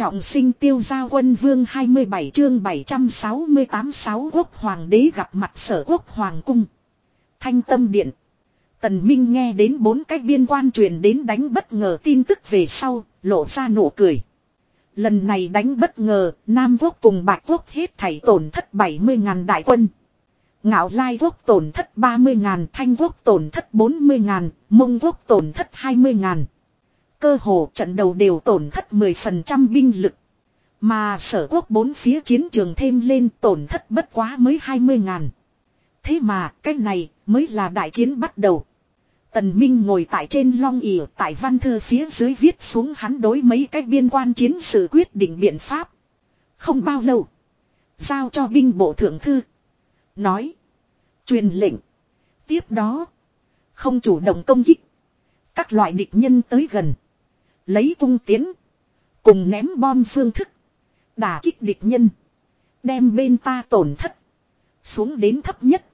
Trọng sinh tiêu giao quân vương 27 chương 768 sáu quốc hoàng đế gặp mặt sở quốc hoàng cung. Thanh tâm điện. Tần Minh nghe đến bốn cách biên quan truyền đến đánh bất ngờ tin tức về sau, lộ ra nụ cười. Lần này đánh bất ngờ, Nam quốc cùng Bạch quốc hết thảy tổn thất 70.000 đại quân. Ngạo Lai quốc tổn thất 30.000, Thanh quốc tổn thất 40.000, Mông quốc tổn thất 20.000. Cơ hồ trận đầu đều tổn thất 10% binh lực. Mà sở quốc bốn phía chiến trường thêm lên tổn thất bất quá mới 20.000. Thế mà, cái này mới là đại chiến bắt đầu. Tần Minh ngồi tại trên long ỉa tại văn thư phía dưới viết xuống hắn đối mấy cái biên quan chiến sự quyết định biện pháp. Không bao lâu. Giao cho binh bộ thượng thư. Nói. Truyền lệnh. Tiếp đó. Không chủ động công kích. Các loại địch nhân tới gần. Lấy cung tiến. Cùng ném bom phương thức. Đả kích địch nhân. Đem bên ta tổn thất. Xuống đến thấp nhất.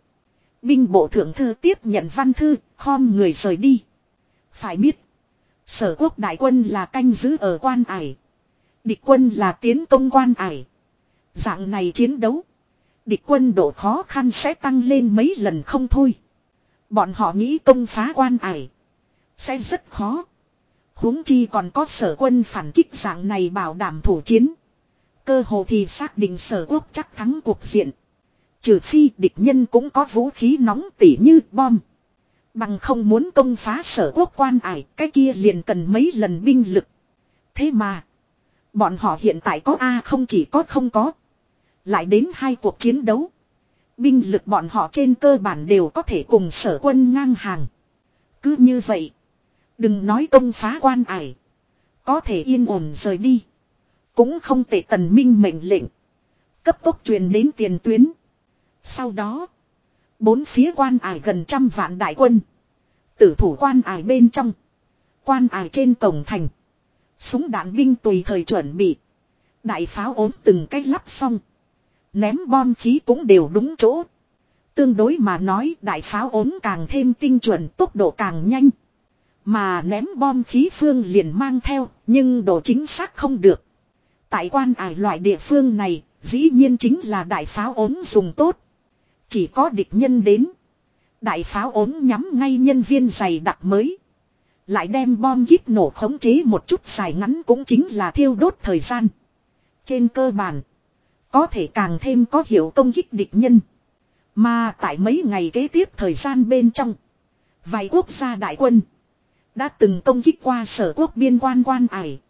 Binh bộ thượng thư tiếp nhận văn thư, khom người rời đi. Phải biết. Sở quốc đại quân là canh giữ ở quan ải. Địch quân là tiến công quan ải. Dạng này chiến đấu. Địch quân độ khó khăn sẽ tăng lên mấy lần không thôi. Bọn họ nghĩ công phá quan ải. Sẽ rất khó huống chi còn có sở quân phản kích dạng này bảo đảm thủ chiến. Cơ hồ thì xác định sở quốc chắc thắng cuộc diện. Trừ phi địch nhân cũng có vũ khí nóng tỉ như bom. Bằng không muốn công phá sở quốc quan ải, cái kia liền cần mấy lần binh lực. Thế mà, bọn họ hiện tại có A không chỉ có không có. Lại đến hai cuộc chiến đấu. Binh lực bọn họ trên cơ bản đều có thể cùng sở quân ngang hàng. Cứ như vậy, Đừng nói công phá quan ải. Có thể yên ổn rời đi. Cũng không tệ tần minh mệnh lệnh. Cấp tốc truyền đến tiền tuyến. Sau đó. Bốn phía quan ải gần trăm vạn đại quân. Tử thủ quan ải bên trong. Quan ải trên cổng thành. Súng đạn binh tùy thời chuẩn bị. Đại pháo ốm từng cách lắp xong. Ném bom khí cũng đều đúng chỗ. Tương đối mà nói, đại pháo ốm càng thêm tinh chuẩn, tốc độ càng nhanh. Mà ném bom khí phương liền mang theo, nhưng độ chính xác không được. Tại quan ải loại địa phương này, dĩ nhiên chính là đại pháo ốm dùng tốt. Chỉ có địch nhân đến. Đại pháo ốm nhắm ngay nhân viên giày đặc mới. Lại đem bom kíp nổ khống chế một chút dài ngắn cũng chính là thiêu đốt thời gian. Trên cơ bản, có thể càng thêm có hiệu công kích địch nhân. Mà tại mấy ngày kế tiếp thời gian bên trong, vài quốc gia đại quân đã từng công kích qua sở quốc biên quan quan ải.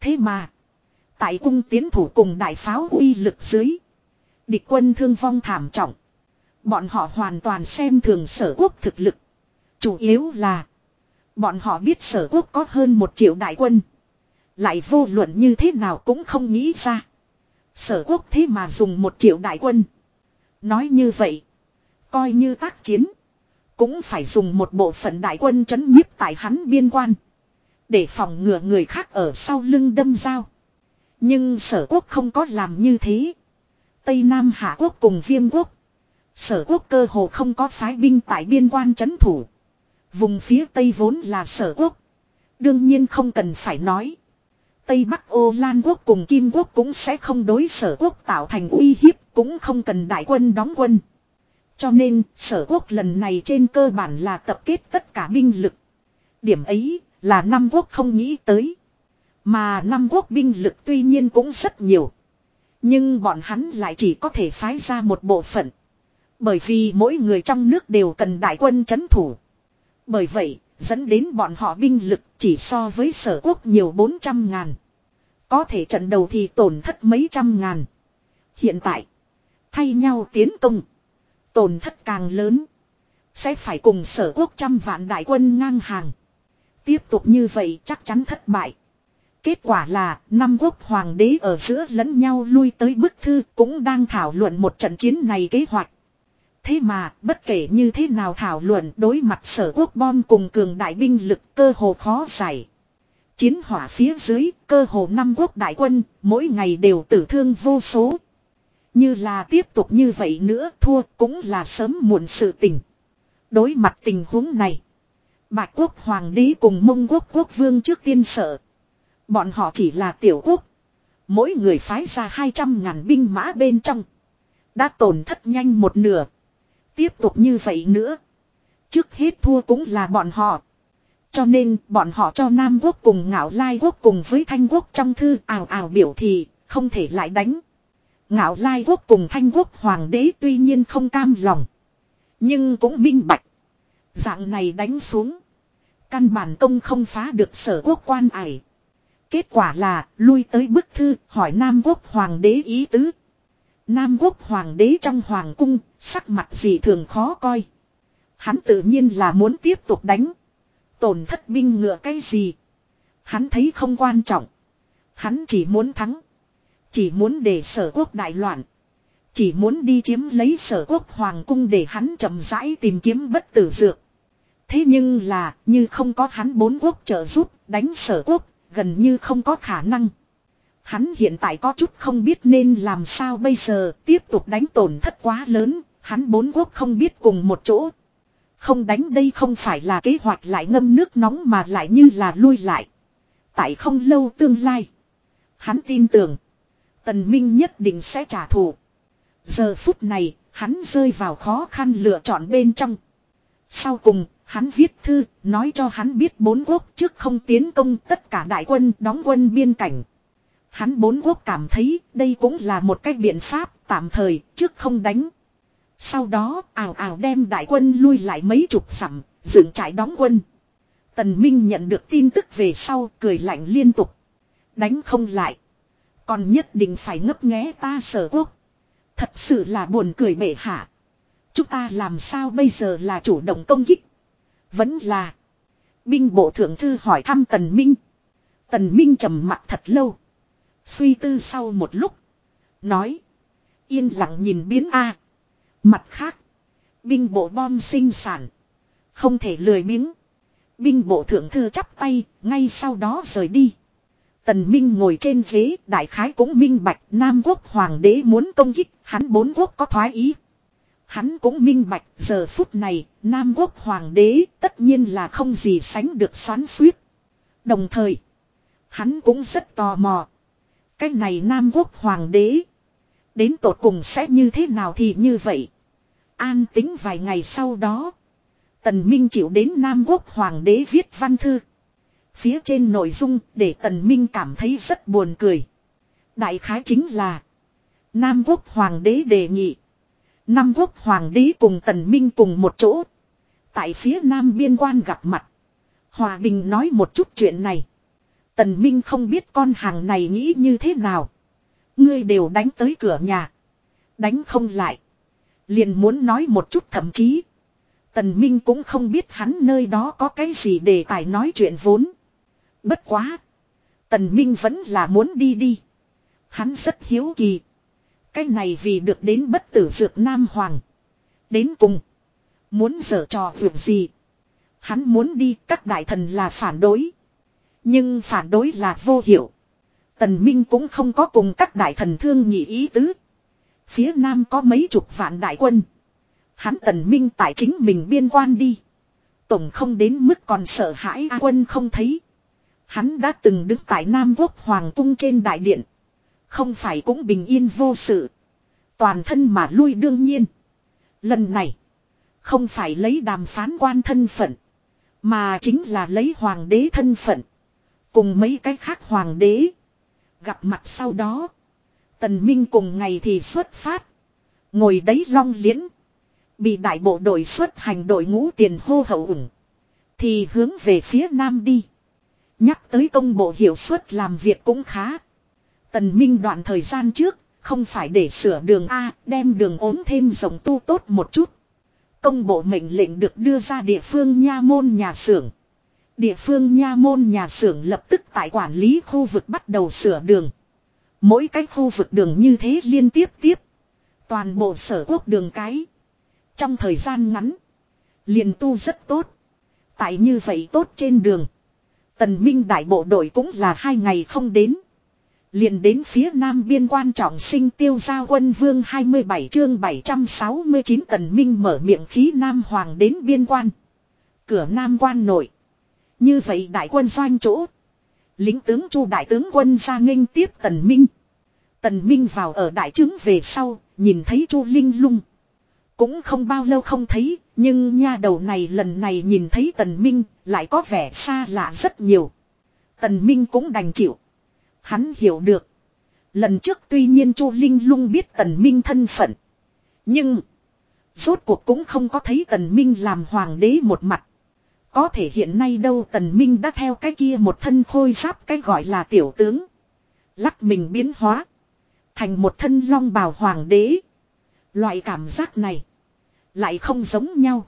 Thế mà. Tại cung tiến thủ cùng đại pháo uy lực dưới. Địch quân thương vong thảm trọng. Bọn họ hoàn toàn xem thường sở quốc thực lực. Chủ yếu là. Bọn họ biết sở quốc có hơn một triệu đại quân. Lại vô luận như thế nào cũng không nghĩ ra. Sở quốc thế mà dùng một triệu đại quân. Nói như vậy. Coi như tác chiến. Cũng phải dùng một bộ phận đại quân chấn nhiếp tại hắn biên quan. Để phòng ngừa người khác ở sau lưng đâm dao. Nhưng sở quốc không có làm như thế. Tây Nam Hạ quốc cùng viêm quốc. Sở quốc cơ hồ không có phái binh tại biên quan chấn thủ. Vùng phía Tây vốn là sở quốc. Đương nhiên không cần phải nói. Tây Bắc Ô Lan quốc cùng Kim quốc cũng sẽ không đối sở quốc tạo thành uy hiếp, cũng không cần đại quân đóng quân. Cho nên, sở quốc lần này trên cơ bản là tập kết tất cả binh lực. Điểm ấy là năm quốc không nghĩ tới. Mà năm quốc binh lực tuy nhiên cũng rất nhiều. Nhưng bọn hắn lại chỉ có thể phái ra một bộ phận. Bởi vì mỗi người trong nước đều cần đại quân chấn thủ. Bởi vậy, dẫn đến bọn họ binh lực chỉ so với sở quốc nhiều 400 ngàn. Có thể trận đầu thì tổn thất mấy trăm ngàn. Hiện tại, thay nhau tiến công. Tổn thất càng lớn. Sẽ phải cùng sở quốc trăm vạn đại quân ngang hàng. Tiếp tục như vậy chắc chắn thất bại. Kết quả là, năm quốc hoàng đế ở giữa lẫn nhau lui tới bức thư cũng đang thảo luận một trận chiến này kế hoạch. Thế mà, bất kể như thế nào thảo luận đối mặt sở quốc bom cùng cường đại binh lực cơ hồ khó giải. Chiến hỏa phía dưới, cơ hồ năm quốc đại quân, mỗi ngày đều tử thương vô số. Như là tiếp tục như vậy nữa, thua cũng là sớm muộn sự tình. Đối mặt tình huống này. Bạch quốc hoàng đế cùng mông quốc quốc vương trước tiên sợ. Bọn họ chỉ là tiểu quốc. Mỗi người phái ra 200 ngàn binh mã bên trong. Đã tổn thất nhanh một nửa. Tiếp tục như vậy nữa. Trước hết thua cũng là bọn họ. Cho nên, bọn họ cho Nam Quốc cùng ngạo Lai Quốc cùng với Thanh Quốc trong thư ảo ảo biểu thị, không thể lại đánh. Ngạo Lai Quốc cùng Thanh Quốc Hoàng đế tuy nhiên không cam lòng. Nhưng cũng minh bạch. Dạng này đánh xuống. Căn bản công không phá được sở quốc quan ải. Kết quả là lui tới bức thư hỏi Nam Quốc Hoàng đế ý tứ. Nam Quốc Hoàng đế trong Hoàng cung, sắc mặt gì thường khó coi. Hắn tự nhiên là muốn tiếp tục đánh. Tổn thất binh ngựa cái gì. Hắn thấy không quan trọng. Hắn chỉ muốn thắng. Chỉ muốn để sở quốc đại loạn. Chỉ muốn đi chiếm lấy sở quốc hoàng cung để hắn chậm rãi tìm kiếm bất tử dược. Thế nhưng là, như không có hắn bốn quốc trợ giúp, đánh sở quốc, gần như không có khả năng. Hắn hiện tại có chút không biết nên làm sao bây giờ, tiếp tục đánh tổn thất quá lớn, hắn bốn quốc không biết cùng một chỗ. Không đánh đây không phải là kế hoạch lại ngâm nước nóng mà lại như là lui lại. Tại không lâu tương lai. Hắn tin tưởng. Tần Minh nhất định sẽ trả thù. Giờ phút này, hắn rơi vào khó khăn lựa chọn bên trong. Sau cùng, hắn viết thư, nói cho hắn biết bốn quốc trước không tiến công tất cả đại quân đóng quân biên cảnh. Hắn bốn quốc cảm thấy đây cũng là một cách biện pháp tạm thời trước không đánh. Sau đó ảo ảo đem đại quân lui lại mấy chục sẵm, dựng trại đóng quân. Tần Minh nhận được tin tức về sau cười lạnh liên tục. Đánh không lại. Còn nhất định phải ngấp nghé ta sở quốc. Thật sự là buồn cười bệ hạ. Chúng ta làm sao bây giờ là chủ động công kích. Vẫn là. Binh bộ thượng thư hỏi thăm Tần Minh. Tần Minh trầm mặt thật lâu. Suy tư sau một lúc. Nói. Yên lặng nhìn biến A. Mặt khác. Binh bộ bom sinh sản. Không thể lười biếng. Binh bộ thượng thư chắp tay. Ngay sau đó rời đi. Tần Minh ngồi trên ghế, đại khái cũng minh bạch, Nam quốc hoàng đế muốn công kích, hắn bốn quốc có thoái ý. Hắn cũng minh bạch, giờ phút này, Nam quốc hoàng đế tất nhiên là không gì sánh được xoắn suýt. Đồng thời, hắn cũng rất tò mò. Cái này Nam quốc hoàng đế, đến tột cùng sẽ như thế nào thì như vậy. An tính vài ngày sau đó, Tần Minh chịu đến Nam quốc hoàng đế viết văn thư. Phía trên nội dung để Tần Minh cảm thấy rất buồn cười. Đại khái chính là, Nam quốc hoàng đế đề nghị. Nam quốc hoàng đế cùng Tần Minh cùng một chỗ. Tại phía Nam biên quan gặp mặt. Hòa Bình nói một chút chuyện này. Tần Minh không biết con hàng này nghĩ như thế nào. Ngươi đều đánh tới cửa nhà. Đánh không lại. Liền muốn nói một chút thậm chí. Tần Minh cũng không biết hắn nơi đó có cái gì để tài nói chuyện vốn. Bất quá. Tần Minh vẫn là muốn đi đi. Hắn rất hiếu kỳ. Cái này vì được đến bất tử dược Nam Hoàng. Đến cùng. Muốn dở trò việc gì. Hắn muốn đi, các đại thần là phản đối. Nhưng phản đối là vô hiệu. Tần Minh cũng không có cùng các đại thần thương nhị ý tứ. Phía Nam có mấy chục vạn đại quân. Hắn Tần Minh tại chính mình biên quan đi. Tổng không đến mức còn sợ hãi A quân không thấy. Hắn đã từng đứng tại Nam Quốc Hoàng cung trên đại điện. Không phải cũng bình yên vô sự. Toàn thân mà lui đương nhiên. Lần này. Không phải lấy đàm phán quan thân phận. Mà chính là lấy hoàng đế thân phận. Cùng mấy cái khác hoàng đế. Gặp mặt sau đó. Tần Minh cùng ngày thì xuất phát. Ngồi đấy long liễn. Bị đại bộ đội xuất hành đội ngũ tiền hô hậu ủng. Thì hướng về phía nam đi. Nhắc tới công bộ hiệu suất làm việc cũng khá. Tần Minh đoạn thời gian trước, không phải để sửa đường A, đem đường ốm thêm rộng tu tốt một chút. Công bộ mệnh lệnh được đưa ra địa phương nha môn nhà xưởng. Địa phương nha môn nhà xưởng lập tức tại quản lý khu vực bắt đầu sửa đường. Mỗi cái khu vực đường như thế liên tiếp tiếp. Toàn bộ sở quốc đường cái. Trong thời gian ngắn. Liền tu rất tốt. Tại như vậy tốt trên đường. Tần Minh đại bộ đội cũng là hai ngày không đến. Liền đến phía nam biên quan trọng sinh tiêu giao quân vương 27 chương 769 tần minh mở miệng khí nam hoàng đến biên quan. Cửa nam quan nội. Như vậy đại quân doanh chỗ. Lính tướng chu đại tướng quân ra nghênh tiếp tần minh. Tần Minh vào ở đại trướng về sau, nhìn thấy Chu Linh lung. Cũng không bao lâu không thấy, nhưng nha đầu này lần này nhìn thấy Tần Minh, lại có vẻ xa lạ rất nhiều. Tần Minh cũng đành chịu. Hắn hiểu được. Lần trước tuy nhiên Chu Linh lung biết Tần Minh thân phận. Nhưng, rốt cuộc cũng không có thấy Tần Minh làm hoàng đế một mặt. Có thể hiện nay đâu Tần Minh đã theo cái kia một thân khôi giáp cái gọi là tiểu tướng. Lắc mình biến hóa. Thành một thân long bào hoàng đế. Loại cảm giác này. Lại không giống nhau.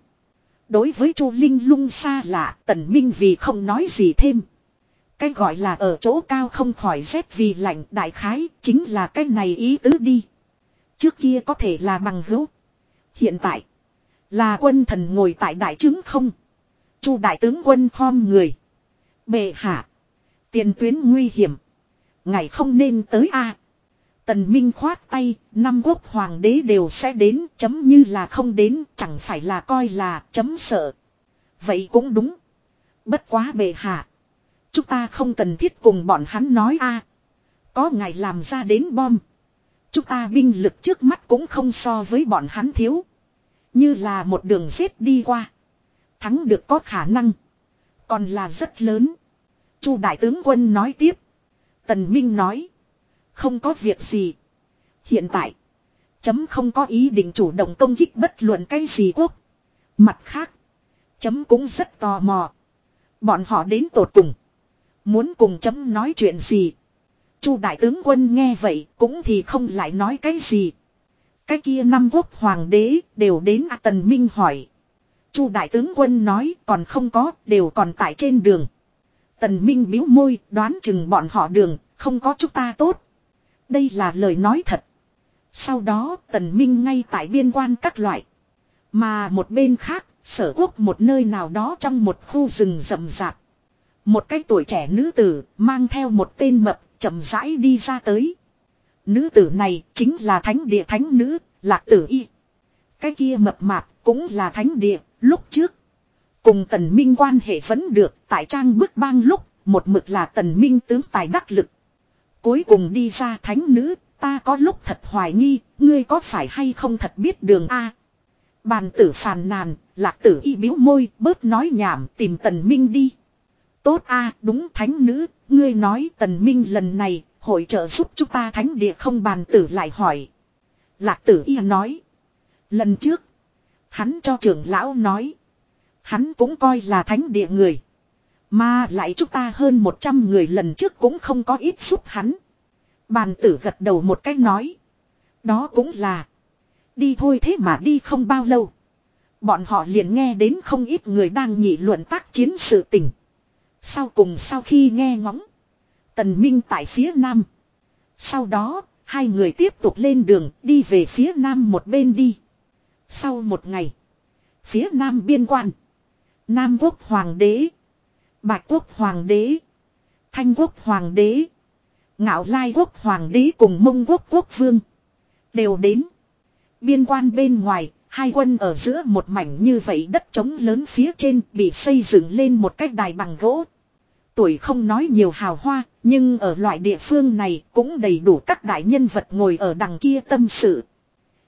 Đối với Chu Linh lung xa lạ, Tần Minh vì không nói gì thêm. Cái gọi là ở chỗ cao không khỏi rét vì lạnh, đại khái, chính là cái này ý tứ đi. Trước kia có thể là bằng hữu. Hiện tại, là quân thần ngồi tại đại trứng không. Chu đại tướng quân khom người. Bệ hạ. Tiền tuyến nguy hiểm. Ngày không nên tới a. Tần Minh khoát tay, năm quốc hoàng đế đều sẽ đến, chấm như là không đến, chẳng phải là coi là chấm sợ. Vậy cũng đúng. Bất quá bệ hạ. Chúng ta không cần thiết cùng bọn hắn nói a. Có ngày làm ra đến bom. Chúng ta binh lực trước mắt cũng không so với bọn hắn thiếu. Như là một đường giết đi qua. Thắng được có khả năng. Còn là rất lớn. Chu đại tướng quân nói tiếp. Tần Minh nói. Không có việc gì. Hiện tại. Chấm không có ý định chủ động công kích bất luận cái gì quốc. Mặt khác. Chấm cũng rất tò mò. Bọn họ đến tột cùng. Muốn cùng chấm nói chuyện gì. Chu đại tướng quân nghe vậy cũng thì không lại nói cái gì. Cái kia năm quốc hoàng đế đều đến à tần minh hỏi. Chu đại tướng quân nói còn không có, đều còn tại trên đường. Tần minh biếu môi, đoán chừng bọn họ đường, không có chúng ta tốt. Đây là lời nói thật. Sau đó tần minh ngay tại biên quan các loại. Mà một bên khác sở quốc một nơi nào đó trong một khu rừng rậm rạp. Một cái tuổi trẻ nữ tử mang theo một tên mập chậm rãi đi ra tới. Nữ tử này chính là thánh địa thánh nữ, lạc tử y. Cái kia mập mạp cũng là thánh địa, lúc trước. Cùng tần minh quan hệ vẫn được, tại trang bức bang lúc, một mực là tần minh tướng tài đắc lực. Cuối cùng đi ra thánh nữ, ta có lúc thật hoài nghi, ngươi có phải hay không thật biết đường A. Bàn tử phàn nàn, lạc tử y biếu môi, bớt nói nhảm, tìm tần minh đi. Tốt a đúng thánh nữ, ngươi nói tần minh lần này, hội trợ giúp chúng ta thánh địa không bàn tử lại hỏi. Lạc tử y nói. Lần trước, hắn cho trưởng lão nói. Hắn cũng coi là thánh địa người. Mà lại chúng ta hơn 100 người lần trước cũng không có ít giúp hắn. Bàn tử gật đầu một cách nói. Đó cũng là. Đi thôi thế mà đi không bao lâu. Bọn họ liền nghe đến không ít người đang nghị luận tác chiến sự tình. Sau cùng sau khi nghe ngóng. Tần Minh tại phía nam. Sau đó, hai người tiếp tục lên đường đi về phía nam một bên đi. Sau một ngày. Phía nam biên quan. Nam quốc hoàng đế. Bạch quốc hoàng đế. Thanh quốc hoàng đế. Ngạo lai quốc hoàng đế cùng mông quốc quốc vương. Đều đến. Biên quan bên ngoài, hai quân ở giữa một mảnh như vậy đất trống lớn phía trên bị xây dựng lên một cách đài bằng gỗ. Tuổi không nói nhiều hào hoa, nhưng ở loại địa phương này cũng đầy đủ các đại nhân vật ngồi ở đằng kia tâm sự.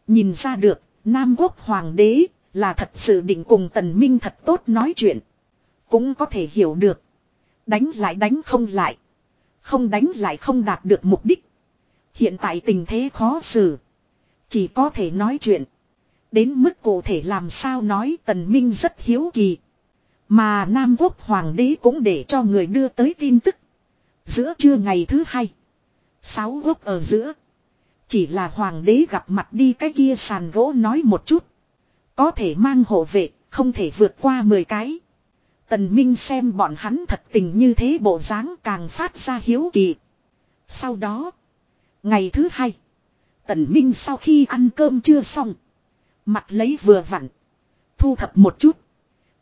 Nhìn ra được, Nam Quốc Hoàng đế là thật sự định cùng Tần Minh thật tốt nói chuyện. Cũng có thể hiểu được. Đánh lại đánh không lại. Không đánh lại không đạt được mục đích. Hiện tại tình thế khó xử. Chỉ có thể nói chuyện. Đến mức cụ thể làm sao nói Tần Minh rất hiếu kỳ. Mà Nam Quốc Hoàng đế cũng để cho người đưa tới tin tức. Giữa trưa ngày thứ hai. Sáu quốc ở giữa. Chỉ là Hoàng đế gặp mặt đi cái kia sàn gỗ nói một chút. Có thể mang hộ vệ, không thể vượt qua 10 cái. Tần Minh xem bọn hắn thật tình như thế bộ dáng càng phát ra hiếu kỳ. Sau đó, ngày thứ hai, Tần Minh sau khi ăn cơm chưa xong, mặt lấy vừa vặn, thu thập một chút,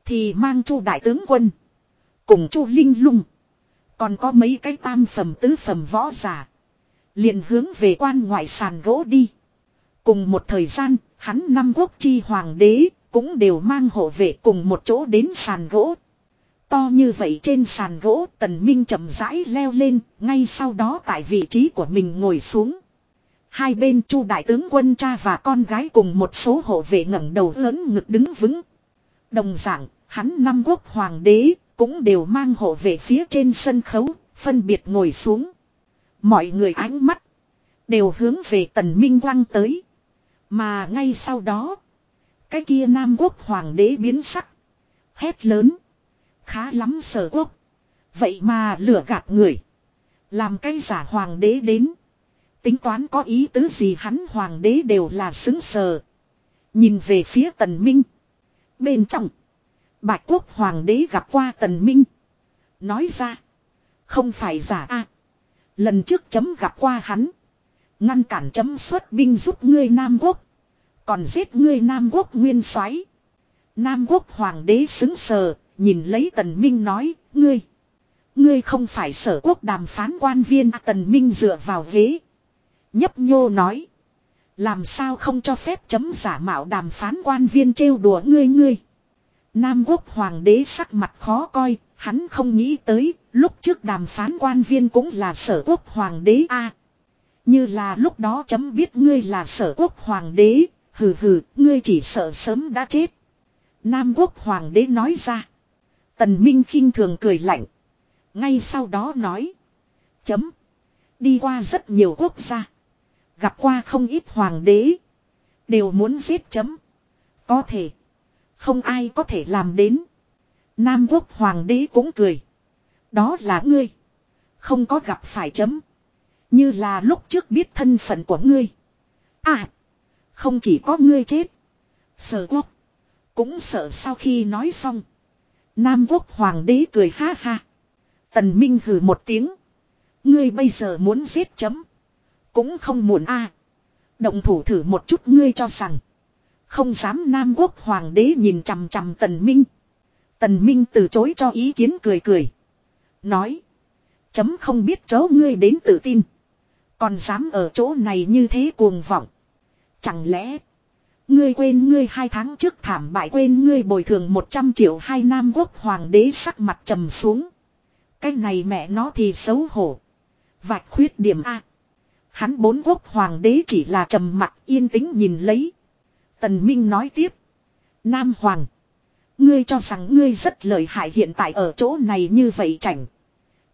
thì mang Chu đại tướng quân, cùng Chu Linh Lung, còn có mấy cái tam phẩm tứ phẩm võ giả, liền hướng về quan ngoại sàn gỗ đi. Cùng một thời gian, hắn năm quốc chi hoàng đế cũng đều mang hộ vệ cùng một chỗ đến sàn gỗ. To như vậy trên sàn gỗ tần minh chậm rãi leo lên, ngay sau đó tại vị trí của mình ngồi xuống. Hai bên chu đại tướng quân cha và con gái cùng một số hộ vệ ngẩng đầu lớn ngực đứng vững. Đồng dạng, hắn năm quốc hoàng đế cũng đều mang hộ vệ phía trên sân khấu, phân biệt ngồi xuống. Mọi người ánh mắt đều hướng về tần minh quăng tới. Mà ngay sau đó, cái kia nam quốc hoàng đế biến sắc. Hét lớn. Khá lắm sở quốc. Vậy mà lửa gạt người. Làm cái giả hoàng đế đến. Tính toán có ý tứ gì hắn hoàng đế đều là xứng sờ. Nhìn về phía tần minh. Bên trong. Bạch quốc hoàng đế gặp qua tần minh. Nói ra. Không phải giả a Lần trước chấm gặp qua hắn. Ngăn cản chấm xuất binh giúp ngươi Nam Quốc. Còn giết ngươi Nam Quốc nguyên soái Nam Quốc hoàng đế xứng sờ. Nhìn lấy tần minh nói. Ngươi. Ngươi không phải sở quốc đàm phán quan viên tần minh dựa vào ghế. Nhấp nhô nói. Làm sao không cho phép chấm giả mạo đàm phán quan viên trêu đùa ngươi ngươi. Nam quốc hoàng đế sắc mặt khó coi, hắn không nghĩ tới, lúc trước đàm phán quan viên cũng là sở quốc hoàng đế a Như là lúc đó chấm biết ngươi là sở quốc hoàng đế, hừ hừ, ngươi chỉ sợ sớm đã chết. Nam quốc hoàng đế nói ra. Tần Minh khinh thường cười lạnh. Ngay sau đó nói. Chấm. Đi qua rất nhiều quốc gia. Gặp qua không ít hoàng đế. Đều muốn giết chấm. Có thể. Không ai có thể làm đến. Nam quốc hoàng đế cũng cười. Đó là ngươi. Không có gặp phải chấm. Như là lúc trước biết thân phận của ngươi. À. Không chỉ có ngươi chết. Sở quốc. Cũng sợ sau khi nói xong. Nam quốc hoàng đế cười ha ha. Tần Minh hừ một tiếng. Ngươi bây giờ muốn giết chấm. Cũng không muộn a. Động thủ thử một chút ngươi cho rằng. Không dám Nam Quốc Hoàng đế nhìn chằm chằm Tần Minh. Tần Minh từ chối cho ý kiến cười cười. Nói. Chấm không biết chỗ ngươi đến tự tin. Còn dám ở chỗ này như thế cuồng vọng. Chẳng lẽ. Ngươi quên ngươi hai tháng trước thảm bại quên ngươi bồi thường 100 triệu hai Nam Quốc Hoàng đế sắc mặt trầm xuống. Cái này mẹ nó thì xấu hổ. Vạch khuyết điểm A. Hắn bốn quốc hoàng đế chỉ là trầm mặt yên tĩnh nhìn lấy. Tần Minh nói tiếp. Nam Hoàng. Ngươi cho rằng ngươi rất lợi hại hiện tại ở chỗ này như vậy chảnh.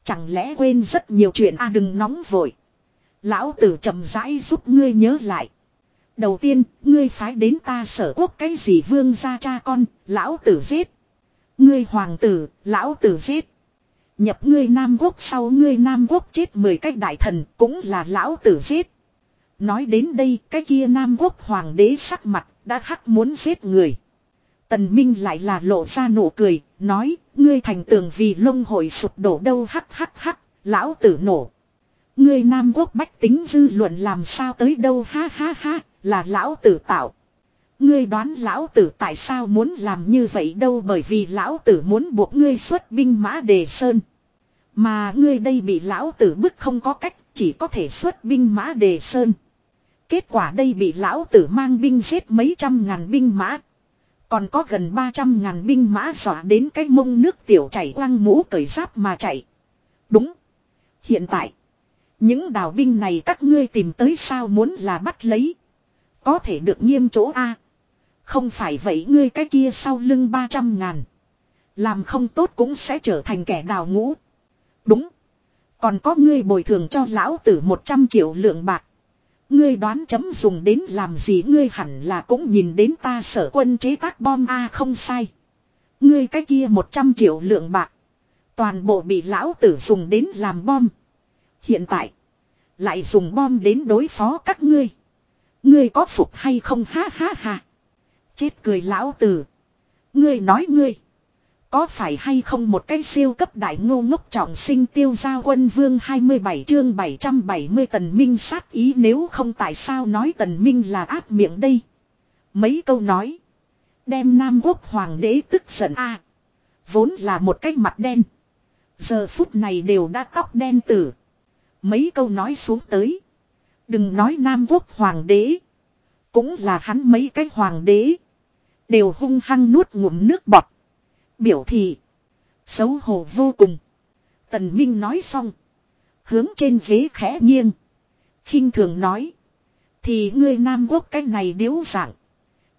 Chẳng lẽ quên rất nhiều chuyện a, đừng nóng vội. Lão tử chậm rãi giúp ngươi nhớ lại. Đầu tiên, ngươi phái đến ta sở quốc cái gì vương gia cha con, lão tử giết. Ngươi hoàng tử, lão tử giết. Nhập ngươi Nam Quốc sau ngươi Nam Quốc chết 10 cách đại thần cũng là lão tử giết. Nói đến đây cái kia Nam Quốc hoàng đế sắc mặt đã hắc muốn giết người. Tần Minh lại là lộ ra nụ cười, nói, ngươi thành tường vì lông hội sụp đổ đâu hắc hắc hắc, lão tử nổ. Ngươi Nam Quốc bách tính dư luận làm sao tới đâu ha ha ha, là lão tử tạo. Ngươi đoán lão tử tại sao muốn làm như vậy đâu bởi vì lão tử muốn buộc ngươi xuất binh mã đề sơn. Mà ngươi đây bị lão tử bức không có cách, chỉ có thể xuất binh mã đề sơn. Kết quả đây bị lão tử mang binh giết mấy trăm ngàn binh mã. Còn có gần 300 ngàn binh mã dọa đến cái mông nước tiểu chảy quăng mũ cởi giáp mà chạy. Đúng. Hiện tại. Những đào binh này các ngươi tìm tới sao muốn là bắt lấy. Có thể được nghiêm chỗ A. Không phải vậy ngươi cái kia sau lưng 300 ngàn. Làm không tốt cũng sẽ trở thành kẻ đào ngũ. Đúng. Còn có ngươi bồi thường cho lão tử 100 triệu lượng bạc. Ngươi đoán chấm dùng đến làm gì ngươi hẳn là cũng nhìn đến ta sở quân chế tác bom A không sai. Ngươi cái kia 100 triệu lượng bạc. Toàn bộ bị lão tử dùng đến làm bom. Hiện tại. Lại dùng bom đến đối phó các ngươi. Ngươi có phục hay không ha ha ha. Chết cười lão tử. Ngươi nói ngươi. Có phải hay không một cái siêu cấp đại ngô ngốc trọng sinh tiêu gia quân vương 27 chương 770 tần minh sát ý nếu không tại sao nói tần minh là áp miệng đây. Mấy câu nói. Đem Nam quốc hoàng đế tức giận a Vốn là một cái mặt đen. Giờ phút này đều đã tóc đen tử. Mấy câu nói xuống tới. Đừng nói Nam quốc hoàng đế. Cũng là hắn mấy cái hoàng đế. Đều hung hăng nuốt ngụm nước bọt. Biểu thị. Xấu hổ vô cùng. Tần Minh nói xong. Hướng trên ghế khẽ nghiêng. khinh thường nói. Thì ngươi Nam Quốc cái này điếu dạng.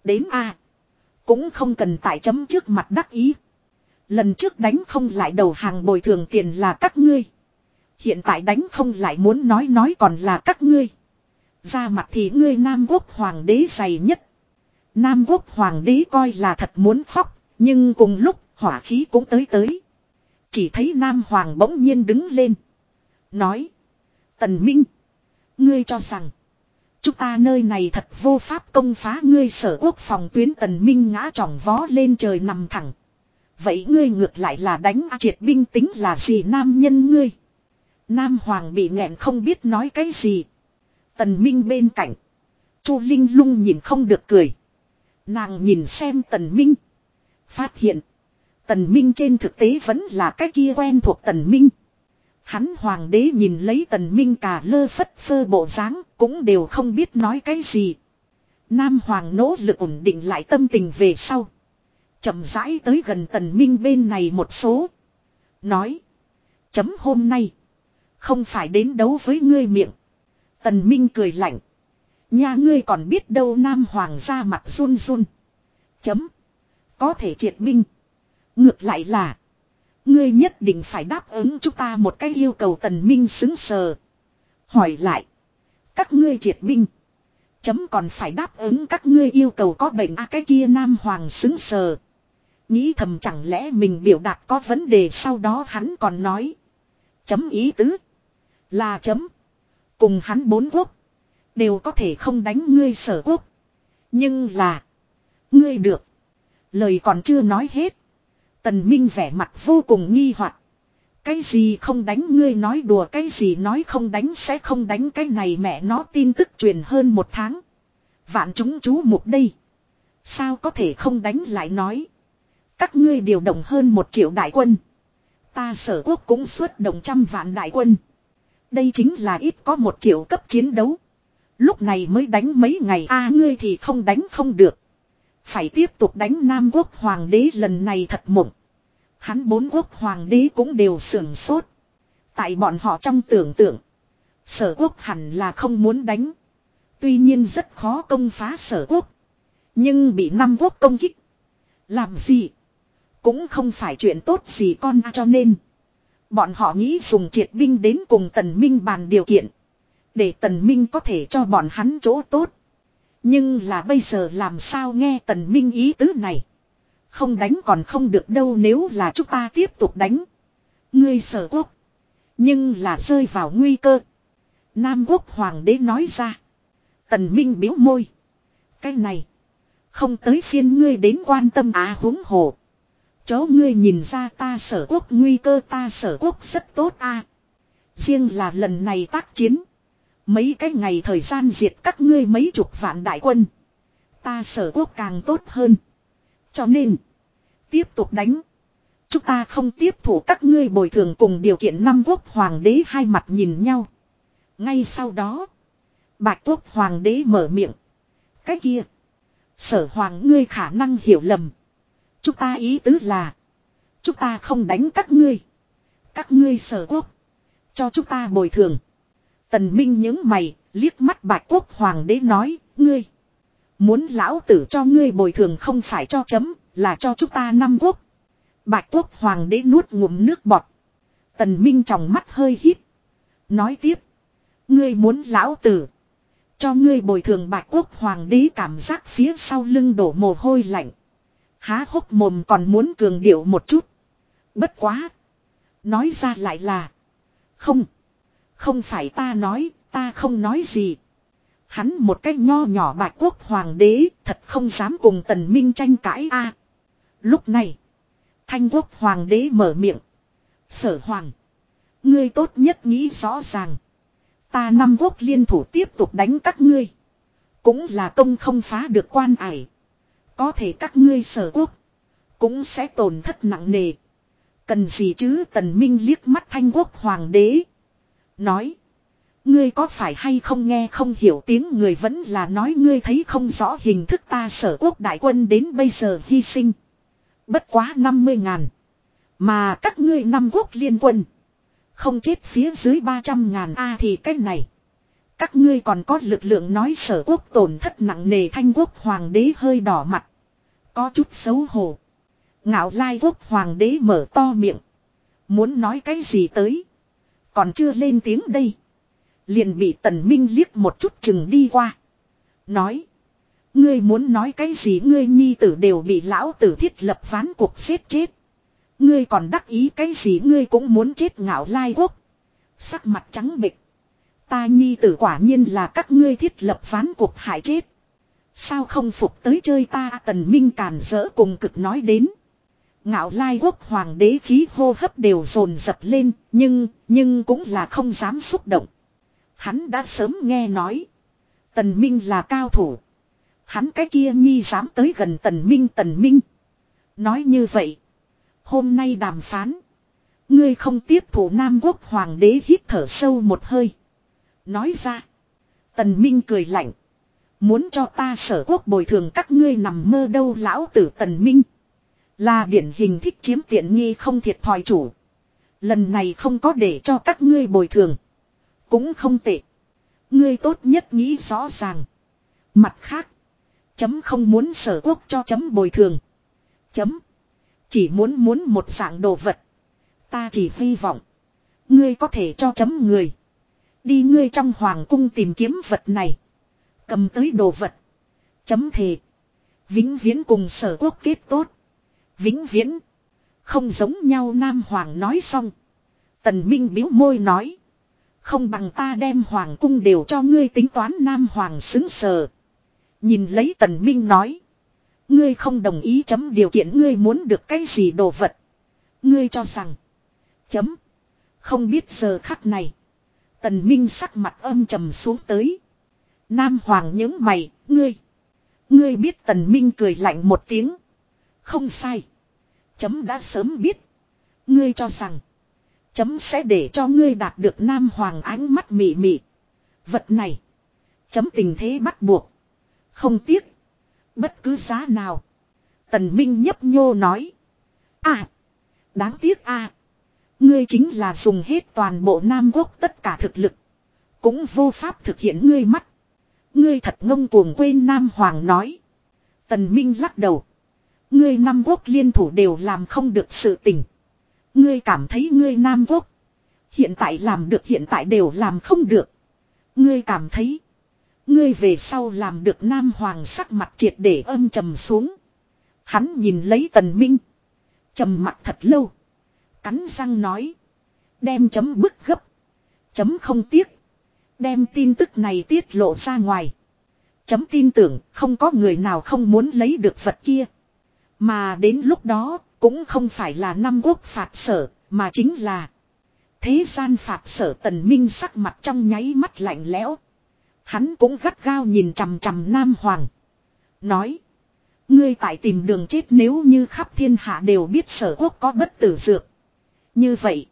Đến A. Cũng không cần tại chấm trước mặt đắc ý. Lần trước đánh không lại đầu hàng bồi thường tiền là các ngươi. Hiện tại đánh không lại muốn nói nói còn là các ngươi. Ra mặt thì ngươi Nam Quốc Hoàng đế dày nhất. Nam Quốc Hoàng đế coi là thật muốn khóc. Nhưng cùng lúc hỏa khí cũng tới tới. Chỉ thấy Nam Hoàng bỗng nhiên đứng lên. Nói. Tần Minh. Ngươi cho rằng. Chúng ta nơi này thật vô pháp công phá ngươi sở quốc phòng tuyến tần minh ngã tròng vó lên trời nằm thẳng. Vậy ngươi ngược lại là đánh triệt binh tính là gì nam nhân ngươi. Nam Hoàng bị nghẹn không biết nói cái gì. Tần Minh bên cạnh. Chu Linh lung nhìn không được cười. Nàng nhìn xem Tần Minh. Phát hiện. Tần Minh trên thực tế vẫn là cái kia quen thuộc Tần Minh. Hắn hoàng đế nhìn lấy Tần Minh cả lơ phất phơ bộ dáng cũng đều không biết nói cái gì. Nam Hoàng nỗ lực ổn định lại tâm tình về sau. chậm rãi tới gần Tần Minh bên này một số. Nói. Chấm hôm nay. Không phải đến đấu với ngươi miệng. Tần Minh cười lạnh. Nhà ngươi còn biết đâu Nam Hoàng ra mặt run run. Chấm. Có thể triệt binh. Ngược lại là. Ngươi nhất định phải đáp ứng chúng ta một cái yêu cầu tần minh xứng sờ. Hỏi lại. Các ngươi triệt binh. Chấm còn phải đáp ứng các ngươi yêu cầu có bệnh a cái kia nam hoàng xứng sờ. Nghĩ thầm chẳng lẽ mình biểu đạt có vấn đề sau đó hắn còn nói. Chấm ý tứ. Là chấm. Cùng hắn bốn quốc. Đều có thể không đánh ngươi sở quốc. Nhưng là. Ngươi được. Lời còn chưa nói hết. Tần Minh vẻ mặt vô cùng nghi hoặc. Cái gì không đánh ngươi nói đùa, cái gì nói không đánh sẽ không đánh cái này mẹ nó tin tức truyền hơn một tháng. Vạn chúng chú mục đây. Sao có thể không đánh lại nói. Các ngươi điều động hơn một triệu đại quân. Ta sở quốc cũng xuất động trăm vạn đại quân. Đây chính là ít có một triệu cấp chiến đấu. Lúc này mới đánh mấy ngày, a, ngươi thì không đánh không được. Phải tiếp tục đánh Nam quốc hoàng đế lần này thật mộng. Hắn bốn quốc hoàng đế cũng đều sưởng sốt. Tại bọn họ trong tưởng tượng. Sở quốc hẳn là không muốn đánh. Tuy nhiên rất khó công phá sở quốc. Nhưng bị năm quốc công kích. Làm gì? Cũng không phải chuyện tốt gì con, cho nên. Bọn họ nghĩ dùng triệt binh đến cùng tần minh bàn điều kiện. Để tần minh có thể cho bọn hắn chỗ tốt. Nhưng là bây giờ làm sao nghe tần minh ý tứ này. Không đánh còn không được đâu nếu là chúng ta tiếp tục đánh. Ngươi sở quốc. Nhưng là rơi vào nguy cơ. Nam quốc hoàng đế nói ra. Tần Minh biếu môi. Cái này. Không tới phiên ngươi đến quan tâm á à, huống hồ. Chó ngươi nhìn ra ta sở quốc nguy cơ ta sở quốc rất tốt a. À. Riêng là lần này tác chiến. Mấy cái ngày thời gian diệt các ngươi mấy chục vạn đại quân. Ta sở quốc càng tốt hơn. Cho nên. Tiếp tục đánh. Chúng ta không tiếp thủ các ngươi bồi thường cùng điều kiện năm quốc hoàng đế hai mặt nhìn nhau. Ngay sau đó. Bạch quốc hoàng đế mở miệng. Cái kia. Sở hoàng ngươi khả năng hiểu lầm. Chúng ta ý tứ là. Chúng ta không đánh các ngươi. Các ngươi sở quốc. Cho chúng ta bồi thường. Tần Minh những mày, liếc mắt bạch quốc hoàng đế nói, ngươi. Muốn lão tử cho ngươi bồi thường không phải cho chấm, là cho chúng ta năm quốc. Bạch quốc hoàng đế nuốt ngụm nước bọt. Tần Minh trong mắt hơi hít. Nói tiếp. Ngươi muốn lão tử. Cho ngươi bồi thường bạch quốc hoàng đế cảm giác phía sau lưng đổ mồ hôi lạnh. Há hốc mồm còn muốn cường điệu một chút. Bất quá. Nói ra lại là. Không. Không phải ta nói, ta không nói gì. Hắn một cách nho nhỏ bạch quốc hoàng đế, thật không dám cùng tần minh tranh cãi a. lúc này, thanh quốc hoàng đế mở miệng. Sở hoàng, ngươi tốt nhất nghĩ rõ ràng. Ta năm quốc liên thủ tiếp tục đánh các ngươi. Cũng là công không phá được quan ải. Có thể các ngươi sở quốc, cũng sẽ tổn thất nặng nề. Cần gì chứ tần minh liếc mắt thanh quốc hoàng đế. Nói. Ngươi có phải hay không nghe không hiểu tiếng người vẫn là nói ngươi thấy không rõ hình thức ta sở quốc đại quân đến bây giờ hy sinh. Bất quá 50 ngàn. Mà các ngươi năm quốc liên quân. Không chết phía dưới 300 ngàn A thì cái này. Các ngươi còn có lực lượng nói sở quốc tổn thất nặng nề thanh quốc hoàng đế hơi đỏ mặt. Có chút xấu hổ. Ngạo lai quốc hoàng đế mở to miệng. Muốn nói cái gì tới. Còn chưa lên tiếng đây. Liền bị tần minh liếc một chút chừng đi qua. Nói. Ngươi muốn nói cái gì ngươi nhi tử đều bị lão tử thiết lập ván cuộc xếp chết. Ngươi còn đắc ý cái gì ngươi cũng muốn chết ngạo lai quốc. Sắc mặt trắng bệch. Ta nhi tử quả nhiên là các ngươi thiết lập ván cuộc hại chết. Sao không phục tới chơi ta tần minh càn rỡ cùng cực nói đến. Ngạo lai quốc hoàng đế khí hô hấp đều dồn dập lên, nhưng, nhưng cũng là không dám xúc động. Hắn đã sớm nghe nói. Tần Minh là cao thủ. Hắn cái kia nhi dám tới gần tần Minh tần Minh. Nói như vậy. Hôm nay đàm phán. Ngươi không tiếp thủ Nam quốc hoàng đế hít thở sâu một hơi. Nói ra. Tần Minh cười lạnh. Muốn cho ta sở quốc bồi thường các ngươi nằm mơ đâu lão tử Tần Minh. Là điển hình thích chiếm tiện nghi không thiệt thòi chủ. Lần này không có để cho các ngươi bồi thường. Cũng không tệ. Ngươi tốt nhất nghĩ rõ ràng. Mặt khác. Chấm không muốn sở quốc cho chấm bồi thường. Chấm. Chỉ muốn muốn một dạng đồ vật. Ta chỉ hy vọng. Ngươi có thể cho chấm người. Đi ngươi trong hoàng cung tìm kiếm vật này. Cầm tới đồ vật. Chấm thề. Vĩnh viễn cùng sở quốc kết tốt. Vĩnh viễn. Không giống nhau Nam Hoàng nói xong. Tần Minh biếu môi nói. Không bằng ta đem Hoàng cung đều cho ngươi tính toán Nam Hoàng xứng sờ. Nhìn lấy Tần Minh nói. Ngươi không đồng ý chấm điều kiện ngươi muốn được cái gì đồ vật. Ngươi cho rằng. Chấm. Không biết giờ khắc này. Tần Minh sắc mặt âm trầm xuống tới. Nam Hoàng những mày, ngươi. Ngươi biết Tần Minh cười lạnh một tiếng. Không sai. Chấm đã sớm biết. Ngươi cho rằng. Chấm sẽ để cho ngươi đạt được Nam Hoàng ánh mắt mị mị. Vật này. Chấm tình thế bắt buộc. Không tiếc. Bất cứ giá nào. Tần Minh nhấp nhô nói. À. Đáng tiếc à. Ngươi chính là dùng hết toàn bộ Nam Quốc tất cả thực lực. Cũng vô pháp thực hiện ngươi mắt. Ngươi thật ngông cuồng quên Nam Hoàng nói. Tần Minh lắc đầu. Ngươi Nam Quốc liên thủ đều làm không được sự tình. Ngươi cảm thấy ngươi Nam Quốc. Hiện tại làm được hiện tại đều làm không được. Ngươi cảm thấy. Ngươi về sau làm được Nam Hoàng sắc mặt triệt để âm trầm xuống. Hắn nhìn lấy tần minh. trầm mặt thật lâu. Cắn răng nói. Đem chấm bức gấp. Chấm không tiếc. Đem tin tức này tiết lộ ra ngoài. Chấm tin tưởng không có người nào không muốn lấy được vật kia. Mà đến lúc đó cũng không phải là năm quốc phạt sở, mà chính là. Thế gian phạt sở tần minh sắc mặt trong nháy mắt lạnh lẽo. Hắn cũng gắt gao nhìn chằm chằm Nam Hoàng. Nói. Ngươi tại tìm đường chết nếu như khắp thiên hạ đều biết sở quốc có bất tử dược. Như vậy.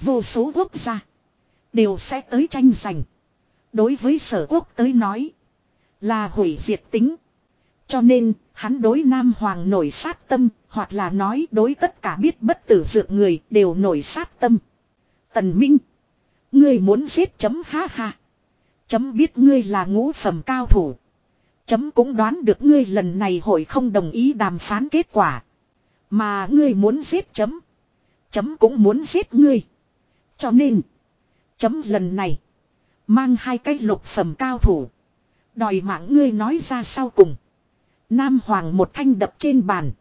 Vô số quốc gia. Đều sẽ tới tranh giành. Đối với sở quốc tới nói. Là hủy diệt tính. Cho nên, hắn đối Nam Hoàng nổi sát tâm, hoặc là nói đối tất cả biết bất tử dược người đều nổi sát tâm. Tần Minh. Ngươi muốn giết chấm ha ha. Chấm biết ngươi là ngũ phẩm cao thủ. Chấm cũng đoán được ngươi lần này hội không đồng ý đàm phán kết quả. Mà ngươi muốn giết chấm. Chấm cũng muốn giết ngươi. Cho nên. Chấm lần này. Mang hai cái lục phẩm cao thủ. Đòi mạng ngươi nói ra sau cùng. Nam Hoàng một thanh đập trên bàn.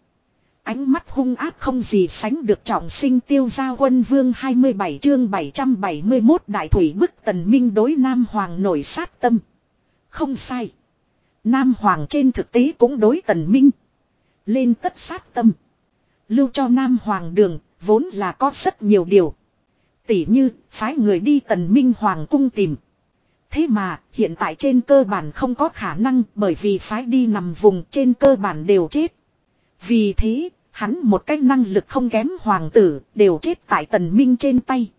Ánh mắt hung ác không gì sánh được trọng sinh tiêu gia quân vương 27 chương 771 đại thủy bức tần minh đối Nam Hoàng nổi sát tâm. Không sai. Nam Hoàng trên thực tế cũng đối tần minh. Lên tất sát tâm. Lưu cho Nam Hoàng đường, vốn là có rất nhiều điều. Tỷ như, phái người đi tần minh Hoàng cung tìm. Thế mà, hiện tại trên cơ bản không có khả năng bởi vì phái đi nằm vùng trên cơ bản đều chết. Vì thế, hắn một cái năng lực không kém hoàng tử, đều chết tại tần minh trên tay.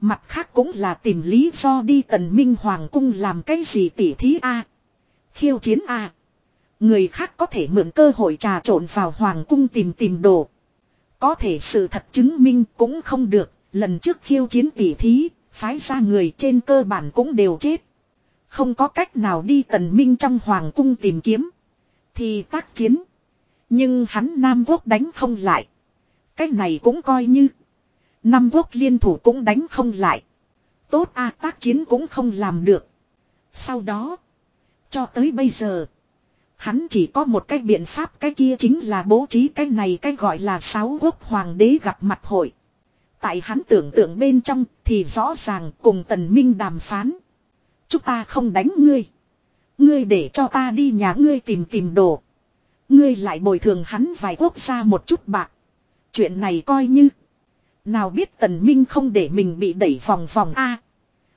Mặt khác cũng là tìm lý do đi tần minh hoàng cung làm cái gì tỉ thí a Khiêu chiến a Người khác có thể mượn cơ hội trà trộn vào hoàng cung tìm tìm đồ. Có thể sự thật chứng minh cũng không được, lần trước khiêu chiến tỉ thí, phái ra người trên cơ bản cũng đều chết. Không có cách nào đi tần minh trong hoàng cung tìm kiếm. Thì tác chiến. Nhưng hắn Nam Quốc đánh không lại. Cách này cũng coi như. Nam Quốc liên thủ cũng đánh không lại. Tốt a tác chiến cũng không làm được. Sau đó. Cho tới bây giờ. Hắn chỉ có một cái biện pháp, cái kia chính là bố trí cái này cái gọi là sáu quốc hoàng đế gặp mặt hội. Tại hắn tưởng tượng bên trong thì rõ ràng cùng tần minh đàm phán. Chúng ta không đánh ngươi. Ngươi để cho ta đi nhà ngươi tìm tìm đồ. Ngươi lại bồi thường hắn vài quốc gia một chút bạc. Chuyện này coi như. Nào biết tần minh không để mình bị đẩy vòng vòng A.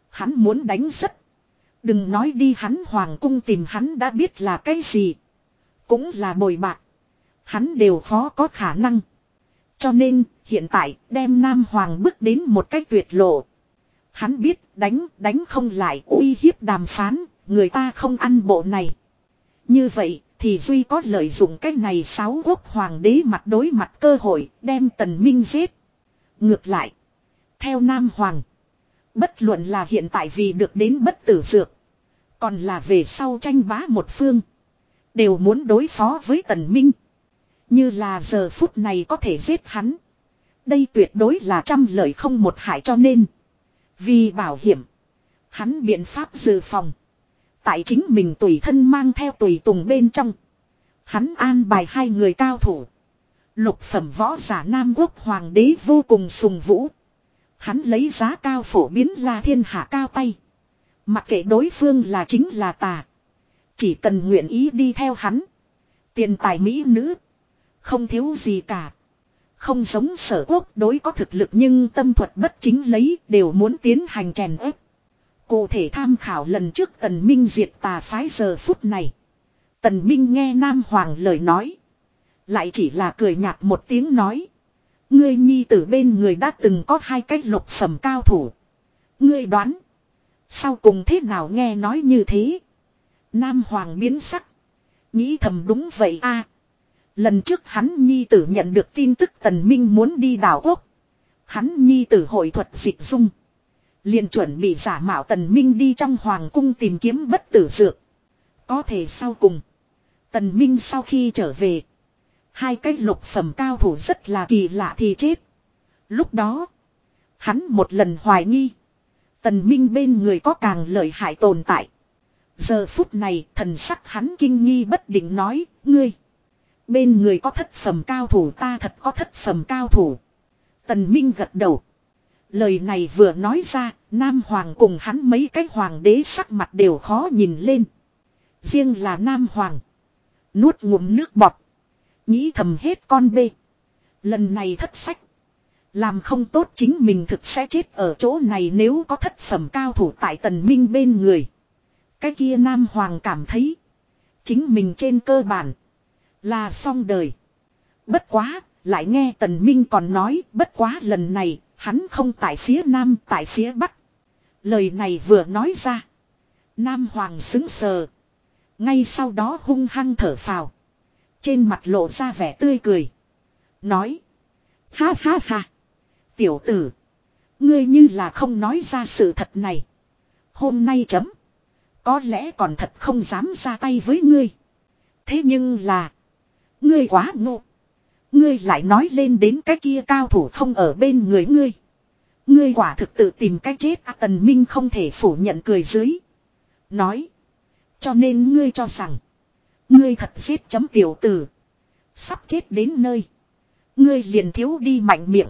Hắn muốn đánh rất. Đừng nói đi hắn hoàng cung tìm hắn đã biết là cái gì. Cũng là bồi bạc. Hắn đều khó có khả năng. Cho nên, hiện tại, đem Nam Hoàng bước đến một cách tuyệt lộ. Hắn biết, đánh, đánh không lại, uy hiếp đàm phán, người ta không ăn bộ này. Như vậy, thì Duy có lợi dụng cái này sáu quốc hoàng đế mặt đối mặt cơ hội, đem tần minh giết. Ngược lại, theo Nam Hoàng, bất luận là hiện tại vì được đến bất tử dược, còn là về sau tranh bá một phương. Đều muốn đối phó với tần minh. Như là giờ phút này có thể giết hắn. Đây tuyệt đối là trăm lợi không một hại cho nên. Vì bảo hiểm. Hắn biện pháp dự phòng. Tại chính mình tùy thân mang theo tùy tùng bên trong. Hắn an bài hai người cao thủ. Lục phẩm võ giả Nam Quốc Hoàng đế vô cùng sùng vũ. Hắn lấy giá cao phổ biến là thiên hạ cao tay. Mặc kệ đối phương là chính là tà. Chỉ cần nguyện ý đi theo hắn. Tiền tài mỹ nữ. Không thiếu gì cả. Không giống sở quốc đối có thực lực nhưng tâm thuật bất chính lấy đều muốn tiến hành chèn ép. Cụ thể tham khảo lần trước tần minh diệt tà phái giờ phút này. Tần minh nghe Nam Hoàng lời nói. Lại chỉ là cười nhạt một tiếng nói. Ngươi nhi tử bên người đã từng có hai cách lục phẩm cao thủ. Ngươi đoán. Sau cùng thế nào nghe nói như thế. Nam Hoàng biến sắc. Nghĩ thầm đúng vậy a. Lần trước hắn nhi tử nhận được tin tức tần minh muốn đi đảo quốc. Hắn nhi tử hội thuật dịch dung. liền chuẩn bị giả mạo tần minh đi trong hoàng cung tìm kiếm bất tử dược. Có thể sau cùng. Tần minh sau khi trở về. Hai cái lục phẩm cao thủ rất là kỳ lạ thì chết. Lúc đó. Hắn một lần hoài nghi. Tần minh bên người có càng lợi hại tồn tại. Giờ phút này thần sắc hắn kinh nghi bất định nói. Ngươi. Bên người có thất phẩm cao thủ ta thật có thất phẩm cao thủ. Tần Minh gật đầu. Lời này vừa nói ra, Nam Hoàng cùng hắn mấy cái hoàng đế sắc mặt đều khó nhìn lên. Riêng là Nam Hoàng. Nuốt ngụm nước bọt. Nghĩ thầm hết con bê. Lần này thất sách. Làm không tốt chính mình thực sẽ chết ở chỗ này nếu có thất phẩm cao thủ tại tần minh bên người. Cái kia Nam Hoàng cảm thấy. Chính mình trên cơ bản. Là xong đời. Bất quá, lại nghe Tần Minh còn nói, bất quá lần này, hắn không tại phía Nam, tại phía Bắc. Lời này vừa nói ra. Nam Hoàng xứng sờ. Ngay sau đó hung hăng thở phào. Trên mặt lộ ra vẻ tươi cười. Nói. Ha ha ha. Tiểu tử. Ngươi như là không nói ra sự thật này. Hôm nay chấm. Có lẽ còn thật không dám ra tay với ngươi. Thế nhưng là. Ngươi quá ngộ. Ngươi lại nói lên đến cái kia cao thủ không ở bên người ngươi. Ngươi quả thực tự tìm cách chết à, Tần Minh không thể phủ nhận cười dưới. Nói. Cho nên ngươi cho rằng. Ngươi thật giết chấm tiểu tử. Sắp chết đến nơi. Ngươi liền thiếu đi mạnh miệng.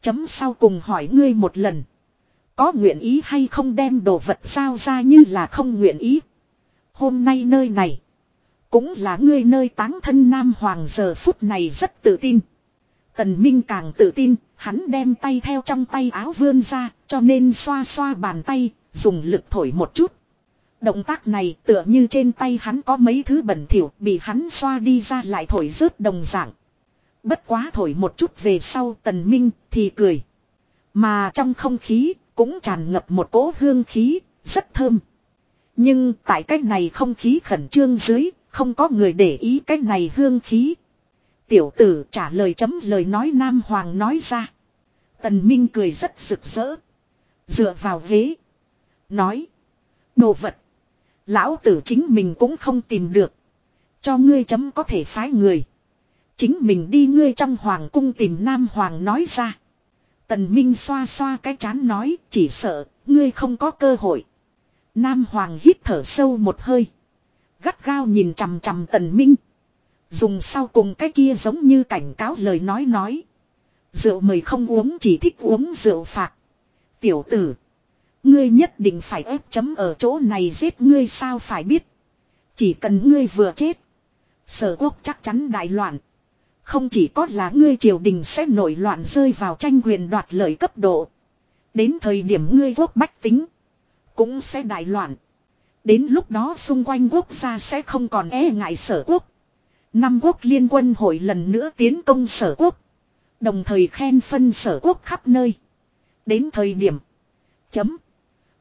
Chấm sau cùng hỏi ngươi một lần. Có nguyện ý hay không đem đồ vật sao ra như là không nguyện ý. Hôm nay nơi này. Cũng là ngươi nơi táng thân Nam Hoàng giờ phút này rất tự tin. Tần Minh càng tự tin, hắn đem tay theo trong tay áo vươn ra, cho nên xoa xoa bàn tay, dùng lực thổi một chút. Động tác này tựa như trên tay hắn có mấy thứ bẩn thỉu bị hắn xoa đi ra lại thổi rớt đồng dạng. Bất quá thổi một chút về sau tần minh thì cười. Mà trong không khí cũng tràn ngập một cỗ hương khí, rất thơm. Nhưng tại cách này không khí khẩn trương dưới, không có người để ý cách này hương khí. Tiểu tử trả lời chấm lời nói Nam Hoàng nói ra. Tần Minh cười rất rực rỡ. Dựa vào ghế. Nói. Đồ vật. Lão tử chính mình cũng không tìm được. Cho ngươi chấm có thể phái người. Chính mình đi ngươi trong hoàng cung tìm Nam Hoàng nói ra. Tần Minh xoa xoa cái chán nói, chỉ sợ, ngươi không có cơ hội. Nam Hoàng hít thở sâu một hơi. Gắt gao nhìn chằm chằm Tần Minh. Dùng sau cùng cái kia giống như cảnh cáo lời nói nói. Rượu mời không uống, chỉ thích uống rượu phạt. Tiểu tử. Ngươi nhất định phải ép chấm ở chỗ này giết ngươi sao phải biết. Chỉ cần ngươi vừa chết. Sở quốc chắc chắn đại loạn. Không chỉ có là ngươi triều đình sẽ nổi loạn rơi vào tranh quyền đoạt lợi cấp độ. Đến thời điểm ngươi quốc bách tính. Cũng sẽ đại loạn. Đến lúc đó xung quanh quốc gia sẽ không còn e ngại sở quốc. Năm quốc liên quân hội lần nữa tiến công sở quốc. Đồng thời khen phân sở quốc khắp nơi. Đến thời điểm. Chấm.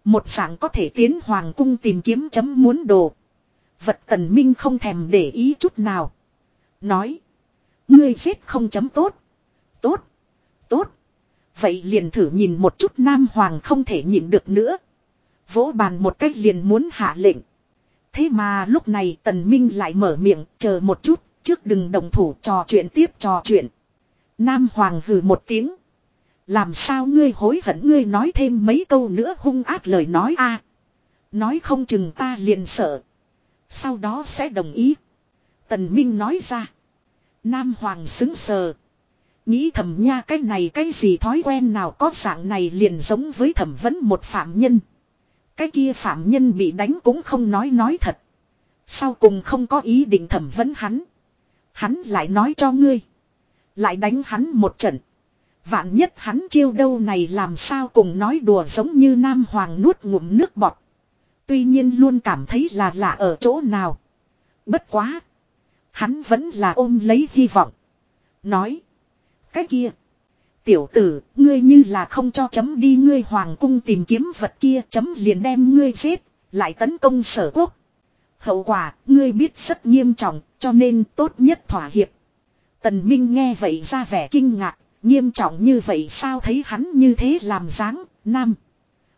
Một dạng có thể tiến hoàng cung tìm kiếm chấm muốn đồ. Vật tần minh không thèm để ý chút nào. Nói. Ngươi giết không chấm tốt. Tốt. Tốt. Vậy liền thử nhìn một chút nam hoàng không thể nhịn được nữa. Vỗ bàn một cách liền muốn hạ lệnh. Thế mà lúc này tần minh lại mở miệng, chờ một chút. Trước đừng đồng thủ trò chuyện tiếp trò chuyện. Nam hoàng hừ một tiếng. Làm sao ngươi hối hận ngươi nói thêm mấy câu nữa hung ác lời nói a Nói không chừng ta liền sợ. Sau đó sẽ đồng ý. Tần Minh nói ra. Nam Hoàng xứng sờ. Nghĩ thầm nha, cái này cái gì thói quen nào có dạng này liền giống với thẩm vấn một phạm nhân. Cái kia phạm nhân bị đánh cũng không nói nói thật. Sau cùng không có ý định thẩm vấn hắn. Hắn lại nói cho ngươi. Lại đánh hắn một trận. Vạn nhất hắn chiêu đâu này làm sao cùng nói đùa giống như Nam Hoàng nuốt ngụm nước bọt. Tuy nhiên luôn cảm thấy là lạ ở chỗ nào. Bất quá. Hắn vẫn là ôm lấy hy vọng. Nói. Cái kia. Tiểu tử, ngươi như là không cho chấm đi ngươi hoàng cung tìm kiếm vật kia chấm liền đem ngươi giết, lại tấn công sở quốc. Hậu quả, ngươi biết rất nghiêm trọng, cho nên tốt nhất thỏa hiệp. Tần Minh nghe vậy ra vẻ kinh ngạc, nghiêm trọng như vậy sao thấy hắn như thế làm dáng, nam.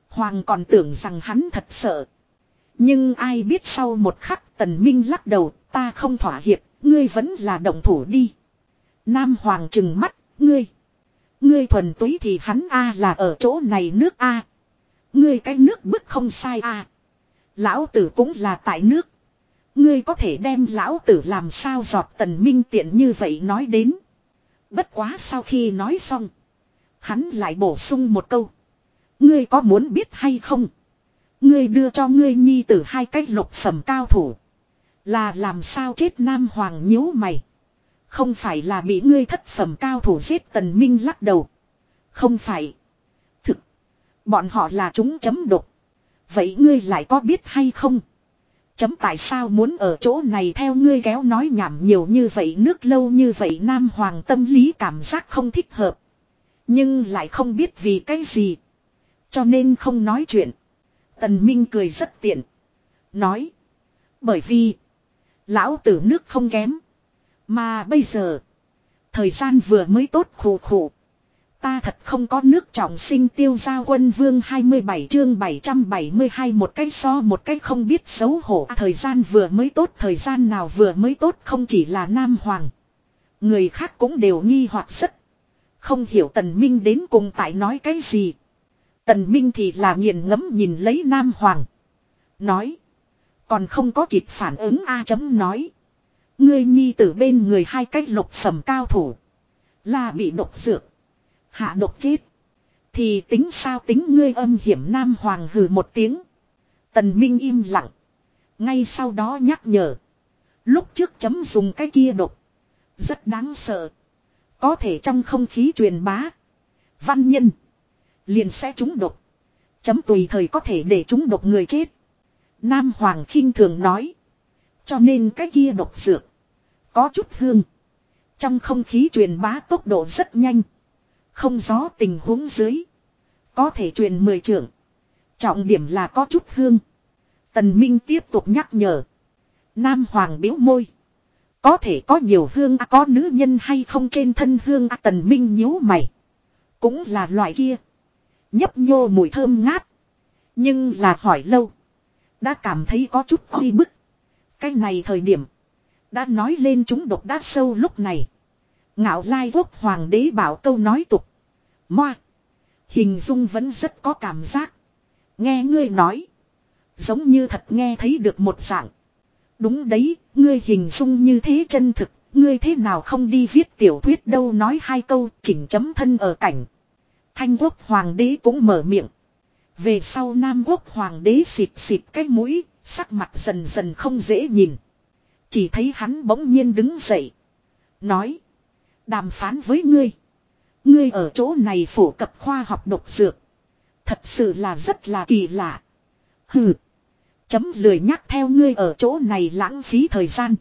Hoàng còn tưởng rằng hắn thật sợ. Nhưng ai biết sau một khắc tần minh lắc đầu, ta không thỏa hiệp, ngươi vẫn là động thủ đi. Nam Hoàng trừng mắt, ngươi. Ngươi thuần túy thì hắn A là ở chỗ này nước A. Ngươi cái nước bức không sai A. Lão tử cũng là tại nước. Ngươi có thể đem lão tử làm sao giọt tần minh tiện như vậy nói đến. Bất quá sau khi nói xong. Hắn lại bổ sung một câu. Ngươi có muốn biết hay không? Ngươi đưa cho ngươi nhi tử hai cách lục phẩm cao thủ. Là làm sao chết nam hoàng nhíu mày. Không phải là bị ngươi thất phẩm cao thủ giết tần minh lắc đầu. Không phải. Thực. Bọn họ là chúng chấm độc. Vậy ngươi lại có biết hay không? Chấm tại sao muốn ở chỗ này theo ngươi kéo nói nhảm nhiều như vậy nước lâu như vậy Nam Hoàng tâm lý cảm giác không thích hợp. Nhưng lại không biết vì cái gì. Cho nên không nói chuyện. Tần Minh cười rất tiện. Nói. Bởi vì. Lão tử nước không kém. Mà bây giờ. Thời gian vừa mới tốt khổ khổ. Ta thật không có nước trọng sinh tiêu gia quân vương 27 chương 772 một cách so một cách không biết xấu hổ. À, thời gian vừa mới tốt thời gian nào vừa mới tốt không chỉ là Nam Hoàng. Người khác cũng đều nghi hoặc rất. Không hiểu Tần Minh đến cùng tại nói cái gì. Tần Minh thì là nghiền ngẫm nhìn lấy Nam Hoàng. Nói. Còn không có kịp phản ứng A chấm nói. Ngươi nhi tử bên người hai cách lục phẩm cao thủ. Là bị độc dược. Hạ độc chết. Thì tính sao tính ngươi âm hiểm Nam Hoàng hừ một tiếng. Tần Minh im lặng. Ngay sau đó nhắc nhở. Lúc trước chấm dùng cái kia độc. Rất đáng sợ. Có thể trong không khí truyền bá. Văn nhân. Liền sẽ trúng độc. Chấm tùy thời có thể để trúng độc người chết. Nam Hoàng khinh thường nói. Cho nên cái kia độc dược. Có chút hương. Trong không khí truyền bá tốc độ rất nhanh. Không gió tình huống dưới. Có thể truyền mười trưởng. Trọng điểm là có chút hương. Tần Minh tiếp tục nhắc nhở. Nam Hoàng biếu môi. Có thể có nhiều hương à, có nữ nhân hay không trên thân hương à, Tần Minh nhíu mày. Cũng là loại kia. Nhấp nhô mùi thơm ngát. Nhưng là hỏi lâu. Đã cảm thấy có chút uy bức. Cái này thời điểm. Đã nói lên chúng độc đá sâu lúc này. Ngạo lai quốc hoàng đế bảo câu nói tục. Moa. Hình dung vẫn rất có cảm giác. Nghe ngươi nói. Giống như thật nghe thấy được một dạng. Đúng đấy, ngươi hình dung như thế chân thực, ngươi thế nào không đi viết tiểu thuyết đâu nói hai câu chỉnh chấm thân ở cảnh. Thanh quốc hoàng đế cũng mở miệng. Về sau Nam quốc hoàng đế xịt xịt cái mũi, sắc mặt dần dần không dễ nhìn. Chỉ thấy hắn bỗng nhiên đứng dậy. Nói. Đàm phán với ngươi. Ngươi ở chỗ này phổ cập khoa học độc dược. Thật sự là rất là kỳ lạ. Hừ. Chấm lười nhắc theo ngươi ở chỗ này lãng phí thời gian.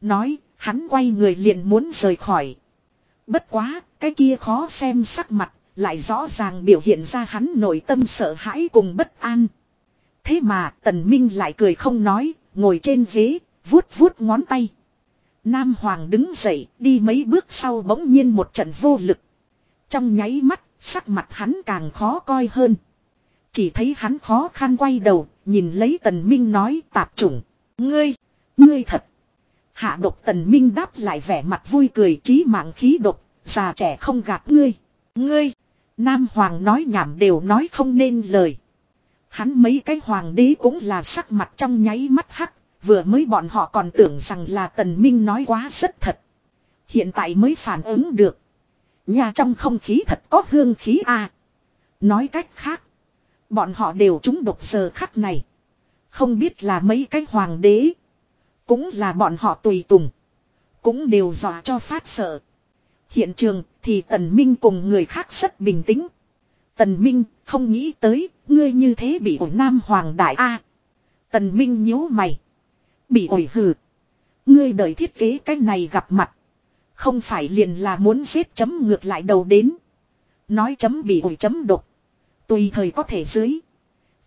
Nói, hắn quay người liền muốn rời khỏi. Bất quá, cái kia khó xem sắc mặt, lại rõ ràng biểu hiện ra hắn nội tâm sợ hãi cùng bất an. Thế mà, tần minh lại cười không nói, ngồi trên ghế, vuốt vuốt ngón tay. Nam Hoàng đứng dậy, đi mấy bước sau bỗng nhiên một trận vô lực. Trong nháy mắt, sắc mặt hắn càng khó coi hơn. Chỉ thấy hắn khó khăn quay đầu, nhìn lấy tần minh nói tạp chủng. Ngươi, ngươi thật. Hạ độc tần minh đáp lại vẻ mặt vui cười trí mạng khí độc, già trẻ không gạt ngươi. Ngươi, Nam Hoàng nói nhảm đều nói không nên lời. Hắn mấy cái hoàng đế cũng là sắc mặt trong nháy mắt hắc, vừa mới bọn họ còn tưởng rằng là tần minh nói quá rất thật. Hiện tại mới phản ứng được. Nhà trong không khí thật có hương khí a. Nói cách khác, bọn họ đều trúng độc giờ khắc này. Không biết là mấy cái hoàng đế, cũng là bọn họ tùy tùng, cũng đều dọa cho phát sợ. Hiện trường thì Tần Minh cùng người khác rất bình tĩnh. Tần Minh không nghĩ tới, ngươi như thế bị ổn nam hoàng đại A. Tần Minh nhíu mày. Bị ổi hừ. Ngươi đợi thiết kế cái này gặp mặt. Không phải liền là muốn giết chấm ngược lại đầu đến. Nói chấm bị ổi chấm độc. Tùy thời có thể dưới.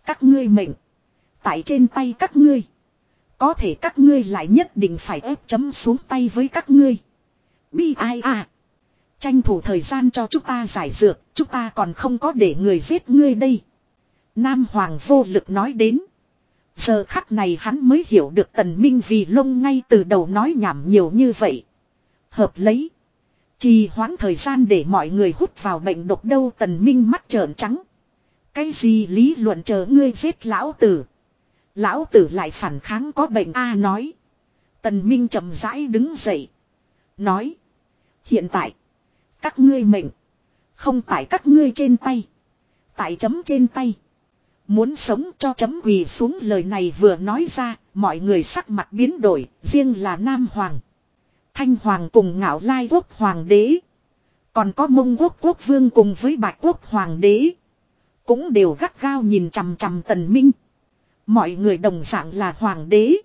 Các ngươi mệnh. Tại trên tay các ngươi. Có thể các ngươi lại nhất định phải ép chấm xuống tay với các ngươi. Bi ai à. Tranh thủ thời gian cho chúng ta giải dược. Chúng ta còn không có để người giết ngươi đây. Nam Hoàng vô lực nói đến. Giờ khắc này hắn mới hiểu được tần minh vì lông ngay từ đầu nói nhảm nhiều như vậy. Hợp lấy. Trì hoãn thời gian để mọi người hút vào bệnh độc đâu tần minh mắt trợn trắng. Cái gì lý luận chờ ngươi giết lão tử. Lão tử lại phản kháng có bệnh A nói. Tần minh chậm rãi đứng dậy. Nói. Hiện tại. Các ngươi mệnh. Không tại các ngươi trên tay. Tại chấm trên tay. Muốn sống cho chấm quỳ xuống lời này vừa nói ra, mọi người sắc mặt biến đổi, riêng là Nam Hoàng. Thanh Hoàng cùng ngạo lai quốc Hoàng đế. Còn có mông quốc quốc vương cùng với bạch quốc Hoàng đế. Cũng đều gắt gao nhìn chằm chằm tần minh. Mọi người đồng dạng là Hoàng đế.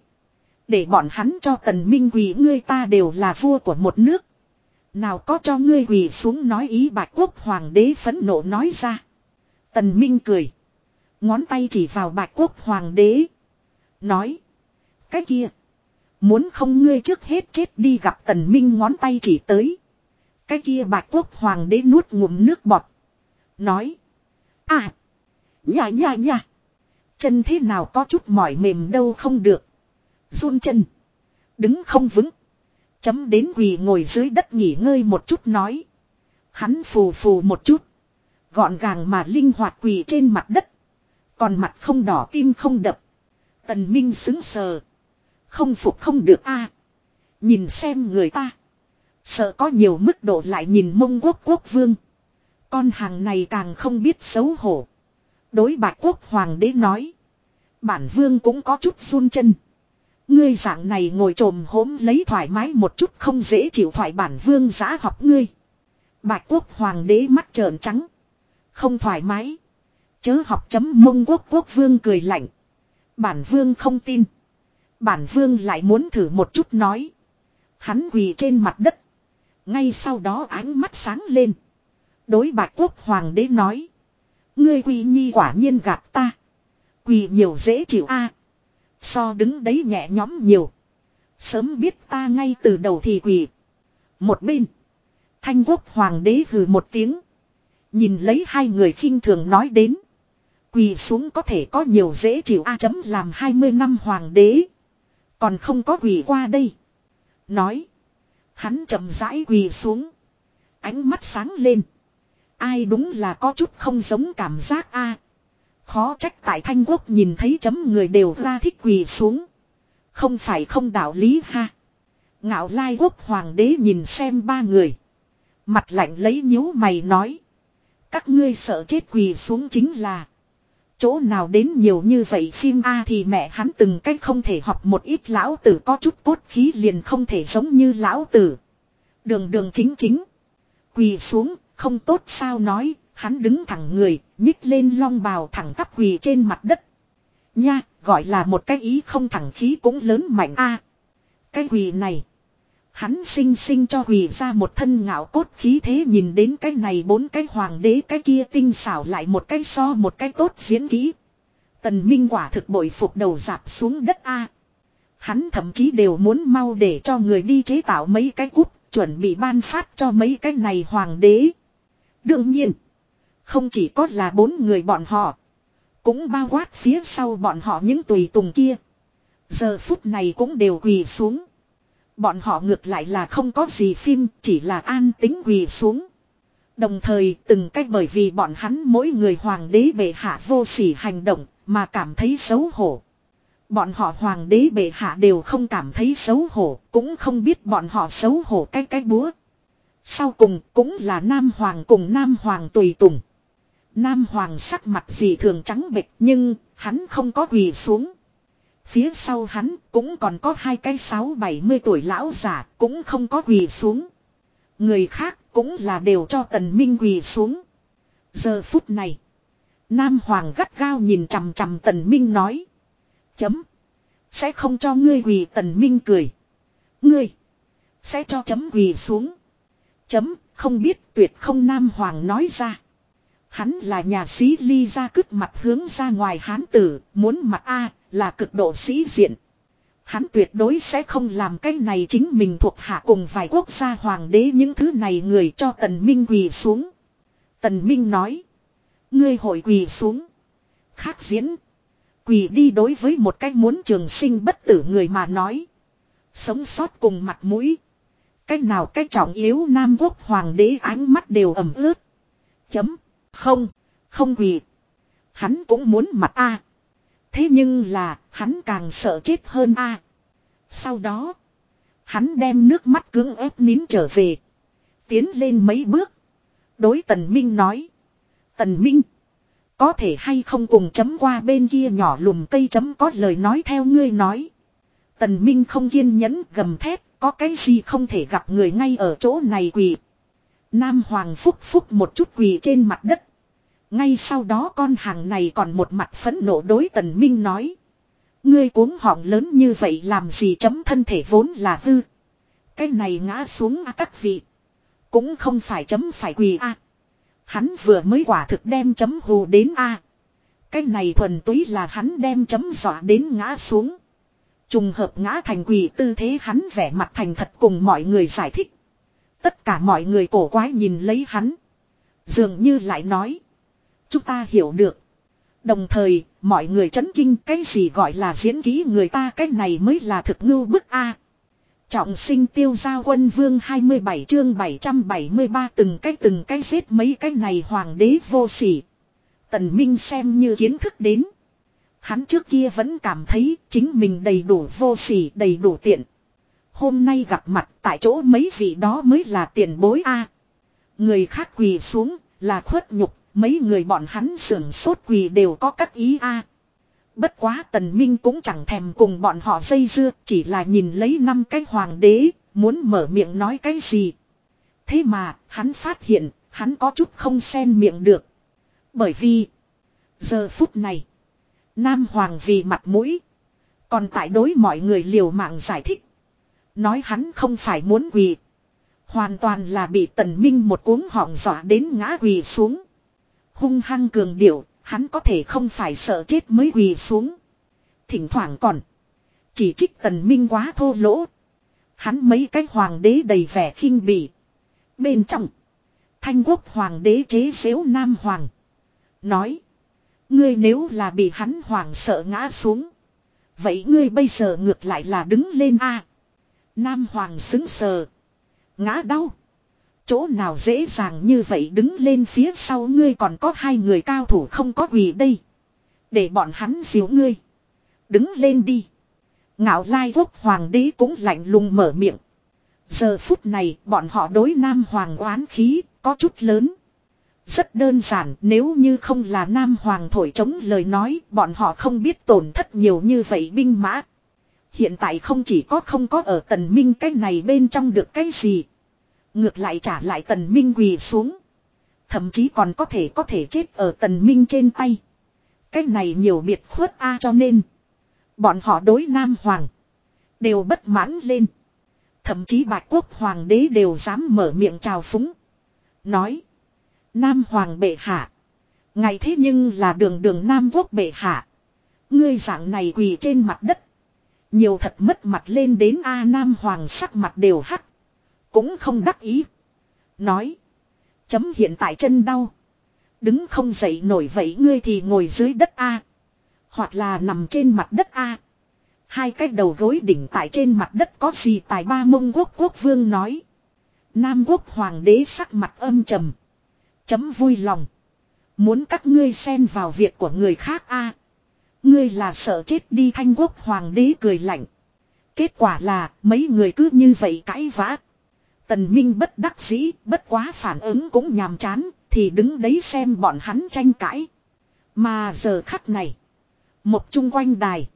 Để bọn hắn cho tần minh quỳ ngươi ta đều là vua của một nước. Nào có cho ngươi quỳ xuống nói ý bạch quốc Hoàng đế phẫn nộ nói ra. Tần minh cười. Ngón tay chỉ vào bạch quốc hoàng đế. Nói. Cái kia. Muốn không ngươi trước hết chết đi gặp tần minh ngón tay chỉ tới. Cái kia bạch quốc hoàng đế nuốt ngụm nước bọt. Nói. À. Nhà nhà nhà. Chân thế nào có chút mỏi mềm đâu không được. run chân. Đứng không vững. Chấm đến quỳ ngồi dưới đất nghỉ ngơi một chút nói. Hắn phù phù một chút. Gọn gàng mà linh hoạt quỳ trên mặt đất. Còn mặt không đỏ tim không đập. Tần Minh xứng sờ. Không phục không được a. Nhìn xem người ta. Sợ có nhiều mức độ lại nhìn mông quốc quốc vương. Con hàng này càng không biết xấu hổ. Đối bạch quốc hoàng đế nói. Bản vương cũng có chút run chân. Ngươi dạng này ngồi trồm hốm lấy thoải mái một chút không dễ chịu thoải bản vương giã học ngươi. Bạch quốc hoàng đế mắt trợn trắng. Không thoải mái. Chớ học chấm mông quốc quốc vương cười lạnh. Bản vương không tin. Bản vương lại muốn thử một chút nói. Hắn quỳ trên mặt đất. Ngay sau đó ánh mắt sáng lên. Đối bạc quốc hoàng đế nói. Ngươi quỳ nhi quả nhiên gạt ta. Quỳ nhiều dễ chịu a So đứng đấy nhẹ nhõm nhiều. Sớm biết ta ngay từ đầu thì quỳ. Một bên. Thanh quốc hoàng đế hừ một tiếng. Nhìn lấy hai người khinh thường nói đến. Quỳ xuống có thể có nhiều dễ chịu A chấm làm 20 năm hoàng đế. Còn không có quỳ qua đây. Nói. Hắn chậm rãi quỳ xuống. Ánh mắt sáng lên. Ai đúng là có chút không giống cảm giác a Khó trách tại Thanh Quốc nhìn thấy chấm người đều ra thích quỳ xuống. Không phải không đạo lý ha. Ngạo lai quốc hoàng đế nhìn xem ba người. Mặt lạnh lấy nhíu mày nói. Các ngươi sợ chết quỳ xuống chính là. Chỗ nào đến nhiều như vậy phim A thì mẹ hắn từng cách không thể học một ít lão tử có chút cốt khí liền không thể giống như lão tử. Đường đường chính chính. Quỳ xuống, không tốt sao nói, hắn đứng thẳng người, nhích lên long bào thẳng tắp quỳ trên mặt đất. Nha, gọi là một cái ý không thẳng khí cũng lớn mạnh a. cái quỳ này. Hắn sinh sinh cho quỳ ra một thân ngạo cốt khí thế nhìn đến cái này bốn cái hoàng đế cái kia tinh xảo lại một cái so một cái tốt diễn kỹ. Tần Minh quả thực bội phục đầu dạp xuống đất A. Hắn thậm chí đều muốn mau để cho người đi chế tạo mấy cái cúp, chuẩn bị ban phát cho mấy cái này hoàng đế. Đương nhiên, không chỉ có là bốn người bọn họ, cũng bao quát phía sau bọn họ những tùy tùng kia. Giờ phút này cũng đều quỳ xuống. Bọn họ ngược lại là không có gì phim, chỉ là an tính quỳ xuống. Đồng thời từng cách bởi vì bọn hắn mỗi người hoàng đế bệ hạ vô sỉ hành động mà cảm thấy xấu hổ. Bọn họ hoàng đế bệ hạ đều không cảm thấy xấu hổ, cũng không biết bọn họ xấu hổ cái cái búa. Sau cùng cũng là Nam Hoàng cùng Nam Hoàng tùy tùng. Nam Hoàng sắc mặt gì thường trắng bệch nhưng hắn không có quỳ xuống. Phía sau hắn cũng còn có hai cái sáu bảy mươi tuổi lão giả cũng không có quỳ xuống. Người khác cũng là đều cho tần minh quỳ xuống. Giờ phút này. Nam Hoàng gắt gao nhìn chằm chằm tần minh nói. Chấm. Sẽ không cho ngươi quỳ tần minh cười. Ngươi. Sẽ cho chấm quỳ xuống. Chấm không biết tuyệt không Nam Hoàng nói ra. Hắn là nhà sĩ ly ra cứt mặt hướng ra ngoài hán tử, muốn mặt A, là cực độ sĩ diện. Hắn tuyệt đối sẽ không làm cái này chính mình thuộc hạ cùng vài quốc gia hoàng đế những thứ này người cho tần minh quỳ xuống. Tần minh nói. Ngươi hội quỳ xuống. Khác diễn. Quỳ đi đối với một cách muốn trường sinh bất tử người mà nói. Sống sót cùng mặt mũi. Cách nào cách trọng yếu Nam Quốc Hoàng đế ánh mắt đều ẩm ướt. Chấm. Không. Không quỳ. Hắn cũng muốn mặt A. Thế nhưng là, hắn càng sợ chết hơn A. Sau đó, hắn đem nước mắt cưỡng ép nín trở về. Tiến lên mấy bước. Đối tần minh nói. Tần minh. Có thể hay không cùng chấm qua bên kia nhỏ lùm cây chấm có lời nói theo ngươi nói. Tần minh không kiên nhẫn gầm thét. Có cái gì không thể gặp người ngay ở chỗ này quỳ. Nam Hoàng phúc phúc một chút quỳ trên mặt đất. Ngay sau đó con hàng này còn một mặt phẫn nộ đối tần minh nói. Ngươi cuống họng lớn như vậy làm gì chấm thân thể vốn là hư. Cái này ngã xuống a các vị. Cũng không phải chấm phải quỳ a. Hắn vừa mới quả thực đem chấm hù đến a. Cái này thuần túy là hắn đem chấm dọa đến ngã xuống. Trùng hợp ngã thành quỳ tư thế hắn vẻ mặt thành thật cùng mọi người giải thích. Tất cả mọi người cổ quái nhìn lấy hắn. Dường như lại nói. Chúng ta hiểu được. Đồng thời, mọi người chấn kinh cái gì gọi là diễn ký người ta cái này mới là thực ngưu bức A. Trọng sinh tiêu giao quân vương 27 chương 773 từng cái từng cái giết mấy cái này hoàng đế vô sỉ. Tần Minh xem như kiến thức đến. Hắn trước kia vẫn cảm thấy chính mình đầy đủ vô sỉ đầy đủ tiện. Hôm nay gặp mặt tại chỗ mấy vị đó mới là tiền bối A. Người khác quỳ xuống là khuất nhục Mấy người bọn hắn sưởng sốt quỳ đều có các ý a. Bất quá tần minh cũng chẳng thèm cùng bọn họ dây dưa, chỉ là nhìn lấy năm cái hoàng đế, muốn mở miệng nói cái gì. Thế mà, hắn phát hiện, hắn có chút không xen miệng được. Bởi vì, giờ phút này, Nam Hoàng vì mặt mũi, còn tại đối mọi người liều mạng giải thích. Nói hắn không phải muốn quỳ. Hoàn toàn là bị tần minh một cuốn họng dọa đến ngã quỳ xuống. Hung hăng cường điệu, hắn có thể không phải sợ chết mới quỳ xuống. Thỉnh thoảng còn. Chỉ trích tần minh quá thô lỗ. Hắn mấy cái hoàng đế đầy vẻ khinh bỉ. Bên trong. Thanh quốc hoàng đế chế xếu nam hoàng. Nói. Ngươi nếu là bị hắn hoàng sợ ngã xuống. Vậy ngươi bây giờ ngược lại là đứng lên a Nam Hoàng xứng sờ. Ngã đau. Chỗ nào dễ dàng như vậy đứng lên phía sau ngươi còn có hai người cao thủ không có quỳ đây. Để bọn hắn diếu ngươi. Đứng lên đi. Ngạo lai quốc hoàng đế cũng lạnh lùng mở miệng. Giờ phút này, bọn họ đối nam hoàng oán khí có chút lớn. Rất đơn giản, nếu như không là nam hoàng thổi chống lời nói, bọn họ không biết tổn thất nhiều như vậy binh mã. Hiện tại không chỉ có không có ở tần minh cái này bên trong được cái gì. Ngược lại trả lại tần minh quỳ xuống. Thậm chí còn có thể có thể chết ở tần minh trên tay. Cách này nhiều biệt khuất a cho nên. Bọn họ đối Nam Hoàng. Đều bất mãn lên. Thậm chí bạch quốc hoàng đế đều dám mở miệng chào phúng. Nói. Nam Hoàng bệ hạ. Ngày thế nhưng là đường đường Nam quốc bệ hạ. Ngươi dạng này quỳ trên mặt đất. Nhiều thật mất mặt lên đến A Nam Hoàng sắc mặt đều hắc. Cũng không đắc ý. Nói. Chấm hiện tại chân đau. Đứng không dậy nổi vậy ngươi thì ngồi dưới đất A. Hoặc là nằm trên mặt đất A. Hai cái đầu gối đỉnh tại trên mặt đất có gì tài ba mông quốc quốc vương nói. Nam quốc hoàng đế sắc mặt âm trầm. Chấm vui lòng. Muốn các ngươi xen vào việc của người khác a Ngươi là sợ chết đi thanh quốc hoàng đế cười lạnh. Kết quả là mấy người cứ như vậy cãi vã. Tần Minh bất đắc dĩ, bất quá phản ứng cũng nhàm chán, thì đứng đấy xem bọn hắn tranh cãi. Mà giờ khắc này, một chung quanh đài,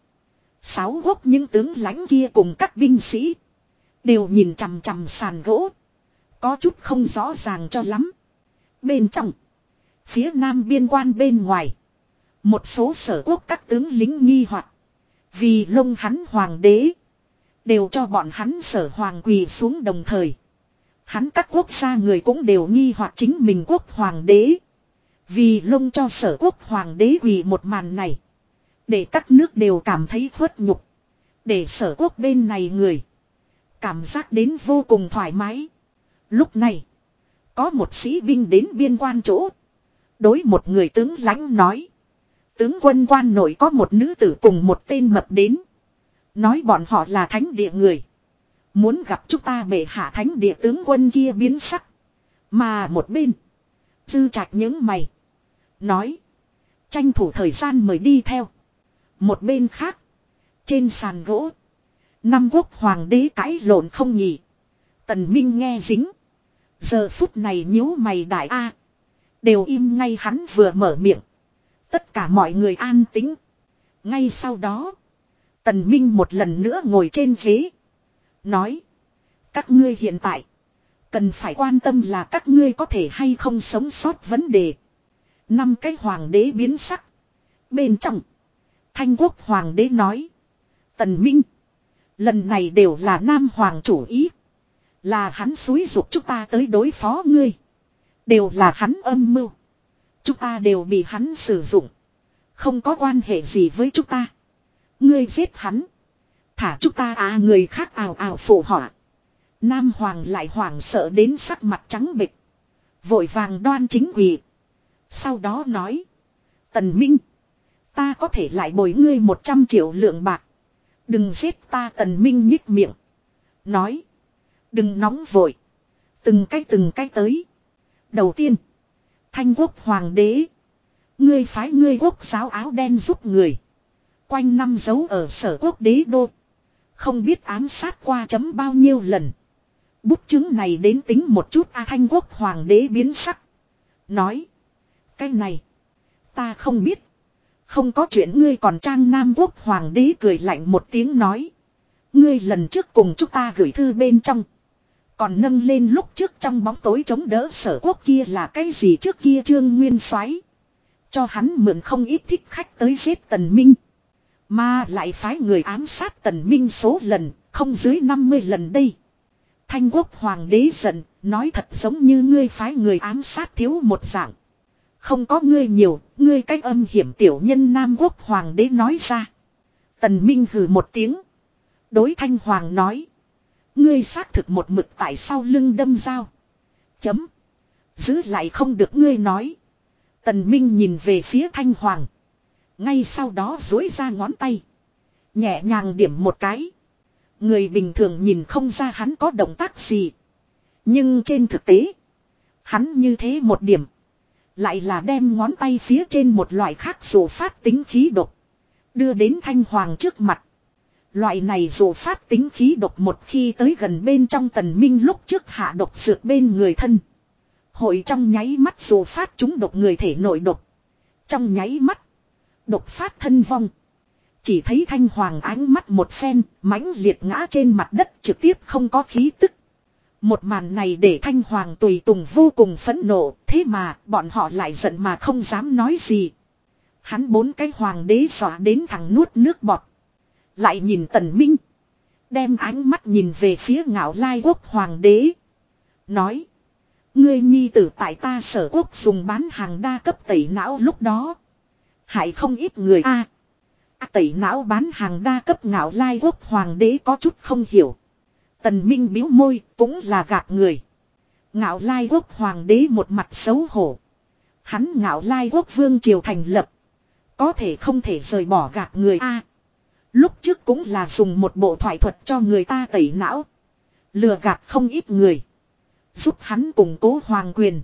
sáu quốc những tướng lãnh kia cùng các binh sĩ, đều nhìn chằm chằm sàn gỗ. Có chút không rõ ràng cho lắm. Bên trong, phía nam biên quan bên ngoài, một số sở quốc các tướng lính nghi hoặc Vì lông hắn hoàng đế, đều cho bọn hắn sở hoàng quỳ xuống đồng thời. Hắn các quốc gia người cũng đều nghi hoặc chính mình quốc hoàng đế. Vì lông cho sở quốc hoàng đế quỳ một màn này. Để các nước đều cảm thấy khuất nhục. Để sở quốc bên này người. Cảm giác đến vô cùng thoải mái. Lúc này. Có một sĩ binh đến biên quan chỗ. Đối một người tướng lãnh nói. Tướng quân quan nội có một nữ tử cùng một tên mập đến. Nói bọn họ là thánh địa người. Muốn gặp chúng ta bệ hạ thánh địa tướng quân kia biến sắc. Mà một bên. Dư trạch những mày. Nói. Tranh thủ thời gian mời đi theo. Một bên khác. Trên sàn gỗ. Năm quốc hoàng đế cãi lộn không nhỉ. Tần Minh nghe dính. Giờ phút này nhíu mày đại A. Đều im ngay hắn vừa mở miệng. Tất cả mọi người an tĩnh. Ngay sau đó. Tần Minh một lần nữa ngồi trên ghế. Nói. Các ngươi hiện tại. Cần phải quan tâm là các ngươi có thể hay không sống sót vấn đề. Năm cái hoàng đế biến sắc. Bên trong. Thanh quốc hoàng đế nói. Tần Minh. Lần này đều là nam hoàng chủ ý. Là hắn xúi dục chúng ta tới đối phó ngươi. Đều là hắn âm mưu. Chúng ta đều bị hắn sử dụng. Không có quan hệ gì với chúng ta. Ngươi giết hắn. Thả chúng ta à người khác ào ào phụ họa. Nam Hoàng lại hoảng sợ đến sắc mặt trắng bệch. Vội vàng đoan chính quỳ. Sau đó nói. Tần Minh. Ta có thể lại bồi ngươi 100 triệu lượng bạc. Đừng giết ta Tần Minh nhích miệng. Nói. Đừng nóng vội. Từng cái từng cái tới. Đầu tiên. Thanh quốc hoàng đế. Ngươi phái ngươi quốc giáo áo đen giúp người. Quanh năm giấu ở sở quốc đế đô. Không biết ám sát qua chấm bao nhiêu lần. Bút chứng này đến tính một chút A Thanh Quốc Hoàng đế biến sắc. Nói. Cái này. Ta không biết. Không có chuyện ngươi còn trang Nam Quốc Hoàng đế cười lạnh một tiếng nói. Ngươi lần trước cùng chúng ta gửi thư bên trong. Còn nâng lên lúc trước trong bóng tối chống đỡ sở quốc kia là cái gì trước kia trương nguyên soái Cho hắn mượn không ít thích khách tới giết tần minh. Mà lại phái người ám sát tần minh số lần, không dưới 50 lần đây. Thanh quốc hoàng đế giận, nói thật giống như ngươi phái người ám sát thiếu một dạng. Không có ngươi nhiều, ngươi cách âm hiểm tiểu nhân Nam quốc hoàng đế nói ra. Tần Minh hừ một tiếng. Đối thanh hoàng nói. Ngươi xác thực một mực tại sau lưng đâm dao. Chấm. Giữ lại không được ngươi nói. Tần Minh nhìn về phía thanh hoàng. Ngay sau đó dối ra ngón tay. Nhẹ nhàng điểm một cái. Người bình thường nhìn không ra hắn có động tác gì. Nhưng trên thực tế. Hắn như thế một điểm. Lại là đem ngón tay phía trên một loại khác dù phát tính khí độc. Đưa đến thanh hoàng trước mặt. Loại này dù phát tính khí độc một khi tới gần bên trong tần minh lúc trước hạ độc sượt bên người thân. Hội trong nháy mắt dù phát chúng độc người thể nội độc. Trong nháy mắt. Độc phát thân vong. Chỉ thấy thanh hoàng ánh mắt một phen, mãnh liệt ngã trên mặt đất trực tiếp không có khí tức. Một màn này để thanh hoàng tùy tùng vô cùng phẫn nộ, thế mà bọn họ lại giận mà không dám nói gì. Hắn bốn cái hoàng đế dọa đến thằng nuốt nước bọt. Lại nhìn tần minh. Đem ánh mắt nhìn về phía ngạo lai quốc hoàng đế. Nói. Ngươi nhi tử tại ta sở quốc dùng bán hàng đa cấp tẩy não lúc đó. Hại không ít người a à, Tẩy não bán hàng đa cấp ngạo lai quốc hoàng đế có chút không hiểu. Tần Minh biếu môi cũng là gạt người. Ngạo lai quốc hoàng đế một mặt xấu hổ. Hắn ngạo lai quốc vương triều thành lập. Có thể không thể rời bỏ gạt người a Lúc trước cũng là dùng một bộ thoại thuật cho người ta tẩy não. Lừa gạt không ít người. Giúp hắn củng cố hoàng quyền.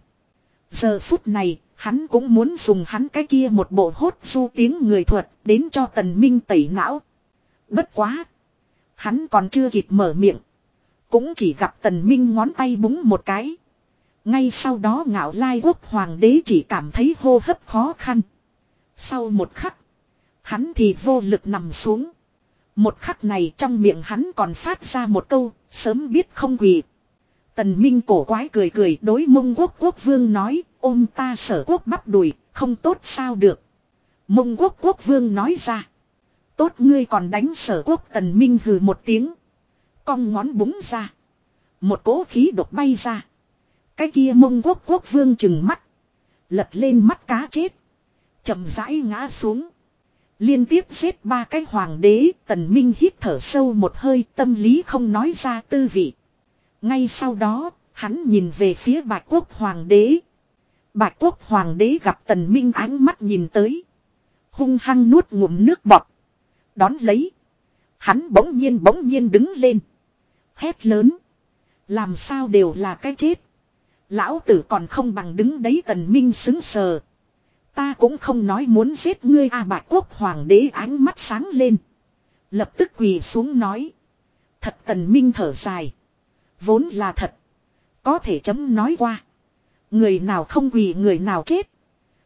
Giờ phút này, hắn cũng muốn dùng hắn cái kia một bộ hốt du tiếng người thuật đến cho tần minh tẩy não. Bất quá. Hắn còn chưa kịp mở miệng. Cũng chỉ gặp tần minh ngón tay búng một cái. Ngay sau đó ngạo lai quốc hoàng đế chỉ cảm thấy hô hấp khó khăn. Sau một khắc. Hắn thì vô lực nằm xuống. Một khắc này trong miệng hắn còn phát ra một câu, sớm biết không quỳ. Tần Minh cổ quái cười cười đối mông quốc quốc vương nói, ôm ta sở quốc bắp đùi, không tốt sao được. Mông quốc quốc vương nói ra. Tốt ngươi còn đánh sở quốc tần minh hừ một tiếng. Cong ngón búng ra. Một cỗ khí độc bay ra. Cái kia mông quốc quốc vương chừng mắt. Lật lên mắt cá chết. chậm rãi ngã xuống. Liên tiếp giết ba cái hoàng đế, tần minh hít thở sâu một hơi tâm lý không nói ra tư vị. Ngay sau đó, hắn nhìn về phía bạch quốc hoàng đế. Bạch quốc hoàng đế gặp tần minh ánh mắt nhìn tới. Hung hăng nuốt ngụm nước bọt. Đón lấy. Hắn bỗng nhiên bỗng nhiên đứng lên. Hét lớn. Làm sao đều là cái chết. Lão tử còn không bằng đứng đấy tần minh xứng sờ. Ta cũng không nói muốn giết ngươi a à, bạch quốc hoàng đế ánh mắt sáng lên. Lập tức quỳ xuống nói. Thật tần minh thở dài. Vốn là thật. Có thể chấm nói qua. Người nào không quỳ, người nào chết.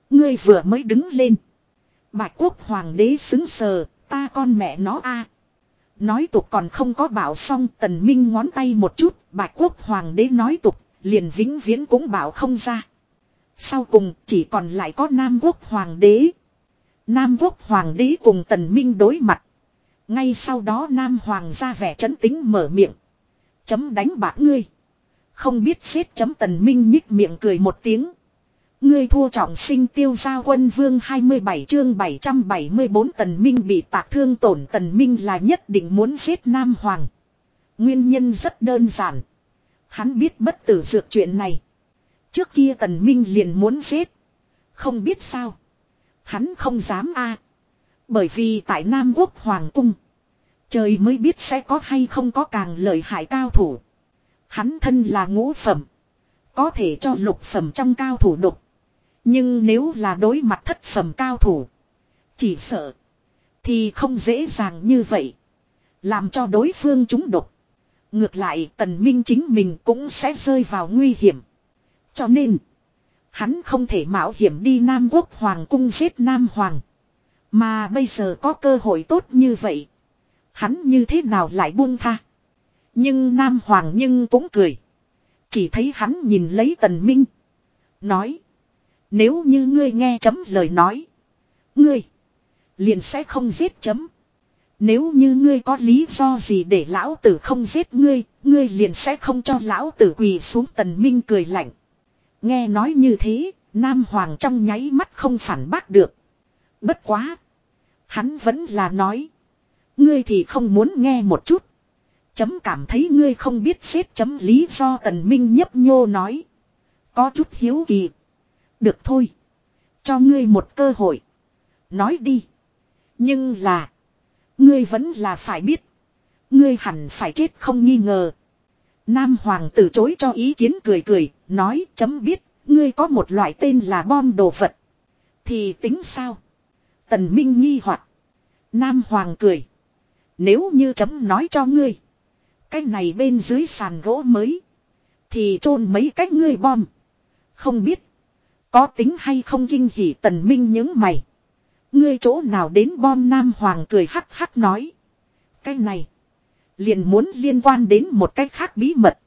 Ngươi vừa mới đứng lên. Bạch quốc hoàng đế xứng sờ. Ta con mẹ nó a Nói tục còn không có bảo xong, tần minh ngón tay một chút. Bạch quốc hoàng đế nói tục. Liền vĩnh viễn cũng bảo không ra. Sau cùng, chỉ còn lại có Nam Quốc Hoàng đế. Nam Quốc Hoàng đế cùng Tần Minh đối mặt. Ngay sau đó Nam Hoàng ra vẻ chấn tính mở miệng. Chấm đánh bạc ngươi. Không biết xếp chấm Tần Minh nhích miệng cười một tiếng. Ngươi thua trọng sinh tiêu gia quân vương 27 chương 774 Tần Minh bị tạc thương tổn Tần Minh là nhất định muốn giết Nam Hoàng. Nguyên nhân rất đơn giản. Hắn biết bất tử dược chuyện này. Trước kia tần minh liền muốn giết. Không biết sao. Hắn không dám a Bởi vì tại Nam Quốc Hoàng Cung. Trời mới biết sẽ có hay không có càng lợi hại cao thủ. Hắn thân là ngũ phẩm. Có thể cho lục phẩm trong cao thủ đục, Nhưng nếu là đối mặt thất phẩm cao thủ. Chỉ sợ. Thì không dễ dàng như vậy. Làm cho đối phương chúng đục. Ngược lại tần minh chính mình cũng sẽ rơi vào nguy hiểm. Cho nên, hắn không thể mạo hiểm đi Nam Quốc Hoàng cung giết Nam Hoàng. Mà bây giờ có cơ hội tốt như vậy. Hắn như thế nào lại buông tha. Nhưng Nam Hoàng nhưng cũng cười. Chỉ thấy hắn nhìn lấy tần minh. Nói. Nếu như ngươi nghe chấm lời nói. Ngươi. Liền sẽ không giết chấm. Nếu như ngươi có lý do gì để lão tử không giết ngươi. Ngươi liền sẽ không cho lão tử quỳ xuống tần minh cười lạnh. Nghe nói như thế, Nam Hoàng trong nháy mắt không phản bác được. Bất quá. Hắn vẫn là nói. Ngươi thì không muốn nghe một chút. Chấm cảm thấy ngươi không biết xếp chấm lý do tần minh nhấp nhô nói. Có chút hiếu kỳ. Được thôi. Cho ngươi một cơ hội. Nói đi. Nhưng là. Ngươi vẫn là phải biết. Ngươi hẳn phải chết không nghi ngờ. Nam Hoàng từ chối cho ý kiến cười cười, nói chấm biết, ngươi có một loại tên là bom đồ vật. Thì tính sao? Tần Minh nghi hoặc Nam Hoàng cười. Nếu như chấm nói cho ngươi. Cái này bên dưới sàn gỗ mới. Thì chôn mấy cái ngươi bom. Không biết. Có tính hay không kinh hỉ tần minh những mày. Ngươi chỗ nào đến bom Nam Hoàng cười hắc hắc nói. Cái này. Liền muốn liên quan đến một cách khác bí mật.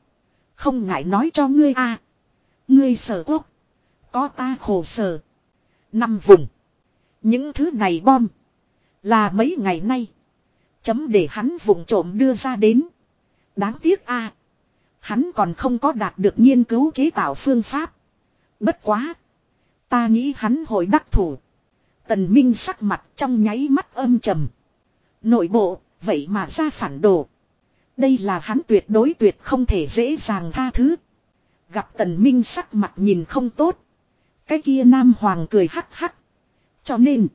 Không ngại nói cho ngươi a. Ngươi sở quốc. Có ta khổ sở. Năm vùng. Những thứ này bom. Là mấy ngày nay. Chấm để hắn vùng trộm đưa ra đến. Đáng tiếc a Hắn còn không có đạt được nghiên cứu chế tạo phương pháp. Bất quá. Ta nghĩ hắn hội đắc thủ. Tần Minh sắc mặt trong nháy mắt âm trầm. Nội bộ, vậy mà ra phản đồ. Đây là hắn tuyệt đối tuyệt không thể dễ dàng tha thứ. Gặp tần minh sắc mặt nhìn không tốt. Cái kia nam hoàng cười hắc hắc. Cho nên.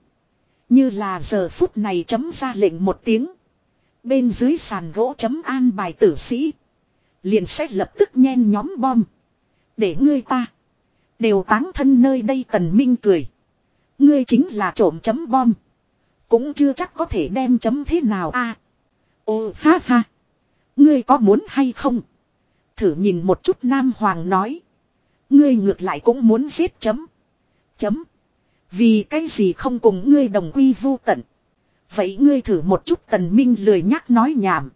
Như là giờ phút này chấm ra lệnh một tiếng. Bên dưới sàn gỗ chấm an bài tử sĩ. Liền sẽ lập tức nhen nhóm bom. Để ngươi ta. Đều táng thân nơi đây tần minh cười. Ngươi chính là trộm chấm bom. Cũng chưa chắc có thể đem chấm thế nào a. À, ô ha ha. Ngươi có muốn hay không? Thử nhìn một chút Nam Hoàng nói. Ngươi ngược lại cũng muốn giết chấm. Chấm. Vì cái gì không cùng ngươi đồng quy vu tận. Vậy ngươi thử một chút tần minh lười nhắc nói nhảm.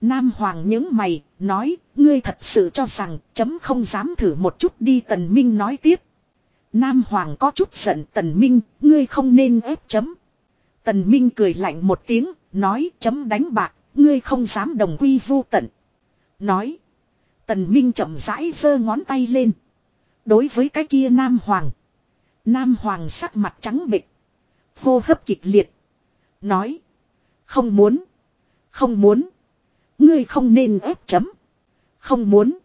Nam Hoàng những mày, nói, ngươi thật sự cho rằng chấm không dám thử một chút đi tần minh nói tiếp. Nam Hoàng có chút giận tần minh, ngươi không nên ép chấm. Tần minh cười lạnh một tiếng, nói chấm đánh bạc, ngươi không dám đồng quy vu tận. Nói. Tần Minh chậm rãi giơ ngón tay lên. Đối với cái kia Nam Hoàng. Nam Hoàng sắc mặt trắng bệch, hô hấp kịch liệt. Nói. Không muốn. Không muốn. Ngươi không nên ép chấm. Không muốn.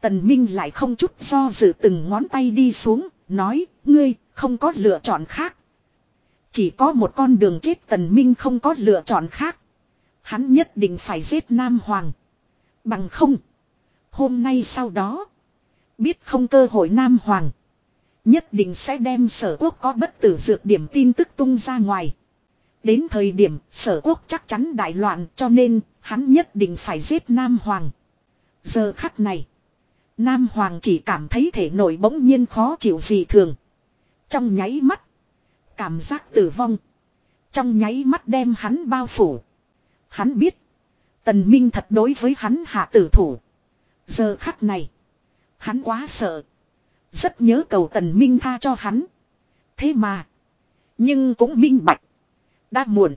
Tần Minh lại không chút do dự từng ngón tay đi xuống. Nói. Ngươi không có lựa chọn khác. Chỉ có một con đường chết Tần Minh không có lựa chọn khác. Hắn nhất định phải giết Nam Hoàng. Bằng không. Hôm nay sau đó. Biết không cơ hội Nam Hoàng. Nhất định sẽ đem sở quốc có bất tử dược điểm tin tức tung ra ngoài. Đến thời điểm, sở quốc chắc chắn đại loạn cho nên hắn nhất định phải giết Nam Hoàng. Giờ khắc này. Nam Hoàng chỉ cảm thấy thể nội bỗng nhiên khó chịu gì thường. Trong nháy mắt. Cảm giác tử vong. Trong nháy mắt đem hắn bao phủ. Hắn biết. Tần Minh thật đối với hắn hạ tử thủ. Giờ khắc này. Hắn quá sợ. Rất nhớ cầu Tần Minh tha cho hắn. Thế mà. Nhưng cũng minh bạch. Đã muộn.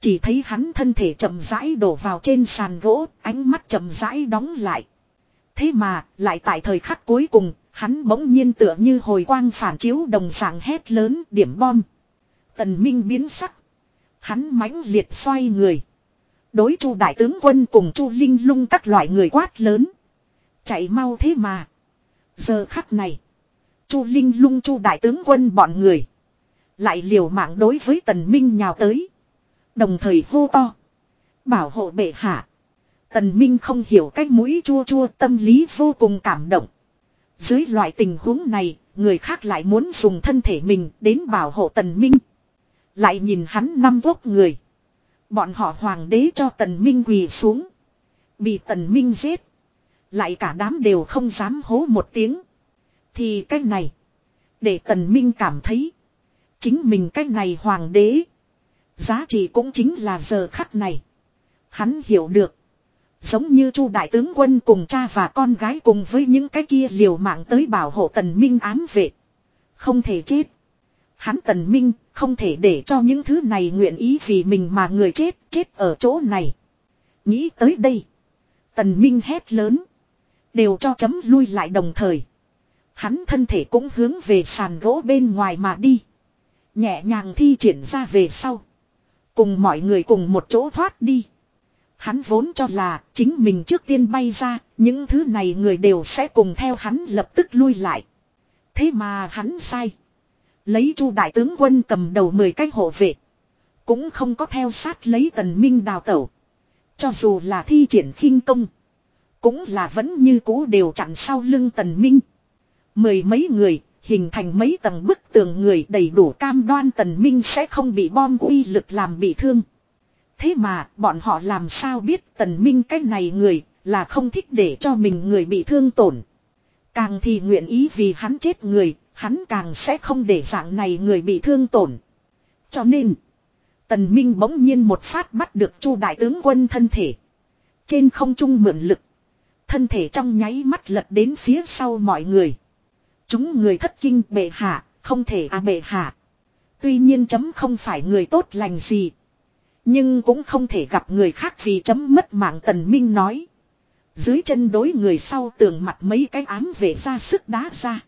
Chỉ thấy hắn thân thể chậm rãi đổ vào trên sàn gỗ, ánh mắt chậm rãi đóng lại. Thế mà, lại tại thời khắc cuối cùng, hắn bỗng nhiên tựa như hồi quang phản chiếu đồng dạng hét lớn điểm bom. Tần Minh biến sắc. Hắn mãnh liệt xoay người. Đối chu đại tướng quân cùng chu linh lung các loại người quát lớn. Chạy mau thế mà. Giờ khắc này. chu linh lung chu đại tướng quân bọn người. Lại liều mạng đối với tần minh nhào tới. Đồng thời hô to. Bảo hộ bệ hạ. Tần minh không hiểu cách mũi chua chua tâm lý vô cùng cảm động. Dưới loại tình huống này, người khác lại muốn dùng thân thể mình đến bảo hộ tần minh. Lại nhìn hắn năm quốc người. Bọn họ hoàng đế cho tần minh quỳ xuống. Bị tần minh giết. Lại cả đám đều không dám hố một tiếng. Thì cách này. Để tần minh cảm thấy. Chính mình cái này hoàng đế. Giá trị cũng chính là giờ khắc này. Hắn hiểu được. Giống như chu đại tướng quân cùng cha và con gái cùng với những cái kia liều mạng tới bảo hộ tần minh ám vệ. Không thể chết. Hắn tần minh không thể để cho những thứ này nguyện ý vì mình mà người chết chết ở chỗ này. Nghĩ tới đây. Tần minh hét lớn. Đều cho chấm lui lại đồng thời. Hắn thân thể cũng hướng về sàn gỗ bên ngoài mà đi. Nhẹ nhàng thi triển ra về sau. Cùng mọi người cùng một chỗ thoát đi. Hắn vốn cho là chính mình trước tiên bay ra, những thứ này người đều sẽ cùng theo hắn lập tức lui lại. Thế mà hắn sai. Lấy chu đại tướng quân cầm đầu 10 cái hộ vệ. Cũng không có theo sát lấy tần minh đào tẩu. Cho dù là thi triển khinh công. Cũng là vẫn như cũ đều chặn sau lưng tần minh. Mười mấy người, hình thành mấy tầng bức tường người đầy đủ cam đoan tần minh sẽ không bị bom uy lực làm bị thương. Thế mà, bọn họ làm sao biết tần minh cái này người, là không thích để cho mình người bị thương tổn. Càng thì nguyện ý vì hắn chết người, hắn càng sẽ không để dạng này người bị thương tổn. Cho nên, tần minh bỗng nhiên một phát bắt được chu đại tướng quân thân thể. Trên không trung mượn lực. Thân thể trong nháy mắt lật đến phía sau mọi người. Chúng người thất kinh bệ hạ, không thể à bệ hạ. Tuy nhiên chấm không phải người tốt lành gì. Nhưng cũng không thể gặp người khác vì chấm mất mạng tần minh nói. Dưới chân đối người sau tường mặt mấy cái ám về ra sức đá ra.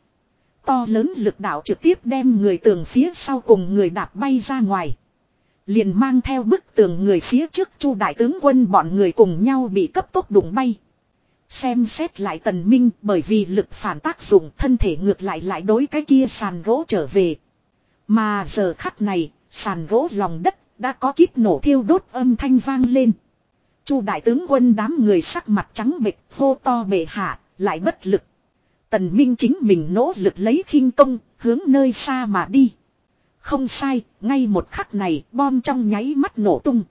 To lớn lực đạo trực tiếp đem người tường phía sau cùng người đạp bay ra ngoài. Liền mang theo bức tường người phía trước chu đại tướng quân bọn người cùng nhau bị cấp tốc đụng bay. Xem xét lại tần minh bởi vì lực phản tác dụng thân thể ngược lại lại đối cái kia sàn gỗ trở về. Mà giờ khắc này, sàn gỗ lòng đất đã có kíp nổ thiêu đốt âm thanh vang lên. Chu đại tướng quân đám người sắc mặt trắng bệch hô to bệ hạ, lại bất lực. Tần Minh chính mình nỗ lực lấy khinh công, hướng nơi xa mà đi. Không sai, ngay một khắc này, bom trong nháy mắt nổ tung.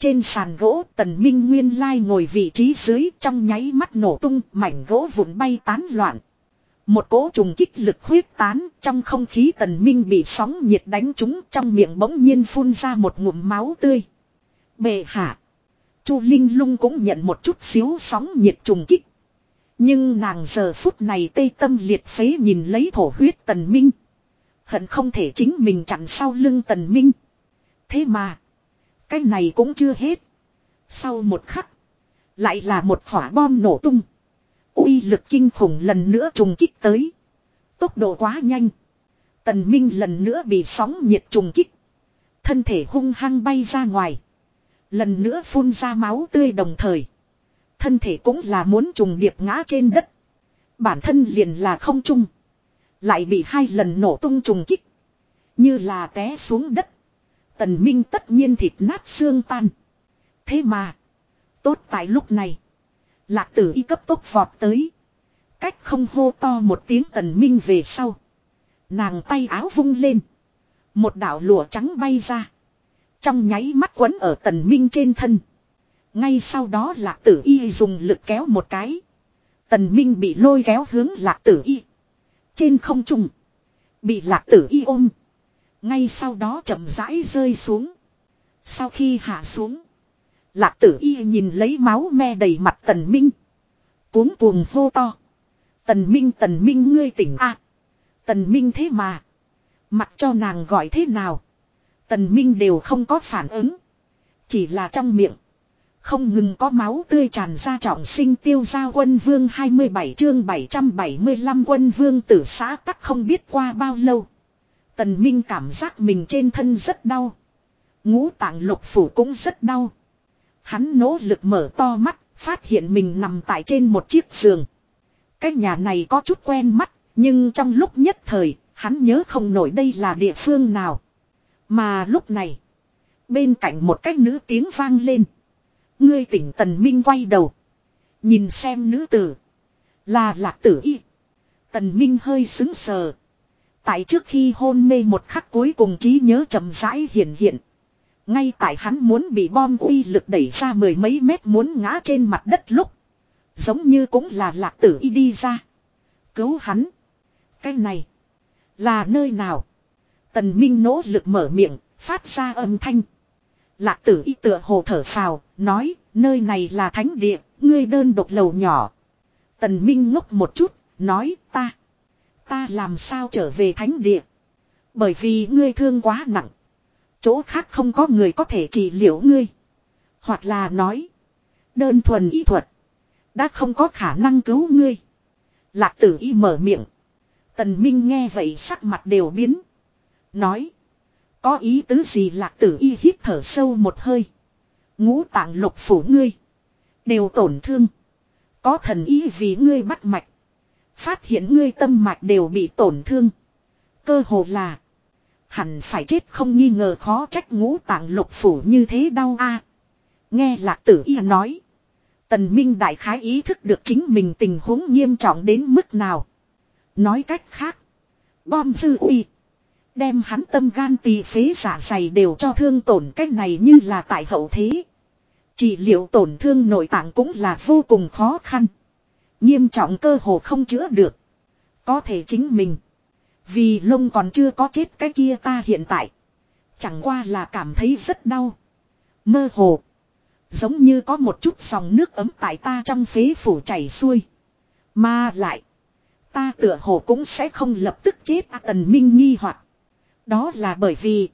Trên sàn gỗ, tần minh nguyên lai ngồi vị trí dưới trong nháy mắt nổ tung, mảnh gỗ vụn bay tán loạn. Một cỗ trùng kích lực huyết tán, trong không khí tần minh bị sóng nhiệt đánh trúng, trong miệng bỗng nhiên phun ra một ngụm máu tươi. Bệ hạ. Chu Linh lung cũng nhận một chút xíu sóng nhiệt trùng kích. Nhưng nàng giờ phút này tê tâm liệt phế nhìn lấy thổ huyết tần minh. Hận không thể chính mình chặn sau lưng tần minh. Thế mà. Cái này cũng chưa hết. Sau một khắc. Lại là một quả bom nổ tung. uy lực kinh khủng lần nữa trùng kích tới. Tốc độ quá nhanh. Tần Minh lần nữa bị sóng nhiệt trùng kích. Thân thể hung hăng bay ra ngoài. Lần nữa phun ra máu tươi đồng thời. Thân thể cũng là muốn trùng điệp ngã trên đất. Bản thân liền là không trung. Lại bị hai lần nổ tung trùng kích. Như là té xuống đất. Tần Minh tất nhiên thịt nát xương tan. Thế mà. Tốt tại lúc này. Lạc tử y cấp tốc vọt tới. Cách không hô to một tiếng tần minh về sau. Nàng tay áo vung lên. Một đạo lụa trắng bay ra. Trong nháy mắt quấn ở tần minh trên thân. Ngay sau đó lạc tử y dùng lực kéo một cái. Tần minh bị lôi kéo hướng lạc tử y. Trên không trung. Bị lạc tử y ôm. Ngay sau đó chậm rãi rơi xuống. Sau khi hạ xuống. Lạc tử y nhìn lấy máu me đầy mặt tần minh. Cuống cuồng hô to. Tần minh tần minh, ngươi tỉnh a Tần minh thế mà. Mặc cho nàng gọi thế nào. Tần minh đều không có phản ứng. Chỉ là trong miệng. Không ngừng có máu tươi tràn ra trọng sinh tiêu gia quân vương 27 chương 775 quân vương tử xã tắc không biết qua bao lâu. Tần Minh cảm giác mình trên thân rất đau. Ngũ tạng lục phủ cũng rất đau. Hắn nỗ lực mở to mắt, phát hiện mình nằm tại trên một chiếc giường. Cái nhà này có chút quen mắt, nhưng trong lúc nhất thời, hắn nhớ không nổi đây là địa phương nào. Mà lúc này, bên cạnh một cái nữ tiếng vang lên. Ngươi tỉnh Tần Minh quay đầu. Nhìn xem nữ tử. Là lạc tử y. Tần Minh hơi xứng sờ. Tại trước khi hôn mê một khắc cuối cùng trí nhớ chậm rãi hiện hiện. Ngay tại hắn muốn bị bom uy lực đẩy ra mười mấy mét muốn ngã trên mặt đất lúc. Giống như cũng là lạc tử y đi ra. Cứu hắn. Cái này. Là nơi nào? Tần Minh nỗ lực mở miệng, phát ra âm thanh. Lạc tử y tựa hồ thở phào, nói, nơi này là thánh địa, ngươi đơn độc lầu nhỏ. Tần Minh ngốc một chút, nói, ta. Ta làm sao trở về thánh địa? Bởi vì ngươi thương quá nặng. Chỗ khác không có người có thể trị liệu ngươi. Hoặc là nói. Đơn thuần y thuật. Đã không có khả năng cứu ngươi. Lạc tử y mở miệng. Tần Minh nghe vậy sắc mặt đều biến. Nói. Có ý tứ gì lạc tử y hít thở sâu một hơi. Ngũ tạng lục phủ ngươi. Đều tổn thương. Có thần ý vì ngươi bắt mạch. Phát hiện ngươi tâm mạch đều bị tổn thương. Cơ hồ là. Hẳn phải chết không nghi ngờ khó trách ngũ tạng lục phủ như thế đau a Nghe lạc tử y nói. Tần Minh đại khái ý thức được chính mình tình huống nghiêm trọng đến mức nào. Nói cách khác. Bom dư uy. Đem hắn tâm gan tỳ phế giả dày đều cho thương tổn cách này như là tại hậu thế. Chỉ liệu tổn thương nội tạng cũng là vô cùng khó khăn. Nghiêm trọng cơ hồ không chữa được. Có thể chính mình. Vì lông còn chưa có chết cái kia ta hiện tại. Chẳng qua là cảm thấy rất đau. Mơ hồ. Giống như có một chút dòng nước ấm tại ta trong phế phủ chảy xuôi. Mà lại. Ta tựa hồ cũng sẽ không lập tức chết à, tần minh nghi hoặc Đó là bởi vì.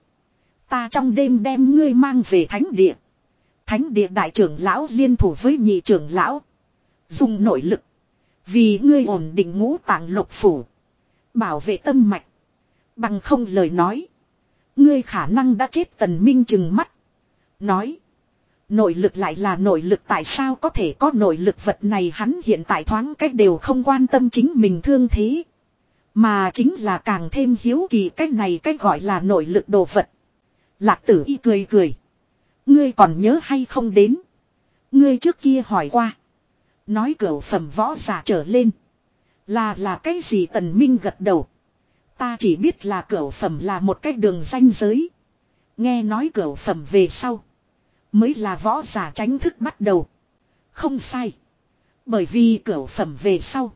Ta trong đêm đem ngươi mang về thánh địa. Thánh địa đại trưởng lão liên thủ với nhị trưởng lão. Dùng nội lực. Vì ngươi ổn định ngũ tạng lục phủ. Bảo vệ tâm mạch. Bằng không lời nói. Ngươi khả năng đã chết tần minh chừng mắt. Nói. Nội lực lại là nội lực, tại sao có thể có nội lực vật này hắn hiện tại thoáng cách đều không quan tâm chính mình thương thế. Mà chính là càng thêm hiếu kỳ cách này cách gọi là nội lực đồ vật. Lạc tử y cười cười. Ngươi còn nhớ hay không đến. Ngươi trước kia hỏi qua. Nói cửa phẩm võ giả trở lên. Là là cái gì tần minh gật đầu. Ta chỉ biết là cửa phẩm là một cái đường danh giới. Nghe nói cửa phẩm về sau. Mới là võ giả tránh thức bắt đầu. Không sai. Bởi vì cửa phẩm về sau.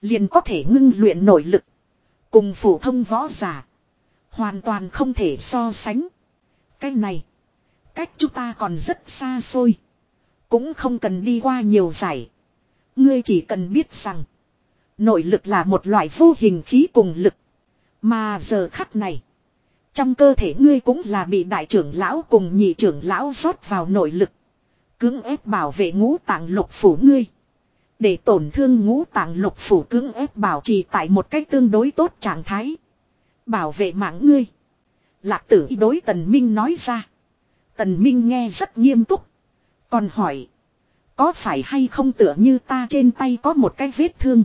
Liền có thể ngưng luyện nội lực. Cùng phổ thông võ giả. Hoàn toàn không thể so sánh. Cái này. Cách chúng ta còn rất xa xôi. Cũng không cần đi qua nhiều giải. Ngươi chỉ cần biết rằng. Nội lực là một loại vô hình khí cùng lực. Mà giờ khắc này. Trong cơ thể ngươi cũng là bị đại trưởng lão cùng nhị trưởng lão rót vào nội lực. Cưỡng ép bảo vệ ngũ tạng lục phủ ngươi. Để tổn thương ngũ tạng lục phủ cưỡng ép bảo trì tại một cách tương đối tốt trạng thái. Bảo vệ mạng ngươi. Lạc tử đối tần minh nói ra. Tần minh nghe rất nghiêm túc. Còn hỏi. Có phải hay không tựa như ta trên tay có một cái vết thương.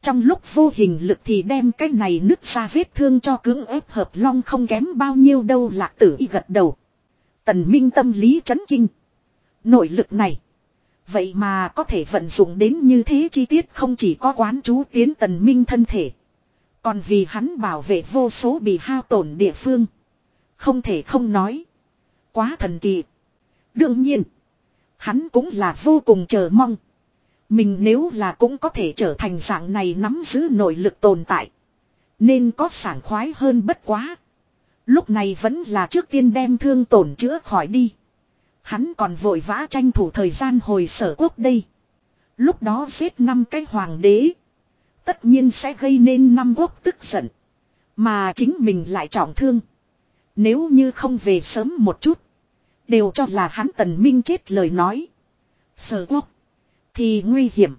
Trong lúc vô hình lực thì đem cái này nứt ra vết thương cho cưỡng ép hợp long không kém bao nhiêu đâu lạc tử y gật đầu. Tần minh tâm lý chấn kinh. Nội lực này. Vậy mà có thể vận dụng đến như thế chi tiết không chỉ có quán chú tiến tần minh thân thể. Còn vì hắn bảo vệ vô số bị hao tổn địa phương. Không thể không nói. Quá thần kỳ. Đương nhiên. Hắn cũng là vô cùng chờ mong. Mình nếu là cũng có thể trở thành dạng này nắm giữ nội lực tồn tại. Nên có sảng khoái hơn bất quá. Lúc này vẫn là trước tiên đem thương tổn chữa khỏi đi. Hắn còn vội vã tranh thủ thời gian hồi sở quốc đây. Lúc đó giết năm cái hoàng đế. Tất nhiên sẽ gây nên năm quốc tức giận. Mà chính mình lại trọng thương. Nếu như không về sớm một chút. Đều cho là hắn tần minh chết lời nói. Sở quốc. Thì nguy hiểm.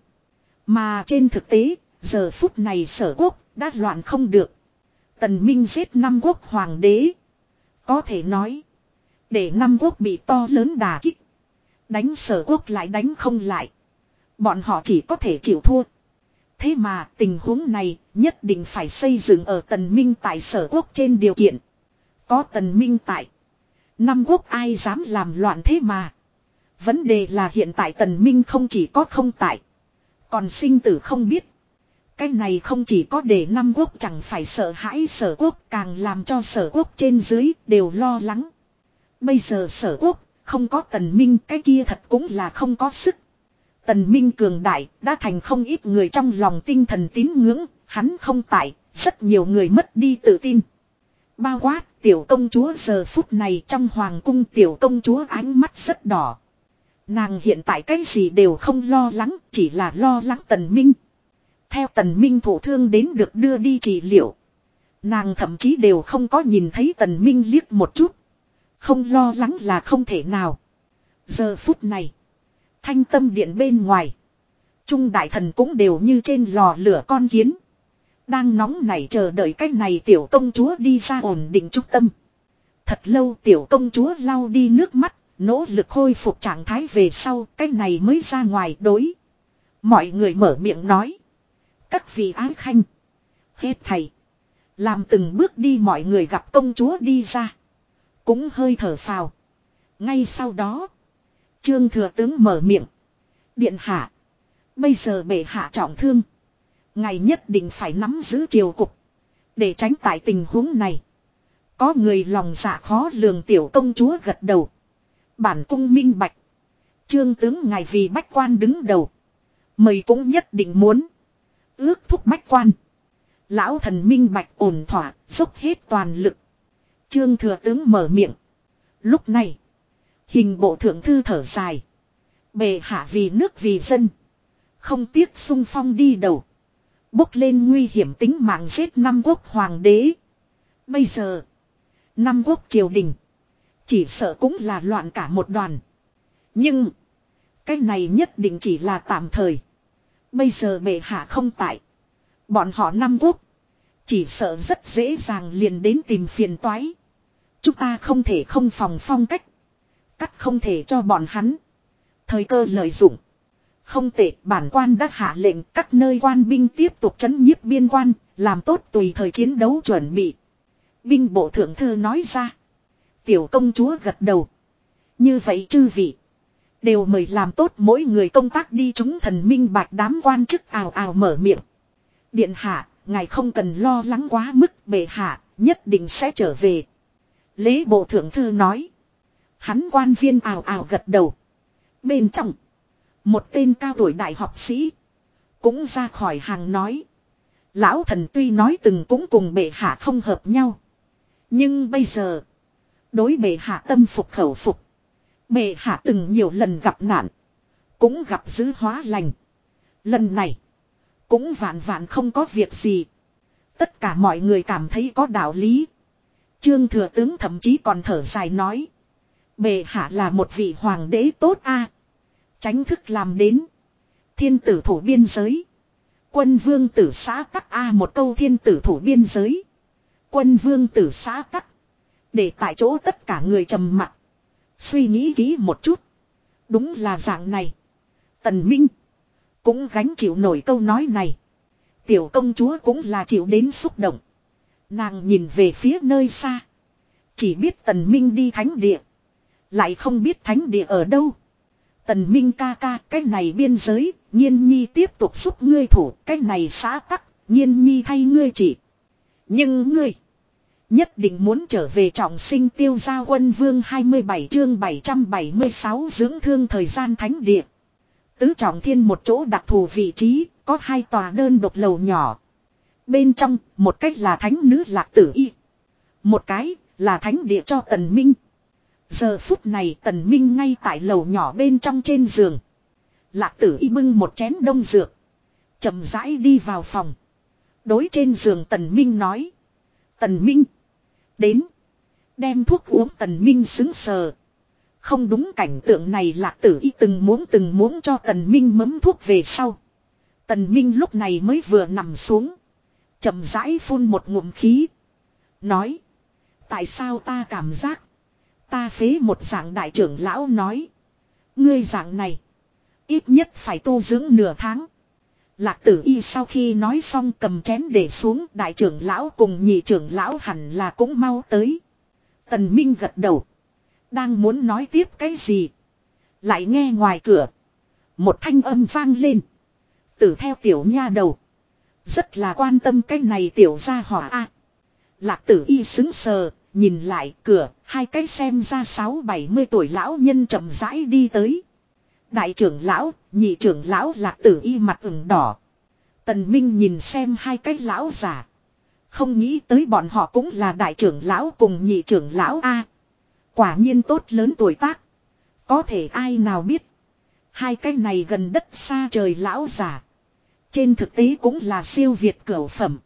Mà trên thực tế, giờ phút này sở quốc đã loạn không được. Tần Minh giết năm quốc hoàng đế. Có thể nói. Để năm quốc bị to lớn đà kích. Đánh sở quốc lại đánh không lại. Bọn họ chỉ có thể chịu thua. Thế mà tình huống này nhất định phải xây dựng ở tần minh tại sở quốc trên điều kiện. Có tần minh tại. Năm quốc ai dám làm loạn thế mà. Vấn đề là hiện tại tần minh không chỉ có không tại. Còn sinh tử không biết. Cái này không chỉ có để năm quốc chẳng phải sợ hãi sở quốc càng làm cho sở quốc trên dưới đều lo lắng. Bây giờ sở quốc không có tần minh cái kia thật cũng là không có sức. Tần minh cường đại đã thành không ít người trong lòng tinh thần tín ngưỡng, hắn không tại, rất nhiều người mất đi tự tin. Bao quát tiểu công chúa giờ phút này trong hoàng cung tiểu công chúa ánh mắt rất đỏ. Nàng hiện tại cái gì đều không lo lắng, chỉ là lo lắng tần minh. Theo tần minh thủ thương đến được đưa đi trị liệu. Nàng thậm chí đều không có nhìn thấy tần minh liếc một chút. Không lo lắng là không thể nào. Giờ phút này. Thanh tâm điện bên ngoài. Trung đại thần cũng đều như trên lò lửa con kiến. Đang nóng nảy chờ đợi cách này tiểu công chúa đi ra ổn định trung tâm. Thật lâu tiểu công chúa lau đi nước mắt, nỗ lực khôi phục trạng thái về sau, cách này mới ra ngoài đối. Mọi người mở miệng nói. Các vị ái khanh. Hết thầy. Làm từng bước đi mọi người gặp công chúa đi ra. Cũng hơi thở phào. Ngay sau đó. Trương thừa tướng mở miệng. Điện hạ. Bây giờ bệ hạ trọng thương. Ngài nhất định phải nắm giữ triều cục. Để tránh tại tình huống này. Có người lòng dạ khó lường tiểu công chúa gật đầu. Bản cung minh bạch. Trương tướng ngài vì bách quan đứng đầu. Mời cũng nhất định muốn. Ước thúc bách quan. Lão thần minh bạch ổn thỏa, dốc hết toàn lực. Trương thừa tướng mở miệng. Lúc này, hình bộ thượng thư thở dài. Bề hạ vì nước vì dân. Không tiếc sung phong đi đầu. Bốc lên nguy hiểm tính mạng giết năm quốc hoàng đế. Bây giờ, năm quốc triều đình. Chỉ sợ cũng là loạn cả một đoàn. Nhưng, cái này nhất định chỉ là tạm thời. Bây giờ bệ hạ không tại. Bọn họ năm quốc. Chỉ sợ rất dễ dàng liền đến tìm phiền toái. Chúng ta không thể không phòng phong cách. Cắt không thể cho bọn hắn. Thời cơ lợi dụng. Không tệ bản quan đã hạ lệnh các nơi quan binh tiếp tục chấn nhiếp biên quan. Làm tốt tùy thời chiến đấu chuẩn bị. Binh bộ thượng thư nói ra. Tiểu công chúa gật đầu. Như vậy chư vị. Đều mời làm tốt mỗi người công tác đi chúng thần minh bạch đám quan chức ào ào mở miệng. Điện hạ, ngài không cần lo lắng quá mức bệ hạ, nhất định sẽ trở về. Lễ bộ thượng thư nói. Hắn quan viên ào ào gật đầu. Bên trong, một tên cao tuổi đại học sĩ, cũng ra khỏi hàng nói. Lão thần tuy nói từng cũng cùng bệ hạ không hợp nhau. Nhưng bây giờ, đối bệ hạ tâm phục khẩu phục. Bệ hạ từng nhiều lần gặp nạn. Cũng gặp dữ hóa lành. Lần này. Cũng vạn vạn không có việc gì. Tất cả mọi người cảm thấy có đạo lý. Trương thừa tướng thậm chí còn thở dài nói. Bệ hạ là một vị hoàng đế tốt a Tránh thức làm đến. Thiên tử thủ biên giới. Quân vương tử xã tắc A một câu thiên tử thủ biên giới. Quân vương tử xã tắc. Để tại chỗ tất cả người trầm mặc. Suy nghĩ kỹ một chút. Đúng là dạng này. Tần Minh. Cũng gánh chịu nổi câu nói này. Tiểu công chúa cũng là chịu đến xúc động. Nàng nhìn về phía nơi xa. Chỉ biết tần minh đi thánh địa. Lại không biết thánh địa ở đâu. Tần minh ca ca cái này biên giới. Nhiên nhi tiếp tục giúp ngươi thủ. Cái này xã tắc. Nhiên nhi thay ngươi chỉ. Nhưng ngươi. Nhất định muốn trở về trọng sinh tiêu gia quân vương 27 chương 776 dưỡng thương thời gian thánh địa. Tứ trọng thiên một chỗ đặc thù vị trí, có hai tòa đơn độc lầu nhỏ. Bên trong, một cách là thánh nữ lạc tử y. Một cái, là thánh địa cho tần minh. Giờ phút này tần minh ngay tại lầu nhỏ bên trong trên giường. Lạc tử y bưng một chén đông dược. chậm rãi đi vào phòng. Đối trên giường tần minh nói. Tần minh. Đến. Đem thuốc uống tần minh xứng sờ. Không đúng cảnh tượng này lạc tử y từng muốn từng muốn cho tần minh mấm thuốc về sau. Tần minh lúc này mới vừa nằm xuống. chậm rãi phun một ngụm khí. Nói. Tại sao ta cảm giác. Ta phế một dạng đại trưởng lão nói. Ngươi dạng này. Ít nhất phải tu dưỡng nửa tháng. Lạc tử y sau khi nói xong cầm chén để xuống đại trưởng lão cùng nhị trưởng lão hẳn là cũng mau tới. Tần Minh gật đầu. Đang muốn nói tiếp cái gì. Lại nghe ngoài cửa. Một thanh âm vang lên. Tử theo tiểu nha đầu. Rất là quan tâm cái này tiểu gia hỏa a. Lạc tử y xứng sờ, nhìn lại cửa, hai cái xem ra sáu bảy mươi tuổi lão nhân chậm rãi đi tới. Đại trưởng lão, nhị trưởng lão lạc tử y mặt ửng đỏ. Tần Minh nhìn xem hai cái lão già. Không nghĩ tới bọn họ cũng là đại trưởng lão cùng nhị trưởng lão A. Quả nhiên tốt lớn tuổi tác. Có thể ai nào biết. Hai cái này gần đất xa trời lão già. Trên thực tế cũng là siêu việt cửu phẩm.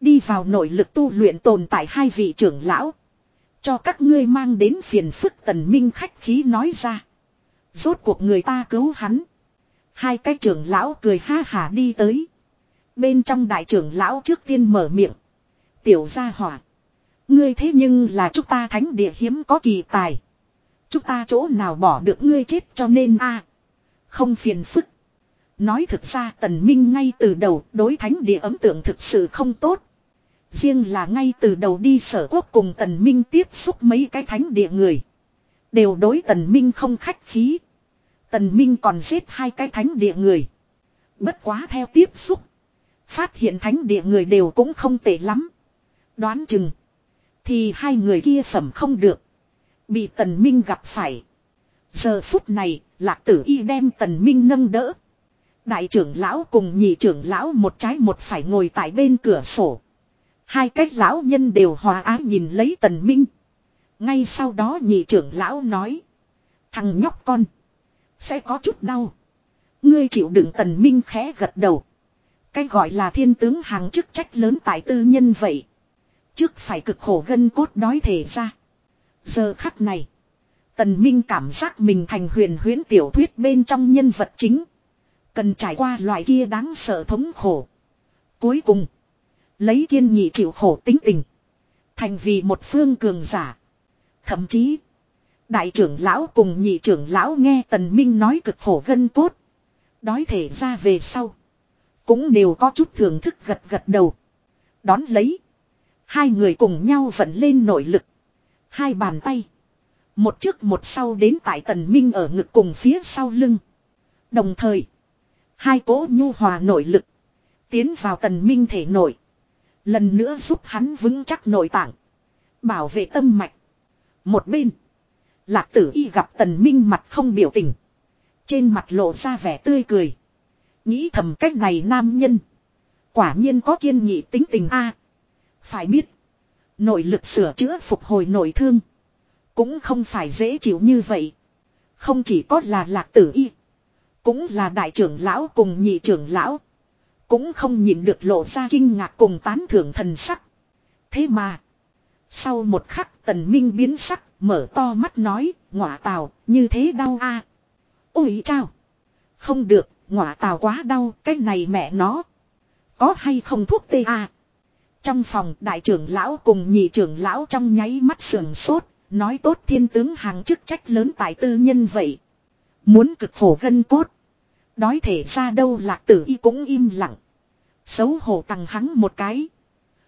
Đi vào nội lực tu luyện tồn tại hai vị trưởng lão. Cho các ngươi mang đến phiền phức tần minh khách khí nói ra. Rốt cuộc người ta cứu hắn. Hai cái trưởng lão cười ha hà đi tới. Bên trong đại trưởng lão trước tiên mở miệng. Tiểu gia hỏa. Ngươi thế nhưng là chúng ta thánh địa hiếm có kỳ tài. Chúng ta chỗ nào bỏ được ngươi chết cho nên a Không phiền phức. Nói thực ra tần minh ngay từ đầu đối thánh địa ấn tượng thực sự không tốt. Riêng là ngay từ đầu đi sở quốc cùng tần minh tiếp xúc mấy cái thánh địa người. Đều đối tần minh không khách khí. Tần minh còn giết hai cái thánh địa người. Bất quá theo tiếp xúc. Phát hiện thánh địa người đều cũng không tệ lắm. Đoán chừng. Thì hai người kia phẩm không được. Bị tần minh gặp phải. Giờ phút này, lạc tử y đem tần minh nâng đỡ. Đại trưởng lão cùng nhị trưởng lão một trái một phải ngồi tại bên cửa sổ. Hai cách lão nhân đều hòa ái nhìn lấy tần minh. Ngay sau đó nhị trưởng lão nói. Thằng nhóc con. Sẽ có chút đau. Ngươi chịu đựng tần minh khẽ gật đầu. Cái gọi là thiên tướng hàng chức trách lớn tại tư nhân vậy. Trước phải cực khổ gân cốt đói thể ra. Giờ khắc này. Tần Minh cảm giác mình thành huyền huyễn tiểu thuyết bên trong nhân vật chính. Cần trải qua loại kia đáng sợ thống khổ. Cuối cùng. Lấy kiên nhị chịu khổ tính tình. Thành vì một phương cường giả. Thậm chí. Đại trưởng lão cùng nhị trưởng lão nghe tần minh nói cực khổ gân cốt. Đói thể ra về sau. Cũng đều có chút thưởng thức gật gật đầu. Đón lấy. Hai người cùng nhau vận lên nội lực. Hai bàn tay. Một trước một sau đến tại tần minh ở ngực cùng phía sau lưng. Đồng thời. Hai cỗ nhu hòa nội lực. Tiến vào tần minh thể nội. Lần nữa giúp hắn vững chắc nội tạng. Bảo vệ tâm mạch. Một bên. Lạc tử y gặp tần minh mặt không biểu tình. Trên mặt lộ ra vẻ tươi cười. Nghĩ thầm cách này nam nhân. Quả nhiên có kiên nhị tính tình a. phải biết. Nội lực sửa chữa phục hồi nội thương. Cũng không phải dễ chịu như vậy. Không chỉ có là lạc tử y. Cũng là đại trưởng lão cùng nhị trưởng lão. Cũng không nhìn được lộ ra kinh ngạc cùng tán thưởng thần sắc. Thế mà. Sau một khắc tần minh biến sắc, mở to mắt nói, ngọa tào, như thế đau a Ôi chao! Không được, ngọa tào quá đau, cái này mẹ nó. Có hay không thuốc tê a Trong phòng đại trưởng lão cùng nhị trưởng lão trong nháy mắt sườn sốt, nói tốt thiên tướng hàng chức trách lớn tại tư nhân vậy. Muốn cực khổ gân cốt. Đói thể ra đâu lạc tử y cũng im lặng. Xấu hổ tăng hắn một cái.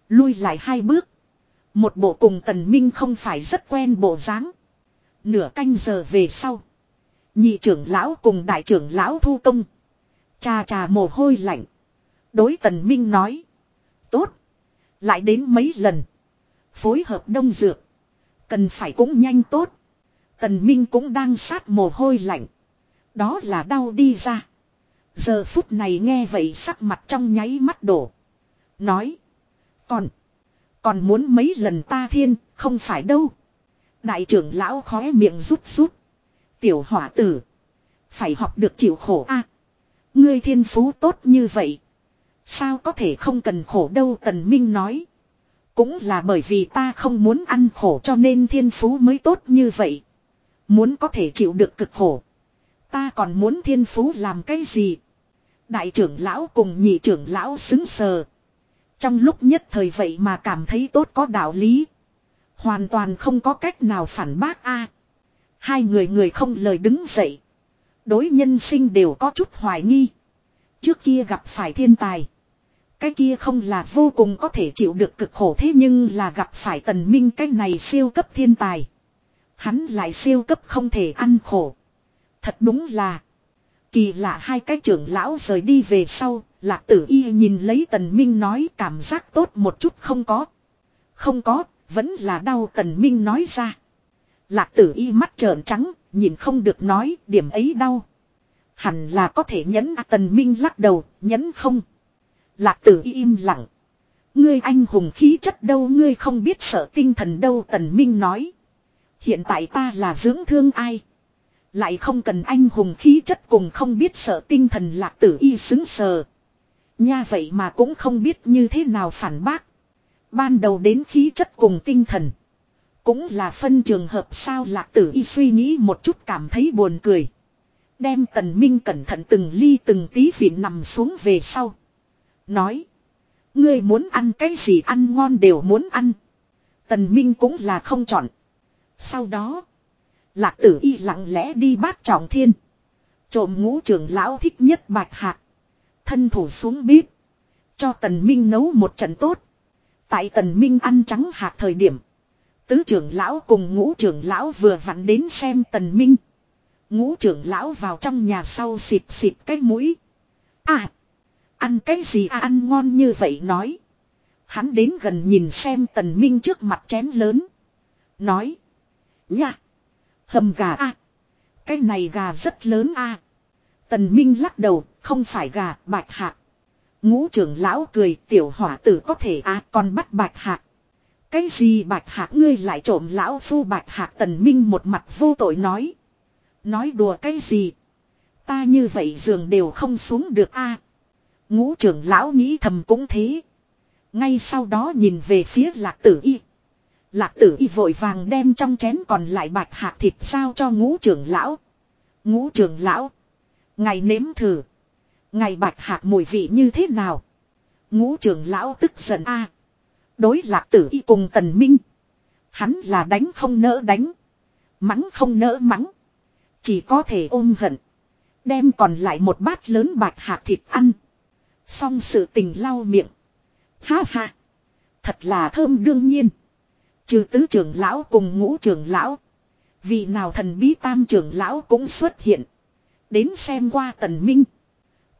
Lui lại hai bước. Một bộ cùng tần minh không phải rất quen bộ dáng. Nửa canh giờ về sau. Nhị trưởng lão cùng đại trưởng lão thu công. Trà trà mồ hôi lạnh. Đối tần minh nói. Tốt. Lại đến mấy lần. Phối hợp đông dược. Cần phải cũng nhanh tốt. Tần minh cũng đang sát mồ hôi lạnh. Đó là đau đi ra. Giờ phút này nghe vậy sắc mặt trong nháy mắt đổ. Nói. Còn. Còn muốn mấy lần ta thiên, không phải đâu. Đại trưởng lão khóe miệng rút rút. Tiểu hỏa tử. Phải học được chịu khổ a. ngươi thiên phú tốt như vậy. Sao có thể không cần khổ đâu tần minh nói. Cũng là bởi vì ta không muốn ăn khổ cho nên thiên phú mới tốt như vậy. Muốn có thể chịu được cực khổ. Ta còn muốn thiên phú làm cái gì? Đại trưởng lão cùng nhị trưởng lão xứng sờ. Trong lúc nhất thời vậy mà cảm thấy tốt có đạo lý. Hoàn toàn không có cách nào phản bác a. hai người người không lời đứng dậy. Đối nhân sinh đều có chút hoài nghi. Trước kia gặp phải thiên tài. Cái kia không là vô cùng có thể chịu được cực khổ thế nhưng là gặp phải tần minh cái này siêu cấp thiên tài. Hắn lại siêu cấp không thể ăn khổ. Thật đúng là. Kỳ lạ hai cái trưởng lão rời đi về sau, lạc tử y nhìn lấy tần minh nói cảm giác tốt một chút không có. Không có, vẫn là đau tần minh nói ra. Lạc tử y mắt trợn trắng, nhìn không được nói điểm ấy đau. Hẳn là có thể nhấn à, tần minh lắc đầu, nhấn không. Lạc tử y im lặng. Ngươi anh hùng khí chất đâu ngươi không biết sợ tinh thần đâu tần minh nói. Hiện tại ta là dưỡng thương ai. Lại không cần anh hùng khí chất cùng không biết sợ tinh thần lạc tử y xứng sờ. Nha vậy mà cũng không biết như thế nào phản bác. Ban đầu đến khí chất cùng tinh thần. Cũng là phân trường hợp sao lạc tử y suy nghĩ một chút cảm thấy buồn cười. Đem tần minh cẩn thận từng ly từng tí vị nằm xuống về sau. Nói. Ngươi muốn ăn cái gì ăn ngon đều muốn ăn. Tần minh cũng là không chọn. Sau đó. Lạc tử y lặng lẽ đi bát trọng thiên. Trộm ngũ trưởng lão thích nhất bạch hạc. Thân thủ xuống bếp. Cho tần minh nấu một trận tốt. Tại tần minh ăn trắng hạt thời điểm. Tứ trưởng lão cùng ngũ trưởng lão vừa vặn đến xem tần minh. Ngũ trưởng lão vào trong nhà sau xịt xịt cái mũi. À! Ăn cái gì à ăn ngon như vậy nói. Hắn đến gần nhìn xem tần minh trước mặt chén lớn. Nói. Nha! Hầm gà à! Cái này gà rất lớn à! Tần minh lắc đầu, không phải gà, bạch hạ Ngũ trưởng lão cười tiểu hỏa tử có thể à còn bắt bạch hạ Cái gì bạch hạ ngươi lại trộm lão phu bạch hạ tần minh một mặt vô tội nói. Nói đùa cái gì? Ta như vậy giường đều không xuống được a. Ngũ trưởng lão nghĩ thầm cũng thế. Ngay sau đó nhìn về phía lạc tử y. Lạc tử y vội vàng đem trong chén còn lại bạch hạt thịt sao cho ngũ trưởng lão. Ngũ trưởng lão. Ngày nếm thử. Ngày bạch hạt mùi vị như thế nào? Ngũ trưởng lão tức giận a. Đối lạc tử y cùng tần minh. Hắn là đánh không nỡ đánh. Mắng không nỡ mắng. Chỉ có thể ôm hận. Đem còn lại một bát lớn bạch hạt thịt ăn. Xong sự tình lau miệng. Ha ha. Thật là thơm đương nhiên. Trừ tứ trưởng lão cùng ngũ trưởng lão. Vì nào thần bí tam trưởng lão cũng xuất hiện. Đến xem qua tần minh.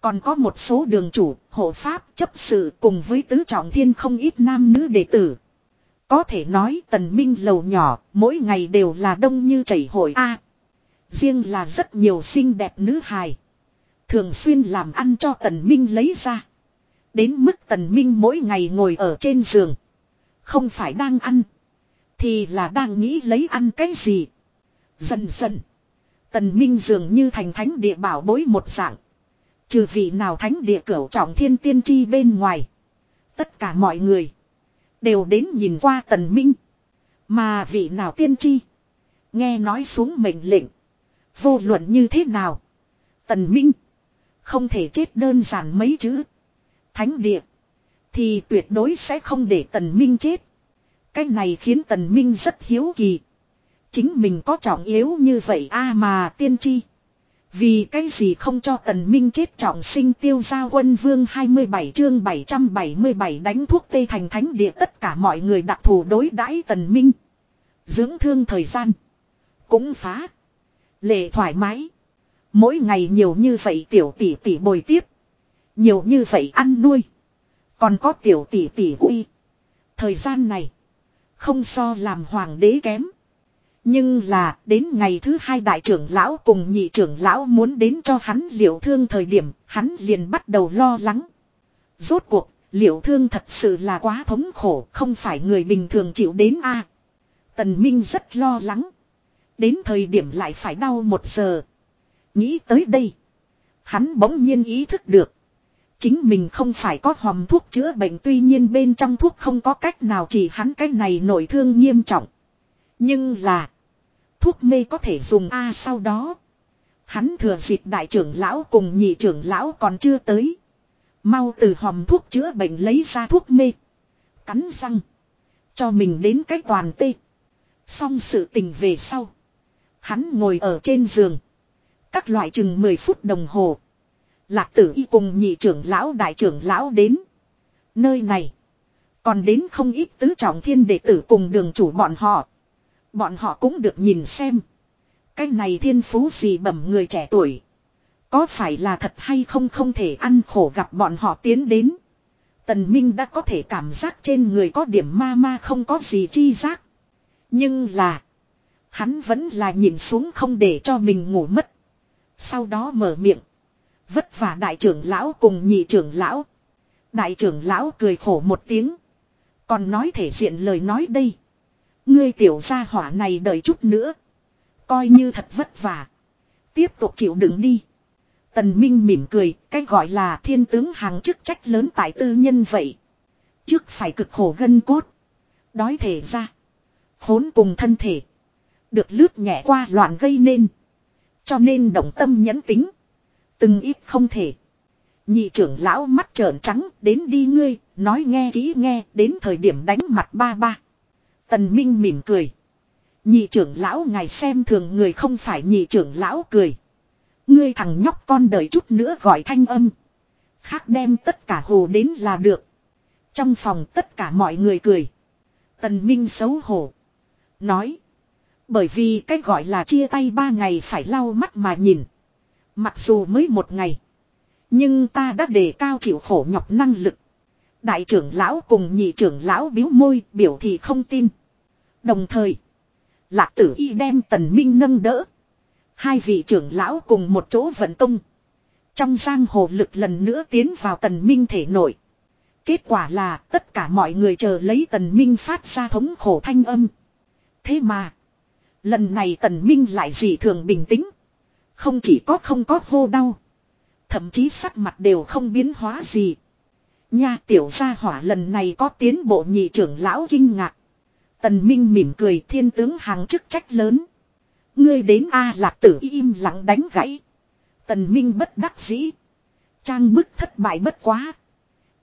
Còn có một số đường chủ, hộ pháp, chấp sự cùng với tứ trọng thiên không ít nam nữ đệ tử. Có thể nói tần minh lầu nhỏ, mỗi ngày đều là đông như chảy hội A. riêng là rất nhiều xinh đẹp nữ hài. Thường xuyên làm ăn cho tần minh lấy ra. Đến mức tần minh mỗi ngày ngồi ở trên giường. Không phải đang ăn. Thì là đang nghĩ lấy ăn cái gì. Dần dần. Tần minh dường như thành thánh địa bảo bối một dạng. Trừ vị nào thánh địa cửu trọng thiên tiên tri bên ngoài. Tất cả mọi người. Đều đến nhìn qua tần minh. Mà vị nào tiên tri. Nghe nói xuống mệnh lệnh. Vô luận như thế nào. Tần minh. Không thể chết đơn giản mấy chữ. Thánh địa. Thì tuyệt đối sẽ không để tần minh chết. Cái này khiến tần minh rất hiếu kỳ. Chính mình có trọng yếu như vậy a mà tiên tri. Vì cái gì không cho tần minh chết trọng sinh tiêu gia quân vương 27 chương 777 đánh thuốc tây thành thánh địa tất cả mọi người đặc thù đối đãi tần minh. Dưỡng thương thời gian. Cũng phá. Lệ thoải mái. Mỗi ngày nhiều như vậy tiểu tỷ tỷ bồi tiếp. Nhiều như vậy ăn nuôi. Còn có tiểu tỷ tỷ uy. Thời gian này. Không so làm hoàng đế kém. Nhưng là, đến ngày thứ hai đại trưởng lão cùng nhị trưởng lão muốn đến cho hắn liệu thương thời điểm, hắn liền bắt đầu lo lắng. Rốt cuộc liệu thương thật sự là quá thống khổ, không phải người bình thường chịu đến a Tần Minh rất lo lắng. Đến thời điểm lại phải đau một giờ. Nghĩ tới đây. Hắn bỗng nhiên ý thức được. Chính mình không phải có hòm thuốc chữa bệnh, tuy nhiên bên trong thuốc không có cách nào chỉ hắn, cái này nổi thương nghiêm trọng. Nhưng là. Thuốc mê có thể dùng A sau đó. Hắn thừa dịp đại trưởng lão cùng nhị trưởng lão còn chưa tới. Mau từ hòm thuốc chữa bệnh lấy ra thuốc mê. Cắn răng. Cho mình đến cái toàn tê. Xong sự tình về sau. Hắn ngồi ở trên giường. Các loại chừng 10 phút đồng hồ. Lạc tử y cùng nhị trưởng lão, đại trưởng lão đến. Nơi này. Còn đến không ít tứ trọng thiên đệ tử cùng đường chủ bọn họ. Bọn họ cũng được nhìn xem. Cái này thiên phú gì bẩm người trẻ tuổi. Có phải là thật hay không không thể ăn khổ gặp bọn họ tiến đến. Tần Minh đã có thể cảm giác trên người có điểm ma ma không có gì chi giác. Nhưng là. Hắn vẫn là nhìn xuống không để cho mình ngủ mất. Sau đó mở miệng. Vất vả đại trưởng lão cùng nhị trưởng lão. Đại trưởng lão cười khổ một tiếng. Còn nói thể diện lời nói đây. Ngươi tiểu gia hỏa này đợi chút nữa. Coi như thật vất vả. Tiếp tục chịu đựng đi. Tần Minh mỉm cười, cái gọi là thiên tướng hàng chức trách lớn tại tư nhân vậy. Trước phải cực khổ gân cốt. Đói thể ra. Khốn cùng thân thể. Được lướt nhẹ qua loạn gây nên. Cho nên động tâm nhẫn tính. Từng ít không thể. Nhị trưởng lão mắt trợn trắng, đến đi ngươi, nói nghe kỹ nghe, đến thời điểm đánh mặt ba ba. Tần Minh mỉm cười. Nhị trưởng lão ngài xem thường người không phải nhị trưởng lão cười. Ngươi thằng nhóc con đợi chút nữa gọi thanh âm. Khác đem tất cả hồ đến là được. Trong phòng tất cả mọi người cười. Tần Minh xấu hổ. Nói. Bởi vì cách gọi là chia tay ba ngày phải lau mắt mà nhìn. Mặc dù mới một ngày. Nhưng ta đã đề cao chịu khổ nhọc năng lực. Đại trưởng lão cùng nhị trưởng lão biếu môi, biểu thị không tin. Đồng thời. Lạc tử y đem tần minh nâng đỡ. Hai vị trưởng lão cùng một chỗ vận tung. Trong giang hồ lực lần nữa tiến vào tần minh thể nội. Kết quả là tất cả mọi người chờ lấy tần minh phát ra thống khổ thanh âm. Thế mà. Lần này tần minh lại dị thường bình tĩnh. Không chỉ có không có hô đau. Thậm chí sắc mặt đều không biến hóa gì. Nha tiểu gia hỏa lần này có tiến bộ nhị trưởng lão kinh ngạc. Tần Minh mỉm cười, thiên tướng hàng chức trách lớn. Ngươi đến A lạc tử im lặng đánh gãy. Tần Minh bất đắc dĩ. Trang bức thất bại bất quá.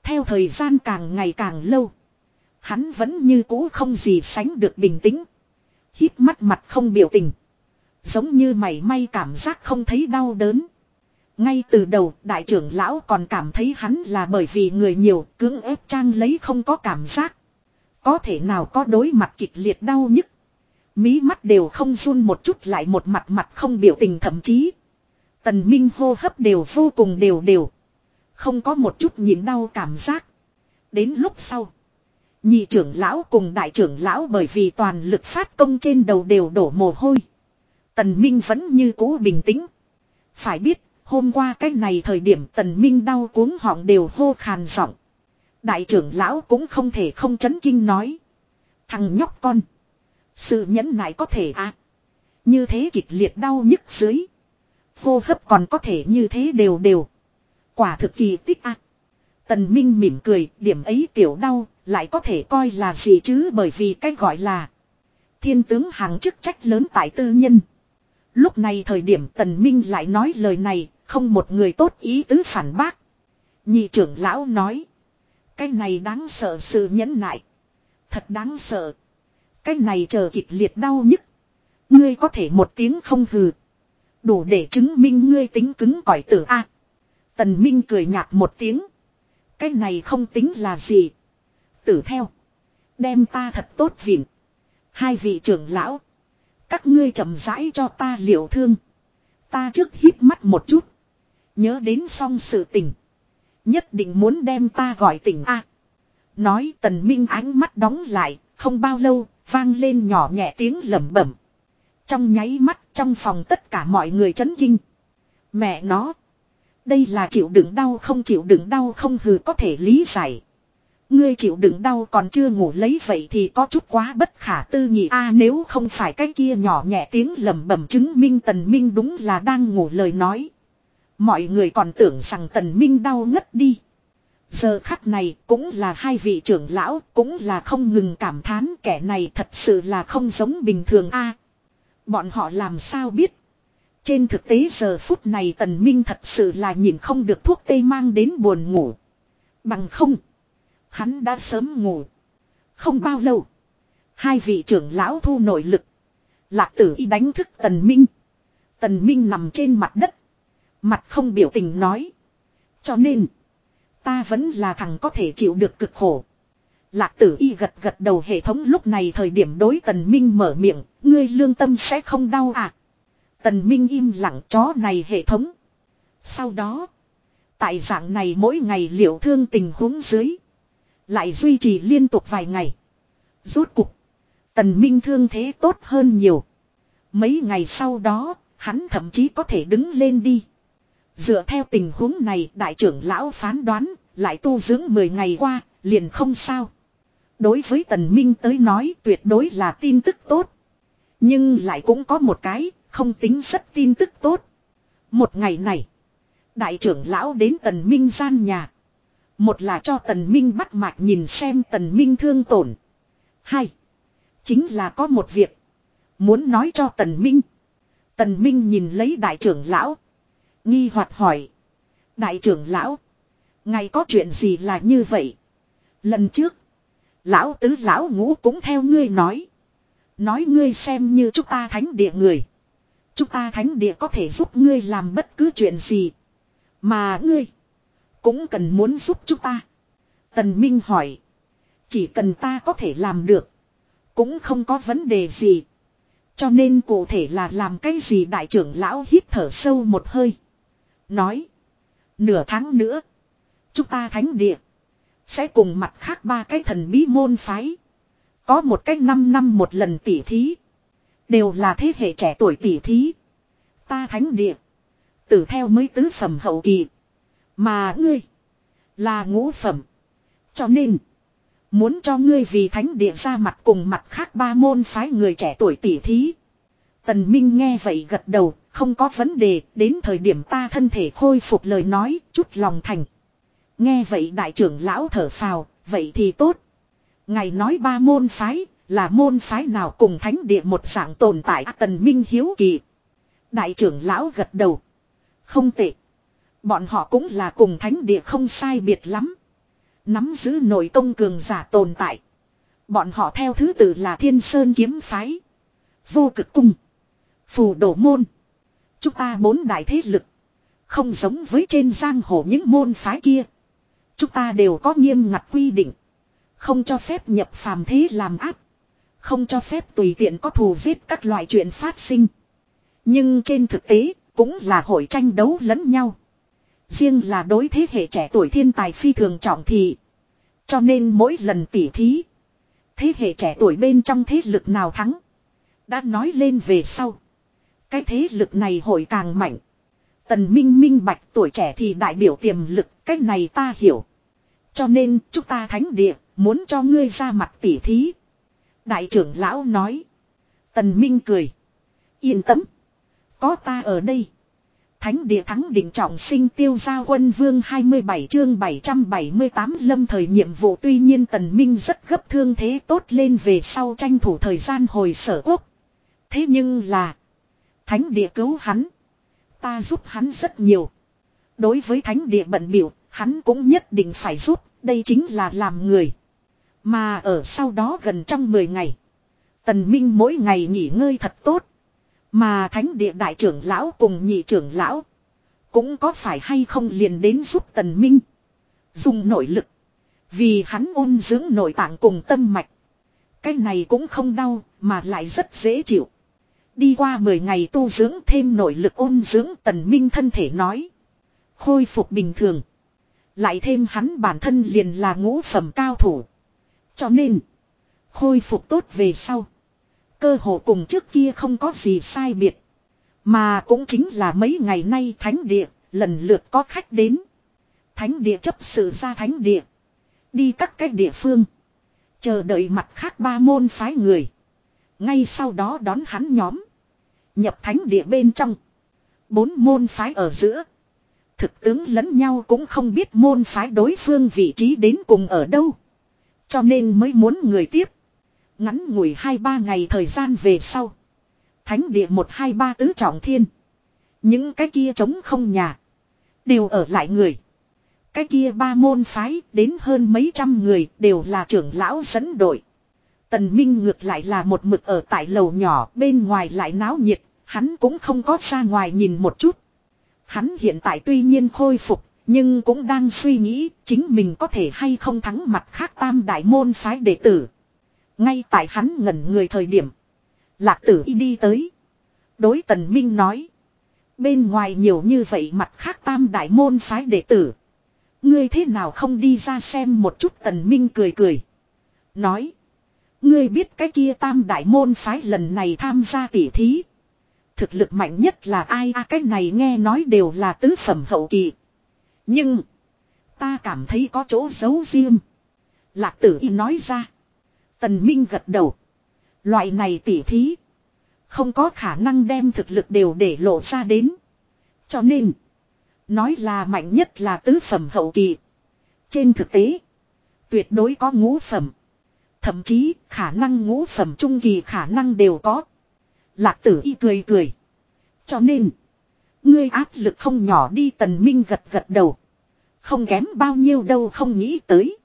Theo thời gian càng ngày càng lâu. Hắn vẫn như cũ không gì sánh được bình tĩnh. Hít mắt mặt không biểu tình. Giống như mày may cảm giác không thấy đau đớn. Ngay từ đầu, đại trưởng lão còn cảm thấy hắn là bởi vì người nhiều, cưỡng ép trang lấy không có cảm giác. Có thể nào có đối mặt kịch liệt đau nhức. Mí mắt đều không run một chút lại một mặt mặt không biểu tình thậm chí. Tần Minh hô hấp đều vô cùng đều đều. Không có một chút nhịn đau cảm giác. Đến lúc sau. Nhị trưởng lão cùng đại trưởng lão bởi vì toàn lực phát công trên đầu đều đổ mồ hôi. Tần Minh vẫn như cũ bình tĩnh. Phải biết, hôm qua cái này thời điểm Tần Minh đau cuống họng đều hô khàn giọng. Đại trưởng lão cũng không thể không chấn kinh nói. Thằng nhóc con. Sự nhẫn nại có thể à. Như thế kịch liệt đau nhức dưới. vô hấp còn có thể như thế đều đều. Quả thực kỳ tích à. Tần Minh mỉm cười, điểm ấy tiểu đau, lại có thể coi là gì chứ bởi vì cái gọi là thiên tướng hàng chức trách lớn tại tư nhân. Lúc này thời điểm Tần Minh lại nói lời này, không một người tốt ý tứ phản bác. Nhị trưởng lão nói. Cái này đáng sợ sự nhẫn nại. Thật đáng sợ. Cái này chờ kịch liệt đau nhức. Ngươi có thể một tiếng không hừ. Đủ để chứng minh ngươi tính cứng cỏi tử A. Tần Minh cười nhạt một tiếng. Cái này không tính là gì. Tử theo. Đem ta thật tốt vịn. Hai vị trưởng lão. Các ngươi chậm rãi cho ta liệu thương. Ta trước hít mắt một chút. Nhớ đến xong sự tình. Nhất định muốn đem ta gọi tỉnh A. nói tần minh ánh mắt đóng lại, không bao lâu, vang lên nhỏ nhẹ tiếng lẩm bẩm. Trong nháy mắt trong phòng tất cả mọi người chấn kinh. Mẹ nó. Đây là chịu đựng đau không chịu đựng đau không hừ có thể lý giải. Ngươi chịu đựng đau còn chưa ngủ lấy vậy thì có chút quá bất khả tư nghị a, nếu không phải cái kia nhỏ nhẹ tiếng lẩm bẩm chứng minh tần minh đúng là đang ngủ lời nói. Mọi người còn tưởng rằng tần minh đau ngất đi. Giờ khắc này cũng là hai vị trưởng lão cũng là không ngừng cảm thán kẻ này thật sự là không giống bình thường a. bọn họ làm sao biết. Trên thực tế giờ phút này tần minh thật sự là nhìn không được thuốc tây mang đến buồn ngủ. Bằng không. Hắn đã sớm ngủ. Không bao lâu. Hai vị trưởng lão thu nội lực. Lạc tử y đánh thức tần minh. Tần minh nằm trên mặt đất. Mặt không biểu tình nói. Cho nên. Ta vẫn là thằng có thể chịu được cực khổ. Lạc tử y gật gật đầu hệ thống lúc này thời điểm đối tần minh mở miệng. Ngươi lương tâm sẽ không đau à. Tần minh im lặng chó này hệ thống. Sau đó. Tại dạng này mỗi ngày liệu thương tình huống dưới. Lại duy trì liên tục vài ngày. Rốt cục. Tần Minh thương thế tốt hơn nhiều. Mấy ngày sau đó, hắn thậm chí có thể đứng lên đi. Dựa theo tình huống này đại trưởng lão phán đoán, lại tu dưỡng 10 ngày qua, liền không sao. Đối với Tần Minh tới nói tuyệt đối là tin tức tốt. Nhưng lại cũng có một cái, không tính rất tin tức tốt. Một ngày này, đại trưởng lão đến Tần Minh gian nhà. Một là cho Tần Minh bắt mạch nhìn xem Tần Minh thương tổn. Hai, chính là có một việc. Muốn nói cho Tần Minh. Tần Minh nhìn lấy đại trưởng lão. Nghi hoạt hỏi. Đại trưởng lão. Ngày có chuyện gì là như vậy? Lần trước. Lão tứ lão ngũ cũng theo ngươi nói. Nói ngươi xem như chúng ta thánh địa người. Chúng ta thánh địa có thể giúp ngươi làm bất cứ chuyện gì. Mà ngươi. Cũng cần muốn giúp chúng ta. Tần Minh hỏi. Chỉ cần ta có thể làm được. Cũng không có vấn đề gì. Cho nên cụ thể là làm cái gì đại trưởng lão hít thở sâu một hơi. Nói. Nửa tháng nữa. Chúng ta thánh địa. Sẽ cùng mặt khác ba cái thần bí môn phái. Có một cách năm năm một lần tỉ thí. Đều là thế hệ trẻ tuổi tỉ thí. Ta thánh địa. Tử theo mới tứ phẩm hậu kỳ. Mà ngươi. Là ngũ phẩm. Cho nên. Muốn cho ngươi vì thánh địa ra mặt cùng mặt khác ba môn phái người trẻ tuổi tỉ thí. Tần Minh nghe vậy gật đầu, không có vấn đề, đến thời điểm ta thân thể khôi phục lời nói, chút lòng thành. Nghe vậy đại trưởng lão thở phào, vậy thì tốt. Ngài nói ba môn phái, là môn phái nào cùng thánh địa một dạng tồn tại à, tần minh hiếu kỳ. Đại trưởng lão gật đầu. Không tệ. Bọn họ cũng là cùng thánh địa không sai biệt lắm. Nắm giữ nội công cường giả tồn tại. Bọn họ theo thứ tự là thiên sơn kiếm phái. Vô cực cung. Phù đổ môn. Chúng ta bốn đại thế lực. Không giống với trên giang hồ những môn phái kia. Chúng ta đều có nghiêm ngặt quy định. Không cho phép nhập phàm thế làm áp. Không cho phép tùy tiện có thù giết các loại chuyện phát sinh. Nhưng trên thực tế, cũng là hội tranh đấu lẫn nhau. Riêng là đối thế hệ trẻ tuổi thiên tài phi thường trọng thị. Cho nên mỗi lần tỉ thí. Thế hệ trẻ tuổi bên trong thế lực nào thắng. Đã nói lên về sau. Cái thế lực này hội càng mạnh. Tần Minh minh bạch tuổi trẻ thì đại biểu tiềm lực. Cái này ta hiểu. Cho nên chúng ta thánh địa, muốn cho ngươi ra mặt tỉ thí. Đại trưởng lão nói. Tần Minh cười. Yên tâm. Có ta ở đây. Thánh địa thắng đỉnh trọng sinh tiêu giao quân vương 27 chương 778 lâm thời nhiệm vụ tuy nhiên tần minh rất gấp thương thế tốt lên về sau tranh thủ thời gian hồi sở quốc. Thế nhưng là. Thánh địa cứu hắn. Ta giúp hắn rất nhiều. Đối với thánh địa bận biểu, hắn cũng nhất định phải giúp, đây chính là làm người. Mà ở sau đó gần trong 10 ngày. Tần Minh mỗi ngày nghỉ ngơi thật tốt. Mà thánh địa đại trưởng lão cùng nhị trưởng lão. Cũng có phải hay không liền đến giúp tần minh. Dùng nội lực. Vì hắn ôn dưỡng nội tạng cùng tâm mạch. Cái này cũng không đau mà lại rất dễ chịu. Đi qua 10 ngày tu dưỡng thêm nội lực ôn dưỡng tần minh thân thể nói. Khôi phục bình thường. Lại thêm hắn bản thân liền là ngũ phẩm cao thủ. Cho nên. Khôi phục tốt về sau. Cơ hồ cùng trước kia không có gì sai biệt. Mà cũng chính là mấy ngày nay thánh địa, lần lượt có khách đến. Thánh địa chấp sự ra thánh địa. Đi các cái địa phương. Chờ đợi mặt khác ba môn phái người. Ngay sau đó đón hắn nhóm. Nhập thánh địa bên trong. Bốn môn phái ở giữa. Thực tướng lẫn nhau cũng không biết môn phái đối phương vị trí đến cùng ở đâu. Cho nên mới muốn người tiếp. Ngắn ngủi hai ba ngày thời gian về sau. Thánh địa một hai ba tứ trọng thiên. Những cái kia trống không nhà. Đều ở lại người. Cái kia ba môn phái đến hơn mấy trăm người đều là trưởng lão dẫn đội. Tần Minh ngược lại là một mực ở tại lầu nhỏ bên ngoài lại náo nhiệt. Hắn cũng không có ra ngoài nhìn một chút. Hắn hiện tại tuy nhiên khôi phục, nhưng cũng đang suy nghĩ chính mình có thể hay không thắng mặt khác tam đại môn phái đệ tử. Ngay tại hắn ngẩn người thời điểm. Lạc tử y đi tới. Đối tần minh nói. Bên ngoài nhiều như vậy mặt khác tam đại môn phái đệ tử. Ngươi thế nào không đi ra xem một chút tần minh cười cười. Nói. Ngươi biết cái kia tam đại môn phái lần này tham gia tỉ thí. Thực lực mạnh nhất là ai à, cái này nghe nói đều là tứ phẩm hậu kỳ. Nhưng. Ta cảm thấy có chỗ giấu riêng. Lạc tử y nói ra. Tần Minh gật đầu. Loại này tỉ thí. Không có khả năng đem thực lực đều để lộ ra đến. Cho nên. Nói là mạnh nhất là tứ phẩm hậu kỳ. Trên thực tế. Tuyệt đối có ngũ phẩm. Thậm chí, khả năng ngũ phẩm trung kỳ khả năng đều có. Lạc tử y cười cười. Cho nên. Ngươi áp lực không nhỏ đi tần minh gật gật đầu. Không kém bao nhiêu đâu không nghĩ tới.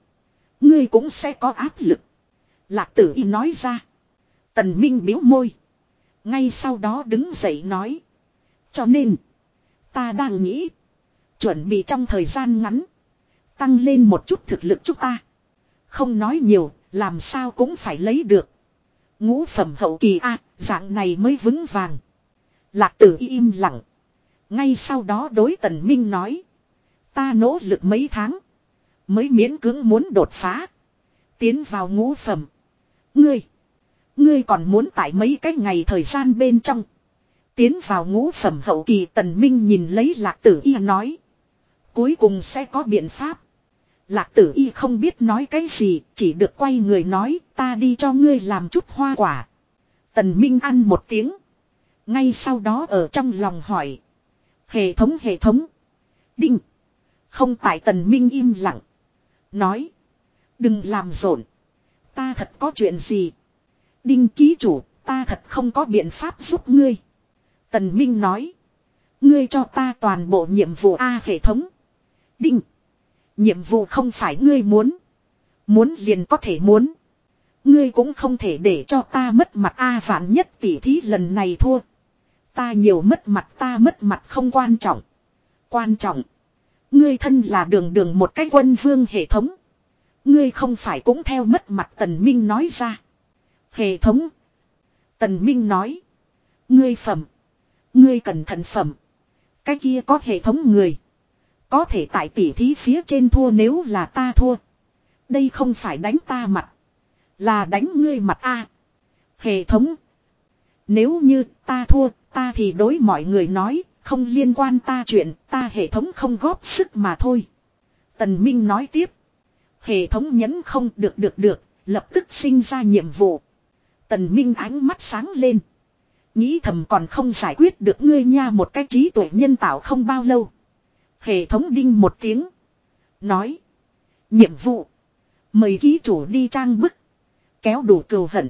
Ngươi cũng sẽ có áp lực. Lạc tử y nói ra. Tần Minh biếu môi. Ngay sau đó đứng dậy nói. Cho nên. Ta đang nghĩ. Chuẩn bị trong thời gian ngắn. Tăng lên một chút thực lực chúng ta. Không nói nhiều, làm sao cũng phải lấy được. Ngũ phẩm hậu kỳ A, dạng này mới vững vàng. Lạc tử im lặng. Ngay sau đó đối tần minh nói. Ta nỗ lực mấy tháng. Mới miễn cưỡng muốn đột phá. Tiến vào ngũ phẩm. Ngươi. Ngươi còn muốn tại mấy cái ngày thời gian bên trong. Tiến vào ngũ phẩm hậu kỳ tần minh nhìn lấy lạc tử y nói. Cuối cùng sẽ có biện pháp. Lạc tử y không biết nói cái gì, chỉ được quay người nói ta đi cho ngươi làm chút hoa quả. Tần minh ăn một tiếng. Ngay sau đó ở trong lòng hỏi. Hệ thống hệ thống. Đinh. Không tại tần minh im lặng. Nói. Đừng làm rộn. Ta thật có chuyện gì. Đinh ký chủ, ta thật không có biện pháp giúp ngươi. Tần Minh nói. Ngươi cho ta toàn bộ nhiệm vụ A hệ thống. Đinh. Nhiệm vụ không phải ngươi muốn. Muốn liền có thể muốn. Ngươi cũng không thể để cho ta mất mặt A vạn nhất tỉ thí lần này thua. Ta nhiều mất mặt ta mất mặt không quan trọng. Quan trọng. Ngươi thân là đường đường một cái quân vương hệ thống. Ngươi không phải cũng theo mất mặt tần minh nói ra. Hệ thống. Tần minh nói. Ngươi phẩm. Ngươi cẩn thận phẩm. Cái kia có hệ thống người. Có thể tại tỉ thí phía trên thua nếu là ta thua. Đây không phải đánh ta mặt. Là đánh ngươi mặt a. Hệ thống. Nếu như ta thua, ta thì đối mọi người nói, không liên quan ta chuyện, ta hệ thống không góp sức mà thôi. Tần Minh nói tiếp. Hệ thống nhấn không được được được, lập tức sinh ra nhiệm vụ. Tần Minh ánh mắt sáng lên. Nghĩ thầm còn không giải quyết được ngươi nha một cách trí tuệ nhân tạo không bao lâu. Hệ thống đinh một tiếng. Nói. Nhiệm vụ. Mời ký chủ đi trang bức. Kéo đủ cừu hận.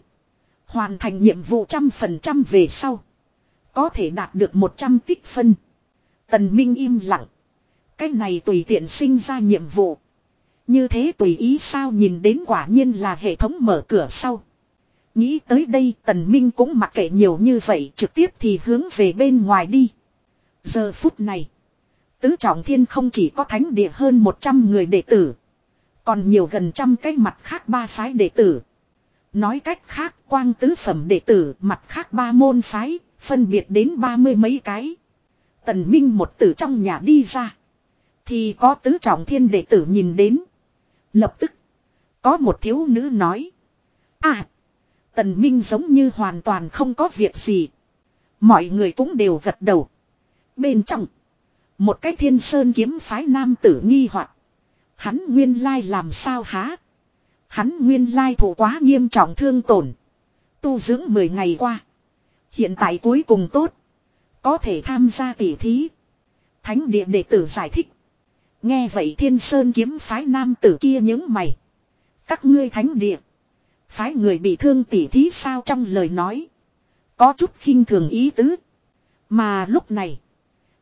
Hoàn thành nhiệm vụ trăm phần trăm về sau. Có thể đạt được một trăm tích phân. Tần Minh im lặng. Cái này tùy tiện sinh ra nhiệm vụ. Như thế tùy ý sao nhìn đến quả nhiên là hệ thống mở cửa sau. Nghĩ tới đây tần minh cũng mặc kệ nhiều như vậy trực tiếp thì hướng về bên ngoài đi. Giờ phút này. Tứ trọng thiên không chỉ có thánh địa hơn 100 người đệ tử. Còn nhiều gần trăm cái mặt khác ba phái đệ tử. Nói cách khác, quang tứ phẩm đệ tử, mặt khác ba môn phái. Phân biệt đến ba mươi mấy cái. Tần Minh một tử trong nhà đi ra. Thì có tứ trọng thiên đệ tử nhìn đến. Lập tức. Có một thiếu nữ nói. À. Tần Minh giống như hoàn toàn không có việc gì. Mọi người cũng đều gật đầu. Bên trong. Một cái thiên sơn kiếm phái nam tử nghi hoặc Hắn nguyên lai làm sao há. Hắn nguyên lai thủ quá nghiêm trọng thương tổn. Tu dưỡng 10 ngày qua. Hiện tại cuối cùng tốt. Có thể tham gia tỉ thí. Thánh địa đệ tử giải thích. Nghe vậy thiên sơn kiếm phái nam tử kia những mày. Các ngươi thánh địa. Phái người bị thương tỉ thí sao trong lời nói. Có chút khinh thường ý tứ. Mà lúc này.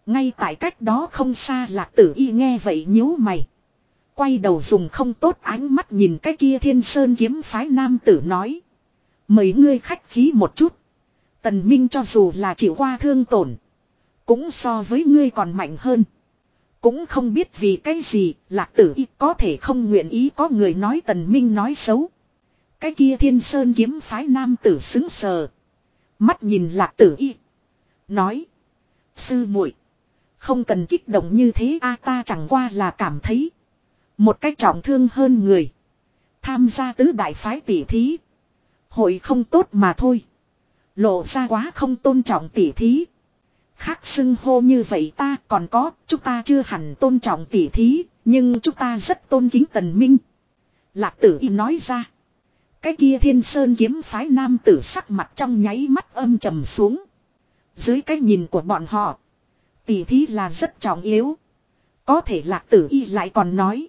Ngay tại cách đó không xa lạc tử y nghe vậy nhíu mày. Quay đầu dùng không tốt ánh mắt nhìn cái kia thiên sơn kiếm phái nam tử nói. Mấy ngươi khách khí một chút. Tần Minh cho dù là chịu qua thương tổn. Cũng so với ngươi còn mạnh hơn. Cũng không biết vì cái gì, lạc tử y có thể không nguyện ý có người nói tần Minh nói xấu. Cái kia thiên sơn kiếm phái nam tử xứng sờ. Mắt nhìn lạc tử y. Nói. Sư muội, Không cần kích động như thế, a ta chẳng qua là cảm thấy. Một cách trọng thương hơn người. Tham gia tứ đại phái tỷ thí. Hội không tốt mà thôi. Lộ ra quá không tôn trọng tỷ thí. Khác xưng hô như vậy ta còn có, chúng ta chưa hẳn tôn trọng tỷ thí, nhưng chúng ta rất tôn kính tần minh. Lạc tử y nói ra. Cái kia thiên sơn kiếm phái nam tử sắc mặt trong nháy mắt âm trầm xuống. Dưới cái nhìn của bọn họ. Tỷ thí là rất trọng yếu. Có thể lạc tử y lại còn nói.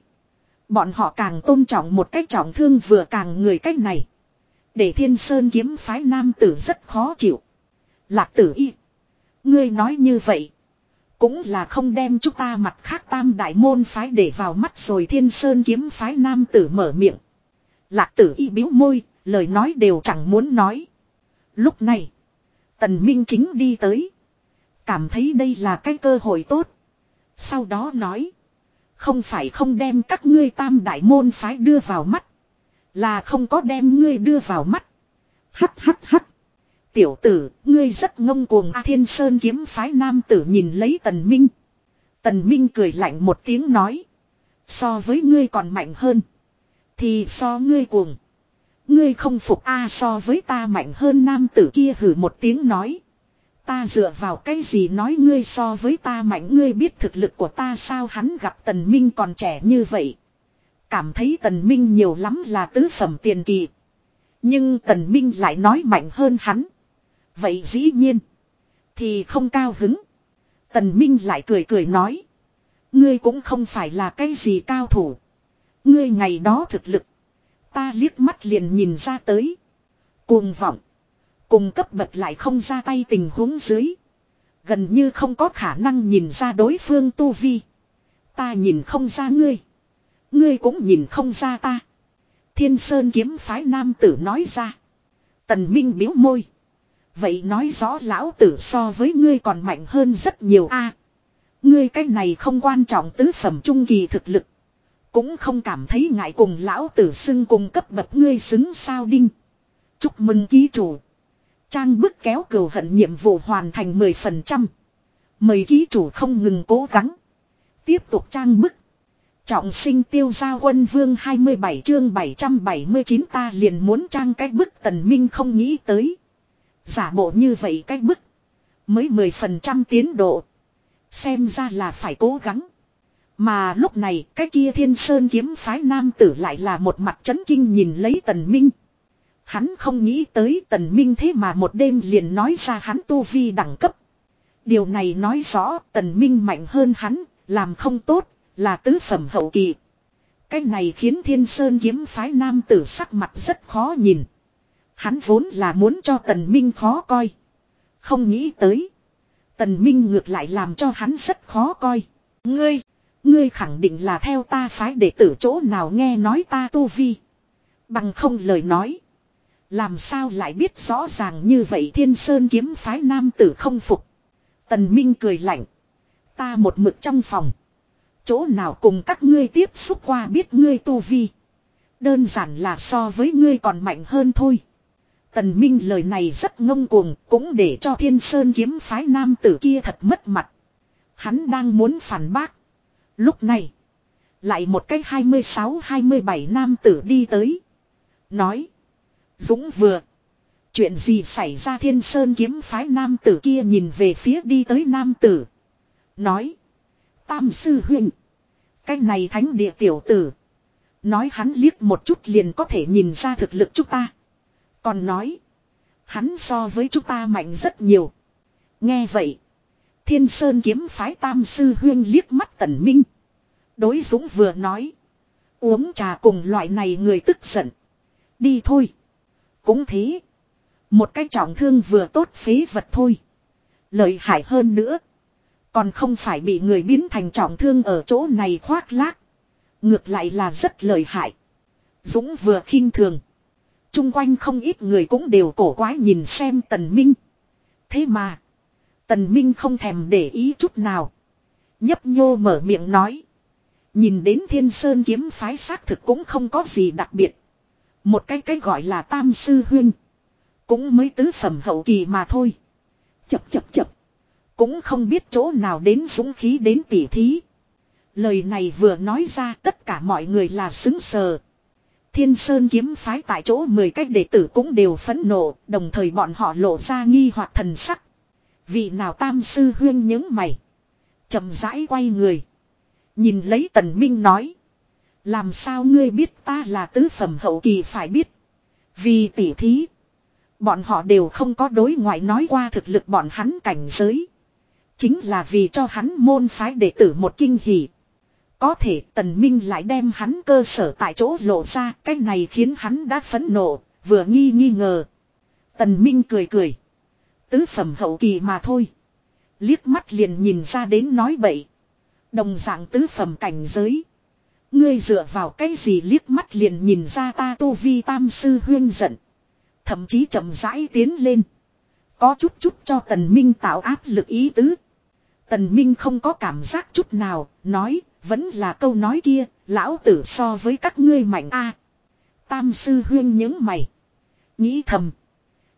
Bọn họ càng tôn trọng một cách trọng thương vừa càng người cách này. Để thiên sơn kiếm phái nam tử rất khó chịu. Lạc tử y. Ngươi nói như vậy. Cũng là không đem chúng ta mặt khác tam đại môn phái để vào mắt rồi thiên sơn kiếm phái nam tử mở miệng. Lạc tử y biếu môi, lời nói đều chẳng muốn nói. Lúc này, tần minh chính đi tới. Cảm thấy đây là cái cơ hội tốt. Sau đó nói. Không phải không đem các ngươi tam đại môn phái đưa vào mắt. Là không có đem ngươi đưa vào mắt. Hắt hắt hắt. Tiểu tử, ngươi rất ngông cuồng A Thiên Sơn kiếm phái nam tử nhìn lấy Tần Minh. Tần Minh cười lạnh một tiếng nói. So với ngươi còn mạnh hơn. Thì so ngươi cuồng. Ngươi không phục A so với ta mạnh hơn nam tử kia hử một tiếng nói. Ta dựa vào cái gì nói ngươi so với ta mạnh ngươi biết thực lực của ta sao hắn gặp tần minh còn trẻ như vậy. Cảm thấy tần minh nhiều lắm là tứ phẩm tiền kỳ. Nhưng tần minh lại nói mạnh hơn hắn. Vậy dĩ nhiên. Thì không cao hứng. Tần minh lại cười cười nói. Ngươi cũng không phải là cái gì cao thủ. Ngươi ngày đó thực lực. Ta liếc mắt liền nhìn ra tới. Cuồng vọng. Cùng cấp bậc lại không ra tay tình huống dưới. Gần như không có khả năng nhìn ra đối phương tu vi. Ta nhìn không ra ngươi. Ngươi cũng nhìn không ra ta. Thiên Sơn kiếm phái nam tử nói ra. Tần Minh biếu môi. Vậy nói rõ lão tử so với ngươi còn mạnh hơn rất nhiều a. ngươi cái này không quan trọng tứ phẩm trung kỳ thực lực. Cũng không cảm thấy ngại cùng lão tử xưng cùng cấp bậc ngươi xứng sao đinh. Chúc mừng ký chủ. Trang bức kéo cừu hận nhiệm vụ hoàn thành 10%. Mời ký chủ không ngừng cố gắng. Tiếp tục trang bức. Trọng sinh tiêu gia quân vương 27 chương 779 ta liền muốn trang cái bức tần minh không nghĩ tới. Giả bộ như vậy cách bức. Mới 10% tiến độ. Xem ra là phải cố gắng. Mà lúc này cái kia thiên sơn kiếm phái nam tử lại là một mặt chấn kinh nhìn lấy tần minh. Hắn không nghĩ tới tần minh thế mà một đêm liền nói ra hắn tu vi đẳng cấp. Điều này nói rõ tần minh mạnh hơn hắn, làm không tốt, là tứ phẩm hậu kỳ. Cái này khiến thiên sơn kiếm phái nam tử sắc mặt rất khó nhìn. Hắn vốn là muốn cho tần minh khó coi. Không nghĩ tới. Tần minh ngược lại làm cho hắn rất khó coi. Ngươi, ngươi khẳng định là theo ta phái để tử chỗ nào nghe nói ta tu vi. Bằng không lời nói. Làm sao lại biết rõ ràng như vậy thiên sơn kiếm phái nam tử không phục. Tần Minh cười lạnh. Ta một mực trong phòng. Chỗ nào cùng các ngươi tiếp xúc qua biết ngươi tu vi. Đơn giản là so với ngươi còn mạnh hơn thôi. Tần Minh lời này rất ngông cuồng, cũng để cho thiên sơn kiếm phái nam tử kia thật mất mặt. Hắn đang muốn phản bác. Lúc này, lại một cái 26-27 nam tử đi tới. Nói. Dũng vừa. Chuyện gì xảy ra thiên sơn kiếm phái nam tử kia nhìn về phía đi tới nam tử. Nói. Tam sư huynh. Cái này thánh địa tiểu tử. Nói hắn liếc một chút liền có thể nhìn ra thực lực chúng ta. Còn nói. Hắn so với chúng ta mạnh rất nhiều. Nghe vậy. Thiên Sơn kiếm phái tam sư huyên liếc mắt tần minh. Đối Dũng vừa nói. Uống trà cùng loại này người tức giận. Đi thôi. Cũng thế. Một cái trọng thương vừa tốt phế vật thôi. Lợi hại hơn nữa. Còn không phải bị người biến thành trọng thương ở chỗ này khoác lác. Ngược lại là rất lợi hại. Dũng vừa khinh thường. Trung quanh không ít người cũng đều cổ quái nhìn xem tần minh. Thế mà. Tần minh không thèm để ý chút nào. Nhấp nhô mở miệng nói. Nhìn đến thiên sơn kiếm phái xác thực cũng không có gì đặc biệt. Một cái cái gọi là tam sư huyên. Cũng mới tứ phẩm hậu kỳ mà thôi. Chập chập chập. Cũng không biết chỗ nào đến dũng khí đến tỉ thí. Lời này vừa nói ra tất cả mọi người là xứng sờ. Thiên Sơn kiếm phái tại chỗ 10 cách đệ tử cũng đều phẫn nộ, đồng thời bọn họ lộ ra nghi hoặc thần sắc. Vị nào tam sư huyên những mày. chậm rãi quay người. Nhìn lấy tần minh nói. Làm sao ngươi biết ta là tứ phẩm hậu kỳ phải biết. Vì tỉ thí. Bọn họ đều không có đối ngoại nói qua thực lực bọn hắn cảnh giới. Chính là vì cho hắn môn phái đệ tử một kinh hỉ. Có thể tần minh lại đem hắn cơ sở tại chỗ lộ ra. Cái này khiến hắn đã phẫn nộ, vừa nghi nghi ngờ. Tần minh cười cười. Tứ phẩm hậu kỳ mà thôi. Liếc mắt liền nhìn ra đến nói bậy. Đồng dạng tứ phẩm cảnh giới. Ngươi dựa vào cái gì liếc mắt liền nhìn ra ta tu vi tam sư huyên giận. Thậm chí chậm rãi tiến lên. Có chút chút cho tần minh tạo áp lực ý tứ. Tần minh không có cảm giác chút nào, nói, vẫn là câu nói kia, lão tử so với các ngươi mạnh a Tam sư huyên những mày. Nghĩ thầm.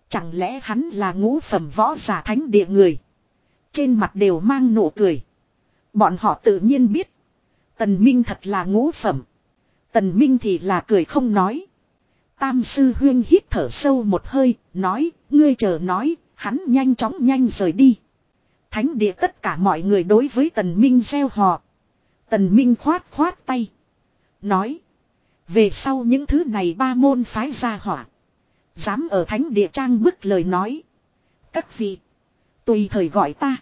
Chẳng lẽ hắn là ngũ phẩm võ giả thánh địa người. Trên mặt đều mang nụ cười. Bọn họ tự nhiên biết. Tần Minh thật là ngũ phẩm. Tần Minh thì là cười không nói. Tam sư huyên hít thở sâu một hơi, nói, ngươi chờ nói, hắn nhanh chóng nhanh rời đi. Thánh địa tất cả mọi người đối với tần minh gieo hò. Tần minh khoát khoát tay. Nói. Về sau những thứ này ba môn phái ra hỏa. Dám ở thánh địa trang bức lời nói. Các vị. Tùy thời gọi ta.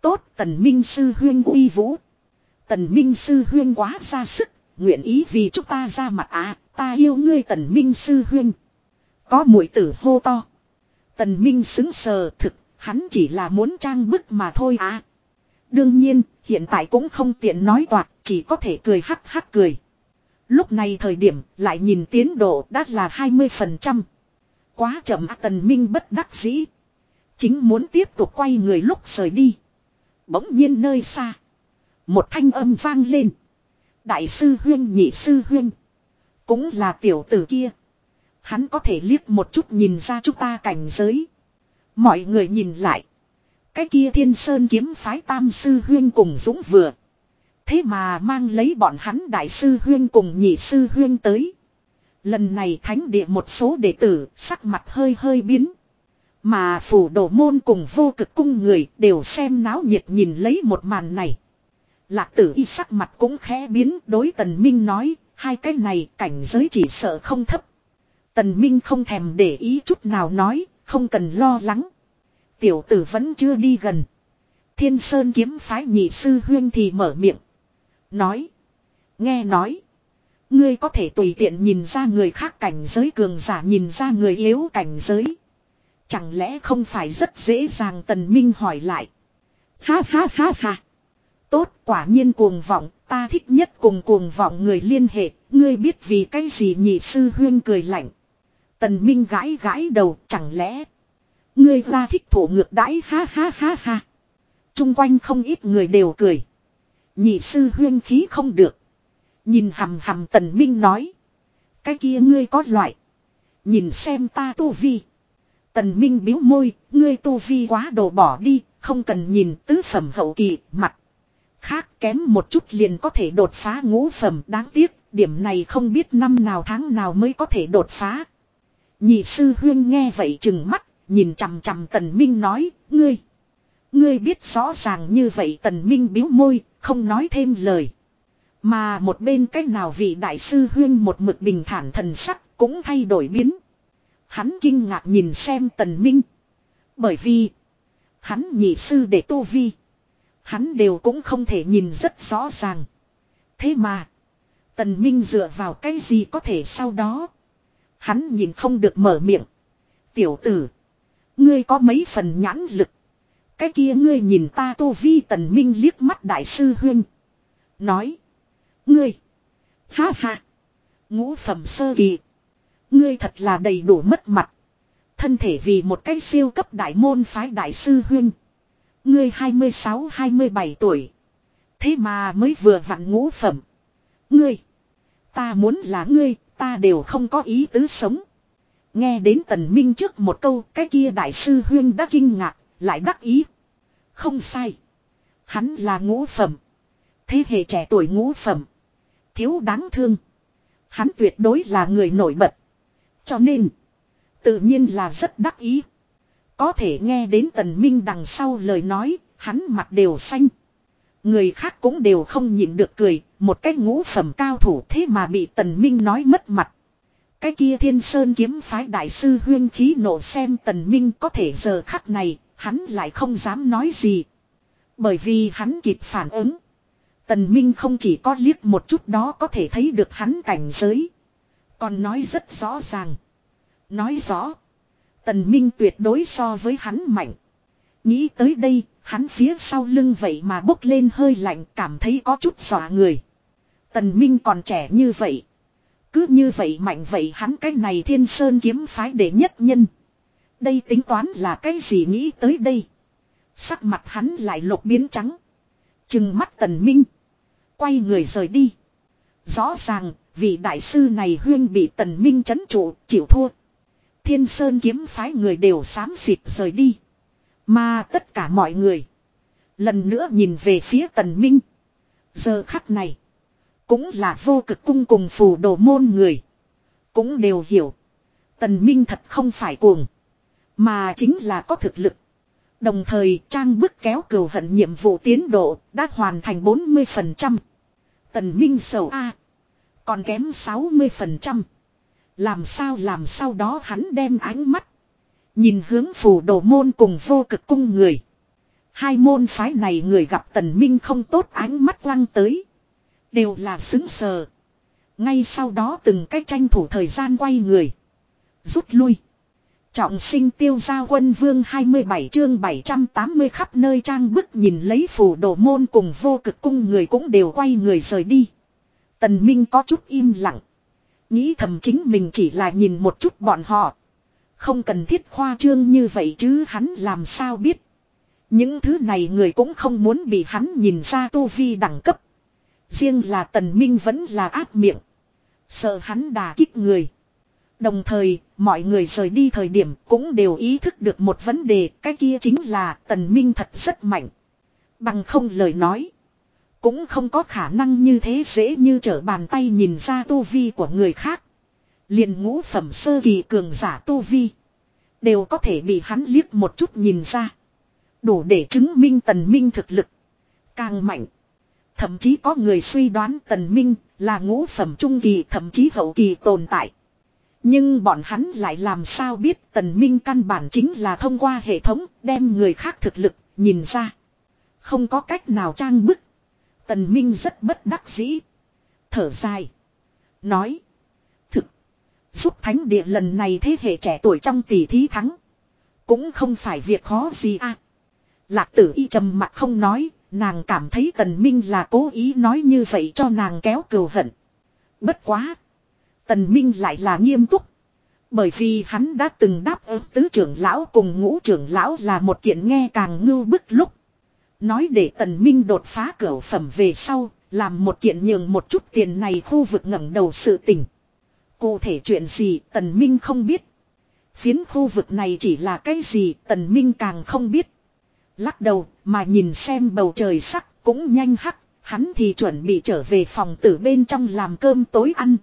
Tốt tần minh sư huyên uy vũ. Tần minh sư huyên quá ra sức. Nguyện ý vì chúng ta ra mặt à. Ta yêu ngươi tần minh sư huyên. Có mũi tử hô to. Tần minh xứng sờ thực. Hắn chỉ là muốn trang bức mà thôi à. Đương nhiên, hiện tại cũng không tiện nói toạc, chỉ có thể cười hắc hắc cười. Lúc này thời điểm lại nhìn tiến độ đã là 20%. Quá chậm tần minh bất đắc dĩ. Chính muốn tiếp tục quay người lúc rời đi. Bỗng nhiên nơi xa. Một thanh âm vang lên. Đại sư huyên nhị sư huyên. Cũng là tiểu tử kia. Hắn có thể liếc một chút nhìn ra chúng ta cảnh giới. Mọi người nhìn lại. Cái kia thiên sơn kiếm phái tam sư huyên cùng dũng vừa. Thế mà mang lấy bọn hắn đại sư huyên cùng nhị sư huyên tới. Lần này thánh địa một số đệ tử sắc mặt hơi hơi biến. Mà phủ đổ môn cùng vô cực cung người đều xem náo nhiệt nhìn lấy một màn này. Lạc tử y sắc mặt cũng khẽ biến đối tần minh nói, hai cái này cảnh giới chỉ sợ không thấp. Tần minh không thèm để ý chút nào nói, không cần lo lắng. Tiểu tử vẫn chưa đi gần. Thiên Sơn kiếm phái nhị sư huyên thì mở miệng. Nói. Nghe nói. Ngươi có thể tùy tiện nhìn ra người khác cảnh giới cường giả nhìn ra người yếu cảnh giới. Chẳng lẽ không phải rất dễ dàng tần minh hỏi lại. Ha ha ha ha. Tốt quả nhiên cuồng vọng, ta thích nhất cùng cuồng vọng người liên hệ, ngươi biết vì cái gì nhị sư huyên cười lạnh. Tần minh gãi gãi đầu, chẳng lẽ. Ngươi ra thích thủ ngược đãi ha ha ha ha. Trung quanh không ít người đều cười. Nhị sư huyên khí không được. Nhìn hầm hầm tần minh nói. Cái kia ngươi có loại. Nhìn xem ta tu vi. Tần minh biếu môi, ngươi tu vi quá đồ bỏ đi, không cần nhìn tứ phẩm hậu kỳ, mặt. Khác kém một chút liền có thể đột phá ngũ phẩm, đáng tiếc, điểm này không biết năm nào tháng nào mới có thể đột phá. Nhị sư huyên nghe vậy chừng mắt, nhìn chằm chằm tần minh nói, ngươi. Ngươi biết rõ ràng như vậy tần minh biếu môi, không nói thêm lời. Mà một bên cách nào vị đại sư huyên một mực bình thản thần sắc cũng thay đổi biến. Hắn kinh ngạc nhìn xem tần minh. Bởi vì, hắn nhị sư để tu vi. Hắn đều cũng không thể nhìn rất rõ ràng. Thế mà, tần minh dựa vào cái gì có thể sau đó. Hắn nhìn không được mở miệng. Tiểu tử, ngươi có mấy phần nhãn lực. Cái kia ngươi nhìn ta tô vi tần minh liếc mắt đại sư huyên. Nói. Ngươi. Ha ha. Ngũ phẩm sơ kỳ. Ngươi thật là đầy đủ mất mặt. Thân thể vì một cái siêu cấp đại môn phái đại sư huyên. Ngươi 26-27 tuổi. Thế mà mới vừa vặn ngũ phẩm. Ngươi. Ta muốn là ngươi, ta đều không có ý tứ sống. Nghe đến tần minh trước một câu, cái kia đại sư huyên đã kinh ngạc, lại đắc ý. Không sai. Hắn là ngũ phẩm. Thế hệ trẻ tuổi ngũ phẩm. Thiếu đáng thương. Hắn tuyệt đối là người nổi bật. Cho nên. Tự nhiên là rất đắc ý. Có thể nghe đến tần minh đằng sau lời nói. Hắn mặt đều xanh. Người khác cũng đều không nhịn được cười. Một cái ngũ phẩm cao thủ thế mà bị tần minh nói mất mặt. Cái kia thiên sơn kiếm phái đại sư huyên khí nổ xem tần minh có thể giờ khắc này Hắn lại không dám nói gì. Bởi vì hắn kịp phản ứng. Tần Minh không chỉ có liếc một chút đó có thể thấy được hắn cảnh giới. Còn nói rất rõ ràng. Nói rõ. Tần Minh tuyệt đối so với hắn mạnh. Nghĩ tới đây, hắn phía sau lưng vậy mà bốc lên hơi lạnh cảm thấy có chút dọa người. Tần Minh còn trẻ như vậy. Cứ như vậy mạnh vậy hắn cái này thiên sơn kiếm phái để nhất nhân. Đây tính toán là cái gì nghĩ tới đây. Sắc mặt hắn lại lục biến trắng. Chừng mắt tần minh. quay người rời đi. Rõ ràng, vị đại sư này huyên bị tần minh chấn trụ, chịu thua. Thiên Sơn kiếm phái người đều xám xịt rời đi. Mà tất cả mọi người. Lần nữa nhìn về phía tần minh. Giờ khắc này. Cũng là vô cực cung cùng phù đồ môn người. Cũng đều hiểu. Tần minh thật không phải cuồng. Mà chính là có thực lực. Đồng thời, trang bức kéo cừu hận nhiệm vụ tiến độ đã hoàn thành 40%. Tần Minh sầu A. Còn kém 60%. Làm sao làm sau đó hắn đem ánh mắt. Nhìn hướng phù đồ môn cùng vô cực cung người. Hai môn phái này người gặp tần minh không tốt ánh mắt lăng tới. Đều là xứng sờ. Ngay sau đó từng cách tranh thủ thời gian quay người. Rút lui. Trọng sinh tiêu gia quân vương 27 chương 780 khắp nơi trang bức nhìn lấy phù đồ môn cùng vô cực cung người cũng đều quay người rời đi. Tần Minh có chút im lặng. Nghĩ thầm chính mình chỉ là nhìn một chút bọn họ. Không cần thiết khoa trương như vậy chứ hắn làm sao biết. Những thứ này người cũng không muốn bị hắn nhìn ra tu vi đẳng cấp. Riêng là tần minh vẫn là áp miệng. Sợ hắn đà kích người. Đồng thời, mọi người rời đi thời điểm cũng đều ý thức được một vấn đề, cái kia chính là tần minh thật rất mạnh. Bằng không lời nói. Cũng không có khả năng như thế dễ như trở bàn tay nhìn ra tu vi của người khác. liền ngũ phẩm sơ kỳ cường giả tu vi. Đều có thể bị hắn liếc một chút nhìn ra. Đủ để chứng minh tần minh thực lực. Càng mạnh. Thậm chí có người suy đoán tần minh là ngũ phẩm trung kỳ, thậm chí hậu kỳ tồn tại. Nhưng bọn hắn lại làm sao biết tần minh căn bản chính là thông qua hệ thống đem người khác thực lực nhìn ra. Không có cách nào trang bức. Tần minh rất bất đắc dĩ. Thở dài. Nói. Thực. Giúp thánh địa lần này thế hệ trẻ tuổi trong tỷ thí thắng. Cũng không phải việc khó gì à. Lạc tử y trầm mặt không nói. Nàng cảm thấy tần minh là cố ý nói như vậy cho nàng kéo cừu hận. Bất quá. Tần Minh lại là nghiêm túc. Bởi vì hắn đã từng đáp ứng tứ trưởng lão cùng ngũ trưởng lão là một kiện nghe càng ngưu bức lúc. Nói để tần minh đột phá cửa phẩm về sau, làm một kiện nhường một chút tiền này khu vực ngẩng đầu sự tình. Cụ thể chuyện gì tần minh không biết. Phiến khu vực này chỉ là cái gì tần minh càng không biết. Lắc đầu mà nhìn xem bầu trời sắc cũng nhanh hắc, hắn thì chuẩn bị trở về phòng tử bên trong làm cơm tối ăn.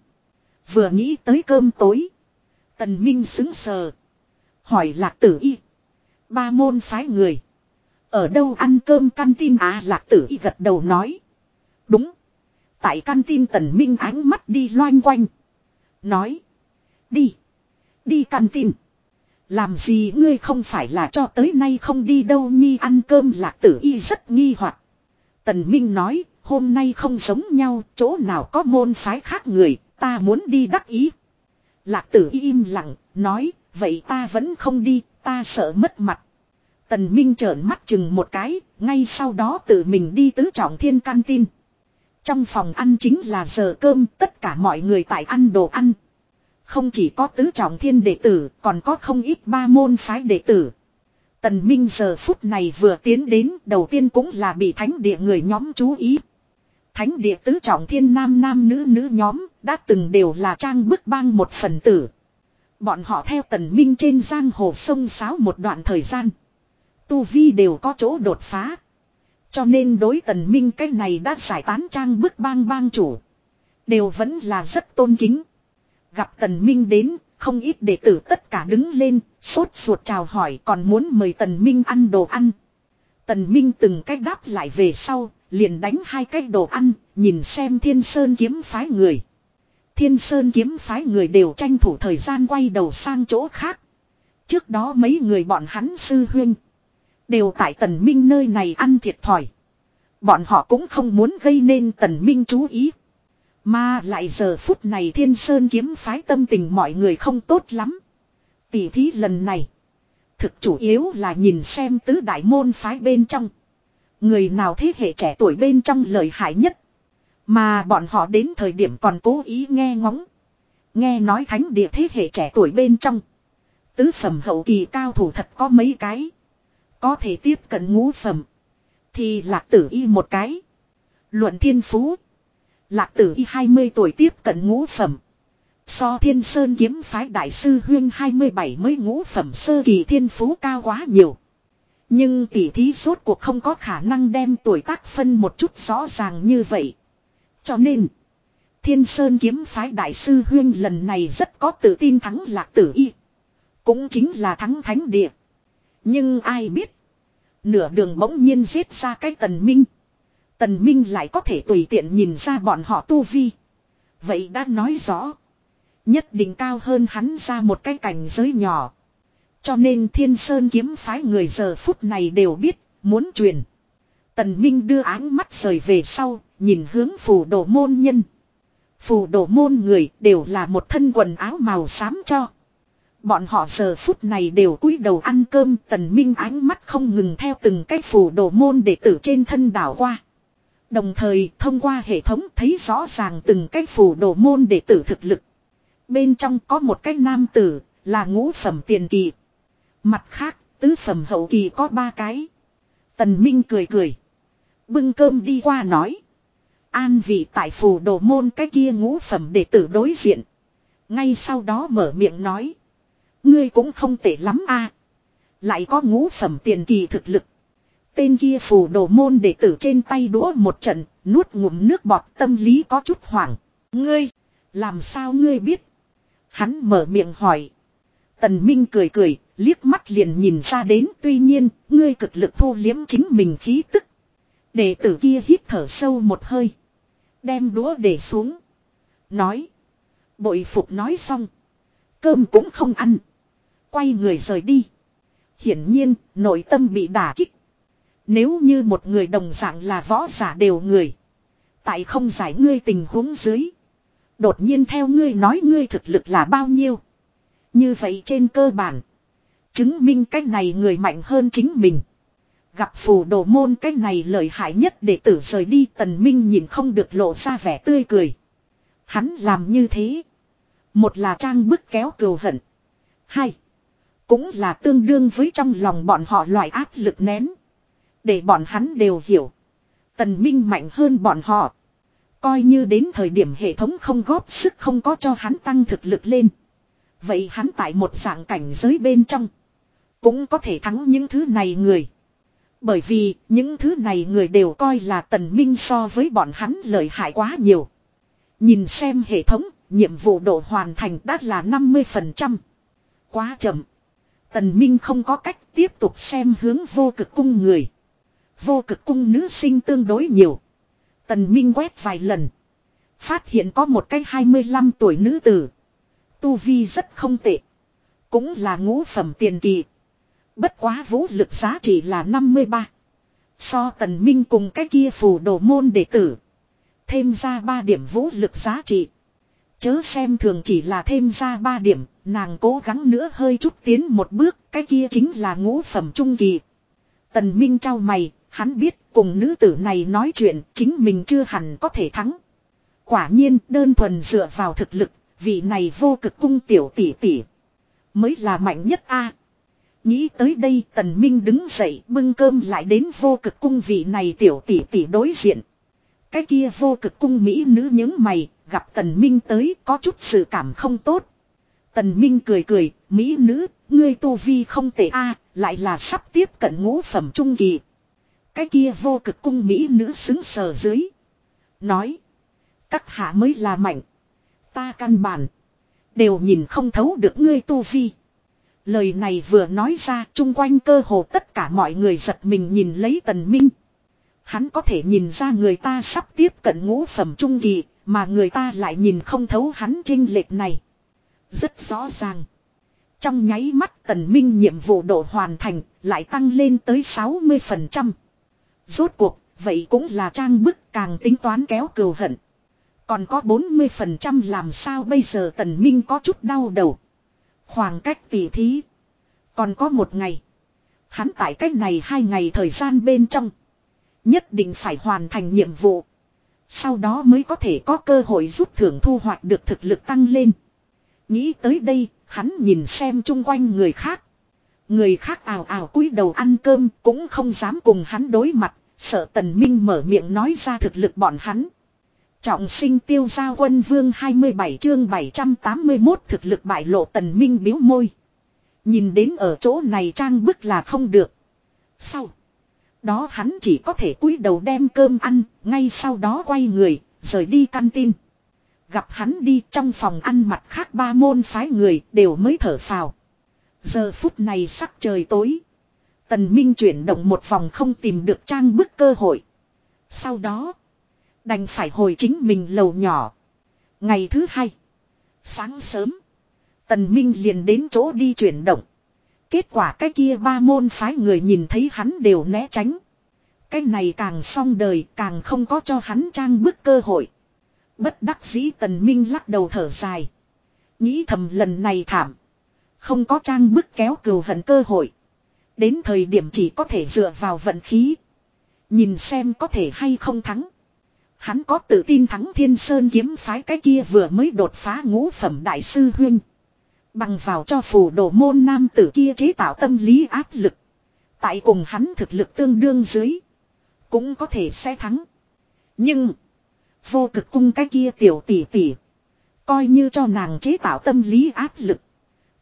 Vừa nghĩ tới cơm tối. Tần Minh xứng sờ. Hỏi lạc tử y. Ba môn phái người. Ở đâu ăn cơm căn tin à lạc tử y gật đầu nói. Đúng. Tại căn tin tần Minh ánh mắt đi loanh quanh. Nói. Đi. Đi căn tin. Làm gì ngươi không phải là cho tới nay không đi đâu nhi ăn cơm lạc tử y rất nghi hoặc. Tần Minh nói, hôm nay không giống nhau, chỗ nào có môn phái khác người, Ta muốn đi đắc ý. Lạc tử y im lặng, nói, vậy ta vẫn không đi, ta sợ mất mặt. Tần Minh trợn mắt chừng một cái, ngay sau đó tự mình đi tứ trọng thiên căn tin. Trong phòng ăn chính là giờ cơm, tất cả mọi người tại ăn đồ ăn. Không chỉ có tứ trọng thiên đệ tử, còn có không ít ba môn phái đệ tử. Tần Minh giờ phút này vừa tiến đến, đầu tiên cũng là bị thánh địa người nhóm chú ý. Thánh địa tứ trọng thiên nam nam nữ nữ nhóm, đã từng đều là trang bức bang một phần tử. Bọn họ theo tần minh trên giang hồ sông sáo một đoạn thời gian. Tu Vi đều có chỗ đột phá. Cho nên đối tần minh cái này đã giải tán trang bức bang bang chủ. Đều vẫn là rất tôn kính. Gặp tần minh đến, không ít đệ tử tất cả đứng lên, sốt ruột chào hỏi còn muốn mời tần minh ăn đồ ăn. Tần minh từng cách đáp lại về sau, liền đánh hai cái đồ ăn, nhìn xem thiên sơn kiếm phái người. Thiên sơn kiếm phái người đều tranh thủ thời gian quay đầu sang chỗ khác. Trước đó mấy người bọn hắn sư huyên. Đều tại tần minh nơi này ăn thiệt thòi. Bọn họ cũng không muốn gây nên tần minh chú ý. Mà lại giờ phút này thiên sơn kiếm phái tâm tình mọi người không tốt lắm. Tỷ thí lần này. Thực chủ yếu là nhìn xem tứ đại môn phái bên trong. Người nào thế hệ trẻ tuổi bên trong lợi hại nhất. Mà bọn họ đến thời điểm còn cố ý nghe ngóng. Nghe nói thánh địa thế hệ trẻ tuổi bên trong. Tứ phẩm hậu kỳ cao thủ thật có mấy cái. Có thể tiếp cận ngũ phẩm. Thì lạc tử y một cái. Luận thiên phú. Lạc tử y 20 tuổi tiếp cận ngũ phẩm. So thiên sơn kiếm phái đại sư huyên 27 mới ngũ phẩm sơ kỳ thiên phú cao quá nhiều. Nhưng tỷ thí rốt cuộc không có khả năng đem tuổi tác phân một chút rõ ràng như vậy. Cho nên, thiên sơn kiếm phái đại sư huyên lần này rất có tự tin thắng lạc tử y. Cũng chính là thắng thánh địa. Nhưng ai biết, nửa đường bỗng nhiên giết ra cái tần minh. Tần minh lại có thể tùy tiện nhìn ra bọn họ tu vi. Vậy đã nói rõ. Nhất định cao hơn hắn ra một cái cảnh giới nhỏ. Cho nên thiên sơn kiếm phái người giờ phút này đều biết, muốn truyền. Tần Minh đưa áng mắt rời về sau, nhìn hướng phù đồ môn nhân. Phù đồ môn người đều là một thân quần áo màu xám cho. Bọn họ giờ phút này đều cúi đầu ăn cơm tần minh ánh mắt không ngừng theo từng cái phù đồ môn đệ tử trên thân đảo qua. Đồng thời, thông qua hệ thống thấy rõ ràng từng cái phù đồ môn đệ tử thực lực. Bên trong có một cái nam tử, là ngũ phẩm tiền kỳ. Mặt khác, tứ phẩm hậu kỳ có ba cái. Tần Minh cười cười. Bưng cơm đi qua nói. An vị tại phù đồ môn cái kia ngũ phẩm đệ tử đối diện. Ngay sau đó mở miệng nói. Ngươi cũng không tệ lắm a Lại có ngũ phẩm tiền kỳ thực lực. Tên kia phù đồ môn đệ tử trên tay đũa một trận, nuốt ngụm nước bọt tâm lý có chút hoảng. Ngươi, làm sao ngươi biết? Hắn mở miệng hỏi. Tần Minh cười cười, liếc mắt liền nhìn ra đến tuy nhiên, ngươi cực lực thu liếm chính mình khí tức. Đệ tử kia hít thở sâu một hơi. Đem đũa để xuống. Nói. Bội phục nói xong. Cơm cũng không ăn. Quay người rời đi. Hiển nhiên, nội tâm bị đả kích. Nếu như một người đồng dạng là võ giả đều người. Tại không giải ngươi tình huống dưới. Đột nhiên theo ngươi nói ngươi thực lực là bao nhiêu. Như vậy trên cơ bản. Chứng minh cách này người mạnh hơn chính mình. Gặp phù đồ môn cách này lợi hại nhất để tử rời đi, tần minh nhìn không được lộ ra vẻ tươi cười. Hắn làm như thế. Một là trang bức kéo cừu hận. Hai. Cũng là tương đương với trong lòng bọn họ loại áp lực nén. Để bọn hắn đều hiểu. Tần Minh mạnh hơn bọn họ. Coi như đến thời điểm hệ thống không góp sức không có cho hắn tăng thực lực lên. Vậy hắn tại một dạng cảnh giới bên trong. Cũng có thể thắng những thứ này người. Bởi vì những thứ này người đều coi là tần minh so với bọn hắn lợi hại quá nhiều. Nhìn xem hệ thống, nhiệm vụ độ hoàn thành đã là 50%. Quá chậm. Tần Minh không có cách tiếp tục xem hướng vô cực cung người. Vô cực cung nữ sinh tương đối nhiều. Tần Minh quét vài lần. Phát hiện có một cái 25 tuổi nữ tử. Tu Vi rất không tệ. Cũng là ngũ phẩm tiền kỳ. Bất quá vũ lực giá trị là 53. So tần minh cùng cái kia phù đồ môn đệ tử. Thêm ra 3 điểm vũ lực giá trị. Chớ xem thường chỉ là thêm ra 3 điểm, nàng cố gắng nữa hơi chút tiến một bước, cái kia chính là ngũ phẩm trung kỳ. Tần Minh trao mày, hắn biết cùng nữ tử này nói chuyện chính mình chưa hẳn có thể thắng. Quả nhiên đơn thuần dựa vào thực lực, vị này vô cực cung tiểu tỷ tỷ. Mới là mạnh nhất a. Nghĩ tới đây tần minh đứng dậy bưng cơm lại đến vô cực cung vị này tiểu tỷ tỷ đối diện. Cái kia vô cực cung mỹ nữ những mày, gặp tần minh tới có chút sự cảm không tốt. Tần minh cười cười, mỹ nữ, ngươi tu vi không tệ a, lại là sắp tiếp cận ngũ phẩm trung kỳ. Cái kia vô cực cung mỹ nữ xứng sờ dưới. Nói. Các hạ mới là mạnh. Ta căn bản. Đều nhìn không thấu được ngươi tu vi. Lời này vừa nói ra chung quanh cơ hồ tất cả mọi người giật mình nhìn lấy tần minh. Hắn có thể nhìn ra người ta sắp tiếp cận ngũ phẩm trung kỳ, mà người ta lại nhìn không thấu hắn trinh lệch này. Rất rõ ràng. Trong nháy mắt tần minh nhiệm vụ độ hoàn thành, lại tăng lên tới 60%. Rốt cuộc, vậy cũng là trang bức càng tính toán kéo cừu hận. Còn có 40% làm sao bây giờ tần minh có chút đau đầu. Khoảng cách tỉ thí. Còn có một ngày. Hắn tại cách này hai ngày thời gian bên trong. Nhất định phải hoàn thành nhiệm vụ. Sau đó mới có thể có cơ hội giúp thưởng thu hoạch được thực lực tăng lên. Nghĩ tới đây, hắn nhìn xem chung quanh người khác. Người khác ào ào cúi đầu ăn cơm cũng không dám cùng hắn đối mặt, sợ tần minh mở miệng nói ra thực lực bọn hắn. Trọng sinh tiêu gia quân vương 27 chương 781 thực lực bại lộ tần minh biếu môi. Nhìn đến ở chỗ này trang bức là không được. Sau. Đó hắn chỉ có thể cúi đầu đem cơm ăn, ngay sau đó quay người, rời đi căn tin. Gặp hắn đi trong phòng ăn mặt khác ba môn phái người đều mới thở phào. Giờ phút này sắc trời tối. Tần Minh chuyển động một vòng không tìm được trang bức cơ hội. Sau đó, đành phải hồi chính mình lầu nhỏ. Ngày thứ hai, sáng sớm, Tần Minh liền đến chỗ đi chuyển động. Kết quả cái kia ba môn phái người nhìn thấy hắn đều né tránh. Cái này càng xong đời càng không có cho hắn trang bức cơ hội. Bất đắc dĩ tần minh lắc đầu thở dài. Nghĩ thầm lần này thảm. Không có trang bức kéo cừu hận cơ hội. Đến thời điểm chỉ có thể dựa vào vận khí. Nhìn xem có thể hay không thắng. Hắn có tự tin thắng thiên sơn kiếm phái cái kia vừa mới đột phá ngũ phẩm đại sư huyên. Bằng vào cho phù đồ môn nam tử kia chế tạo tâm lý áp lực. Tại cùng hắn thực lực tương đương dưới. Cũng có thể sẽ thắng. Nhưng. Vô cực cung cái kia tiểu tỷ tỷ. Coi như cho nàng chế tạo tâm lý áp lực.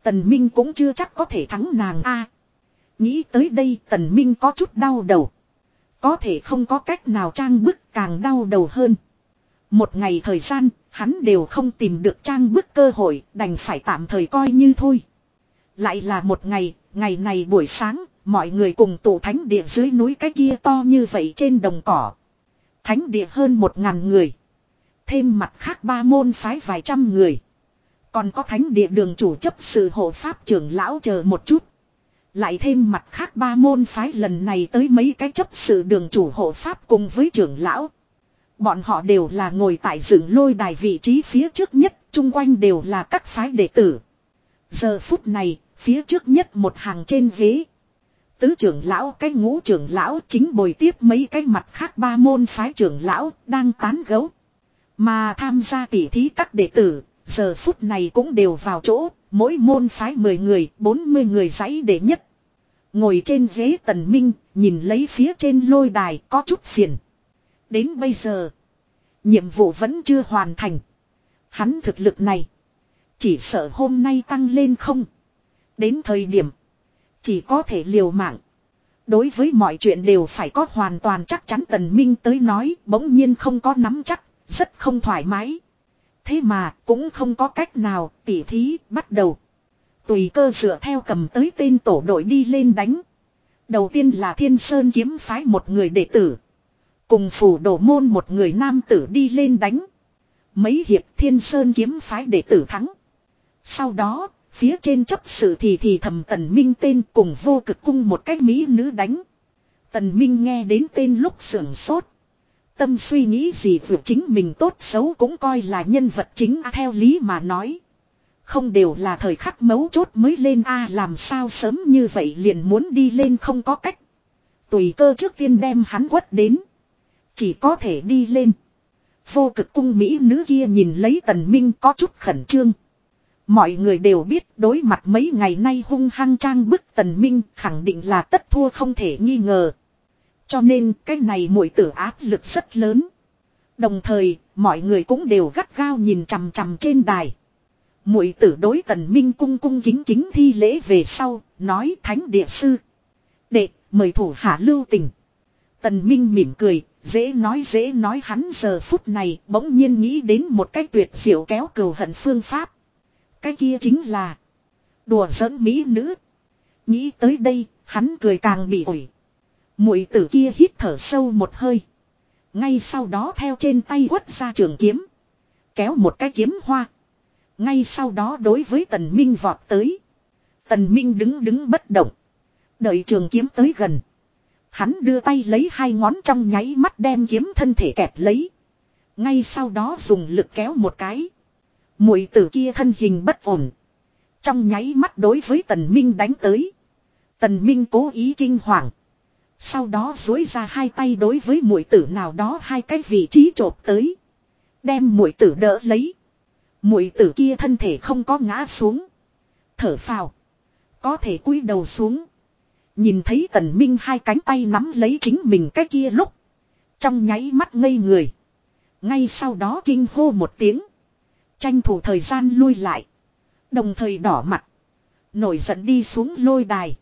Tần Minh cũng chưa chắc có thể thắng nàng a nghĩ tới đây Tần Minh có chút đau đầu. Có thể không có cách nào trang bức càng đau đầu hơn. Một ngày thời gian, hắn đều không tìm được trang bức cơ hội, đành phải tạm thời coi như thôi. Lại là một ngày, ngày này buổi sáng, mọi người cùng tụ thánh địa dưới núi cái kia to như vậy trên đồng cỏ. Thánh địa hơn một ngàn người. Thêm mặt khác ba môn phái vài trăm người. Còn có thánh địa đường chủ chấp sự hộ pháp trưởng lão chờ một chút. Lại thêm mặt khác ba môn phái lần này tới mấy cái chấp sự đường chủ hộ pháp cùng với trưởng lão. Bọn họ đều là ngồi tại dựng lôi đài vị trí phía trước nhất, chung quanh đều là các phái đệ tử. Giờ phút này, phía trước nhất một hàng trên ghế. Tứ trưởng lão cái ngũ trưởng lão chính bồi tiếp mấy cái mặt khác ba môn phái trưởng lão đang tán gấu. Mà tham gia tỉ thí các đệ tử, giờ phút này cũng đều vào chỗ, mỗi môn phái 10 người, 40 người giấy để nhất. Ngồi trên ghế tần minh, nhìn lấy phía trên lôi đài có chút phiền. Đến bây giờ, nhiệm vụ vẫn chưa hoàn thành. Hắn thực lực này, chỉ sợ hôm nay tăng lên không. Đến thời điểm, chỉ có thể liều mạng. Đối với mọi chuyện đều phải có hoàn toàn chắc chắn tần minh tới nói bỗng nhiên không có nắm chắc, rất không thoải mái. Thế mà cũng không có cách nào tỉ thí bắt đầu. Tùy cơ dựa theo cầm tới tên tổ đội đi lên đánh. Đầu tiên là thiên sơn kiếm phái một người đệ tử. Cùng phủ đổ môn một người nam tử đi lên đánh. Mấy hiệp thiên sơn kiếm phái đệ tử thắng. Sau đó, phía trên chấp sự thì thì thầm tần minh tên cùng vô cực cung một cách mỹ nữ đánh. Tần minh nghe đến tên lúc sưởng sốt. Tâm suy nghĩ gì vượt chính mình tốt xấu cũng coi là nhân vật chính theo lý mà nói. Không đều là thời khắc mấu chốt mới lên a, làm sao sớm như vậy liền muốn đi lên không có cách. Tùy cơ trước tiên đem hắn quất đến. Chỉ có thể đi lên. Vô cực cung Mỹ nữ kia nhìn lấy tần minh có chút khẩn trương. Mọi người đều biết đối mặt mấy ngày nay hung hăng trang bức tần minh khẳng định là tất thua không thể nghi ngờ. Cho nên cái này mũi tử áp lực rất lớn. Đồng thời, mọi người cũng đều gắt gao nhìn chằm chằm trên đài. Mũi tử đối tần minh cung cung kính kính thi lễ về sau, nói thánh địa sư. Đệ, mời thủ hạ lưu tình. Tần minh mỉm cười, dễ nói dễ nói hắn giờ phút này bỗng nhiên nghĩ đến một cái tuyệt diệu kéo cầu hận phương pháp. Cái kia chính là đùa giỡn mỹ nữ. Nghĩ tới đây, hắn cười càng bị ủi. Mũi tử kia hít thở sâu một hơi. Ngay sau đó theo trên tay quất ra trường kiếm. Kéo một cái kiếm hoa. Ngay sau đó đối với tần minh vọt tới. Tần minh đứng đứng bất động. Đợi trường kiếm tới gần. Hắn đưa tay lấy hai ngón trong nháy mắt đem kiếm thân thể kẹp lấy. Ngay sau đó dùng lực kéo một cái. Mũi tử kia thân hình bất ổn. Trong nháy mắt đối với tần minh đánh tới. Tần minh cố ý kinh hoàng. Sau đó dối ra hai tay đối với mũi tử nào đó hai cái vị trí trộp tới. Đem mũi tử đỡ lấy. Mũi tử kia thân thể không có ngã xuống. Thở phào. Có thể cúi đầu xuống. Nhìn thấy tần minh hai cánh tay nắm lấy chính mình cái kia lúc. Trong nháy mắt ngây người. Ngay sau đó kinh hô một tiếng. Tranh thủ thời gian lui lại. Đồng thời đỏ mặt. Nổi giận đi xuống lôi đài.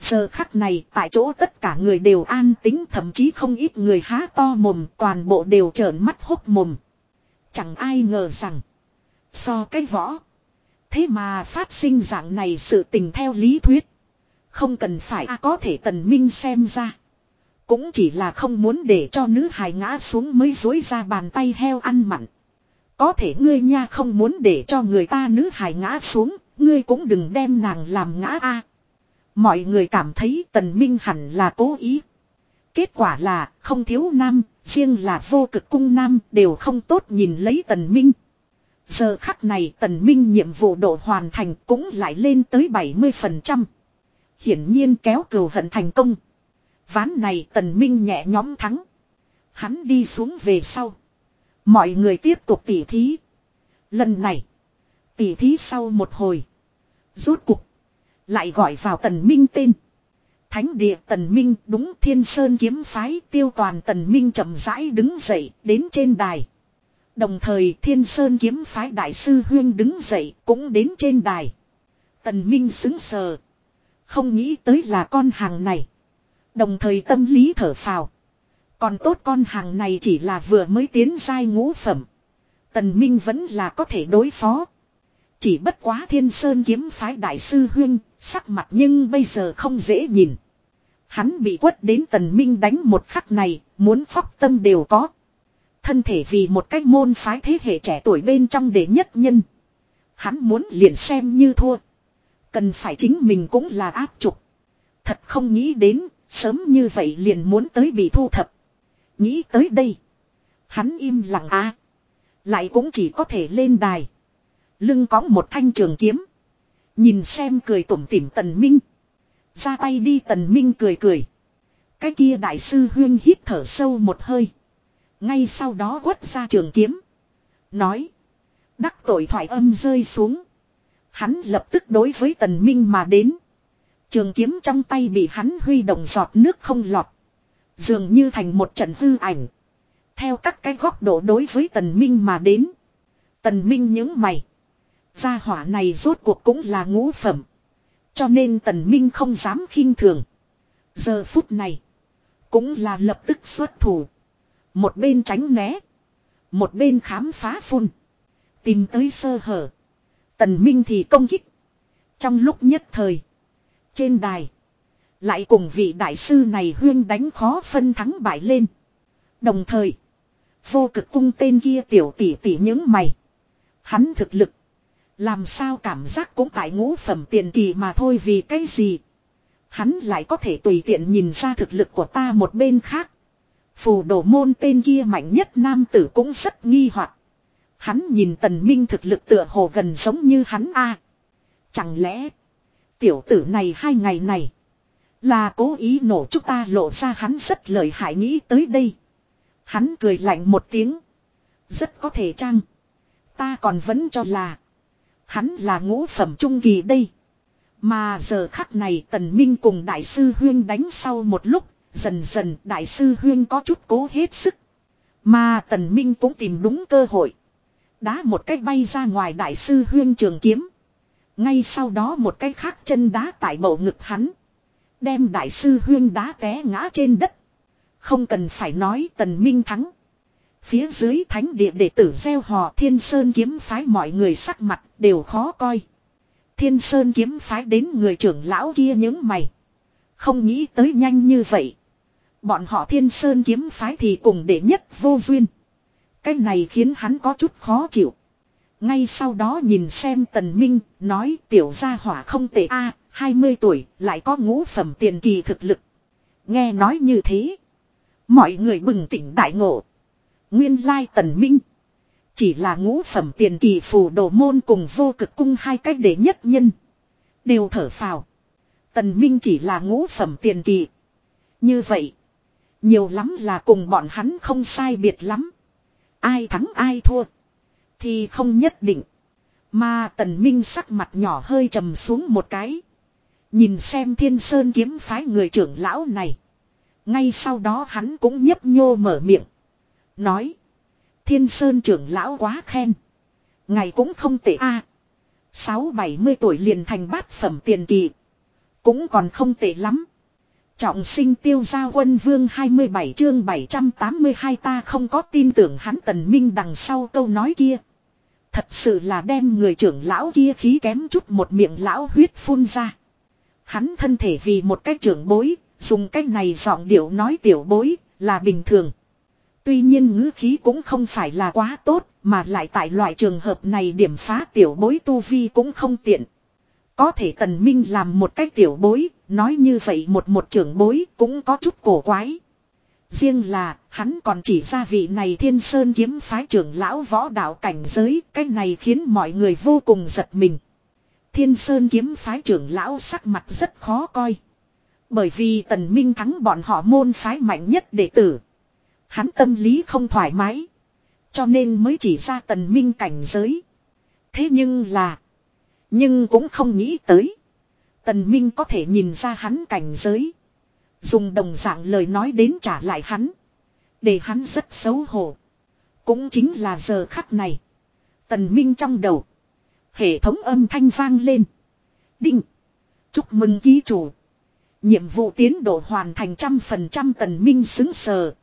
Giờ khắc này tại chỗ tất cả người đều an tính thậm chí không ít người há to mồm toàn bộ đều trợn mắt hốc mồm. Chẳng ai ngờ rằng. So cái võ. Thế mà phát sinh dạng này sự tình theo lý thuyết. Không cần phải à, có thể tần minh xem ra. Cũng chỉ là không muốn để cho nữ hài ngã xuống mới dối ra bàn tay heo ăn mặn. Có thể ngươi nha không muốn để cho người ta nữ hài ngã xuống, ngươi cũng đừng đem nàng làm ngã a. Mọi người cảm thấy tần minh hẳn là cố ý. Kết quả là không thiếu nam, riêng là vô cực cung nam đều không tốt nhìn lấy tần minh. Giờ khắc này tần minh nhiệm vụ độ hoàn thành cũng lại lên tới 70%. Hiển nhiên kéo cừu hận thành công. Ván này tần minh nhẹ nhóm thắng. Hắn đi xuống về sau. Mọi người tiếp tục tỉ thí. Lần này. Tỉ thí sau một hồi. Rốt cục. Lại gọi vào tần minh tên. Thánh địa tần minh, đúng, thiên sơn kiếm phái, tiêu toàn tần minh chậm rãi đứng dậy, đến trên đài. Đồng thời, thiên sơn kiếm phái đại sư huyên đứng dậy, cũng đến trên đài. Tần minh xứng sờ. Không nghĩ tới là con hàng này. Đồng thời tâm lý thở phào. Còn tốt con hàng này chỉ là vừa mới tiến giai ngũ phẩm. Tần Minh vẫn là có thể đối phó. Chỉ bất quá thiên sơn kiếm phái đại sư huyên, sắc mặt nhưng bây giờ không dễ nhìn. Hắn bị quất đến tần minh đánh một khắc này, muốn phóc tâm đều có. Thân thể vì một cách môn phái thế hệ trẻ tuổi bên trong đệ nhất nhân. Hắn muốn liền xem như thua. Cần phải chính mình cũng là áp trục. Thật không nghĩ đến, sớm như vậy liền muốn tới bị thu thập. Nghĩ tới đây. Hắn im lặng à. Lại cũng chỉ có thể lên đài. Lưng có một thanh trường kiếm. Nhìn xem cười tủm tỉm tần minh. Ra tay đi tần minh cười cười. Cái kia đại sư huyên hít thở sâu một hơi. Ngay sau đó quất ra trường kiếm. Nói. Đắc tội thoại âm rơi xuống. Hắn lập tức đối với tần minh mà đến. Trường kiếm trong tay bị hắn huy động giọt nước không lọt. Dường như thành một trận hư ảnh. Theo các cái góc độ đối với tần minh mà đến. Tần minh những mày. Gia hỏa này rốt cuộc cũng là ngũ phẩm. Cho nên tần minh không dám khinh thường. Giờ phút này. Cũng là lập tức xuất thủ. Một bên tránh né. Một bên khám phá phun. Tìm tới sơ hở. Tần Minh thì công kích. Trong lúc nhất thời. Trên đài. Lại cùng vị đại sư này huyên đánh khó phân thắng bại lên. Đồng thời. Vô cực cung tên kia tiểu tỷ tỷ những mày. Hắn thực lực. Làm sao cảm giác cũng tại ngũ phẩm tiền kỳ mà thôi vì cái gì. Hắn lại có thể tùy tiện nhìn ra thực lực của ta một bên khác. Phù đổ môn tên kia mạnh nhất nam tử cũng rất nghi hoặc. Hắn nhìn tần minh thực lực tựa hồ gần giống như hắn a. Chẳng lẽ. Tiểu tử này hai ngày này. Là cố ý nổ chúng ta lộ ra hắn rất lợi hại nghĩ tới đây. Hắn cười lạnh một tiếng. Rất có thể chăng. Ta còn vẫn cho là. Hắn là ngũ phẩm trung kỳ đây. Mà giờ khắc này tần minh cùng đại sư huyên đánh sau một lúc. Dần dần đại sư huyên có chút cố hết sức. Mà tần minh cũng tìm đúng cơ hội. Đá một cách bay ra ngoài đại sư huyên trường kiếm. Ngay sau đó một cái khác chân đá tại bầu ngực hắn. Đem đại sư huyên đá té ngã trên đất. Không cần phải nói tần minh thắng. Phía dưới thánh địa đệ tử gieo hò thiên sơn kiếm phái mọi người sắc mặt đều khó coi. Thiên sơn kiếm phái đến người trưởng lão kia những mày. Không nghĩ tới nhanh như vậy. Bọn họ thiên sơn kiếm phái thì cùng đệ nhất vô duyên. Cái này khiến hắn có chút khó chịu. Ngay sau đó nhìn xem tần minh, nói tiểu gia hỏa không tệ a, à, 20 tuổi, lại có ngũ phẩm tiền kỳ thực lực. Nghe nói như thế. Mọi người bừng tỉnh đại ngộ. Nguyên lai tần minh. Chỉ là ngũ phẩm tiền kỳ phù đồ môn cùng vô cực cung hai cách để nhất nhân. Đều thở phào. Tần minh chỉ là ngũ phẩm tiền kỳ. Như vậy. Nhiều lắm là cùng bọn hắn không sai biệt lắm. Ai thắng ai thua. Thì không nhất định. Mà tần minh sắc mặt nhỏ hơi trầm xuống một cái. Nhìn xem thiên sơn kiếm phái người trưởng lão này. Ngay sau đó hắn cũng nhấp nhô mở miệng. Nói. Thiên Sơn trưởng lão quá khen. Ngày cũng không tệ a. Sáu bảy mươi tuổi liền thành bát phẩm tiền kỳ. Cũng còn không tệ lắm. Trọng sinh tiêu gia quân vương 27 chương 782 ta không có tin tưởng hắn tần minh đằng sau câu nói kia. Thật sự là đem người trưởng lão kia khí kém chút một miệng lão huyết phun ra. Hắn thân thể vì một cái trưởng bối, dùng cách này giọng điệu nói tiểu bối, là bình thường. Tuy nhiên ngữ khí cũng không phải là quá tốt, mà lại tại loại trường hợp này điểm phá tiểu bối tu vi cũng không tiện. Có thể tần minh làm một cách tiểu bối, nói như vậy một một trưởng bối cũng có chút cổ quái. Riêng là, hắn còn chỉ ra vị này thiên sơn kiếm phái trưởng lão võ đạo cảnh giới, cái này khiến mọi người vô cùng giật mình. Thiên sơn kiếm phái trưởng lão sắc mặt rất khó coi. Bởi vì tần minh thắng bọn họ môn phái mạnh nhất đệ tử. Hắn tâm lý không thoải mái. Cho nên mới chỉ ra tần minh cảnh giới. Thế nhưng là. Nhưng cũng không nghĩ tới. Tần minh có thể nhìn ra hắn cảnh giới. Dùng đồng dạng lời nói đến trả lại hắn. Để hắn rất xấu hổ. Cũng chính là giờ khắc này. Tần minh trong đầu. Hệ thống âm thanh vang lên. Đinh. Chúc mừng ký chủ. Nhiệm vụ tiến độ hoàn thành trăm phần trăm tần minh xứng sờ.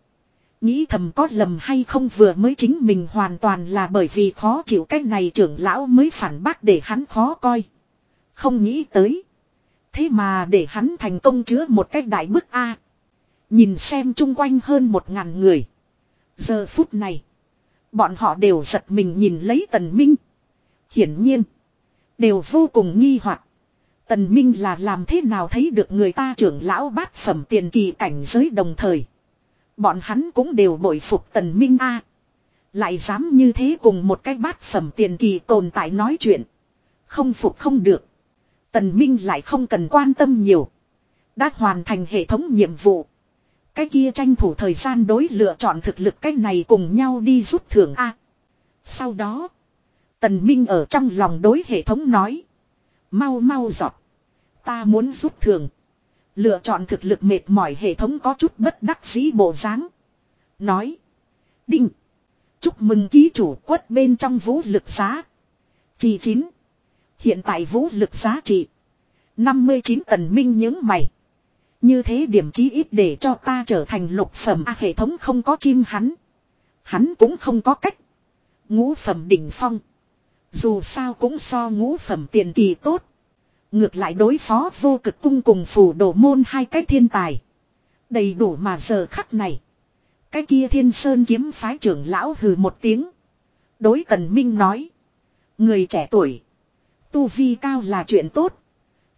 Nghĩ thầm có lầm hay không vừa mới chính mình hoàn toàn là bởi vì khó chịu cách này trưởng lão mới phản bác để hắn khó coi. Không nghĩ tới. Thế mà để hắn thành công chứa một cách đại bức A. Nhìn xem chung quanh hơn một ngàn người. Giờ phút này. Bọn họ đều giật mình nhìn lấy tần minh. Hiển nhiên. Đều vô cùng nghi hoặc Tần Minh là làm thế nào thấy được người ta trưởng lão bát phẩm tiền kỳ cảnh giới đồng thời. Bọn hắn cũng đều bội phục Tần Minh A. Lại dám như thế cùng một cái bát phẩm tiền kỳ tồn tại nói chuyện. Không phục không được. Tần Minh lại không cần quan tâm nhiều. Đã hoàn thành hệ thống nhiệm vụ. Cái kia tranh thủ thời gian đối lựa chọn thực lực cái này cùng nhau đi giúp thưởng A. Sau đó. Tần Minh ở trong lòng đối hệ thống nói. Mau mau giọt. Ta muốn giúp thường. Lựa chọn thực lực mệt mỏi hệ thống có chút bất đắc dĩ bộ dáng. Nói. Đinh. Chúc mừng ký chủ quất bên trong vũ lực giá. Chỉ chín. Hiện tại vũ lực giá trị. 59 tần minh những mày. Như thế điểm chí ít để cho ta trở thành lục phẩm A, hệ thống không có chim hắn. Hắn cũng không có cách. Ngũ phẩm đỉnh phong. Dù sao cũng so ngũ phẩm tiền kỳ tốt. Ngược lại đối phó vô cực cung cùng phủ đổ môn hai cái thiên tài. Đầy đủ mà giờ khắc này. Cái kia thiên sơn kiếm phái trưởng lão hừ một tiếng. Đối tần minh nói. Người trẻ tuổi. Tu vi cao là chuyện tốt.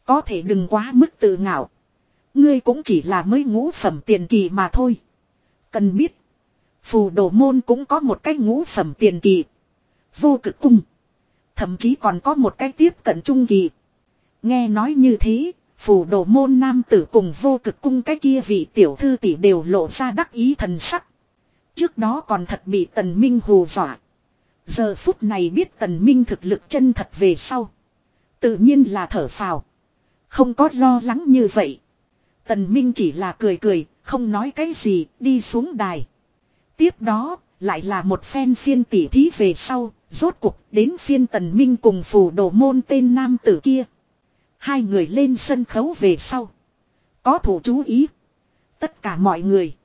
Có thể đừng quá mức tự ngạo. Ngươi cũng chỉ là mới ngũ phẩm tiền kỳ mà thôi. Cần biết. Phù đồ môn cũng có một cái ngũ phẩm tiền kỳ. Vô cực cung. Thậm chí còn có một cái tiếp cận trung kỳ. Nghe nói như thế, phù đồ môn nam tử cùng vô cực cung cái kia vị tiểu thư tỷ đều lộ ra đắc ý thần sắc. Trước đó còn thật bị tần minh hù dọa. Giờ phút này biết tần minh thực lực chân thật về sau. Tự nhiên là thở phào. Không có lo lắng như vậy. Tần minh chỉ là cười cười, không nói cái gì, đi xuống đài. Tiếp đó, lại là một phen phiên tỉ thí về sau, rốt cục đến phiên tần minh cùng phù đồ môn tên nam tử kia. Hai người lên sân khấu về sau. Có thủ chú ý. Tất cả mọi người.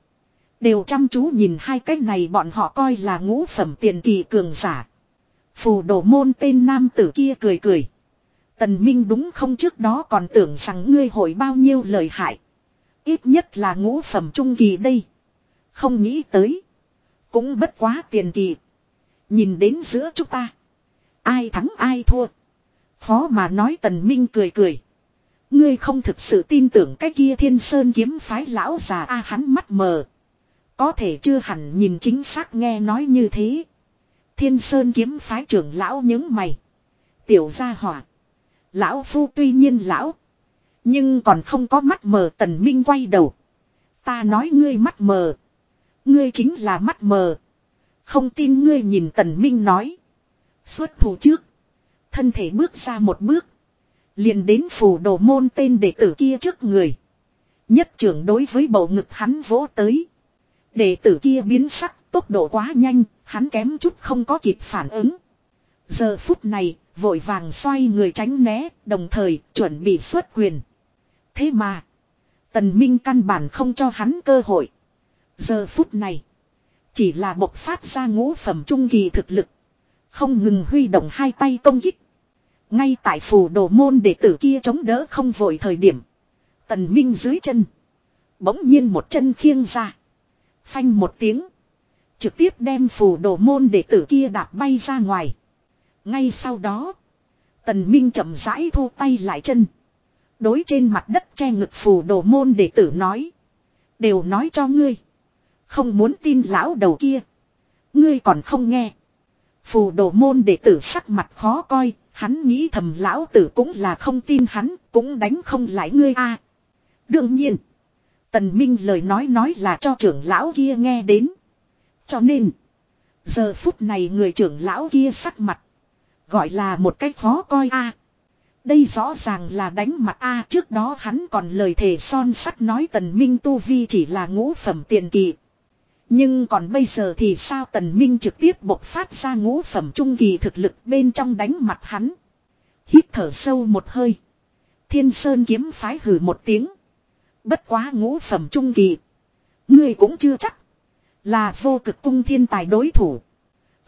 Đều chăm chú nhìn hai cái này bọn họ coi là ngũ phẩm tiền kỳ cường giả. Phù đồ môn tên nam tử kia cười cười. Tần Minh đúng không trước đó còn tưởng rằng ngươi hội bao nhiêu lời hại. Ít nhất là ngũ phẩm trung kỳ đây. Không nghĩ tới. Cũng bất quá tiền kỳ. Nhìn đến giữa chúng ta. Ai thắng ai thua. Khó mà nói tần minh cười cười. Ngươi không thực sự tin tưởng cái kia thiên sơn kiếm phái lão già a, hắn mắt mờ. Có thể chưa hẳn nhìn chính xác nghe nói như thế. Thiên sơn kiếm phái trưởng lão những mày. Tiểu gia hỏa. Lão phu tuy nhiên lão. Nhưng còn không có mắt mờ tần minh quay đầu. Ta nói ngươi mắt mờ. Ngươi chính là mắt mờ. Không tin ngươi nhìn tần minh nói. Xuất thủ trước. Thân thể bước ra một bước. Liền đến phù đồ môn tên đệ tử kia trước người. Nhất trưởng đối với bầu ngực hắn vỗ tới. Đệ tử kia biến sắc Tốc độ quá nhanh, hắn kém chút không có kịp phản ứng. Giờ phút này, vội vàng xoay người tránh né, đồng thời chuẩn bị xuất quyền. Thế mà, tần minh căn bản không cho hắn cơ hội. Giờ phút này, chỉ là bộc phát ra ngũ phẩm trung kỳ thực lực. Không ngừng huy động hai tay công kích. Ngay tại phù đồ môn đệ tử kia chống đỡ không vội thời điểm. Tần Minh dưới chân. Bỗng nhiên một chân khiêng ra. Phanh một tiếng. Trực tiếp đem phù đồ môn đệ tử kia đạp bay ra ngoài. Ngay sau đó. Tần Minh chậm rãi thu tay lại chân. Đối trên mặt đất che ngực phù đồ môn đệ tử nói. Đều nói cho ngươi. Không muốn tin lão đầu kia. Ngươi còn không nghe. Phù đồ môn đệ tử sắc mặt khó coi. Hắn nghĩ thầm lão tử cũng là không tin hắn. Cũng đánh không lại ngươi a. Đương nhiên. Tần Minh lời nói nói là cho trưởng lão kia nghe đến. Cho nên. Giờ phút này người trưởng lão kia sắc mặt. Gọi là một cách khó coi a. Đây rõ ràng là đánh mặt a, trước đó hắn còn lời thề son sắt nói tần minh tu vi chỉ là ngũ phẩm tiền kỳ. Nhưng còn bây giờ thì sao tần minh trực tiếp bộc phát ra ngũ phẩm trung kỳ thực lực bên trong đánh mặt hắn. Hít thở sâu một hơi. Thiên sơn kiếm phái hử một tiếng. Bất quá ngũ phẩm trung kỳ. Ngươi cũng chưa chắc. Là vô cực cung thiên tài đối thủ.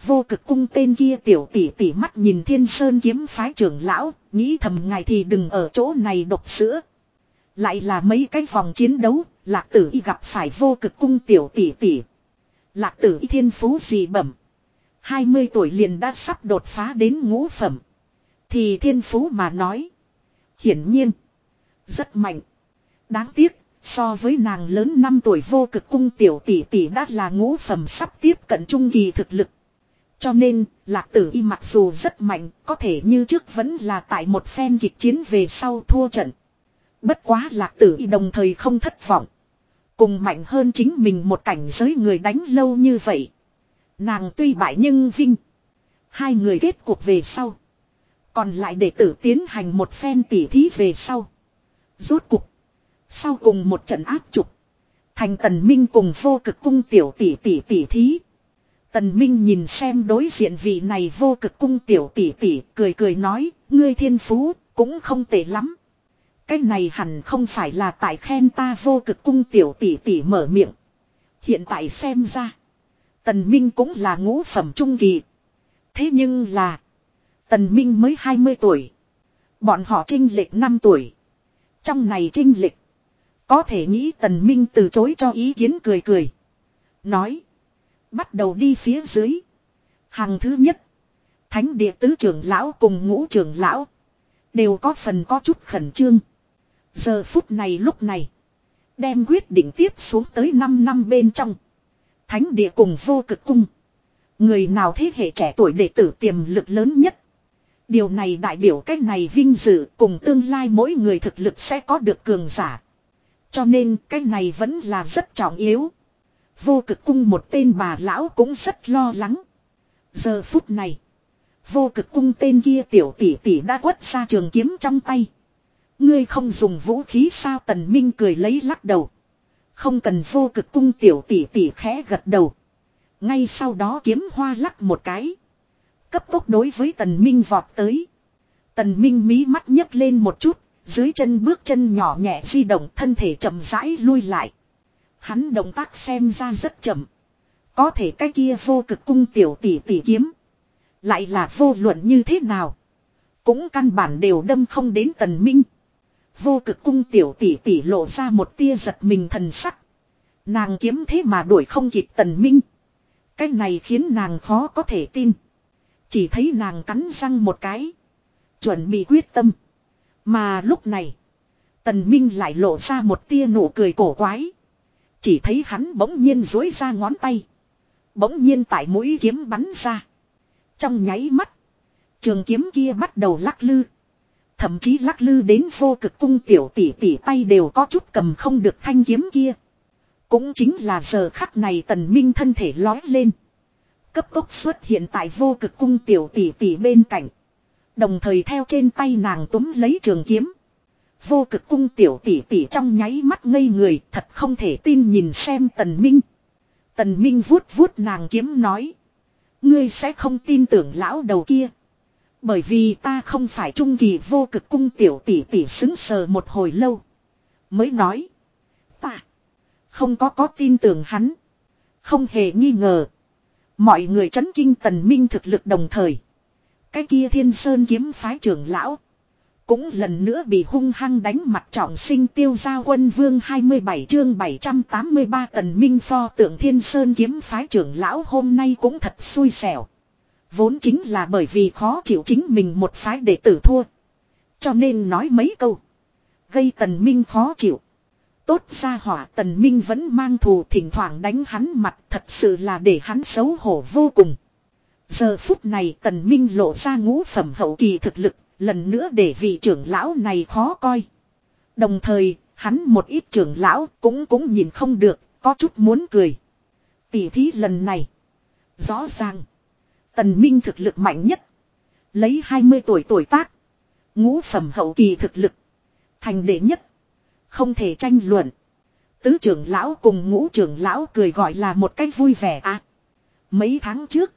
Vô cực cung tên kia tiểu tỷ tỷ mắt nhìn thiên sơn kiếm phái trưởng lão, nghĩ thầm ngài thì đừng ở chỗ này độc sữa. Lại là mấy cái vòng chiến đấu, lạc tử y gặp phải vô cực cung tiểu tỷ tỷ. Lạc tử y thiên phú gì bẩm. 20 tuổi liền đã sắp đột phá đến ngũ phẩm. Thì thiên phú mà nói. Hiển nhiên. Rất mạnh. Đáng tiếc, so với nàng lớn 5 tuổi vô cực cung tiểu tỷ tỷ đã là ngũ phẩm sắp tiếp cận trung kỳ thực lực. Cho nên, lạc tử y mặc dù rất mạnh, có thể như trước vẫn là tại một phen kịch chiến về sau thua trận. Bất quá lạc tử y đồng thời không thất vọng. Cùng mạnh hơn chính mình một cảnh giới người đánh lâu như vậy. Nàng tuy bại nhưng vinh. Hai người kết cuộc về sau. Còn lại để tử tiến hành một phen tỉ thí về sau. Rốt cục. Sau cùng một trận áp trục. Thành tần minh cùng vô cực cung tiểu tỷ tỷ tỷ thí. Tần Minh nhìn xem đối diện vị này vô cực cung tiểu tỷ tỷ cười cười nói, ngươi thiên phú, cũng không tệ lắm. Cái này hẳn không phải là tại khen ta vô cực cung tiểu tỷ tỷ mở miệng. Hiện tại xem ra, Tần Minh cũng là ngũ phẩm trung kỳ. Thế nhưng là, Tần Minh mới 20 tuổi. Bọn họ trinh lệch 5 tuổi. Trong này trinh lệch, có thể nghĩ Tần Minh từ chối cho ý kiến cười cười. Nói, Bắt đầu đi phía dưới. Hàng thứ nhất. Thánh địa tứ trưởng lão cùng ngũ trưởng lão. Đều có phần có chút khẩn trương. Giờ phút này lúc này. Đem quyết định tiếp xuống tới 5 năm bên trong. Thánh địa cùng vô cực cung. Người nào thế hệ trẻ tuổi đệ tử tiềm lực lớn nhất. Điều này đại biểu cách này vinh dự cùng tương lai mỗi người thực lực sẽ có được cường giả. Cho nên cái này vẫn là rất trọng yếu. Vô cực cung một tên bà lão cũng rất lo lắng. Giờ phút này. Vô cực cung tên kia tiểu tỷ tỷ đã quất ra trường kiếm trong tay. Ngươi không dùng vũ khí sao tần minh cười lấy lắc đầu. Không cần vô cực cung tiểu tỷ tỷ khẽ gật đầu. Ngay sau đó kiếm hoa lắc một cái. Cấp tốc đối với tần minh vọt tới. Tần minh mí mắt nhấc lên một chút. Dưới chân bước chân nhỏ nhẹ di động, thân thể chậm rãi lui lại. Hắn động tác xem ra rất chậm. Có thể cái kia vô cực cung tiểu tỷ tỷ kiếm. Lại là vô luận như thế nào. Cũng căn bản đều đâm không đến tần minh. Vô cực cung tiểu tỷ tỷ lộ ra một tia giật mình thần sắc. Nàng kiếm thế mà đuổi không kịp tần minh. Cái này khiến nàng khó có thể tin. Chỉ thấy nàng cắn răng một cái. Chuẩn bị quyết tâm. Mà lúc này. Tần Minh lại lộ ra một tia nụ cười cổ quái. Chỉ thấy hắn bỗng nhiên dối ra ngón tay. Bỗng nhiên tại mũi kiếm bắn ra. Trong nháy mắt. Trường kiếm kia bắt đầu lắc lư. Thậm chí lắc lư đến vô cực cung tiểu tỷ tỷ tay đều có chút cầm không được thanh kiếm kia. Cũng chính là giờ khắc này tần minh thân thể lói lên. Cấp tốc xuất hiện tại vô cực cung tiểu tỷ tỷ bên cạnh. Đồng thời theo trên tay nàng túm lấy trường kiếm. Vô cực cung tiểu tỷ tỷ trong nháy mắt ngây người, thật không thể tin nhìn xem tần minh. Tần Minh vuốt vuốt nàng kiếm nói. Ngươi sẽ không tin tưởng lão đầu kia. Bởi vì ta không phải trung kỳ vô cực cung tiểu tỷ tỷ xứng sờ một hồi lâu. Mới nói. Ta. Không có có tin tưởng hắn. Không hề nghi ngờ. Mọi người chấn kinh tần minh thực lực đồng thời. Cái kia thiên sơn kiếm phái trưởng lão. Cũng lần nữa bị hung hăng đánh mặt trọng sinh tiêu gia quân vương 27 chương 783 tần minh pho tượng thiên sơn kiếm phái trưởng lão hôm nay cũng thật xui xẻo. Vốn chính là bởi vì khó chịu chính mình một phái để tử thua. Cho nên nói mấy câu. Gây tần minh khó chịu. Tốt ra hỏa tần minh vẫn mang thù thỉnh thoảng đánh hắn mặt thật sự là để hắn xấu hổ vô cùng. Giờ phút này tần minh lộ ra ngũ phẩm hậu kỳ thực lực, lần nữa để vị trưởng lão này khó coi. Đồng thời, hắn một ít trưởng lão cũng cũng nhìn không được, có chút muốn cười. Tỷ thí lần này. Rõ ràng. Tần Minh thực lực mạnh nhất. Lấy 20 tuổi tuổi tác. Ngũ phẩm hậu kỳ thực lực. Thành đệ nhất. Không thể tranh luận. Tứ trưởng lão cùng ngũ trưởng lão cười gọi là một cách vui vẻ à. Mấy tháng trước.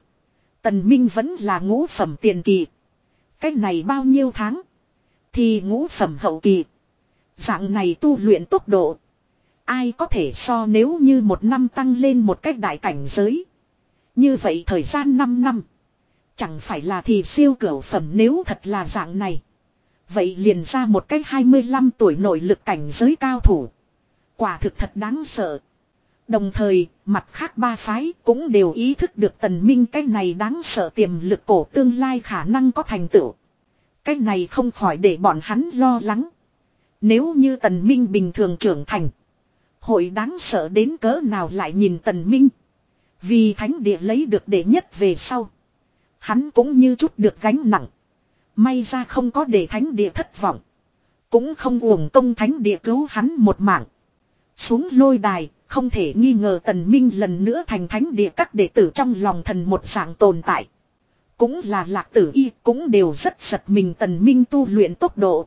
Tần Minh vẫn là ngũ phẩm tiền kỳ. Cách này bao nhiêu tháng. Thì ngũ phẩm hậu kỳ. Dạng này tu luyện tốc độ. Ai có thể so nếu như một năm tăng lên một cách đại cảnh giới. Như vậy thời gian 5 năm. Chẳng phải là thì siêu cửa phẩm nếu thật là dạng này. Vậy liền ra một cách 25 tuổi nội lực cảnh giới cao thủ. Quả thực thật đáng sợ. Đồng thời, mặt khác ba phái cũng đều ý thức được tần minh cái này đáng sợ tiềm lực cổ tương lai khả năng có thành tựu. Cái này không khỏi để bọn hắn lo lắng. Nếu như tần minh bình thường trưởng thành. Hội đáng sợ đến cỡ nào lại nhìn tần minh. Vì thánh địa lấy được đệ nhất về sau. Hắn cũng như chút được gánh nặng. May ra không có để thánh địa thất vọng. Cũng không uổng công thánh địa cứu hắn một mạng. Xuống lôi đài, không thể nghi ngờ tần minh lần nữa thành thánh địa các đệ tử trong lòng thần một dạng tồn tại. Cũng là lạc tử y, cũng đều rất giật mình tần minh tu luyện tốc độ.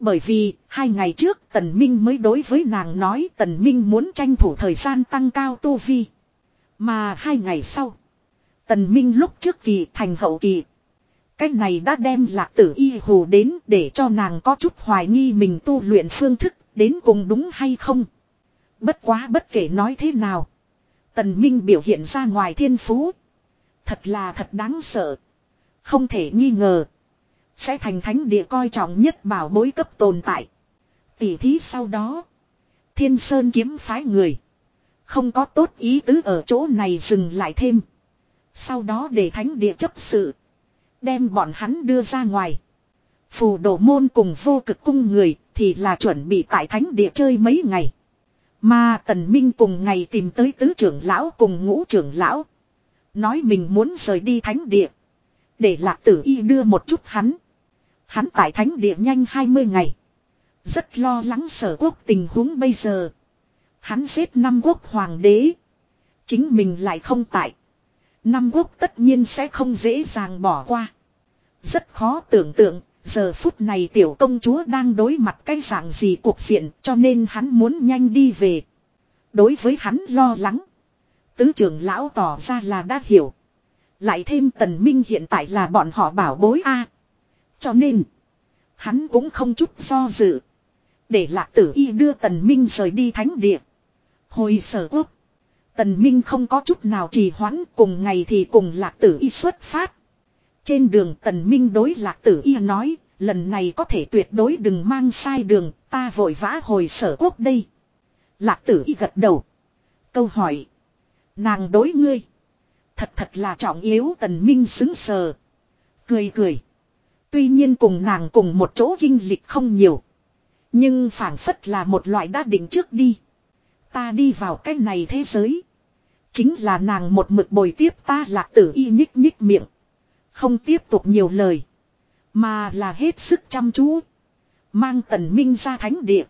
Bởi vì, hai ngày trước tần minh mới đối với nàng nói tần minh muốn tranh thủ thời gian tăng cao tu vi. Mà hai ngày sau, tần minh lúc trước kỳ thành hậu kỳ. Cái này đã đem lạc tử y hồ đến để cho nàng có chút hoài nghi mình tu luyện phương thức đến cùng đúng hay không. Bất quá bất kể nói thế nào. Tần Minh biểu hiện ra ngoài thiên phú. Thật là thật đáng sợ. Không thể nghi ngờ. Sẽ thành thánh địa coi trọng nhất bảo bối cấp tồn tại. Tỷ thí sau đó. Thiên Sơn kiếm phái người. Không có tốt ý tứ ở chỗ này dừng lại thêm. Sau đó để thánh địa chấp sự. Đem bọn hắn đưa ra ngoài. Phù đổ môn cùng vô cực cung người thì là chuẩn bị tại thánh địa chơi mấy ngày. Mà tần minh cùng ngày tìm tới tứ trưởng lão cùng ngũ trưởng lão. Nói mình muốn rời đi thánh địa. Để lạc tử y đưa một chút hắn. Hắn tại thánh địa nhanh 20 ngày. Rất lo lắng sở quốc tình huống bây giờ. Hắn giết năm quốc hoàng đế. Chính mình lại không tại. Năm quốc tất nhiên sẽ không dễ dàng bỏ qua. Rất khó tưởng tượng, giờ phút này tiểu công chúa đang đối mặt cái dạng gì cuộc diện cho nên hắn muốn nhanh đi về. Đối với hắn lo lắng. Tứ trưởng lão tỏ ra là đã hiểu. Lại thêm tần minh hiện tại là bọn họ bảo bối a Cho nên, hắn cũng không chút do dự. Để lạc tử y đưa tần minh rời đi thánh địa. Hồi sở quốc. Tần Minh không có chút nào trì hoãn cùng ngày thì cùng lạc tử y xuất phát. Trên đường Tần Minh đối lạc tử y nói, lần này có thể tuyệt đối đừng mang sai đường, ta vội vã hồi sở quốc đây. Lạc tử y gật đầu. Câu hỏi. Nàng đối ngươi. Thật thật là trọng yếu Tần Minh xứng sờ. Cười cười. Tuy nhiên cùng nàng cùng một chỗ kinh lịch không nhiều. Nhưng phản phất là một loại đã định trước đi. Ta đi vào cái này thế giới. Chính là nàng một mực bồi tiếp ta lạc tử y nhích nhích miệng. Không tiếp tục nhiều lời. Mà là hết sức chăm chú. Mang tần minh ra thánh địa.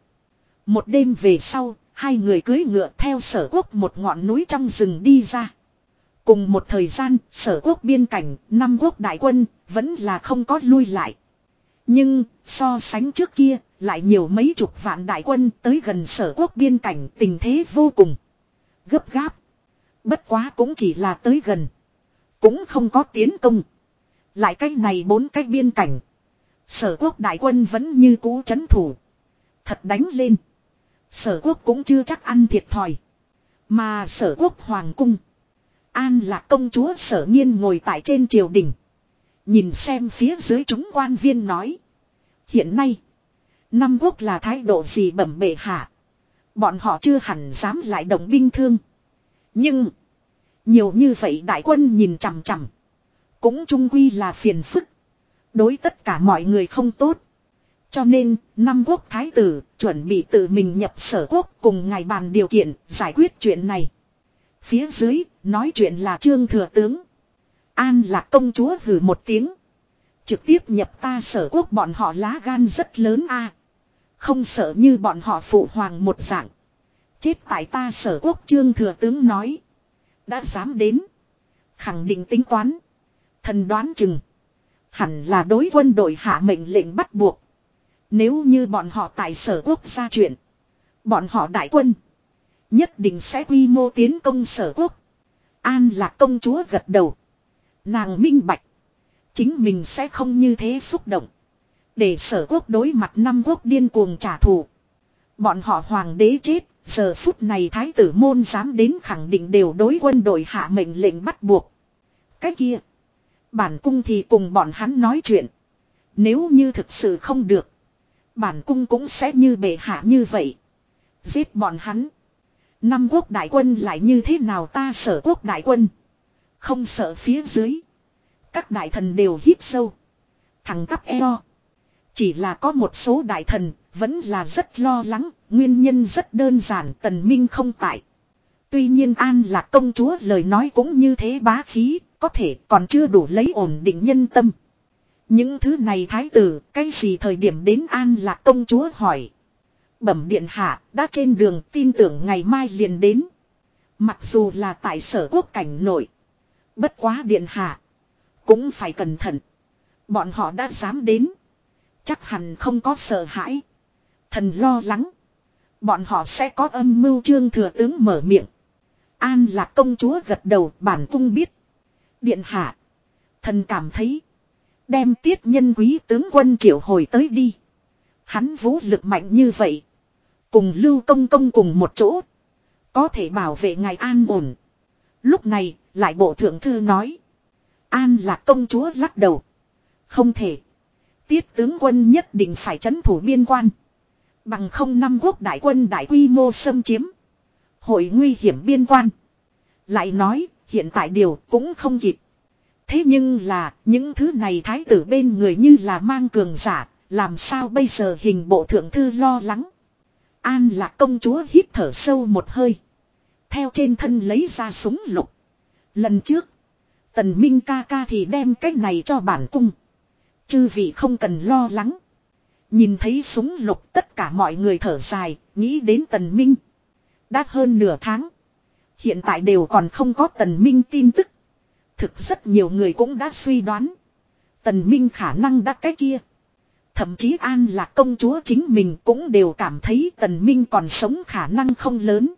Một đêm về sau, hai người cưới ngựa theo sở quốc một ngọn núi trong rừng đi ra. Cùng một thời gian, sở quốc biên cảnh, năm quốc đại quân, vẫn là không có lui lại. Nhưng, so sánh trước kia, lại nhiều mấy chục vạn đại quân tới gần sở quốc biên cảnh tình thế vô cùng. Gấp gáp. Bất quá cũng chỉ là tới gần. Cũng không có tiến công. Lại cách này bốn cách biên cảnh. Sở quốc đại quân vẫn như cũ chấn thủ. Thật đánh lên. Sở quốc cũng chưa chắc ăn thiệt thòi. Mà sở quốc hoàng cung. An là công chúa sở nhiên ngồi tại trên triều đình. Nhìn xem phía dưới chúng quan viên nói. Hiện nay. Năm quốc là thái độ gì bẩm bệ hạ. Bọn họ chưa hẳn dám lại động binh thương. Nhưng. Nhiều như vậy đại quân nhìn chằm chằm. Cũng trung quy là phiền phức. Đối tất cả mọi người không tốt. Cho nên, năm quốc thái tử chuẩn bị tự mình nhập sở quốc cùng ngài bàn điều kiện giải quyết chuyện này. Phía dưới, nói chuyện là trương thừa tướng. An là công chúa hử một tiếng. Trực tiếp nhập ta sở quốc bọn họ lá gan rất lớn a Không sợ như bọn họ phụ hoàng một dạng. Chết tại ta sở quốc trương thừa tướng nói. Đã dám đến. Khẳng định tính toán. Thần đoán chừng. Hẳn là đối quân đội hạ mệnh lệnh bắt buộc. Nếu như bọn họ tại sở quốc gia chuyện. Bọn họ đại quân. Nhất định sẽ quy mô tiến công sở quốc. An là công chúa gật đầu. Nàng minh bạch. Chính mình sẽ không như thế xúc động. Để sở quốc đối mặt năm quốc điên cuồng trả thù. Bọn họ hoàng đế chết. Giờ phút này thái tử môn dám đến khẳng định đều đối quân đội hạ mệnh lệnh bắt buộc. Cái kia. Bản cung thì cùng bọn hắn nói chuyện. Nếu như thực sự không được. Bản cung cũng sẽ như bệ hạ như vậy. Giết bọn hắn. Năm quốc đại quân lại như thế nào ta sở quốc đại quân. Không sợ phía dưới. Các đại thần đều hít sâu. Thằng tắp eo. Chỉ là có một số đại thần vẫn là rất lo lắng. Nguyên nhân rất đơn giản tần minh không tại. Tuy nhiên an là công chúa lời nói cũng như thế bá khí. Có thể còn chưa đủ lấy ổn định nhân tâm. Những thứ này thái tử, cái gì thời điểm đến an là công chúa hỏi. Bẩm điện hạ, đã trên đường tin tưởng ngày mai liền đến. Mặc dù là tại sở quốc cảnh nội. Bất quá điện hạ. Cũng phải cẩn thận. Bọn họ đã dám đến. Chắc hẳn không có sợ hãi. Thần lo lắng. Bọn họ sẽ có âm mưu trương thừa tướng mở miệng. An là công chúa gật đầu bản cung biết. Điện hạ. Thần cảm thấy. Đem tiết nhân quý tướng quân triệu hồi tới đi. Hắn vũ lực mạnh như vậy. Cùng lưu công công cùng một chỗ. Có thể bảo vệ ngài an ổn. Lúc này, lại bộ thượng thư nói. An là công chúa lắc đầu. Không thể. Tiết tướng quân nhất định phải chấn thủ biên quan. Bằng không năm quốc đại quân đại quy mô xâm chiếm. Hội nguy hiểm biên quan. Lại nói, hiện tại điều cũng không kịp. Thế nhưng là, những thứ này thái tử bên người như là mang cường giả, làm sao bây giờ hình bộ thượng thư lo lắng. An là công chúa hít thở sâu một hơi. Theo trên thân lấy ra súng lục. Lần trước, tần minh ca ca thì đem cái này cho bản cung. Chư vị không cần lo lắng. Nhìn thấy súng lục tất cả mọi người thở dài, nghĩ đến tần minh. Đã hơn nửa tháng. Hiện tại đều còn không có tần minh tin tức. Thực rất nhiều người cũng đã suy đoán. Tần Minh khả năng đã cái kia. Thậm chí An là công chúa chính mình cũng đều cảm thấy Tần Minh còn sống khả năng không lớn.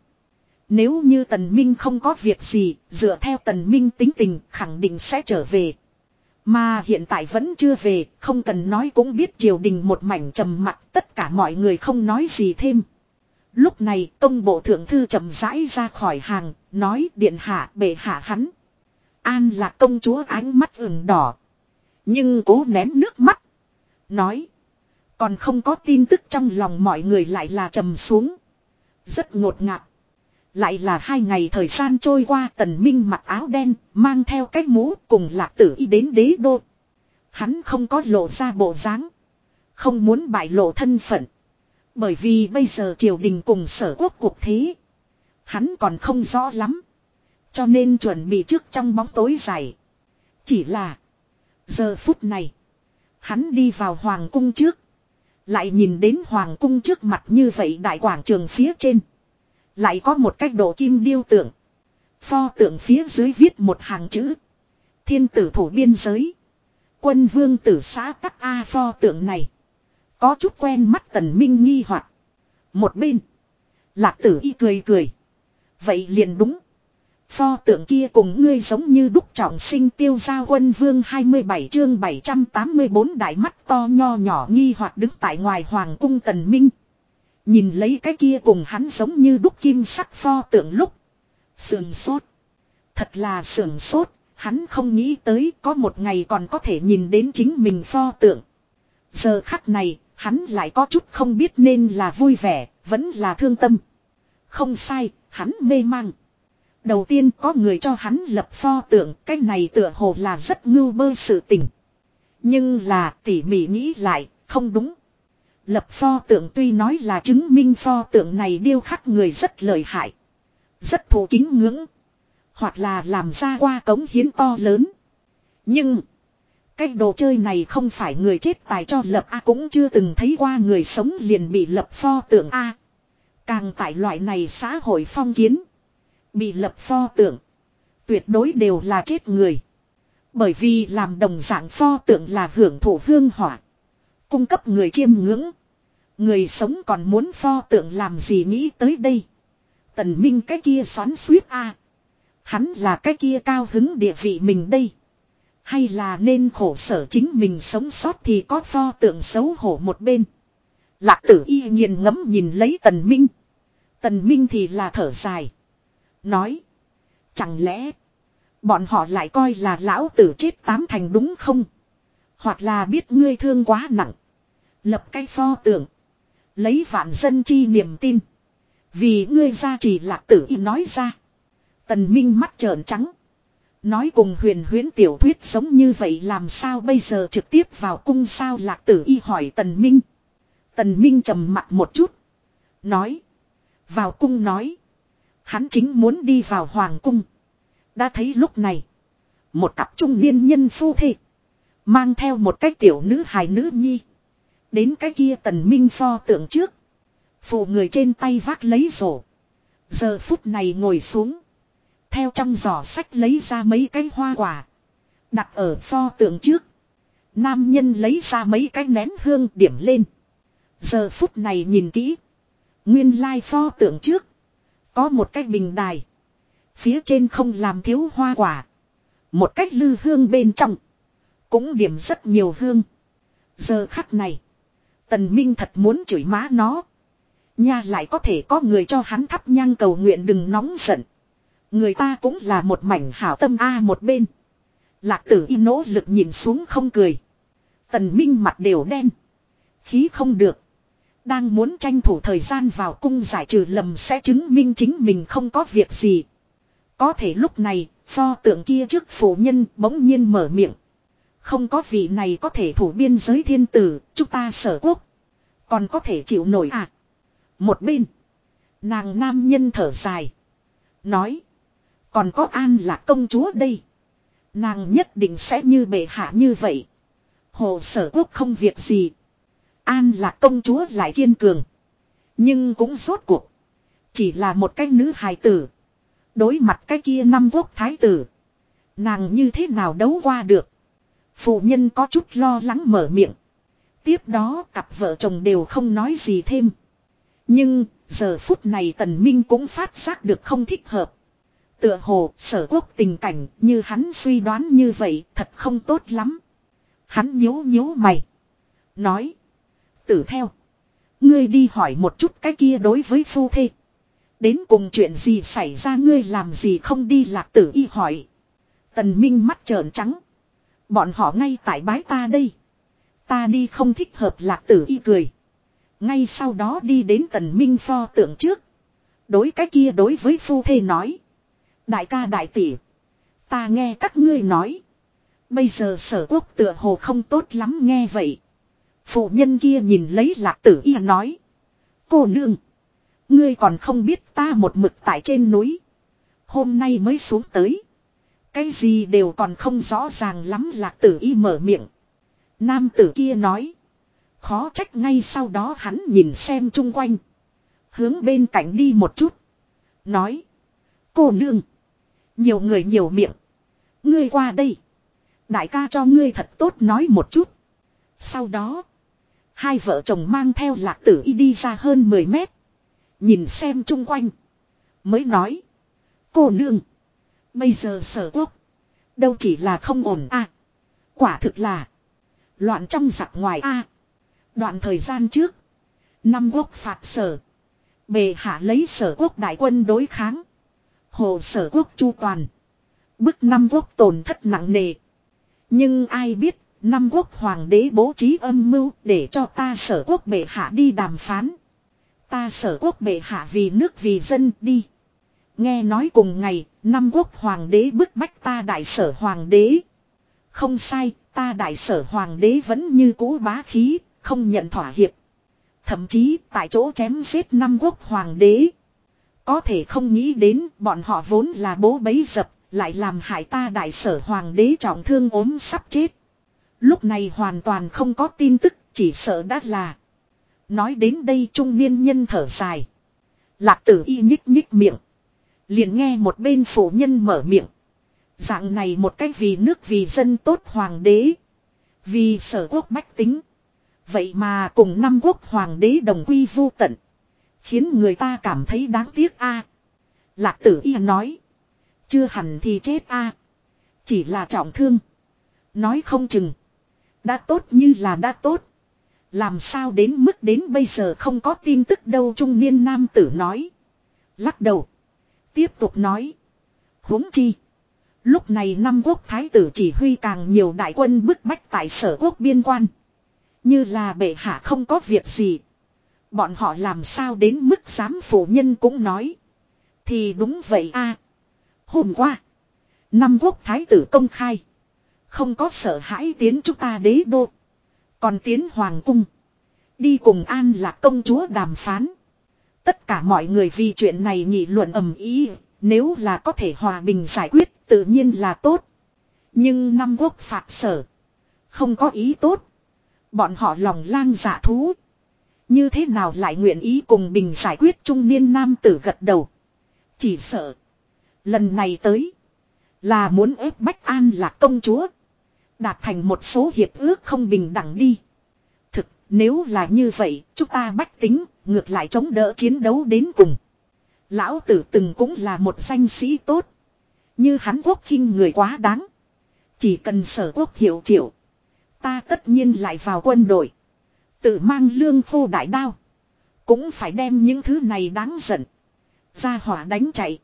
Nếu như Tần Minh không có việc gì, dựa theo Tần Minh tính tình khẳng định sẽ trở về. Mà hiện tại vẫn chưa về, không cần nói cũng biết triều đình một mảnh trầm mặt tất cả mọi người không nói gì thêm. Lúc này công bộ thượng thư chậm rãi ra khỏi hàng, nói điện hạ bệ hạ hắn. An là công chúa ánh mắt ửng đỏ. Nhưng cố nén nước mắt. Nói. Còn không có tin tức trong lòng mọi người lại là trầm xuống. Rất ngột ngạt. Lại là hai ngày thời gian trôi qua tần minh mặc áo đen, mang theo cái mũ cùng lạc tử y đến đế đô. Hắn không có lộ ra bộ dáng. Không muốn bại lộ thân phận. Bởi vì bây giờ triều đình cùng sở quốc cuộc thế. Hắn còn không rõ lắm. Cho nên chuẩn bị trước trong bóng tối dài. Chỉ là. Giờ phút này. Hắn đi vào hoàng cung trước. Lại nhìn đến hoàng cung trước mặt như vậy đại quảng trường phía trên. Lại có một cách độ kim điêu tượng. Pho tượng phía dưới viết một hàng chữ. Thiên tử thủ biên giới. Quân vương tử xã tắc A pho tượng này. Có chút quen mắt tần minh nghi hoặc Một bên. Lạc tử y cười cười. Vậy liền đúng. Pho tượng kia cùng ngươi giống như đúc trọng sinh tiêu giao quân vương 27 chương 784 đại mắt to nho nhỏ nghi hoặc đứng tại ngoài hoàng cung tần minh. Nhìn lấy cái kia cùng hắn giống như đúc kim sắc pho tượng lúc. Sườn sốt. Thật là sườn sốt, hắn không nghĩ tới có một ngày còn có thể nhìn đến chính mình pho tượng. Giờ khắc này, hắn lại có chút không biết nên là vui vẻ, vẫn là thương tâm. Không sai, hắn mê mang. Đầu tiên có người cho hắn lập pho tượng, cái này tựa hồ là rất ngưu bơ sự tình. Nhưng là tỉ mỉ nghĩ lại, không đúng. Lập pho tượng tuy nói là chứng minh pho tượng này điêu khắc người rất lợi hại. Rất thù kính ngưỡng. Hoặc là làm ra qua cống hiến to lớn. Nhưng. Cái đồ chơi này không phải người chết tài cho lập A cũng chưa từng thấy qua người sống liền bị lập pho tượng A. Càng tại loại này xã hội phong kiến. Bị lập pho tượng. Tuyệt đối đều là chết người. Bởi vì làm đồng dạng pho tượng là hưởng thụ hương hỏa. Cung cấp người chiêm ngưỡng. Người sống còn muốn pho tượng làm gì nghĩ tới đây. Tần Minh cái kia xoắn suýt a Hắn là cái kia cao hứng địa vị mình đây. Hay là nên khổ sở chính mình sống sót thì có pho tượng xấu hổ một bên. Lạc tử y nhiên ngấm nhìn lấy tần minh. Tần minh thì là thở dài. Nói. Chẳng lẽ. Bọn họ lại coi là lão tử chết tám thành đúng không? Hoặc là biết ngươi thương quá nặng. Lập cái pho tượng. Lấy vạn dân chi niềm tin. Vì ngươi ra chỉ lạc tử y nói ra. Tần Minh mắt trợn trắng. Nói cùng huyền huyến tiểu thuyết giống như vậy làm sao bây giờ trực tiếp vào cung sao lạc tử y hỏi Tần Minh. Tần Minh trầm mặt một chút. Nói. Vào cung nói. Hắn chính muốn đi vào hoàng cung. Đã thấy lúc này. Một cặp trung niên nhân phu thê. Mang theo một cái tiểu nữ hài nữ nhi. Đến cái kia tần minh pho tượng trước. Phụ người trên tay vác lấy rổ. Giờ phút này ngồi xuống. Theo trong giỏ sách lấy ra mấy cái hoa quả. Đặt ở pho tượng trước. Nam nhân lấy ra mấy cái nén hương điểm lên. Giờ phút này nhìn kỹ. Nguyên lai pho tượng trước. Có một cái bình đài. Phía trên không làm thiếu hoa quả. Một cách lư hương bên trong. Cũng điểm rất nhiều hương. Giờ khắc này. Tần Minh thật muốn chửi má nó. Nha lại có thể có người cho hắn thắp nhang cầu nguyện đừng nóng giận. Người ta cũng là một mảnh hảo tâm A một bên. Lạc tử y nỗ lực nhìn xuống không cười. Tần Minh mặt đều đen. Khí không được. Đang muốn tranh thủ thời gian vào cung giải trừ lầm sẽ chứng minh chính mình không có việc gì. Có thể lúc này, pho tượng kia trước phụ nhân bỗng nhiên mở miệng. Không có vị này có thể thủ biên giới thiên tử, chúng ta sở quốc. Còn có thể chịu nổi à? Một bên. Nàng nam nhân thở dài. Nói. Còn có an là công chúa đây. Nàng nhất định sẽ như bệ hạ như vậy. Hồ sở quốc không việc gì. An là công chúa lại kiên cường. Nhưng cũng rốt cuộc. Chỉ là một cái nữ hài tử. Đối mặt cái kia năm quốc thái tử. Nàng như thế nào đấu qua được. Phụ nhân có chút lo lắng mở miệng. Tiếp đó cặp vợ chồng đều không nói gì thêm. Nhưng, giờ phút này tần minh cũng phát giác được không thích hợp. Tựa hồ, sở quốc tình cảnh như hắn suy đoán như vậy thật không tốt lắm. Hắn nhíu nhíu mày. Nói. Tử theo. Ngươi đi hỏi một chút cái kia đối với phu thê. Đến cùng chuyện gì xảy ra, ngươi làm gì không đi lạc tử y hỏi. Tần Minh mắt trợn trắng. Bọn họ ngay tại bái ta đây. Ta đi không thích hợp lạc tử y cười. Ngay sau đó đi đến tần Minh pho tượng trước. Đối cái kia đối với phu thê nói. Đại ca đại tỷ. Ta nghe các ngươi nói. Bây giờ sở quốc tựa hồ không tốt lắm nghe vậy. Phụ nhân kia nhìn lấy lạc tử y nói. Cô nương. Ngươi còn không biết ta một mực tại trên núi. Hôm nay mới xuống tới. Cái gì đều còn không rõ ràng lắm lạc tử y mở miệng. Nam tử kia nói. Khó trách ngay sau đó hắn nhìn xem chung quanh. Hướng bên cạnh đi một chút. Nói. Cô nương. Nhiều người nhiều miệng. Ngươi qua đây. Đại ca cho ngươi thật tốt nói một chút. Sau đó. Hai vợ chồng mang theo lạc tử y đi ra hơn 10 mét. Nhìn xem chung quanh. Mới nói. Cô nương. Bây giờ sở quốc. Đâu chỉ là không ổn a Quả thực là. Loạn trong giặc ngoài a Đoạn thời gian trước. Năm quốc phạt sở. Bề hạ lấy sở quốc đại quân đối kháng. Hồ sở quốc chu toàn. Bức năm quốc tổn thất nặng nề. Nhưng ai biết, năm quốc hoàng đế bố trí âm mưu để cho ta sở quốc bệ hạ đi đàm phán. Ta sở quốc bệ hạ vì nước vì dân đi. Nghe nói cùng ngày, năm quốc hoàng đế bức bách ta đại sở hoàng đế. Không sai, ta đại sở hoàng đế vẫn như cũ bá khí, không nhận thỏa hiệp. Thậm chí tại chỗ chém giết năm quốc hoàng đế. Có thể không nghĩ đến bọn họ vốn là bố bấy dập, lại làm hại ta đại sở hoàng đế trọng thương ốm sắp chết. Lúc này hoàn toàn không có tin tức, chỉ sợ đã là. Nói đến đây trung niên nhân thở dài. Lạc tử y nhích nhích miệng. Liền nghe một bên phụ nhân mở miệng. Dạng này một cách vì nước vì dân tốt hoàng đế. Vì sở quốc bách tính. Vậy mà cùng năm quốc hoàng đế đồng quy vô tận. Khiến người ta cảm thấy đáng tiếc a. Lạc tử y nói. Chưa hẳn thì chết a. Chỉ là trọng thương. Nói không chừng. Đã tốt như là đã tốt. Làm sao đến mức đến bây giờ không có tin tức đâu trung niên nam tử nói. Lắc đầu. Tiếp tục nói. huống chi. Lúc này năm quốc thái tử chỉ huy càng nhiều đại quân bức bách tại sở quốc biên quan. Như là bệ hạ không có việc gì. Bọn họ làm sao đến mức dám phủ nhân cũng nói. Thì đúng vậy a. Hôm qua. Năm quốc thái tử công khai. Không có sợ hãi tiến chúng ta đế đô. Còn tiến hoàng cung. Đi cùng an là công chúa đàm phán. Tất cả mọi người vì chuyện này nghị luận ầm ý. Nếu là có thể hòa bình giải quyết, tự nhiên là tốt. Nhưng năm quốc phạt sở. Không có ý tốt. Bọn họ lòng lang dạ thú. Như thế nào lại nguyện ý cùng bình giải quyết trung niên nam tử gật đầu. Chỉ sợ. Lần này tới. Là muốn ép Bách An là công chúa. Đạt thành một số hiệp ước không bình đẳng đi. Nếu là như vậy, chúng ta bách tính, ngược lại chống đỡ chiến đấu đến cùng. Lão tử từng cũng là một danh sĩ tốt. Như hắn quốc khinh người quá đáng. Chỉ cần sở quốc hiểu triệu. Ta tất nhiên lại vào quân đội. Tự mang lương khô đại đao. Cũng phải đem những thứ này đáng giận. Ra hỏa đánh chạy.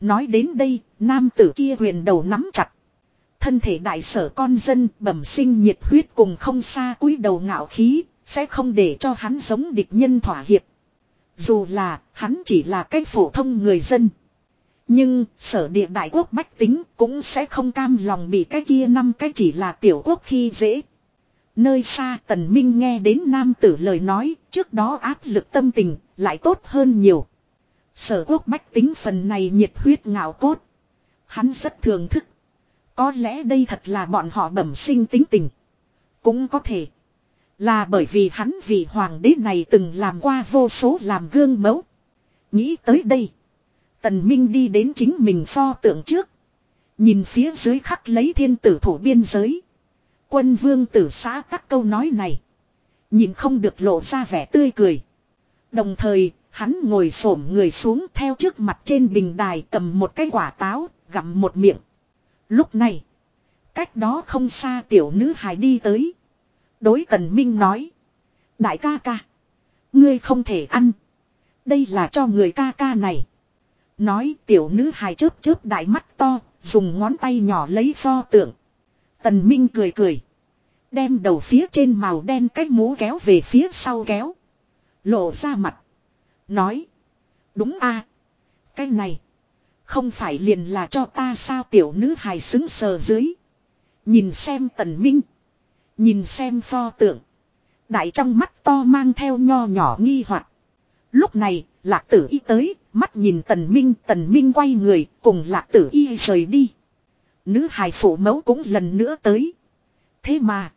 Nói đến đây, nam tử kia huyền đầu nắm chặt. Thân thể đại sở con dân bẩm sinh nhiệt huyết cùng không xa cúi đầu ngạo khí, sẽ không để cho hắn giống địch nhân thỏa hiệp. Dù là, hắn chỉ là cái phổ thông người dân. Nhưng, sở địa đại quốc bách tính cũng sẽ không cam lòng bị cái kia năm cái chỉ là tiểu quốc khi dễ. Nơi xa tần minh nghe đến nam tử lời nói, trước đó áp lực tâm tình, lại tốt hơn nhiều. Sở quốc bách tính phần này nhiệt huyết ngạo cốt. Hắn rất thường thức. Có lẽ đây thật là bọn họ bẩm sinh tính tình. Cũng có thể. Là bởi vì hắn vì hoàng đế này từng làm qua vô số làm gương mẫu. Nghĩ tới đây. Tần Minh đi đến chính mình pho tượng trước. Nhìn phía dưới khắc lấy thiên tử thủ biên giới. Quân vương tử xã các câu nói này. Nhìn không được lộ ra vẻ tươi cười. Đồng thời, hắn ngồi xổm người xuống theo trước mặt trên bình đài cầm một cái quả táo, gặm một miệng. Lúc này, cách đó không xa tiểu nữ hài đi tới. Đối tần minh nói. Đại ca ca. Ngươi không thể ăn. Đây là cho người ca ca này. Nói tiểu nữ hài chớp chớp đại mắt to, dùng ngón tay nhỏ lấy pho tượng. Tần Minh cười cười. Đem đầu phía trên màu đen cách mũ kéo về phía sau kéo. Lộ ra mặt. Nói. Đúng a Cái này. Không phải liền là cho ta sao tiểu nữ hài xứng sờ dưới. Nhìn xem tần minh. Nhìn xem pho tượng. Đại trong mắt to mang theo nho nhỏ nghi hoặc Lúc này, lạc tử y tới, mắt nhìn tần minh, tần minh quay người, cùng lạc tử y rời đi. Nữ hài phụ mẫu cũng lần nữa tới. Thế mà,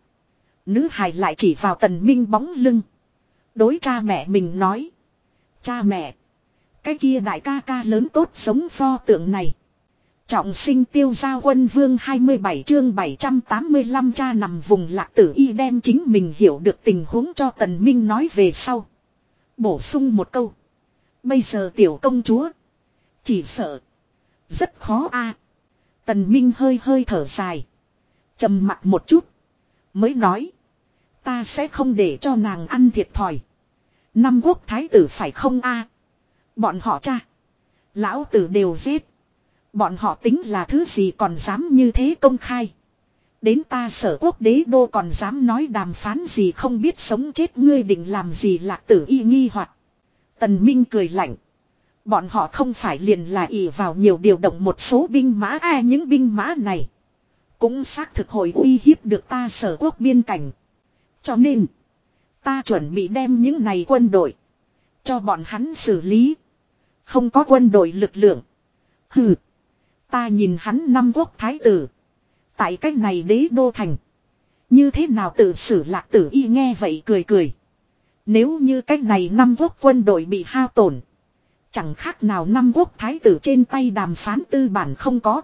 nữ hài lại chỉ vào tần minh bóng lưng. Đối cha mẹ mình nói. Cha mẹ, cái kia đại ca ca lớn tốt sống pho tượng này. Trọng sinh tiêu giao quân vương 27 chương 785 cha nằm vùng lạc tử y đem chính mình hiểu được tình huống cho tần minh nói về sau. Bổ sung một câu. Bây giờ tiểu công chúa. Chỉ sợ. Rất khó a à. Tần Minh hơi hơi thở dài. trầm mặt một chút. Mới nói. Ta sẽ không để cho nàng ăn thiệt thòi. Năm quốc thái tử phải không a? À. Bọn họ cha. Lão tử đều giết. Bọn họ tính là thứ gì còn dám như thế công khai. Đến ta sở quốc đế đô còn dám nói đàm phán gì không biết sống chết ngươi định làm gì lạc tử y nghi hoặc Tần Minh cười lạnh. Bọn họ không phải liền là ỷ vào nhiều điều động một số binh mã, a, những binh mã này. Cũng xác thực hồi uy hiếp được ta sở quốc biên cảnh. Cho nên. Ta chuẩn bị đem những này quân đội. Cho bọn hắn xử lý. Không có quân đội lực lượng. Hừ. Ta nhìn hắn năm quốc thái tử. Tại cách này đế đô thành. Như thế nào tự xử lạc tử y nghe vậy cười cười. Nếu như cách này năm quốc quân đội bị hao tổn. Chẳng khác nào năm quốc thái tử trên tay đàm phán tư bản không có.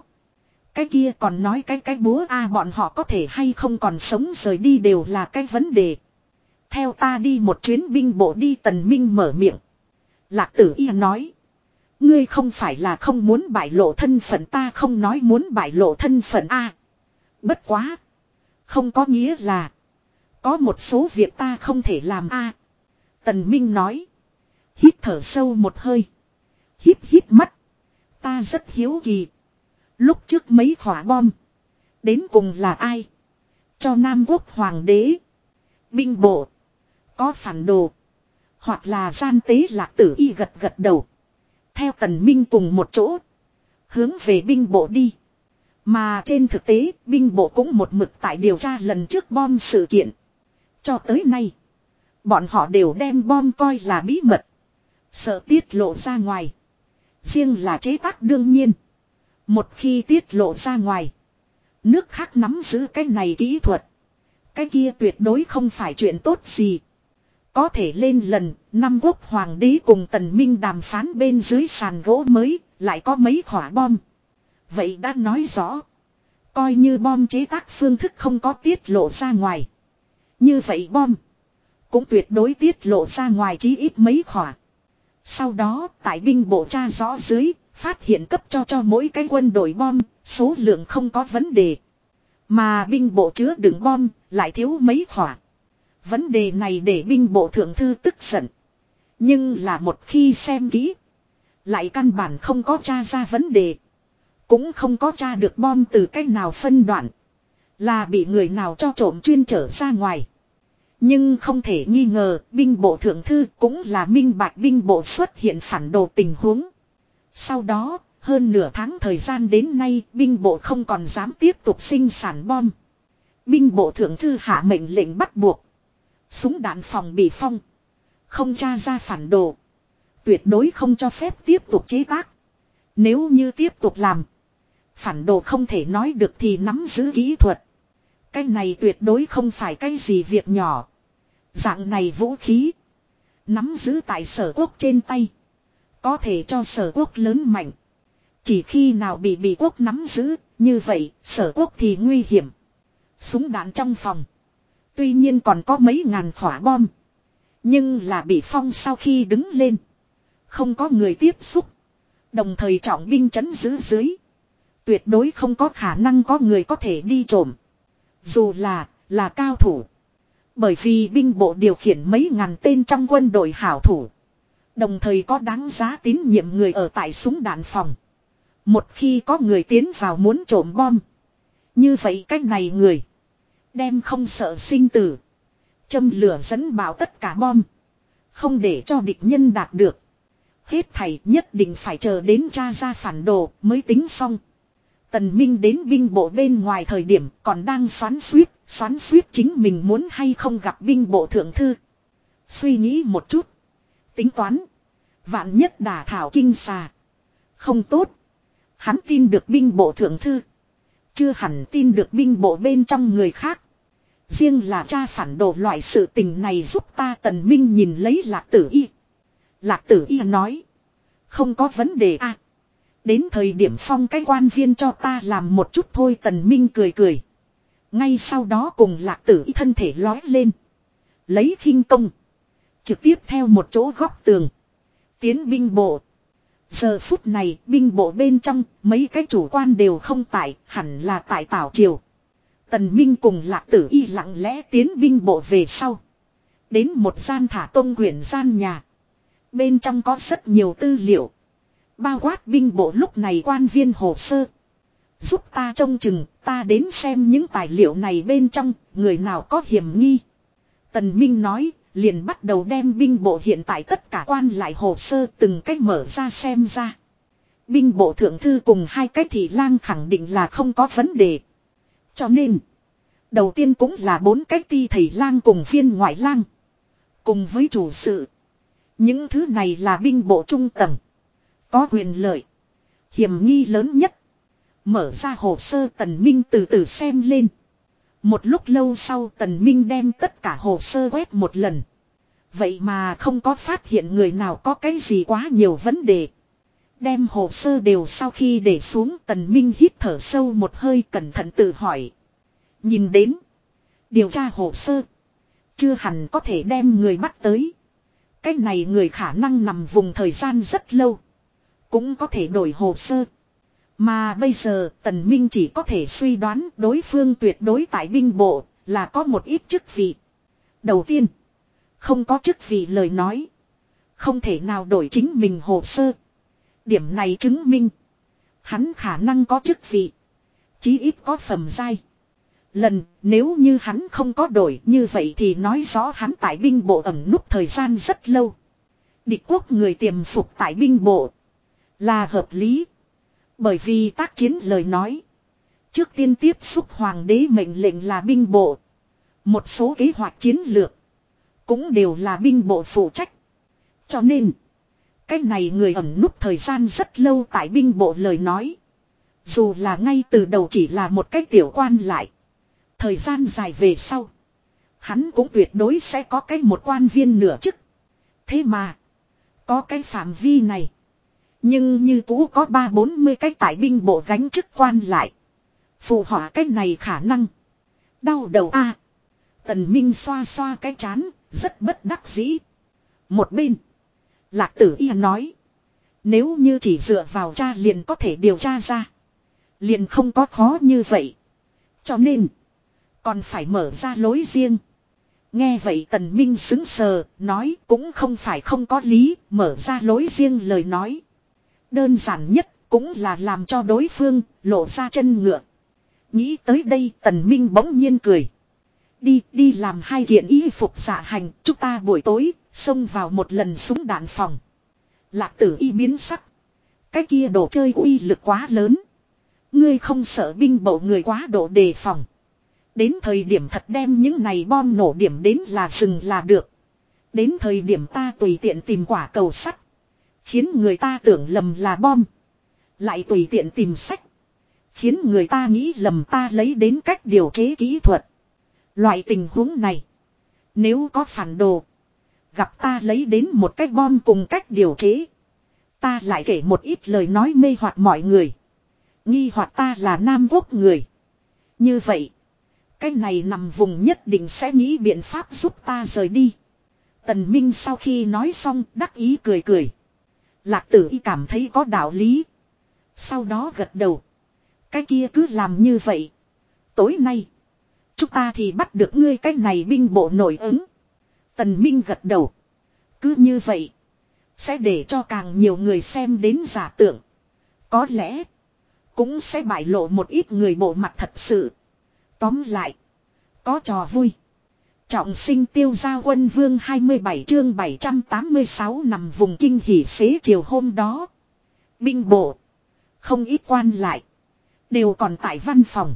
Cái kia còn nói cái cái búa a, bọn họ có thể hay không còn sống rời đi đều là cái vấn đề. Theo ta đi một chuyến binh bộ đi, tần minh mở miệng. Lạc tử y nói. Ngươi không phải là không muốn bại lộ thân phận, ta không nói muốn bại lộ thân phận a Bất quá. Không có nghĩa là. Có một số việc ta không thể làm a Tần Minh nói. Hít thở sâu một hơi. Hít hít mắt. Ta rất hiếu kỳ. Lúc trước mấy khỏa bom. Đến cùng là ai? Cho Nam Quốc Hoàng đế. Binh bộ. Có phản đồ. Hoặc là gian tế lạc tử y gật gật đầu. Theo tần minh cùng một chỗ. Hướng về binh bộ đi. Mà trên thực tế, binh bộ cũng một mực tại điều tra lần trước bom sự kiện. Cho tới nay, bọn họ đều đem bom coi là bí mật. Sợ tiết lộ ra ngoài. Riêng là chế tác đương nhiên. Một khi tiết lộ ra ngoài. Nước khác nắm giữ cái này kỹ thuật. Cái kia tuyệt đối không phải chuyện tốt gì. Có thể lên lần, năm quốc hoàng đế cùng tần minh đàm phán bên dưới sàn gỗ mới, lại có mấy khỏa bom. Vậy đã nói rõ. Coi như bom chế tác phương thức không có tiết lộ ra ngoài. Như vậy bom. Cũng tuyệt đối tiết lộ ra ngoài chí ít mấy khỏa. Sau đó, tại binh bộ tra rõ dưới, phát hiện cấp cho cho mỗi cái quân đội bom, số lượng không có vấn đề. Mà binh bộ chứa đựng bom, lại thiếu mấy khỏa. Vấn đề này để binh bộ thượng thư tức giận. Nhưng là một khi xem kỹ. Lại căn bản không có tra ra vấn đề. Cũng không có tra được bom từ cách nào phân đoạn. Là bị người nào cho trộm chuyên trở ra ngoài. Nhưng không thể nghi ngờ, binh bộ thượng thư cũng là minh bạch binh bộ xuất hiện phản đồ tình huống. Sau đó, hơn nửa tháng thời gian đến nay, binh bộ không còn dám tiếp tục sinh sản bom. Binh bộ thượng thư hạ mệnh lệnh bắt buộc. Súng đạn phòng bị phong. Không tra ra phản đồ. Tuyệt đối không cho phép tiếp tục chế tác. Nếu như tiếp tục làm. Phản đồ không thể nói được thì nắm giữ kỹ thuật. Cái này tuyệt đối không phải cái gì việc nhỏ. Dạng này vũ khí. Nắm giữ tại sở quốc trên tay. Có thể cho sở quốc lớn mạnh. Chỉ khi nào bị bị quốc nắm giữ, như vậy, sở quốc thì nguy hiểm. Súng đạn trong phòng. Tuy nhiên còn có mấy ngàn khỏa bom. Nhưng là bị phong sau khi đứng lên. Không có người tiếp xúc. Đồng thời trọng binh chấn giữ dưới. Tuyệt đối không có khả năng có người có thể đi trộm. Dù là, là cao thủ. Bởi vì binh bộ điều khiển mấy ngàn tên trong quân đội hảo thủ. Đồng thời có đáng giá tín nhiệm người ở tại súng đạn phòng. Một khi có người tiến vào muốn trộm bom. Như vậy cách này người. Đem không sợ sinh tử. Châm lửa dẫn bảo tất cả bom. Không để cho địch nhân đạt được. Hết thầy nhất định phải chờ đến cha ra phản đồ mới tính xong. Tần Minh đến binh bộ bên ngoài thời điểm còn đang xoắn suýt, xoắn suýt chính mình muốn hay không gặp binh bộ thượng thư. Suy nghĩ một chút. Tính toán. Vạn nhất đả thảo kinh xà. Không tốt. Hắn tin được binh bộ thượng thư. Chưa hẳn tin được binh bộ bên trong người khác. Riêng là cha phản đồ loại sự tình này giúp ta tần minh nhìn lấy lạc tử y. Lạc tử y nói. Không có vấn đề à. Đến thời điểm phong cái quan viên cho ta làm một chút thôi tần minh cười cười. Ngay sau đó cùng lạc tử y thân thể lói lên. Lấy khinh công. Trực tiếp theo một chỗ góc tường. Tiến binh bộ. Giờ phút này, binh bộ bên trong, mấy cái chủ quan đều không tại, hẳn là tại tảo triều. Tần Minh cùng lạc tử y lặng lẽ tiến binh bộ về sau. Đến một gian thả tông quyển gian nhà. Bên trong có rất nhiều tư liệu. Bao quát binh bộ lúc này quan viên hồ sơ. Giúp ta trông chừng, ta đến xem những tài liệu này bên trong, người nào có hiểm nghi. Tần Minh nói, liền bắt đầu đem binh bộ hiện tại tất cả quan lại hồ sơ từng cách mở ra xem ra. Binh bộ thượng thư cùng hai cái thị lang khẳng định là không có vấn đề. Cho nên, đầu tiên cũng là bốn cái ti thầy lang cùng phiên ngoại lang. Cùng với chủ sự. Những thứ này là binh bộ trung tầng. Có quyền lợi. Hiểm nghi lớn nhất. Mở ra hồ sơ tần minh từ từ xem lên. Một lúc lâu sau tần minh đem tất cả hồ sơ quét một lần. Vậy mà không có phát hiện người nào có cái gì quá nhiều vấn đề. Đem hồ sơ đều sau khi để xuống tần minh hít thở sâu một hơi cẩn thận tự hỏi. Nhìn đến. Điều tra hồ sơ. Chưa hẳn có thể đem người bắt tới. Cái này người khả năng nằm vùng thời gian rất lâu. Cũng có thể đổi hồ sơ. Mà bây giờ Tần Minh chỉ có thể suy đoán đối phương tuyệt đối tại binh bộ là có một ít chức vị. Đầu tiên, không có chức vị lời nói. Không thể nào đổi chính mình hồ sơ. Điểm này chứng minh. Hắn khả năng có chức vị. Chí ít có phẩm giai. Lần nếu như hắn không có đổi như vậy thì nói rõ hắn tại binh bộ ẩm nút thời gian rất lâu. Địch quốc người tiềm phục tại binh bộ. Là hợp lý. Bởi vì tác chiến lời nói. Trước tiên tiếp xúc hoàng đế mệnh lệnh là binh bộ. Một số kế hoạch chiến lược. Cũng đều là binh bộ phụ trách. Cho nên. Cái này người ẩn nút thời gian rất lâu tại binh bộ lời nói. Dù là ngay từ đầu chỉ là một cái tiểu quan lại. Thời gian dài về sau. Hắn cũng tuyệt đối sẽ có cái một quan viên nửa chức. Thế mà. Có cái phạm vi này. Nhưng như cũ có ba bốn mươi cái tại binh bộ gánh chức quan lại. Phù họa cái này khả năng. Đau đầu a Tần Minh xoa xoa cái chán, rất bất đắc dĩ. Một bên. Lạc tử y nói. Nếu như chỉ dựa vào cha liền có thể điều tra ra. Liền không có khó như vậy. Cho nên. Còn phải mở ra lối riêng. Nghe vậy tần minh xứng sờ, nói cũng không phải không có lý, mở ra lối riêng lời nói. Đơn giản nhất cũng là làm cho đối phương lộ ra chân ngựa. Nghĩ tới đây tần minh bỗng nhiên cười. Đi, đi làm hai kiện y phục xạ hành, chúng ta buổi tối, xông vào một lần súng đạn phòng. Lạc tử y biến sắc. Cái kia đồ chơi uy lực quá lớn. Ngươi không sợ binh bộ người quá độ đề phòng. Đến thời điểm thật đem những này bom nổ điểm đến là rừng là được. Đến thời điểm ta tùy tiện tìm quả cầu sắt. Khiến người ta tưởng lầm là bom. Lại tùy tiện tìm sách. Khiến người ta nghĩ lầm ta lấy đến cách điều chế kỹ thuật. Loại tình huống này. Nếu có phản đồ. Gặp ta lấy đến một cách bom cùng cách điều chế. Ta lại kể một ít lời nói mê hoặc mọi người. Nghi hoặc ta là Nam Quốc người. Như vậy. Cái này nằm vùng nhất định sẽ nghĩ biện pháp giúp ta rời đi. Tần Minh sau khi nói xong, đắc ý cười cười. Lạc tử y cảm thấy có đạo lý. Sau đó gật đầu. Cái kia cứ làm như vậy. Tối nay. Chúng ta thì bắt được ngươi cái này binh bộ nổi ứng. Tần Minh gật đầu. Cứ như vậy. Sẽ để cho càng nhiều người xem đến giả tưởng. Có lẽ. Cũng sẽ bại lộ một ít người bộ mặt thật sự. Tóm lại. Có trò vui. Trọng sinh tiêu gia quân vương 27 chương 786 nằm vùng kinh hỉ xế chiều hôm đó. Binh bộ. Không ít quan lại. Đều còn tại văn phòng.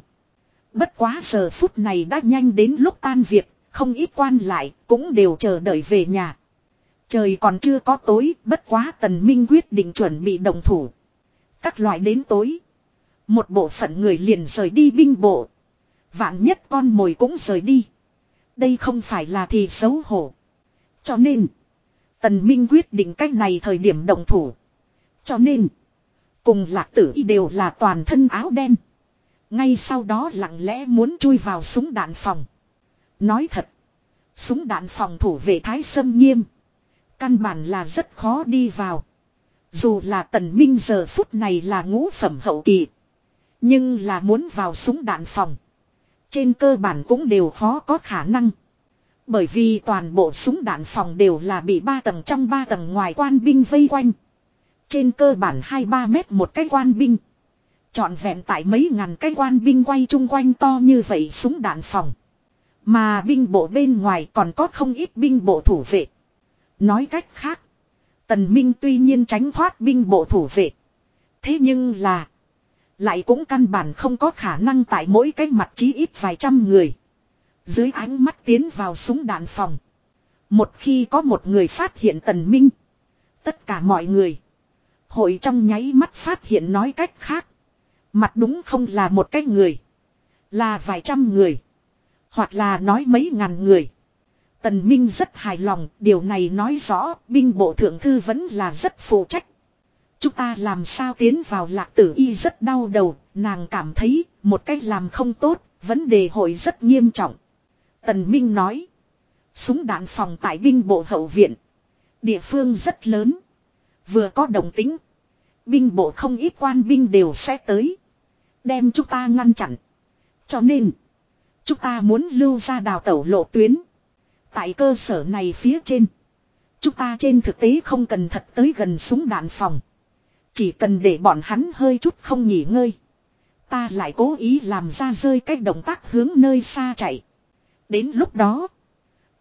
Bất quá giờ phút này đã nhanh đến lúc tan việc. Không ít quan lại cũng đều chờ đợi về nhà. Trời còn chưa có tối. Bất quá tần minh quyết định chuẩn bị đồng thủ. Các loại đến tối. Một bộ phận người liền rời đi binh bộ. Vạn nhất con mồi cũng rời đi. Đây không phải là thì xấu hổ. Cho nên. Tần Minh quyết định cách này thời điểm động thủ. Cho nên. Cùng lạc tử y đều là toàn thân áo đen. Ngay sau đó lặng lẽ muốn chui vào súng đạn phòng. Nói thật. Súng đạn phòng thủ vệ thái sâm nghiêm. Căn bản là rất khó đi vào. Dù là tần minh giờ phút này là ngũ phẩm hậu kỳ. Nhưng là muốn vào súng đạn phòng. Trên cơ bản cũng đều khó có khả năng. Bởi vì toàn bộ súng đạn phòng đều là bị ba tầng trong ba tầng ngoài quan binh vây quanh. Trên cơ bản 2-3 mét một cái quan binh. Chọn vẹn tại mấy ngàn cái quan binh quay chung quanh to như vậy súng đạn phòng. Mà binh bộ bên ngoài còn có không ít binh bộ thủ vệ. Nói cách khác. Tần Minh tuy nhiên tránh thoát binh bộ thủ vệ. Thế nhưng là. Lại cũng căn bản không có khả năng tại mỗi cái mặt chí ít vài trăm người. Dưới ánh mắt tiến vào súng đạn phòng. Một khi có một người phát hiện tần minh. Tất cả mọi người. Hội trong nháy mắt phát hiện nói cách khác. Mặt đúng không là một cái người. Là vài trăm người. Hoặc là nói mấy ngàn người. Tần Minh rất hài lòng, điều này nói rõ binh bộ thượng thư vẫn là rất phụ trách. Chúng ta làm sao tiến vào lạc tử y rất đau đầu, nàng cảm thấy một cách làm không tốt, vấn đề hội rất nghiêm trọng. Tần Minh nói, súng đạn phòng tại binh bộ hậu viện, địa phương rất lớn, vừa có đồng tính, binh bộ không ít quan binh đều sẽ tới, đem chúng ta ngăn chặn. Cho nên, chúng ta muốn lưu ra đào tẩu lộ tuyến. Tại cơ sở này phía trên, chúng ta trên thực tế không cần thật tới gần súng đạn phòng. Chỉ cần để bọn hắn hơi chút không nghỉ ngơi. Ta lại cố ý làm ra rơi cách động tác hướng nơi xa chạy. Đến lúc đó.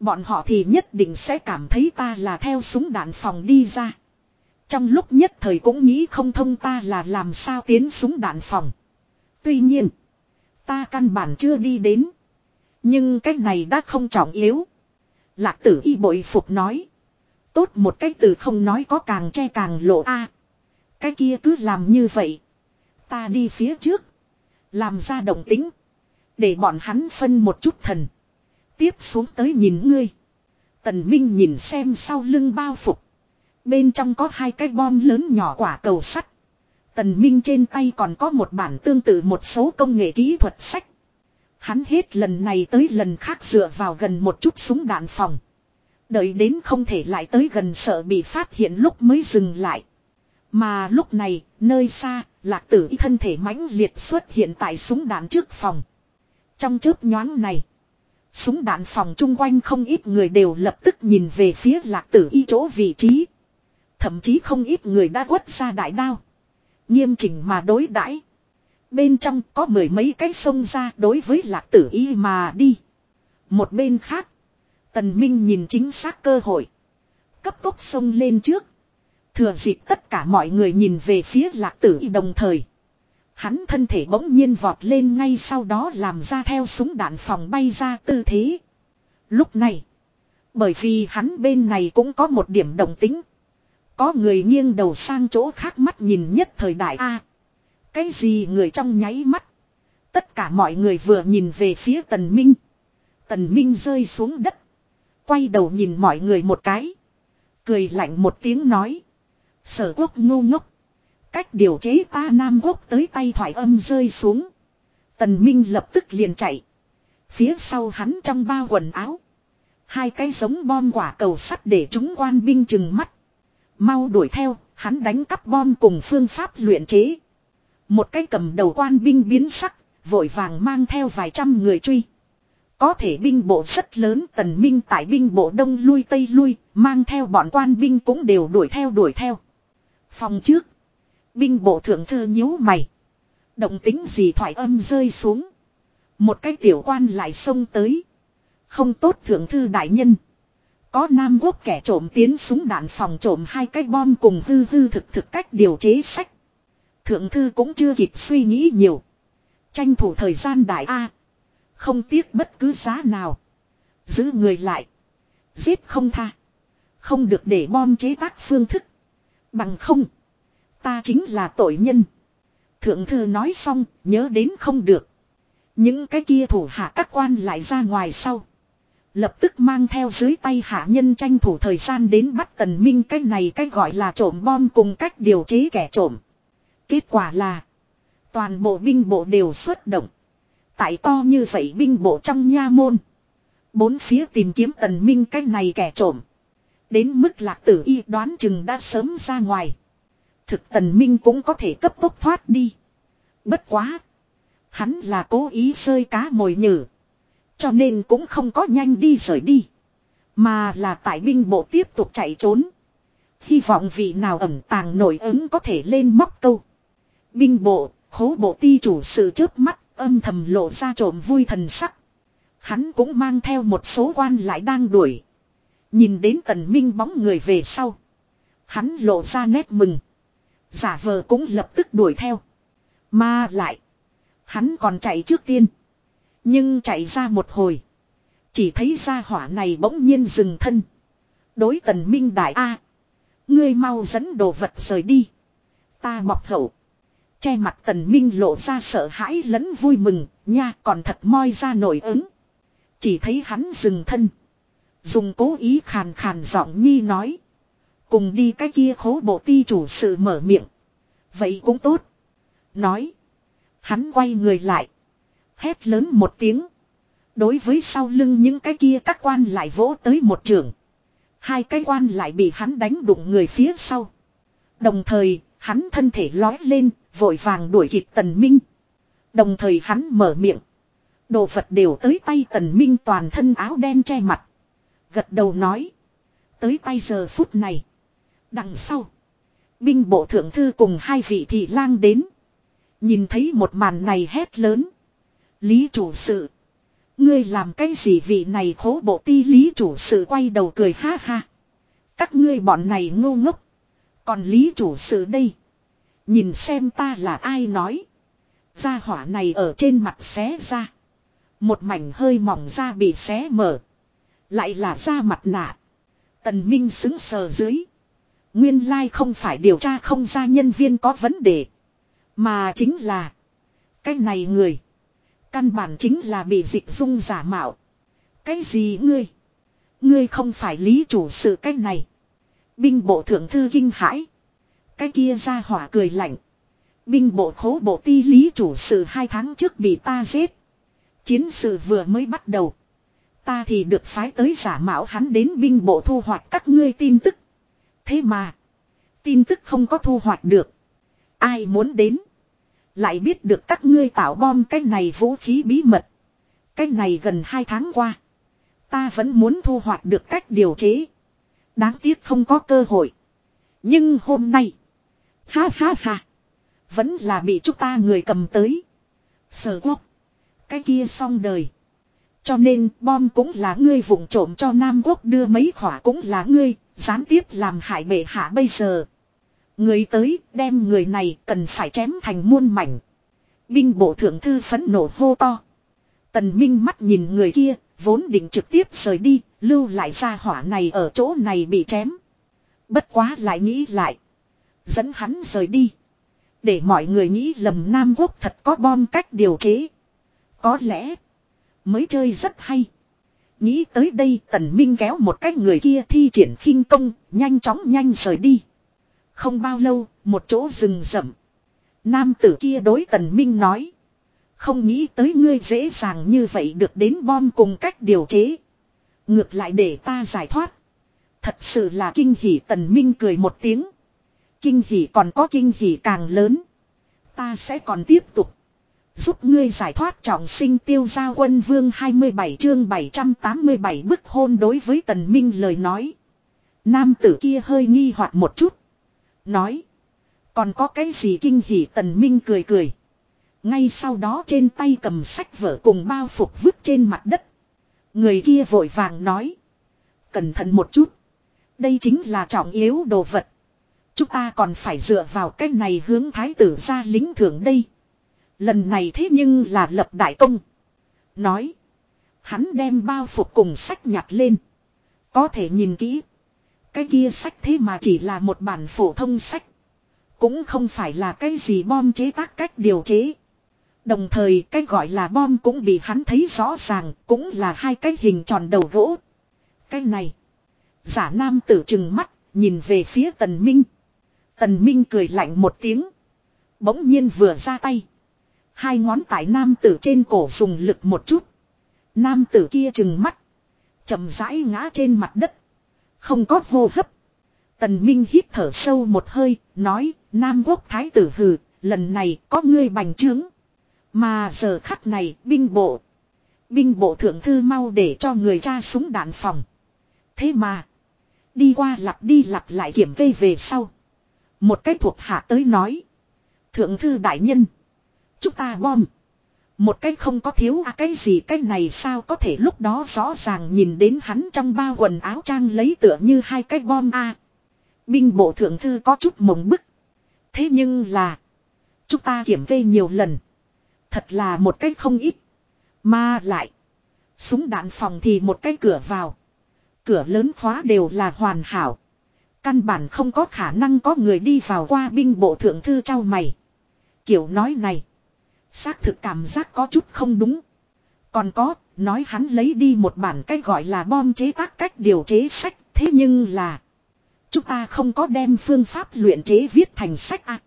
Bọn họ thì nhất định sẽ cảm thấy ta là theo súng đạn phòng đi ra. Trong lúc nhất thời cũng nghĩ không thông ta là làm sao tiến súng đạn phòng. Tuy nhiên. Ta căn bản chưa đi đến. Nhưng cái này đã không trọng yếu. Lạc tử y bội phục nói. Tốt một cái từ không nói có càng che càng lộ a cái kia cứ làm như vậy. Ta đi phía trước. Làm ra động tính. Để bọn hắn phân một chút thần. Tiếp xuống tới nhìn ngươi. Tần Minh nhìn xem sau lưng bao phục. Bên trong có hai cái bom lớn nhỏ quả cầu sắt. Tần Minh trên tay còn có một bản tương tự một số công nghệ kỹ thuật sách. Hắn hết lần này tới lần khác dựa vào gần một chút súng đạn phòng. Đợi đến không thể lại tới gần sợ bị phát hiện lúc mới dừng lại. Mà lúc này, nơi xa, lạc tử y thân thể mãnh liệt xuất hiện tại súng đạn trước phòng. Trong chớp nhoáng này, súng đạn phòng chung quanh không ít người đều lập tức nhìn về phía lạc tử y chỗ vị trí. Thậm chí không ít người đã quất ra đại đao. Nghiêm chỉnh mà đối đãi Bên trong có mười mấy cái sông ra đối với lạc tử y mà đi. Một bên khác, tần minh nhìn chính xác cơ hội. Cấp tốc sông lên trước. Thừa dịp tất cả mọi người nhìn về phía lạc tử y đồng thời. Hắn thân thể bỗng nhiên vọt lên ngay sau đó làm ra theo súng đạn phòng bay ra tư thế. Lúc này. Bởi vì hắn bên này cũng có một điểm đồng tính. Có người nghiêng đầu sang chỗ khác mắt nhìn nhất thời đại A. cái gì người trong nháy mắt. Tất cả mọi người vừa nhìn về phía tần minh. Tần minh rơi xuống đất. Quay đầu nhìn mọi người một cái. Cười lạnh một tiếng nói. Sở quốc ngu ngốc. Cách điều chế ta Nam quốc tới tay thoại âm rơi xuống. Tần Minh lập tức liền chạy. Phía sau hắn trong ba quần áo. Hai cái giống bom quả cầu sắt để chúng quan binh chừng mắt. Mau đuổi theo, hắn đánh cắp bom cùng phương pháp luyện chế. Một cái cầm đầu quan binh biến sắc, vội vàng mang theo vài trăm người truy. Có thể binh bộ rất lớn tần minh tại binh bộ đông lui tây lui, mang theo bọn quan binh cũng đều đuổi theo đuổi theo. Phòng trước. Binh bộ thượng thư nhíu mày. Động tính gì thoại âm rơi xuống. Một cái tiểu quan lại xông tới. Không tốt thượng thư đại nhân. Có Nam Quốc kẻ trộm tiến súng đạn phòng trộm hai cái bom cùng hư hư thực thực cách điều chế sách. Thượng thư cũng chưa kịp suy nghĩ nhiều. Tranh thủ thời gian đại A. Không tiếc bất cứ giá nào. Giữ người lại. Giết không tha. Không được để bom chế tác phương thức. Bằng không. Ta chính là tội nhân. Thượng thư nói xong, nhớ đến không được. Những cái kia thủ hạ các quan lại ra ngoài sau. Lập tức mang theo dưới tay hạ nhân tranh thủ thời gian đến bắt tần minh cái này cái gọi là trộm bom cùng cách điều chế kẻ trộm. Kết quả là. Toàn bộ binh bộ đều xuất động. Tại to như vậy binh bộ trong nha môn. Bốn phía tìm kiếm tần minh cái này kẻ trộm. Đến mức lạc tử y đoán chừng đã sớm ra ngoài. thực tần minh cũng có thể cấp tốc thoát đi. Bất quá. Hắn là cố ý rơi cá mồi nhử. Cho nên cũng không có nhanh đi rời đi. Mà là tại binh bộ tiếp tục chạy trốn. Hy vọng vị nào ẩm tàng nổi ứng có thể lên móc câu. Binh bộ, khố bộ ti chủ sự trước mắt, âm thầm lộ ra trộm vui thần sắc. Hắn cũng mang theo một số quan lại đang đuổi. Nhìn đến tần minh bóng người về sau. Hắn lộ ra nét mừng. Giả vờ cũng lập tức đuổi theo. Mà lại. Hắn còn chạy trước tiên. Nhưng chạy ra một hồi. Chỉ thấy ra hỏa này bỗng nhiên dừng thân. Đối tần minh đại A. Ngươi mau dẫn đồ vật rời đi. Ta mọc hậu. Che mặt tần minh lộ ra sợ hãi lẫn vui mừng. Nha còn thật moi ra nổi ứng. Chỉ thấy hắn dừng thân. Dùng cố ý khàn khàn giọng nhi nói. Cùng đi cái kia khố bộ ti chủ sự mở miệng. Vậy cũng tốt. Nói. Hắn quay người lại. Hét lớn một tiếng. Đối với sau lưng những cái kia các quan lại vỗ tới một trường. Hai cái quan lại bị hắn đánh đụng người phía sau. Đồng thời, hắn thân thể lói lên, vội vàng đuổi kịp tần minh. Đồng thời hắn mở miệng. Đồ vật đều tới tay tần minh toàn thân áo đen che mặt. Gật đầu nói. Tới tay giờ phút này. Đằng sau. Binh bộ thượng thư cùng hai vị thị lang đến. Nhìn thấy một màn này hét lớn. Lý chủ sự. Ngươi làm cái gì vị này khố bộ ti lý chủ sự quay đầu cười ha ha. Các ngươi bọn này ngu ngốc. Còn lý chủ sự đây. Nhìn xem ta là ai nói. Gia hỏa này ở trên mặt xé ra. Một mảnh hơi mỏng da bị xé mở. Lại là ra mặt nạ. Tần Minh xứng sờ dưới. Nguyên lai không phải điều tra không ra nhân viên có vấn đề. Mà chính là. Cái này người. Căn bản chính là bị dịch dung giả mạo. Cái gì ngươi? Ngươi không phải lý chủ sự cái này. Binh bộ thượng thư kinh hãi. Cái kia ra hỏa cười lạnh. Binh bộ khố bộ ti lý chủ sự hai tháng trước bị ta giết. Chiến sự vừa mới bắt đầu. Ta thì được phái tới giả mạo hắn đến binh bộ thu hoạch các ngươi tin tức. Thế mà. Tin tức không có thu hoạch được. Ai muốn đến. Lại biết được các ngươi tạo bom cái này vũ khí bí mật. Cái này gần hai tháng qua. Ta vẫn muốn thu hoạch được cách điều chế. Đáng tiếc không có cơ hội. Nhưng hôm nay. Ha ha ha. Vẫn là bị chúng ta người cầm tới. Sở quốc. Cái kia xong đời. Cho nên bom cũng là ngươi vụng trộm cho Nam Quốc đưa mấy khỏa cũng là ngươi, gián tiếp làm hại bệ hạ bây giờ. Người tới đem người này cần phải chém thành muôn mảnh. Binh bộ thượng thư phấn nộ hô to. Tần Minh mắt nhìn người kia, vốn định trực tiếp rời đi, lưu lại ra hỏa này ở chỗ này bị chém. Bất quá lại nghĩ lại. Dẫn hắn rời đi. Để mọi người nghĩ lầm Nam Quốc thật có bom cách điều chế. Có lẽ. Mới chơi rất hay. Nghĩ tới đây tần minh kéo một cái người kia thi triển khinh công, nhanh chóng nhanh rời đi. Không bao lâu, một chỗ rừng rậm. Nam tử kia đối tần minh nói. Không nghĩ tới ngươi dễ dàng như vậy được đến bom cùng cách điều chế. Ngược lại để ta giải thoát. Thật sự là kinh hỉ tần minh cười một tiếng. Kinh hỉ còn có kinh hỉ càng lớn. Ta sẽ còn tiếp tục. Giúp ngươi giải thoát trọng sinh tiêu gia quân vương 27 chương 787 bức hôn đối với tần minh lời nói. Nam tử kia hơi nghi hoặc một chút. Nói. Còn có cái gì kinh hỉ tần minh cười cười. Ngay sau đó trên tay cầm sách vở cùng bao phục vứt trên mặt đất. Người kia vội vàng nói. Cẩn thận một chút. Đây chính là trọng yếu đồ vật. Chúng ta còn phải dựa vào cái này hướng thái tử ra lính thưởng đây. Lần này thế nhưng là lập đại công. Nói. Hắn đem bao phục cùng sách nhặt lên. Có thể nhìn kỹ. Cái kia sách thế mà chỉ là một bản phổ thông sách. Cũng không phải là cái gì bom chế tác cách điều chế. Đồng thời cái gọi là bom cũng bị hắn thấy rõ ràng, cũng là hai cái hình tròn đầu gỗ. Cái này. Giả nam tử trừng mắt, nhìn về phía tần minh. Tần minh cười lạnh một tiếng. Bỗng nhiên vừa ra tay. Hai ngón tại nam tử trên cổ dùng lực một chút. Nam tử kia chừng mắt. chậm rãi ngã trên mặt đất. Không có hô hấp. Tần Minh hít thở sâu một hơi, nói, Nam quốc thái tử hừ, lần này có ngươi bành trướng. Mà giờ khắc này, binh bộ. Binh bộ thượng thư mau để cho người cha súng đạn phòng. Thế mà, đi qua lặp đi lặp lại kiểm cây về sau. Một cái thuộc hạ tới nói. Thượng thư đại nhân. Chúng ta bom. Một cái không có thiếu à cái gì, cái này sao có thể lúc đó rõ ràng nhìn đến hắn trong ba quần áo trang lấy tựa như hai cái bom a Binh bộ thượng thư có chút mộng bức. Thế nhưng là. Chúng ta kiểm kê nhiều lần. Thật là một cái không ít. Mà lại. Súng đạn phòng thì một cái cửa vào. Cửa lớn khóa đều là hoàn hảo. Căn bản không có khả năng có người đi vào qua binh bộ thượng thư trao mày. Kiểu nói này. Xác thực cảm giác có chút không đúng. Còn có, nói hắn lấy đi một bản cách gọi là bom chế tác cách điều chế sách. Thế nhưng là. Chúng ta không có đem phương pháp luyện chế viết thành sách à.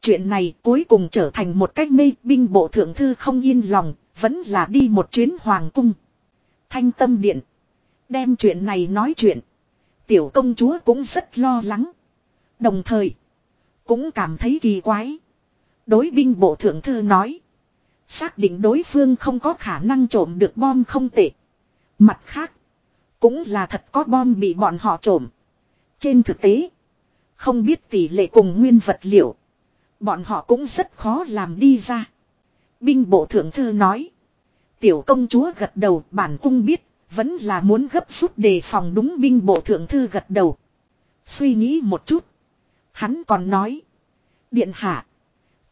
Chuyện này cuối cùng trở thành một cách mê binh bộ thượng thư không yên lòng, vẫn là đi một chuyến hoàng cung. Thanh tâm điện. Đem chuyện này nói chuyện. Tiểu công chúa cũng rất lo lắng. Đồng thời. Cũng cảm thấy kỳ quái. Đối binh bộ thượng thư nói. Xác định đối phương không có khả năng trộm được bom không tệ. Mặt khác. Cũng là thật có bom bị bọn họ trộm. Trên thực tế. Không biết tỷ lệ cùng nguyên vật liệu. Bọn họ cũng rất khó làm đi ra. Binh bộ thượng thư nói. Tiểu công chúa gật đầu, bản cung biết. Vẫn là muốn gấp rút đề phòng đúng binh bộ thượng thư gật đầu. Suy nghĩ một chút. Hắn còn nói. Điện hạ.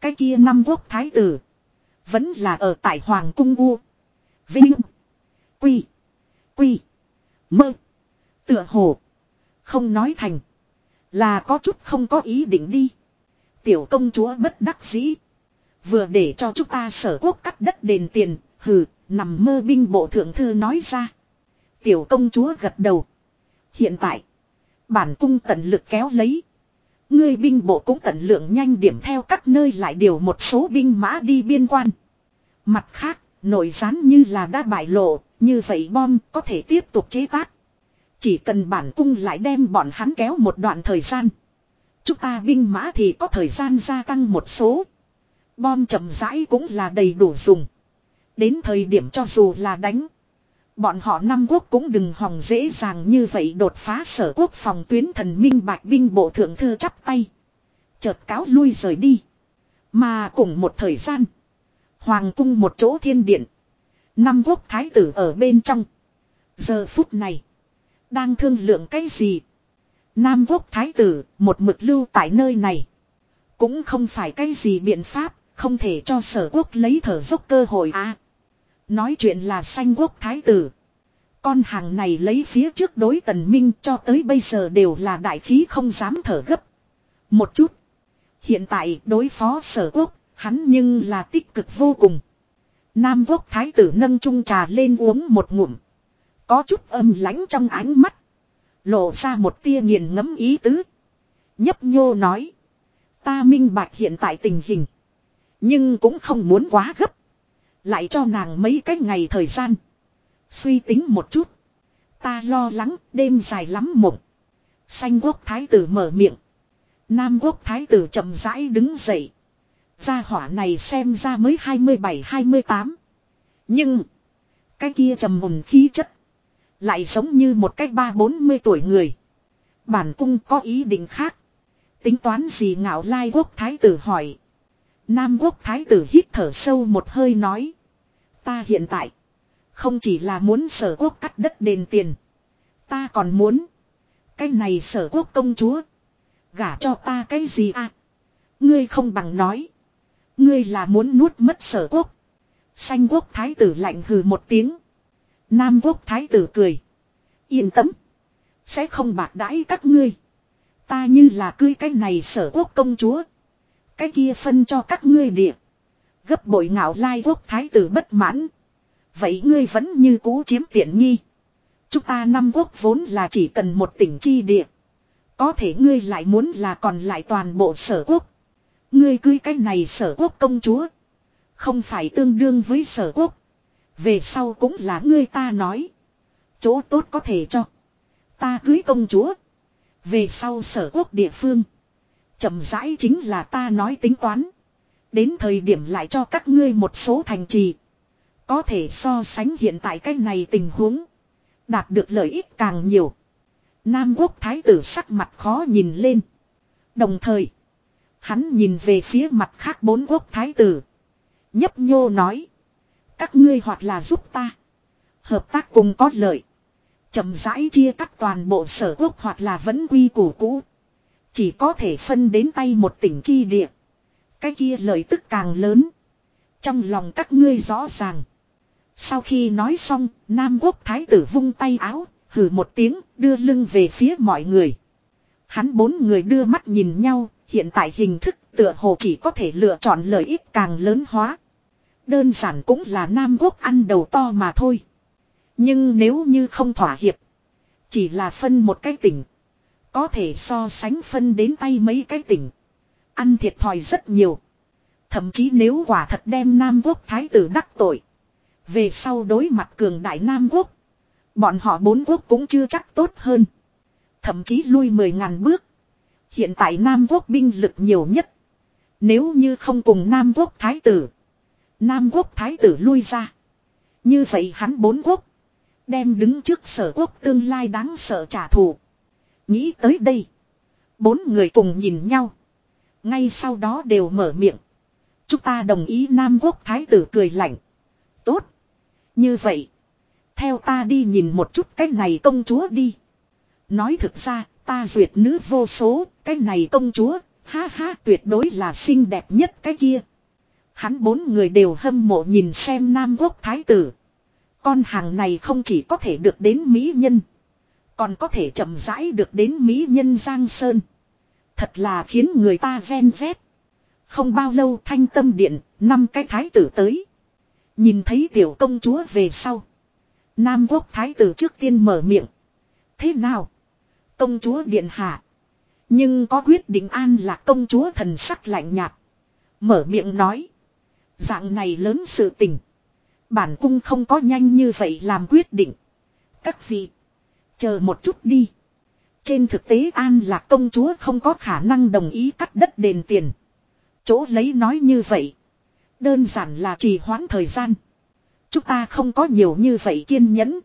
Cái kia năm quốc thái tử. Vẫn là ở tại Hoàng cung U. Vinh. Quy. Quy. Mơ. Tựa hồ. Không nói thành. Là có chút không có ý định đi. Tiểu công chúa bất đắc dĩ. Vừa để cho chúng ta sở quốc cắt đất đền tiền. Hừ, nằm mơ binh bộ thượng thư nói ra. Tiểu công chúa gật đầu. Hiện tại. Bản cung tận lực kéo lấy. Ngươi binh bộ cũng tận lượng nhanh điểm theo các nơi lại điều một số binh mã đi biên quan. Mặt khác, nội gián như là đã bại lộ, như vậy bom có thể tiếp tục chế tác. Chỉ cần bản cung lại đem bọn hắn kéo một đoạn thời gian. Chúng ta binh mã thì có thời gian gia tăng một số. Bom chậm rãi cũng là đầy đủ dùng. Đến thời điểm cho dù là đánh. Bọn họ năm quốc cũng đừng hòng dễ dàng như vậy đột phá sở quốc phòng tuyến thần minh bạch binh bộ thượng thư chắp tay. Chợt cáo lui rời đi. Mà cùng một thời gian. Hoàng cung một chỗ thiên điện. Năm quốc thái tử ở bên trong. Giờ phút này. Đang thương lượng cái gì? Nam quốc thái tử, một mực lưu tại nơi này. Cũng không phải cái gì biện pháp, không thể cho sở quốc lấy thở dốc cơ hội à. Nói chuyện là sanh quốc thái tử. Con hàng này lấy phía trước đối tần minh cho tới bây giờ đều là đại khí không dám thở gấp. Một chút. Hiện tại đối phó sở quốc, hắn nhưng là tích cực vô cùng. Nam quốc thái tử nâng chung trà lên uống một ngụm. Có chút âm lãnh trong ánh mắt. Lộ ra một tia nghiền ngẫm ý tứ. Nhấp nhô nói. Ta minh bạch hiện tại tình hình. Nhưng cũng không muốn quá gấp. Lại cho nàng mấy cái ngày thời gian. Suy tính một chút. Ta lo lắng, đêm dài lắm mộng. Xanh quốc thái tử mở miệng. Nam quốc thái tử chậm rãi đứng dậy. Gia hỏa này xem ra mới 27-28. Nhưng. Cái kia trầm hùng khí chất. Lại giống như một cách ba, bốn mươi tuổi người. Bản cung có ý định khác. Tính toán gì ngạo lai quốc thái tử hỏi. Nam quốc thái tử hít thở sâu một hơi nói. Ta hiện tại. Không chỉ là muốn sở quốc cắt đất đền tiền. Ta còn muốn. Cái này sở quốc công chúa. Gả cho ta cái gì à? Ngươi không bằng nói. Ngươi là muốn nuốt mất sở quốc. Xanh quốc thái tử lạnh hừ một tiếng. Nam quốc thái tử cười. Yên tâm. Sẽ không bạc đãi các ngươi. Ta như là cưới cái này sở quốc công chúa. Cái kia phân cho các ngươi địa. Gấp bội ngạo lai quốc thái tử bất mãn. Vậy ngươi vẫn như cũ chiếm tiện nghi. Chúng ta năm quốc vốn là chỉ cần một tỉnh chi địa. Có thể ngươi lại muốn là còn lại toàn bộ sở quốc. Ngươi cưới cái này sở quốc công chúa. Không phải tương đương với sở quốc. Về sau cũng là ngươi ta nói. Chỗ tốt có thể cho. Ta cưới công chúa. Về sau sở quốc địa phương. chậm rãi chính là ta nói tính toán. Đến thời điểm lại cho các ngươi một số thành trì. Có thể so sánh hiện tại cái này tình huống. Đạt được lợi ích càng nhiều. Nam quốc thái tử sắc mặt khó nhìn lên. Đồng thời. Hắn nhìn về phía mặt khác bốn quốc thái tử. Nhấp nhô nói. Các ngươi hoặc là giúp ta. Hợp tác cùng có lợi. chậm rãi chia cắt toàn bộ sở quốc hoặc là vẫn quy củ cũ. Chỉ có thể phân đến tay một tỉnh chi địa. Cái kia lợi tức càng lớn. Trong lòng các ngươi rõ ràng. Sau khi nói xong, Nam quốc thái tử vung tay áo, hử một tiếng, đưa lưng về phía mọi người. Hắn bốn người đưa mắt nhìn nhau, hiện tại hình thức tựa hồ chỉ có thể lựa chọn lợi ích càng lớn hóa. Đơn giản cũng là Nam Quốc ăn đầu to mà thôi. Nhưng nếu như không thỏa hiệp, chỉ là phân một cái tỉnh. Có thể so sánh phân đến tay mấy cái tỉnh. Ăn thiệt thòi rất nhiều. Thậm chí nếu quả thật đem Nam Quốc Thái tử đắc tội. Về sau đối mặt cường đại Nam Quốc. Bọn họ bốn quốc cũng chưa chắc tốt hơn. Thậm chí lui mười ngàn bước. Hiện tại Nam Quốc binh lực nhiều nhất. Nếu như không cùng Nam Quốc Thái tử. Nam Quốc Thái tử lui ra. Như vậy hắn bốn quốc. Đem đứng trước sở quốc tương lai đáng sợ trả thù. Nghĩ tới đây. Bốn người cùng nhìn nhau. Ngay sau đó đều mở miệng. Chúng ta đồng ý Nam Quốc Thái tử cười lạnh. Tốt. Như vậy. Theo ta đi nhìn một chút cái này công chúa đi. Nói thực ra, ta duyệt nữ vô số, cái này công chúa, ha ha tuyệt đối là xinh đẹp nhất cái kia. Hắn bốn người đều hâm mộ nhìn xem Nam Quốc Thái tử. Con hàng này không chỉ có thể được đến Mỹ Nhân. Còn có thể chậm rãi được đến Mỹ Nhân Giang Sơn. Thật là khiến người ta ven rét. Không bao lâu thanh tâm điện, năm cái thái tử tới. Nhìn thấy tiểu công chúa về sau. Nam quốc thái tử trước tiên mở miệng. Thế nào? Công chúa điện hạ. Nhưng có quyết định an là công chúa thần sắc lạnh nhạt. Mở miệng nói. Dạng này lớn sự tình. Bản cung không có nhanh như vậy làm quyết định. Các vị. Chờ một chút đi. Trên thực tế An Lạc công chúa không có khả năng đồng ý cắt đất đền tiền. Chỗ lấy nói như vậy. Đơn giản là trì hoãn thời gian. Chúng ta không có nhiều như vậy kiên nhẫn.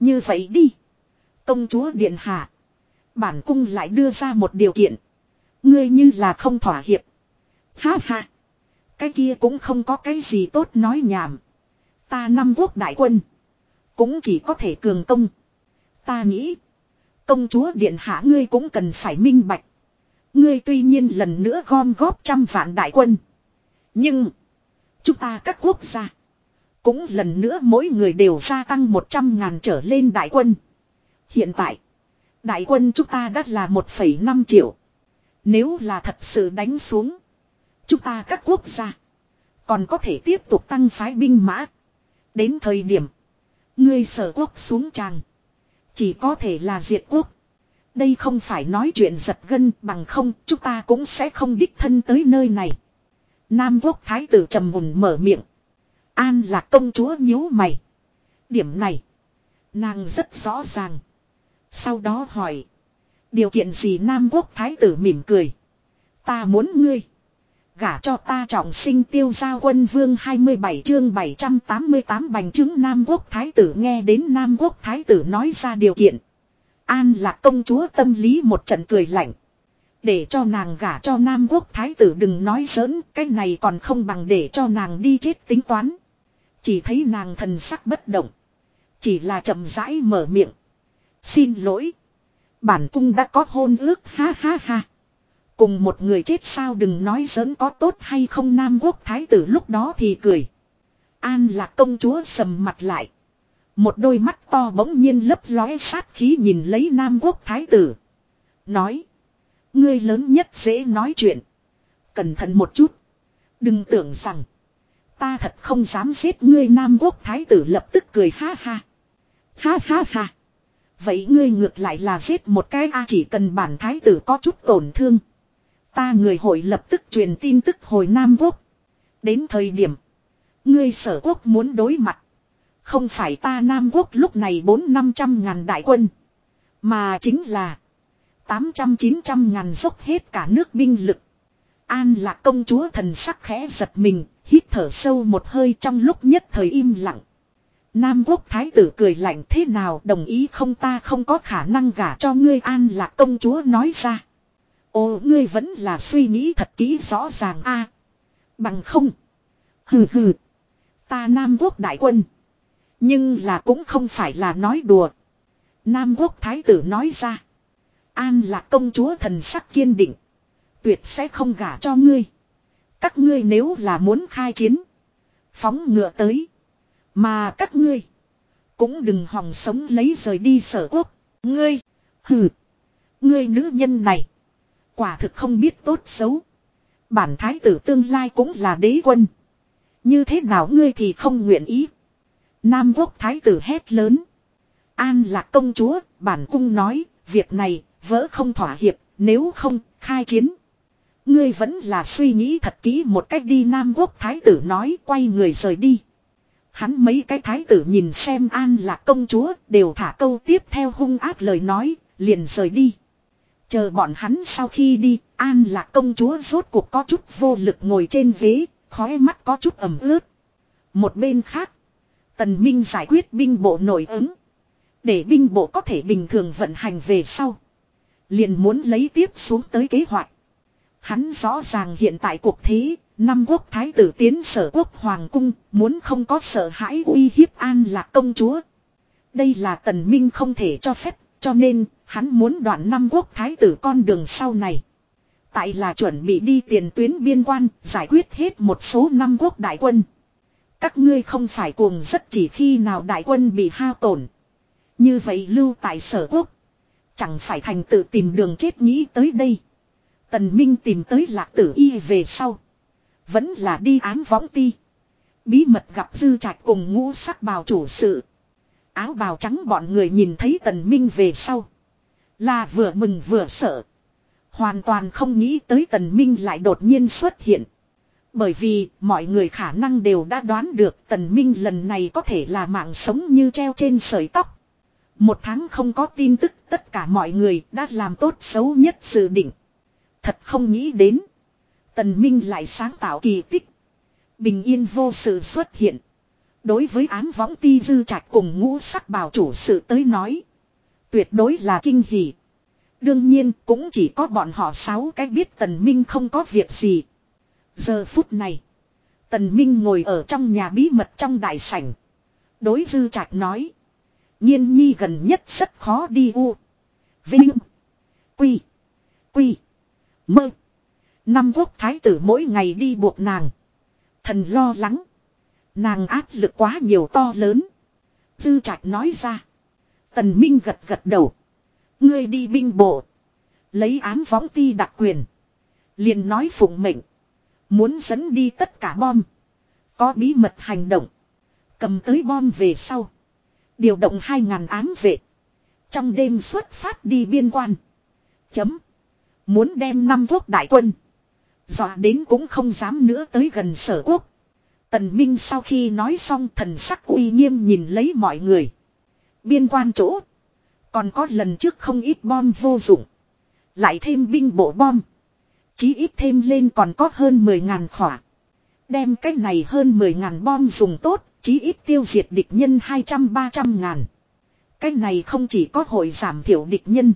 Như vậy đi. Công chúa Điện Hạ. Bản cung lại đưa ra một điều kiện. Ngươi như là không thỏa hiệp. Ha ha. Cái kia cũng không có cái gì tốt nói nhảm. Ta năm quốc đại quân. Cũng chỉ có thể cường công. Ta nghĩ. Công chúa điện hạ ngươi cũng cần phải minh bạch. Ngươi tuy nhiên lần nữa gom góp trăm vạn đại quân. Nhưng. Chúng ta các quốc gia. Cũng lần nữa mỗi người đều gia tăng một trăm ngàn trở lên đại quân. Hiện tại. Đại quân chúng ta đã là 1,5 triệu. Nếu là thật sự đánh xuống. Chúng ta các quốc gia. Còn có thể tiếp tục tăng phái binh mã. Đến thời điểm. Ngươi sở quốc xuống tràng. Chỉ có thể là diệt quốc. Đây không phải nói chuyện giật gân bằng không, chúng ta cũng sẽ không đích thân tới nơi này. Nam quốc thái tử trầm mùn mở miệng. An là công chúa nhíu mày. Điểm này. Nàng rất rõ ràng. Sau đó hỏi. Điều kiện gì Nam quốc thái tử mỉm cười. Ta muốn ngươi. Gả cho ta trọng sinh tiêu gia quân vương 27 chương 788 bành chứng Nam quốc thái tử nghe đến Nam quốc thái tử nói ra điều kiện. An lạc công chúa tâm lý một trận cười lạnh. Để cho nàng gả cho Nam quốc thái tử đừng nói giỡn, cái này còn không bằng để cho nàng đi chết tính toán. Chỉ thấy nàng thần sắc bất động. Chỉ là chậm rãi mở miệng. Xin lỗi. Bản cung đã có hôn ước ha ha ha. Cùng một người chết sao đừng nói giỡn có tốt hay không Nam quốc thái tử lúc đó thì cười. An là công chúa sầm mặt lại. Một đôi mắt to bỗng nhiên lấp lóe sát khí nhìn lấy Nam quốc thái tử. Nói. Ngươi lớn nhất dễ nói chuyện. Cẩn thận một chút. Đừng tưởng rằng. Ta thật không dám giết ngươi Nam quốc thái tử lập tức cười ha ha. Ha ha ha. Vậy ngươi ngược lại là giết một cái a, chỉ cần bản thái tử có chút tổn thương. Ta người hội lập tức truyền tin tức hồi Nam quốc. Đến thời điểm. Ngươi sở quốc muốn đối mặt. Không phải ta Nam quốc lúc này bốn năm trăm ngàn đại quân. Mà chính là. tám trăm chín trăm ngàn dốc hết cả nước binh lực. An là công chúa thần sắc khẽ giật mình, hít thở sâu một hơi trong lúc nhất thời im lặng. Nam quốc thái tử cười lạnh thế nào đồng ý không ta không có khả năng gả cho ngươi an lạc công chúa nói ra. Ồ, ngươi vẫn là suy nghĩ thật kỹ rõ ràng a Bằng không. Hừ hừ. Ta Nam quốc đại quân. Nhưng là cũng không phải là nói đùa. Nam quốc thái tử nói ra. An là công chúa thần sắc kiên định. Tuyệt sẽ không gả cho ngươi. Các ngươi nếu là muốn khai chiến. Phóng ngựa tới. Mà các ngươi. Cũng đừng hòng sống lấy rời đi sở quốc. Ngươi. Hừ. Ngươi nữ nhân này. Quả thực không biết tốt xấu. Bản thái tử tương lai cũng là đế quân. Như thế nào ngươi thì không nguyện ý. Nam quốc thái tử hét lớn. An là công chúa, bản cung nói, việc này, vỡ không thỏa hiệp, nếu không, khai chiến. Ngươi vẫn là suy nghĩ thật kỹ một cách đi Nam quốc thái tử nói quay người rời đi. Hắn mấy cái thái tử nhìn xem an là công chúa đều thả câu tiếp theo hung ác lời nói, liền rời đi. Chờ bọn hắn sau khi đi, an lạc công chúa rốt cuộc có chút vô lực ngồi trên ghế, khóe mắt có chút ẩm ướt. Một bên khác, tần minh giải quyết binh bộ nổi ứng. Để binh bộ có thể bình thường vận hành về sau. Liền muốn lấy tiếp xuống tới kế hoạch. Hắn rõ ràng hiện tại cuộc thế, năm quốc thái tử tiến sở quốc hoàng cung, muốn không có sợ hãi uy hiếp an lạc công chúa. Đây là tần minh không thể cho phép, cho nên, hắn muốn đoạn năm quốc thái tử con đường sau này. Tại là chuẩn bị đi tiền tuyến biên quan, giải quyết hết một số năm quốc đại quân. Các ngươi không phải cuồng rất chỉ khi nào đại quân bị hao tổn. Như vậy lưu tại sở quốc. Chẳng phải thành tự tìm đường chết nghĩ tới đây. Tần Minh tìm tới lạc tử y về sau. Vẫn là đi ám võng ti. Bí mật gặp dư trạch cùng ngũ sắc bào chủ sự. Áo bào trắng bọn người nhìn thấy tần minh về sau. Là vừa mừng vừa sợ. Hoàn toàn không nghĩ tới tần minh lại đột nhiên xuất hiện. Bởi vì mọi người khả năng đều đã đoán được tần minh lần này có thể là mạng sống như treo trên sợi tóc. Một tháng không có tin tức, tất cả mọi người đã làm tốt xấu nhất dự định. Thật không nghĩ đến. Tần Minh lại sáng tạo kỳ tích. Bình yên vô sự xuất hiện. Đối với án võng ti dư trạch cùng ngũ sắc bảo chủ sự tới nói. Tuyệt đối là kinh hỉ. Đương nhiên, cũng chỉ có bọn họ sáu cái biết Tần Minh không có việc gì. Giờ phút này. Tần Minh ngồi ở trong nhà bí mật trong đại sảnh. Đối dư trạch nói. Nhiên nhi gần nhất rất khó đi u. Vinh. Quy. Quy. Mơ. Năm quốc thái tử mỗi ngày đi buộc nàng. Thần lo lắng. Nàng áp lực quá nhiều to lớn. Dư trạch nói ra. Tần Minh gật gật đầu. Ngươi đi binh bộ. Lấy án võng ti đặc quyền. liền nói phụng mệnh. Muốn dẫn đi tất cả bom. Có bí mật hành động. Cầm tới bom về sau. Điều động hai ngàn ám vệ. Trong đêm xuất phát đi biên quan. Chấm. Muốn đem năm quốc đại quân. Dọa đến cũng không dám nữa tới gần sở quốc. Tần Minh sau khi nói xong thần sắc uy nghiêm nhìn lấy mọi người. Biên quan chỗ. Còn có lần trước không ít bom vô dụng. Lại thêm binh bộ bom. Chí ít thêm lên còn có hơn 10 ngàn khỏa. Đem cách này hơn 10 ngàn bom dùng tốt, chí ít tiêu diệt địch nhân 200-300 ngàn. Cách này không chỉ có hội giảm thiểu địch nhân.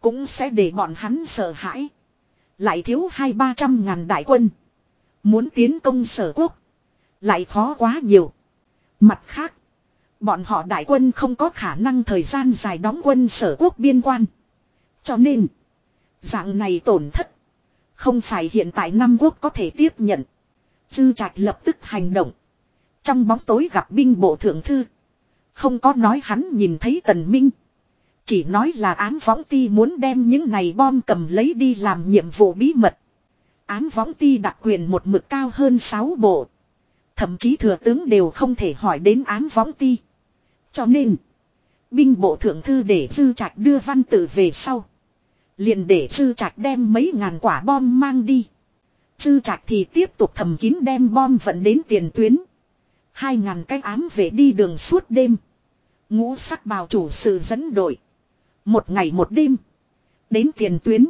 Cũng sẽ để bọn hắn sợ hãi. Lại thiếu hai ba trăm ngàn đại quân. Muốn tiến công sở quốc. Lại khó quá nhiều. Mặt khác. Bọn họ đại quân không có khả năng thời gian dài đóng quân sở quốc biên quan. Cho nên. Dạng này tổn thất. Không phải hiện tại năm quốc có thể tiếp nhận. Dư trạch lập tức hành động. Trong bóng tối gặp binh bộ thượng thư. Không có nói hắn nhìn thấy tần minh. Chỉ nói là ám võng ti muốn đem những này bom cầm lấy đi làm nhiệm vụ bí mật. Ám võng ti đặc quyền một mực cao hơn 6 bộ. Thậm chí thừa tướng đều không thể hỏi đến ám võng ti. Cho nên, binh bộ thượng thư để dư trạch đưa văn tử về sau. liền để dư trạch đem mấy ngàn quả bom mang đi. Dư trạch thì tiếp tục thầm kín đem bom vận đến tiền tuyến. Hai ngàn cái ám về đi đường suốt đêm. Ngũ sắc bào chủ sự dẫn đội. Một ngày một đêm. đến tiền tuyến.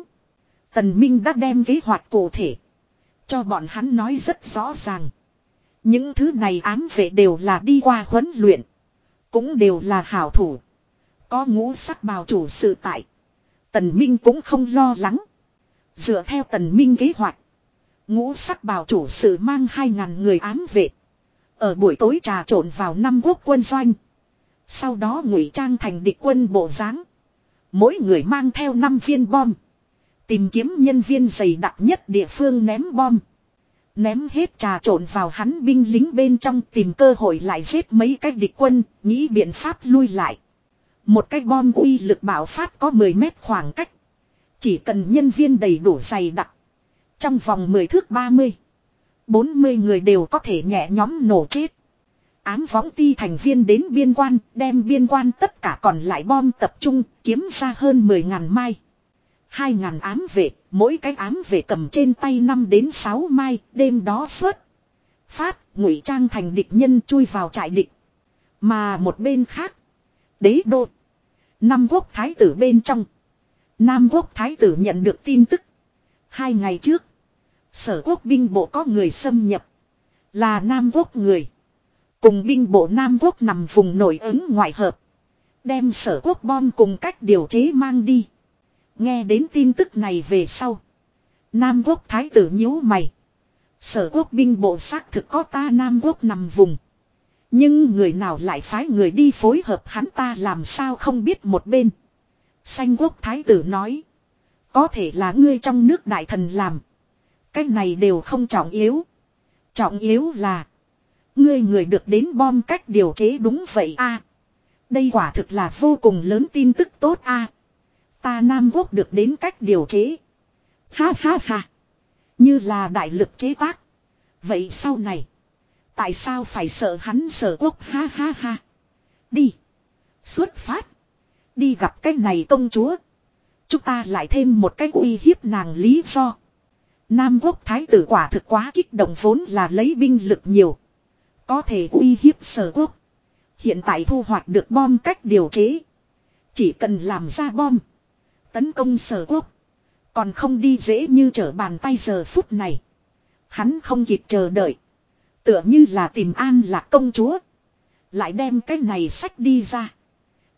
Tần Minh đã đem kế hoạch cụ thể. Cho bọn hắn nói rất rõ ràng. Những thứ này ám vệ đều là đi qua huấn luyện. Cũng đều là hảo thủ. Có ngũ sắc bào chủ sự tại. Tần Minh cũng không lo lắng. Dựa theo tần Minh kế hoạch. Ngũ sắc bào chủ sự mang 2.000 người ám vệ. Ở buổi tối trà trộn vào năm quốc quân doanh. Sau đó ngụy trang thành địch quân bộ dáng Mỗi người mang theo 5 viên bom. Tìm kiếm nhân viên dày đặc nhất địa phương ném bom. Ném hết trà trộn vào hắn binh lính bên trong tìm cơ hội lại giết mấy cái địch quân, nghĩ biện pháp lui lại. Một cái bom uy lực bạo phát có 10 mét khoảng cách. Chỉ cần nhân viên đầy đủ dày đặc. Trong vòng 10 thước 30. 40 người đều có thể nhẹ nhóm nổ chết. Ám võng ti thành viên đến biên quan, đem biên quan tất cả còn lại bom tập trung, kiếm ra hơn 10.000 mai hai ngàn ám vệ, mỗi cái ám vệ cầm trên tay năm đến sáu mai, đêm đó xuất. Phát, ngụy trang thành địch nhân chui vào trại địch. Mà một bên khác, đế đô. Năm quốc thái tử bên trong. Nam quốc thái tử nhận được tin tức. Hai ngày trước, sở quốc binh bộ có người xâm nhập. Là Nam quốc người. Cùng binh bộ Nam quốc nằm vùng nổi ứng ngoại hợp. Đem sở quốc bom cùng cách điều chế mang đi. Nghe đến tin tức này về sau. Nam quốc thái tử nhíu mày. Sở quốc binh bộ xác thực có ta Nam quốc nằm vùng. Nhưng người nào lại phái người đi phối hợp hắn ta làm sao không biết một bên. Xanh quốc thái tử nói. Có thể là ngươi trong nước đại thần làm. Cái này đều không trọng yếu. Trọng yếu là. Ngươi người được đến bom cách điều chế đúng vậy a Đây quả thực là vô cùng lớn tin tức tốt a Ta Nam Quốc được đến cách điều chế. Ha ha ha. Như là đại lực chế tác. Vậy sau này. Tại sao phải sợ hắn sợ quốc ha ha ha. Đi. Xuất phát. Đi gặp cái này công chúa. Chúng ta lại thêm một cái uy hiếp nàng lý do. Nam quốc thái tử quả thực quá kích động vốn là lấy binh lực nhiều. Có thể uy hiếp sở quốc. Hiện tại thu hoạch được bom cách điều chế. Chỉ cần làm ra bom. Tấn công sở quốc. Còn không đi dễ như trở bàn tay giờ phút này. Hắn không kịp chờ đợi. Tựa như là tìm an lạc công chúa. Lại đem cái này sách đi ra.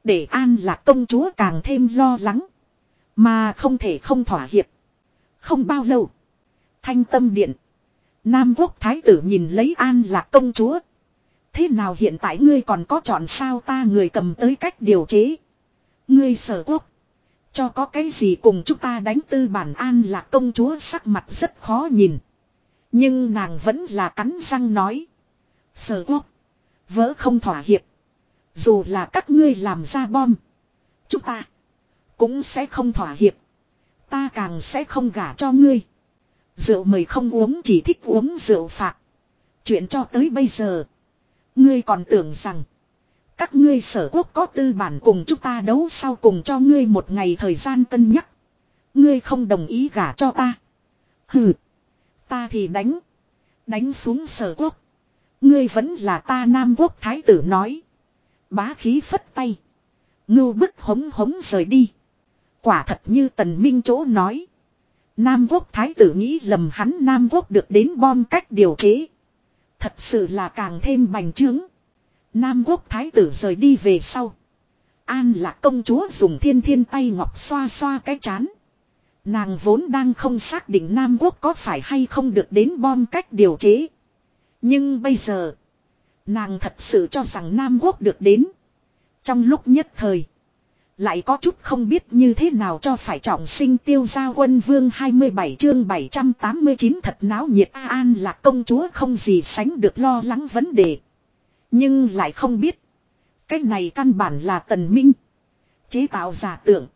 Để an lạc công chúa càng thêm lo lắng. Mà không thể không thỏa hiệp. Không bao lâu. Thanh tâm điện. Nam quốc thái tử nhìn lấy an lạc công chúa. Thế nào hiện tại ngươi còn có chọn sao ta người cầm tới cách điều chế. Ngươi sở quốc. Cho có cái gì cùng chúng ta đánh tư bản an là công chúa sắc mặt rất khó nhìn. Nhưng nàng vẫn là cắn răng nói. Sở quốc. Vỡ không thỏa hiệp. Dù là các ngươi làm ra bom. Chúng ta. Cũng sẽ không thỏa hiệp. Ta càng sẽ không gả cho ngươi. Rượu mời không uống, chỉ thích uống rượu phạt. Chuyện cho tới bây giờ. Ngươi còn tưởng rằng. Các ngươi sở quốc có tư bản cùng chúng ta đấu sau cùng cho ngươi một ngày thời gian cân nhắc. Ngươi không đồng ý gả cho ta. Hừ. Ta thì đánh. Đánh xuống sở quốc. Ngươi vẫn là ta Nam quốc thái tử nói. Bá khí phất tay. Ngưu bức hống hống rời đi. Quả thật như tần minh chỗ nói. Nam quốc thái tử nghĩ lầm hắn Nam quốc được đến bom cách điều chế. Thật sự là càng thêm bành trướng. Nam quốc thái tử rời đi về sau. An là công chúa dùng thiên thiên tay ngọc xoa xoa cái chán. Nàng vốn đang không xác định Nam quốc có phải hay không được đến bom cách điều chế. Nhưng bây giờ. Nàng thật sự cho rằng Nam quốc được đến. Trong lúc nhất thời. Lại có chút không biết như thế nào cho phải trọng sinh tiêu gia quân vương 27 chương 789 thật náo nhiệt A An là công chúa không gì sánh được lo lắng vấn đề. Nhưng lại không biết. Cái này căn bản là tần minh. Chế tạo giả tưởng.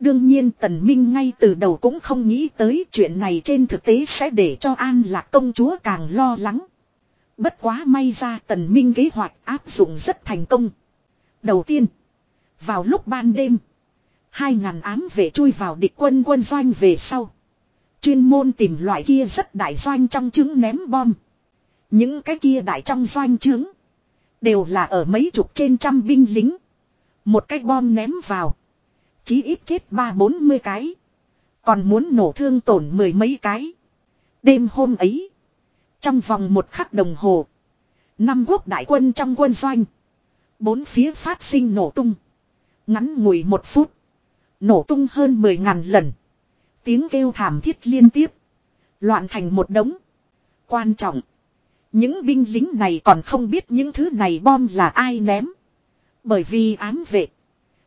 Đương nhiên tần minh ngay từ đầu cũng không nghĩ tới chuyện này trên thực tế sẽ để cho an lạc công chúa càng lo lắng. Bất quá may ra tần minh kế hoạch áp dụng rất thành công. Đầu tiên. Vào lúc ban đêm. Hai ngàn ám vệ chui vào địch quân quân doanh về sau. Chuyên môn tìm loại kia rất đại doanh trong trứng ném bom. Những cái kia đại trong doanh trứng. Đều là ở mấy chục trên trăm binh lính. Một cái bom ném vào. Chí ít chết ba bốn mươi cái. Còn muốn nổ thương tổn mười mấy cái. Đêm hôm ấy. Trong vòng một khắc đồng hồ. Năm quốc đại quân trong quân doanh. Bốn phía phát sinh nổ tung. Ngắn ngủi một phút. Nổ tung hơn mười ngàn lần. Tiếng kêu thảm thiết liên tiếp. Loạn thành một đống. Quan trọng. Những binh lính này còn không biết những thứ này bom là ai ném. Bởi vì ám vệ.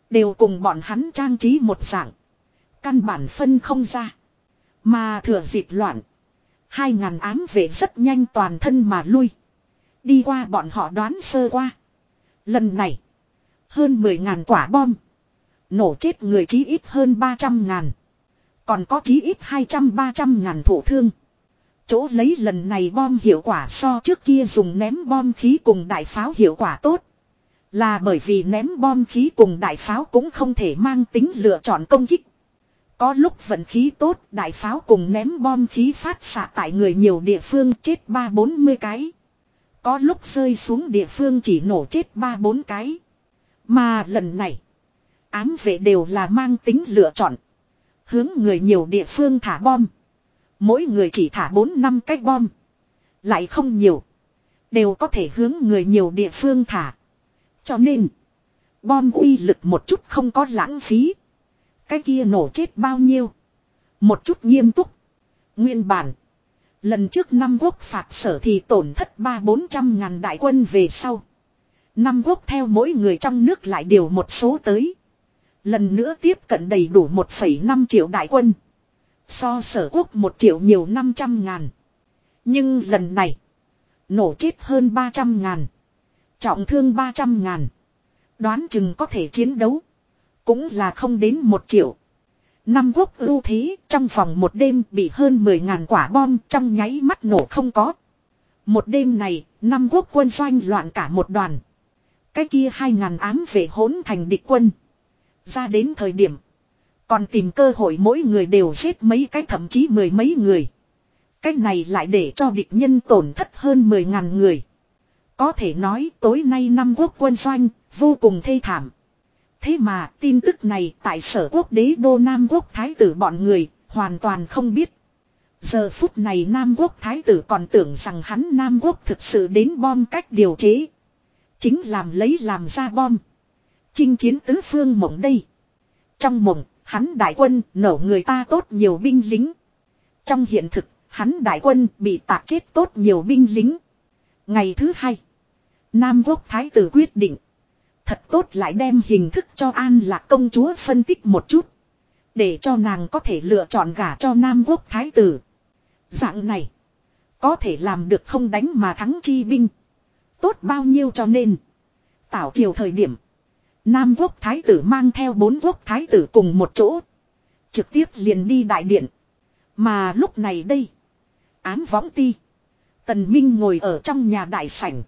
Đều cùng bọn hắn trang trí một dạng. Căn bản phân không ra. Mà thừa dịp loạn. Hai ngàn ám vệ rất nhanh toàn thân mà lui. Đi qua bọn họ đoán sơ qua. Lần này. Hơn mười ngàn quả bom. Nổ chết người chí ít hơn ba trăm ngàn. Còn có chí ít hai trăm ba trăm ngàn thủ thương. Chỗ lấy lần này bom hiệu quả so trước kia dùng ném bom khí cùng đại pháo hiệu quả tốt. Là bởi vì ném bom khí cùng đại pháo cũng không thể mang tính lựa chọn công kích. Có lúc vận khí tốt, đại pháo cùng ném bom khí phát xạ tại người nhiều địa phương chết ba bốn mươi cái. Có lúc rơi xuống địa phương chỉ nổ chết ba bốn cái. Mà lần này, ám vệ đều là mang tính lựa chọn. Hướng người nhiều địa phương thả bom. Mỗi người chỉ thả 4 năm cái bom. Lại không nhiều. Đều có thể hướng người nhiều địa phương thả. Cho nên. Bom uy lực một chút không có lãng phí. Cái kia nổ chết bao nhiêu. Một chút nghiêm túc. Nguyên bản. Lần trước năm quốc phạt sở thì tổn thất ba bốn trăm ngàn đại quân về sau. Năm quốc theo mỗi người trong nước lại điều một số tới. Lần nữa tiếp cận đầy đủ 1,5 triệu đại quân. So sở quốc một triệu nhiều 500 ngàn. Nhưng lần này. Nổ chết hơn 300 ngàn. Trọng thương 300 ngàn. Đoán chừng có thể chiến đấu. Cũng là không đến một triệu. Năm quốc ưu thế trong phòng một đêm bị hơn 10 ngàn quả bom trong nháy mắt nổ không có. Một đêm này, năm quốc quân doanh loạn cả một đoàn. Cái kia hai ngàn ám về hỗn thành địch quân. Ra đến thời điểm. Còn tìm cơ hội mỗi người đều giết mấy cái thậm chí mười mấy người. cách này lại để cho địch nhân tổn thất hơn mười ngàn người. Có thể nói tối nay năm quốc quân doanh vô cùng thê thảm. Thế mà tin tức này tại sở quốc đế đô Nam quốc thái tử bọn người hoàn toàn không biết. Giờ phút này Nam quốc thái tử còn tưởng rằng hắn Nam quốc thực sự đến bom cách điều chế. Chính làm lấy làm ra bom. Chinh chiến tứ phương mộng đây. Trong mộng, hắn đại quân nổ người ta tốt nhiều binh lính. Trong hiện thực, hắn đại quân bị tạc chết tốt nhiều binh lính. Ngày thứ hai, Nam Quốc Thái tử quyết định. Thật tốt lại đem hình thức cho An Lạc công chúa phân tích một chút. Để cho nàng có thể lựa chọn gả cho Nam Quốc Thái tử. Dạng này, có thể làm được không đánh mà thắng chi binh. Tốt bao nhiêu cho nên. Tảo triều thời điểm. Nam quốc thái tử mang theo bốn quốc thái tử cùng một chỗ. Trực tiếp liền đi đại điện. Mà lúc này đây. Án võng ti. Tần Minh ngồi ở trong nhà đại sảnh.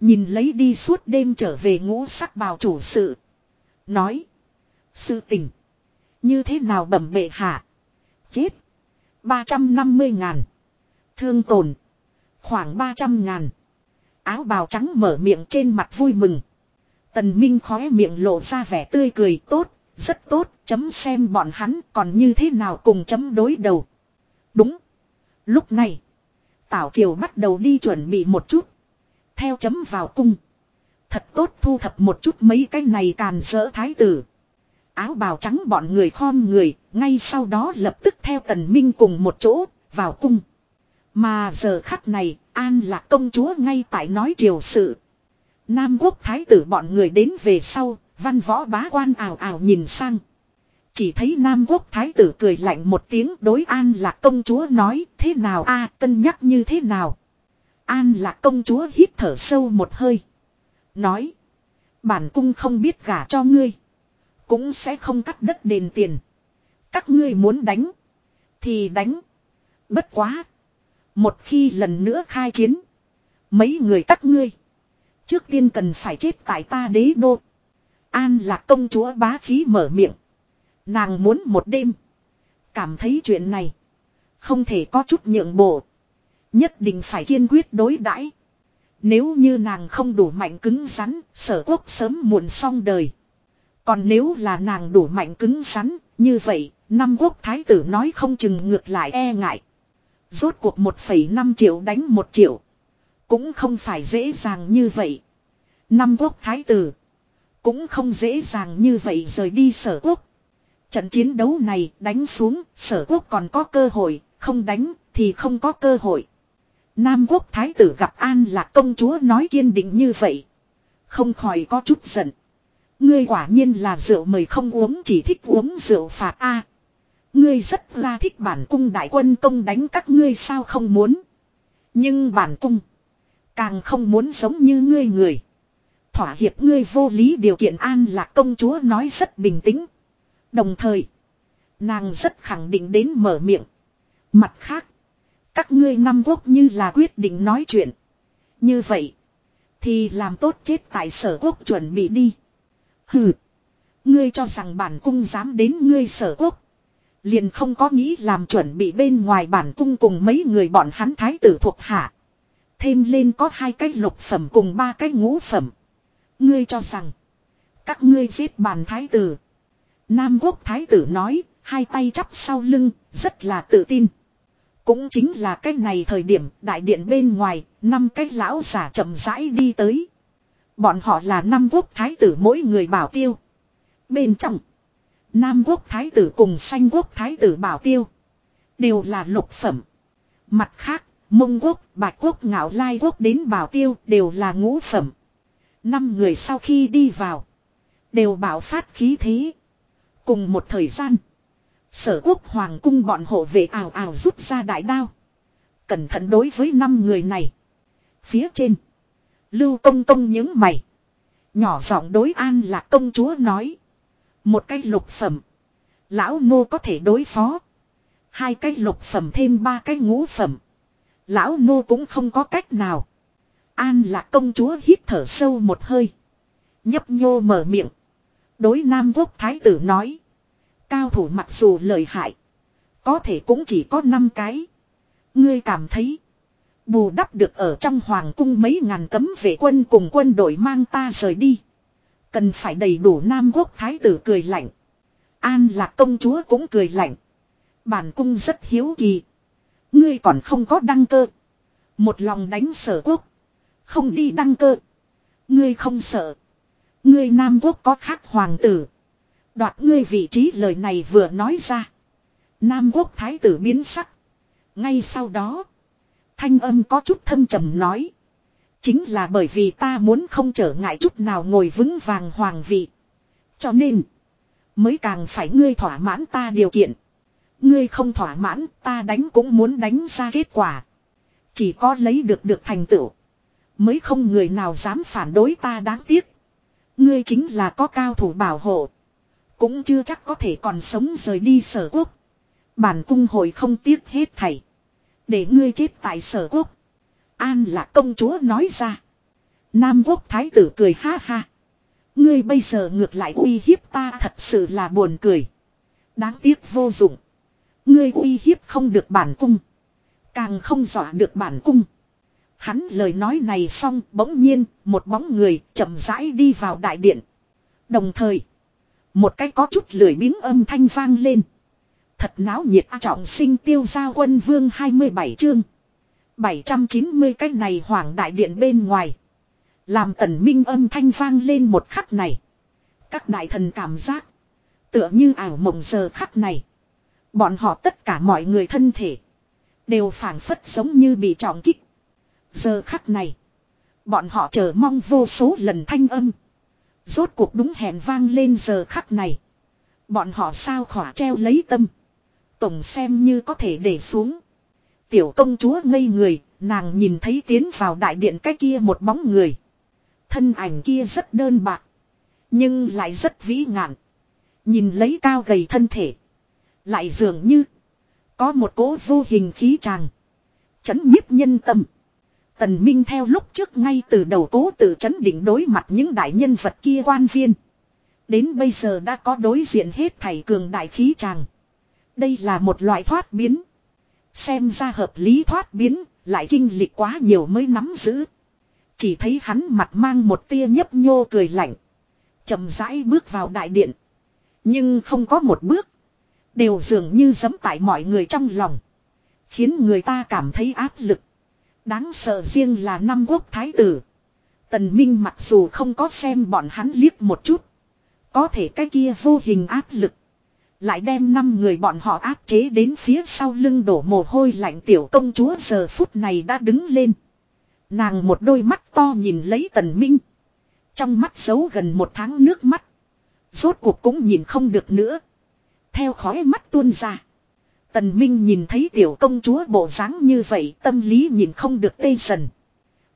Nhìn lấy đi suốt đêm trở về ngũ sắc bào chủ sự. Nói. Sự tình. Như thế nào bẩm bệ hạ. Chết. 350 ngàn. Thương tổn. Khoảng 300 ngàn. Áo bào trắng mở miệng trên mặt vui mừng. Tần Minh khóe miệng lộ ra vẻ tươi cười tốt, rất tốt, chấm xem bọn hắn còn như thế nào cùng chấm đối đầu. Đúng. Lúc này, Tảo Triều bắt đầu đi chuẩn bị một chút. Theo chấm vào cung. Thật tốt thu thập một chút mấy cái này càn rỡ thái tử. Áo bào trắng bọn người khom người, ngay sau đó lập tức theo tần minh cùng một chỗ, vào cung. Mà giờ khắc này, An là công chúa ngay tại nói triều sự. Nam quốc thái tử bọn người đến về sau, văn võ bá quan ảo ảo nhìn sang. Chỉ thấy Nam quốc thái tử cười lạnh một tiếng đối an lạc công chúa nói thế nào a cân nhắc như thế nào. An lạc công chúa hít thở sâu một hơi. Nói. Bản cung không biết gả cho ngươi. Cũng sẽ không cắt đất đền tiền. Các ngươi muốn đánh. Thì đánh. Bất quá. Một khi lần nữa khai chiến. Mấy người các ngươi. Trước tiên cần phải chết tại ta đế đô. An là công chúa bá khí mở miệng. Nàng muốn một đêm. Cảm thấy chuyện này. Không thể có chút nhượng bộ. Nhất định phải kiên quyết đối đãi. Nếu như nàng không đủ mạnh cứng rắn, sở quốc sớm muộn xong đời. Còn nếu là nàng đủ mạnh cứng rắn, như vậy, Năm quốc thái tử nói không chừng ngược lại e ngại. Rốt cuộc 1,5 triệu đánh 1 triệu. Cũng không phải dễ dàng như vậy. Năm quốc thái tử. Cũng không dễ dàng như vậy rời đi sở quốc. Trận chiến đấu này đánh xuống, sở quốc còn có cơ hội. Không đánh thì không có cơ hội. Nam quốc thái tử gặp An là công chúa nói kiên định như vậy. Không khỏi có chút giận. Ngươi quả nhiên là rượu mời không uống, chỉ thích uống rượu phạt a. ngươi rất là thích bản cung đại quân công đánh các ngươi sao không muốn. Nhưng bản cung. Càng không muốn giống như ngươi người. Thỏa hiệp ngươi vô lý điều kiện an là công chúa nói rất bình tĩnh. Đồng thời. Nàng rất khẳng định đến mở miệng. Mặt khác. Các ngươi năm quốc như là quyết định nói chuyện. Như vậy. Thì làm tốt chết tại sở quốc chuẩn bị đi. Hừ. Ngươi cho rằng bản cung dám đến ngươi sở quốc. Liền không có nghĩ làm chuẩn bị bên ngoài bản cung cùng mấy người bọn hắn thái tử thuộc hạ. Thêm lên có hai cái lục phẩm cùng ba cái ngũ phẩm. Ngươi cho rằng. Các ngươi giết bản thái tử. Nam quốc thái tử nói. Hai tay chắp sau lưng. Rất là tự tin. Cũng chính là cái này thời điểm đại điện bên ngoài. Năm cái lão giả chậm rãi đi tới. Bọn họ là năm quốc thái tử mỗi người bảo tiêu. Bên trong. Nam quốc thái tử cùng xanh quốc thái tử bảo tiêu. Đều là lục phẩm. Mặt khác, mông quốc, bạch quốc ngạo lai quốc đến bảo tiêu đều là ngũ phẩm. Năm người sau khi đi vào. Đều bảo phát khí thế. Cùng một thời gian. Sở quốc hoàng cung bọn hộ vệ ảo ảo rút ra đại đao. Cẩn thận đối với năm người này. Phía trên. Lưu công công những mày. Nhỏ giọng đối an là công chúa nói. Một cái lục phẩm. Lão nô có thể đối phó. Hai cái lục phẩm thêm ba cái ngũ phẩm. Lão nô cũng không có cách nào. An là công chúa hít thở sâu một hơi. Nhấp nhô mở miệng. Đối Nam Quốc Thái tử nói. Cao thủ mặc dù lợi hại. Có thể cũng chỉ có năm cái. Ngươi cảm thấy. Bù đắp được ở trong hoàng cung mấy ngàn cấm vệ quân cùng quân đội mang ta rời đi. Cần phải đầy đủ Nam Quốc Thái tử cười lạnh. An là công chúa cũng cười lạnh. Bản cung rất hiếu kỳ. Ngươi còn không có đăng cơ. Một lòng đánh sở quốc. Không đi đăng cơ. Ngươi không sợ. Ngươi Nam Quốc có khác hoàng tử. Đoạt ngươi vị trí lời này vừa nói ra. Nam Quốc Thái tử biến sắc. Ngay sau đó. Thanh âm có chút thâm trầm nói. Chính là bởi vì ta muốn không trở ngại chút nào ngồi vững vàng hoàng vị. Cho nên. Mới càng phải ngươi thỏa mãn ta điều kiện. Ngươi không thỏa mãn, ta đánh cũng muốn đánh ra kết quả. Chỉ có lấy được được thành tựu. Mới không người nào dám phản đối ta đáng tiếc. Ngươi chính là có cao thủ bảo hộ. Cũng chưa chắc có thể còn sống rời đi sở quốc. Bản cung hồi không tiếc hết thảy. Để ngươi chết tại sở quốc. An là công chúa nói ra. Nam quốc thái tử cười ha ha. Ngươi bây giờ ngược lại uy hiếp ta thật sự là buồn cười. Đáng tiếc vô dụng. Ngươi uy hiếp không được bản cung. Càng không dọa được bản cung. Hắn lời nói này xong, bỗng nhiên, một bóng người chậm rãi đi vào đại điện. Đồng thời. Một cái có chút lười biếng âm thanh vang lên. Thật náo nhiệt, trọng sinh tiêu gia quân vương 27 chương. 790 cái này hoàng đại điện bên ngoài. Làm tần minh âm thanh vang lên một khắc này. Các đại thần cảm giác. Tựa như ảo mộng giờ khắc này. Bọn họ tất cả mọi người thân thể. Đều phản phất giống như bị trọng kích. Giờ khắc này. Bọn họ chờ mong vô số lần thanh âm. Rốt cuộc đúng hẹn vang lên giờ khắc này. Bọn họ sao khỏa treo lấy tâm. Tổng xem như có thể để xuống. Tiểu công chúa ngây người, nàng nhìn thấy tiến vào đại điện cái kia một bóng người. Thân ảnh kia rất đơn bạc. Nhưng lại rất vĩ ngạn. Nhìn lấy cao gầy thân thể. Lại dường như. Có một cỗ vô hình khí tràng. Chấn nhiếp nhân tâm. Tần Minh theo lúc trước ngay từ đầu cố tự chấn định đối mặt những đại nhân vật kia quan viên. Đến bây giờ đã có đối diện hết thảy cường đại khí tràng. Đây là một loại thoát biến. Xem ra hợp lý thoát biến, lại kinh lịch quá nhiều mới nắm giữ. Chỉ thấy hắn mặt mang một tia nhấp nhô cười lạnh. chậm rãi bước vào đại điện. Nhưng không có một bước. Đều dường như giẫm tại mọi người trong lòng. Khiến người ta cảm thấy áp lực. Đáng sợ riêng là năm quốc thái tử. Tần Minh mặc dù không có xem bọn hắn liếc một chút. Có thể cái kia vô hình áp lực. Lại đem năm người bọn họ áp chế đến phía sau lưng đổ mồ hôi lạnh tiểu công chúa giờ phút này đã đứng lên. Nàng một đôi mắt to nhìn lấy tần minh. Trong mắt giấu gần một tháng nước mắt. Rốt cuộc cũng nhìn không được nữa. Theo khói mắt tuôn ra. Tần Minh nhìn thấy tiểu công chúa bộ dáng như vậy tâm lý nhìn không được tê dần.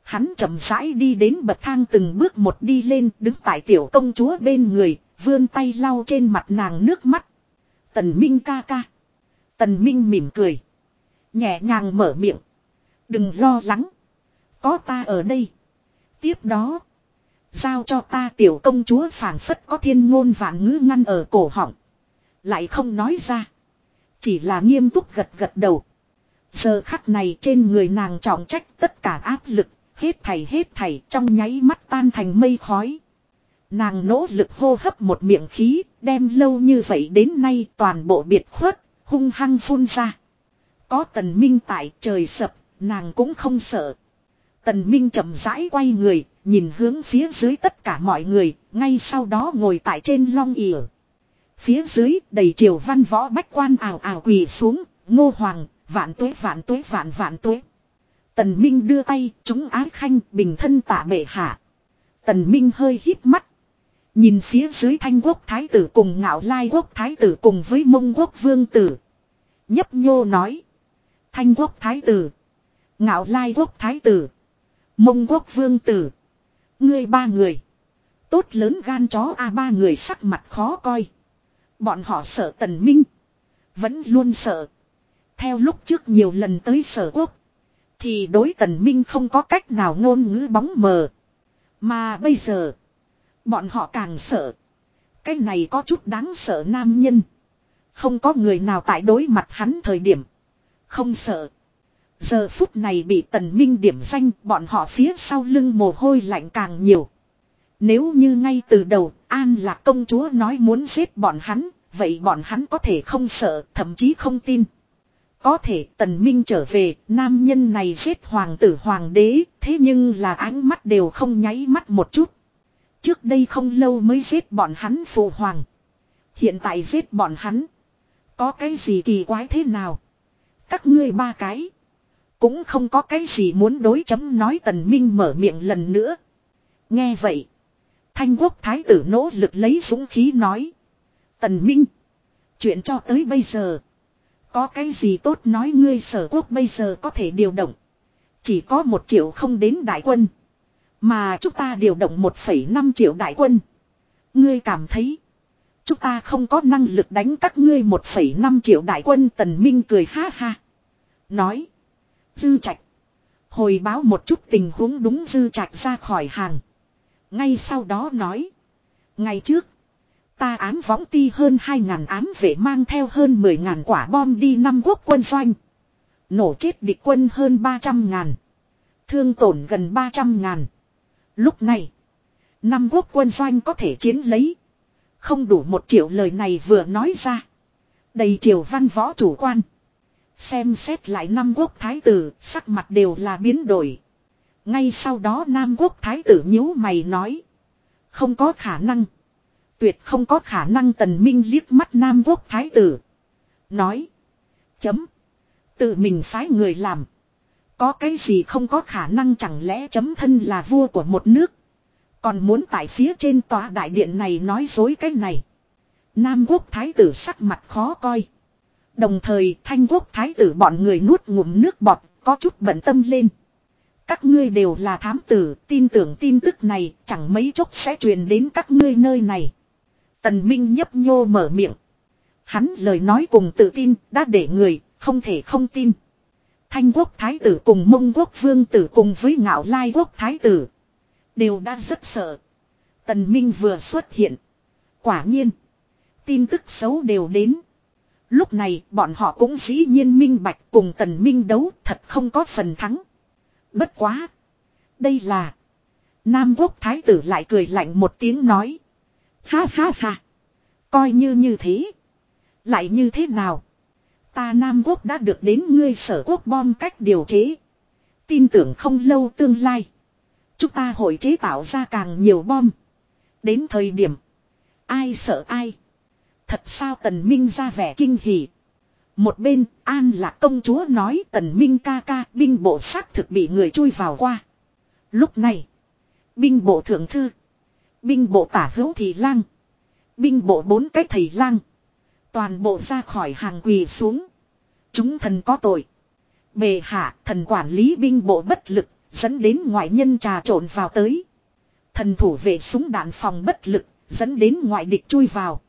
Hắn chậm rãi đi đến bậc thang từng bước một đi lên đứng tại tiểu công chúa bên người, vươn tay lau trên mặt nàng nước mắt. Tần Minh ca ca. Tần Minh mỉm cười. Nhẹ nhàng mở miệng. Đừng lo lắng. Có ta ở đây. Tiếp đó. Giao cho ta tiểu công chúa phảng phất có thiên ngôn vạn ngữ ngăn ở cổ họng. Lại không nói ra. Chỉ là nghiêm túc gật gật đầu. Giờ khắc này trên người nàng trọng trách tất cả áp lực, hết thảy hết thảy trong nháy mắt tan thành mây khói. Nàng nỗ lực hô hấp một miệng khí, đem lâu như vậy đến nay toàn bộ biệt khuất, hung hăng phun ra. Có tần minh tại trời sập, nàng cũng không sợ. Tần minh chậm rãi quay người, nhìn hướng phía dưới tất cả mọi người, ngay sau đó ngồi tại trên long ỉa. Phía dưới đầy triều văn võ bách quan ảo ảo quỳ xuống, ngô hoàng, vạn tuế vạn tuế vạn vạn tuế. Tần Minh đưa tay, chúng ái khanh, bình thân tạ bệ hạ. Tần Minh hơi hít mắt. Nhìn phía dưới thanh quốc thái tử cùng ngạo lai quốc thái tử cùng với mông quốc vương tử. Nhấp nhô nói. Thanh quốc thái tử. Ngạo lai quốc thái tử. Mông quốc vương tử. Ngươi ba người. Tốt lớn gan chó a ba người sắc mặt khó coi. Bọn họ sợ tần minh. Vẫn luôn sợ. Theo lúc trước nhiều lần tới sở quốc. Thì đối tần minh không có cách nào ngôn ngữ bóng mờ. Mà bây giờ. Bọn họ càng sợ. Cái này có chút đáng sợ nam nhân. Không có người nào tại đối mặt hắn thời điểm. Không sợ. Giờ phút này bị tần minh điểm danh bọn họ phía sau lưng mồ hôi lạnh càng nhiều. Nếu như ngay từ đầu An Lạc công chúa nói muốn giết bọn hắn, vậy bọn hắn có thể không sợ, thậm chí không tin. Có thể tần minh trở về, nam nhân này giết hoàng tử hoàng đế, thế nhưng là ánh mắt đều không nháy mắt một chút. Trước đây không lâu mới giết bọn hắn phụ hoàng. Hiện tại giết bọn hắn. Có cái gì kỳ quái thế nào? Các ngươi ba cái. Cũng không có cái gì muốn đối chấm nói tần minh mở miệng lần nữa. Nghe vậy. Thanh quốc thái tử nỗ lực lấy súng khí nói. Tần minh. Chuyện cho tới bây giờ. Có cái gì tốt nói ngươi sở quốc bây giờ có thể điều động. Chỉ có một triệu không đến đại quân. Mà chúng ta điều động 1,5 triệu đại quân. Ngươi cảm thấy. Chúng ta không có năng lực đánh các ngươi 1,5 triệu đại quân tần minh cười ha ha. Nói. Dư trạch. Hồi báo một chút tình huống đúng dư trạch ra khỏi hàng. Ngay sau đó nói. Ngày trước. Ta ám võng ti hơn 2.000 ám vệ mang theo hơn 10.000 quả bom đi năm quốc quân doanh. Nổ chết địch quân hơn 300.000. Thương tổn gần 300.000. Lúc này. Năm quốc quân doanh có thể chiến lấy. Không đủ một triệu lời này vừa nói ra. Đầy triều văn võ chủ quan. Xem xét lại năm quốc thái tử, sắc mặt đều là biến đổi. Ngay sau đó Nam quốc thái tử nhíu mày nói. Không có khả năng. Tuyệt không có khả năng tần minh liếc mắt Nam quốc thái tử. Nói. Chấm. Tự mình phái người làm. Có cái gì không có khả năng chẳng lẽ chấm thân là vua của một nước. Còn muốn tại phía trên tòa đại điện này nói dối cái này. Nam quốc thái tử sắc mặt khó coi. Đồng thời thanh quốc thái tử bọn người nuốt ngụm nước bọt, có chút bận tâm lên. Các ngươi đều là thám tử, tin tưởng tin tức này chẳng mấy chốc sẽ truyền đến các ngươi nơi này. Tần Minh nhấp nhô mở miệng. Hắn lời nói cùng tự tin, đã để người, không thể không tin. Thanh quốc thái tử cùng mông quốc vương tử cùng với ngạo lai quốc thái tử. Đều đã rất sợ. Tần Minh vừa xuất hiện. Quả nhiên. Tin tức xấu đều đến. Lúc này bọn họ cũng dĩ nhiên minh bạch cùng tần minh đấu thật không có phần thắng. Bất quá. Đây là. Nam quốc thái tử lại cười lạnh một tiếng nói. Ha ha ha. Coi như như thế. Lại như thế nào? Ta Nam Quốc đã được đến ngươi sở quốc bom cách điều chế. Tin tưởng không lâu tương lai. Chúng ta hội chế tạo ra càng nhiều bom. Đến thời điểm. Ai sợ ai. Thật sao tần minh ra vẻ kinh hỉ. Một bên, An là công chúa nói tần minh ca ca, binh bộ xác thực bị người chui vào qua. Lúc này. Binh bộ thượng thư. Binh bộ tả hữu thị lang. Binh bộ bốn cái thầy lang. Toàn bộ ra khỏi hàng quỳ xuống. Chúng thần có tội. Bề hạ, thần quản lý binh bộ bất lực. Dẫn đến ngoại nhân trà trộn vào tới. Thần thủ vệ súng đạn phòng bất lực. Dẫn đến ngoại địch chui vào.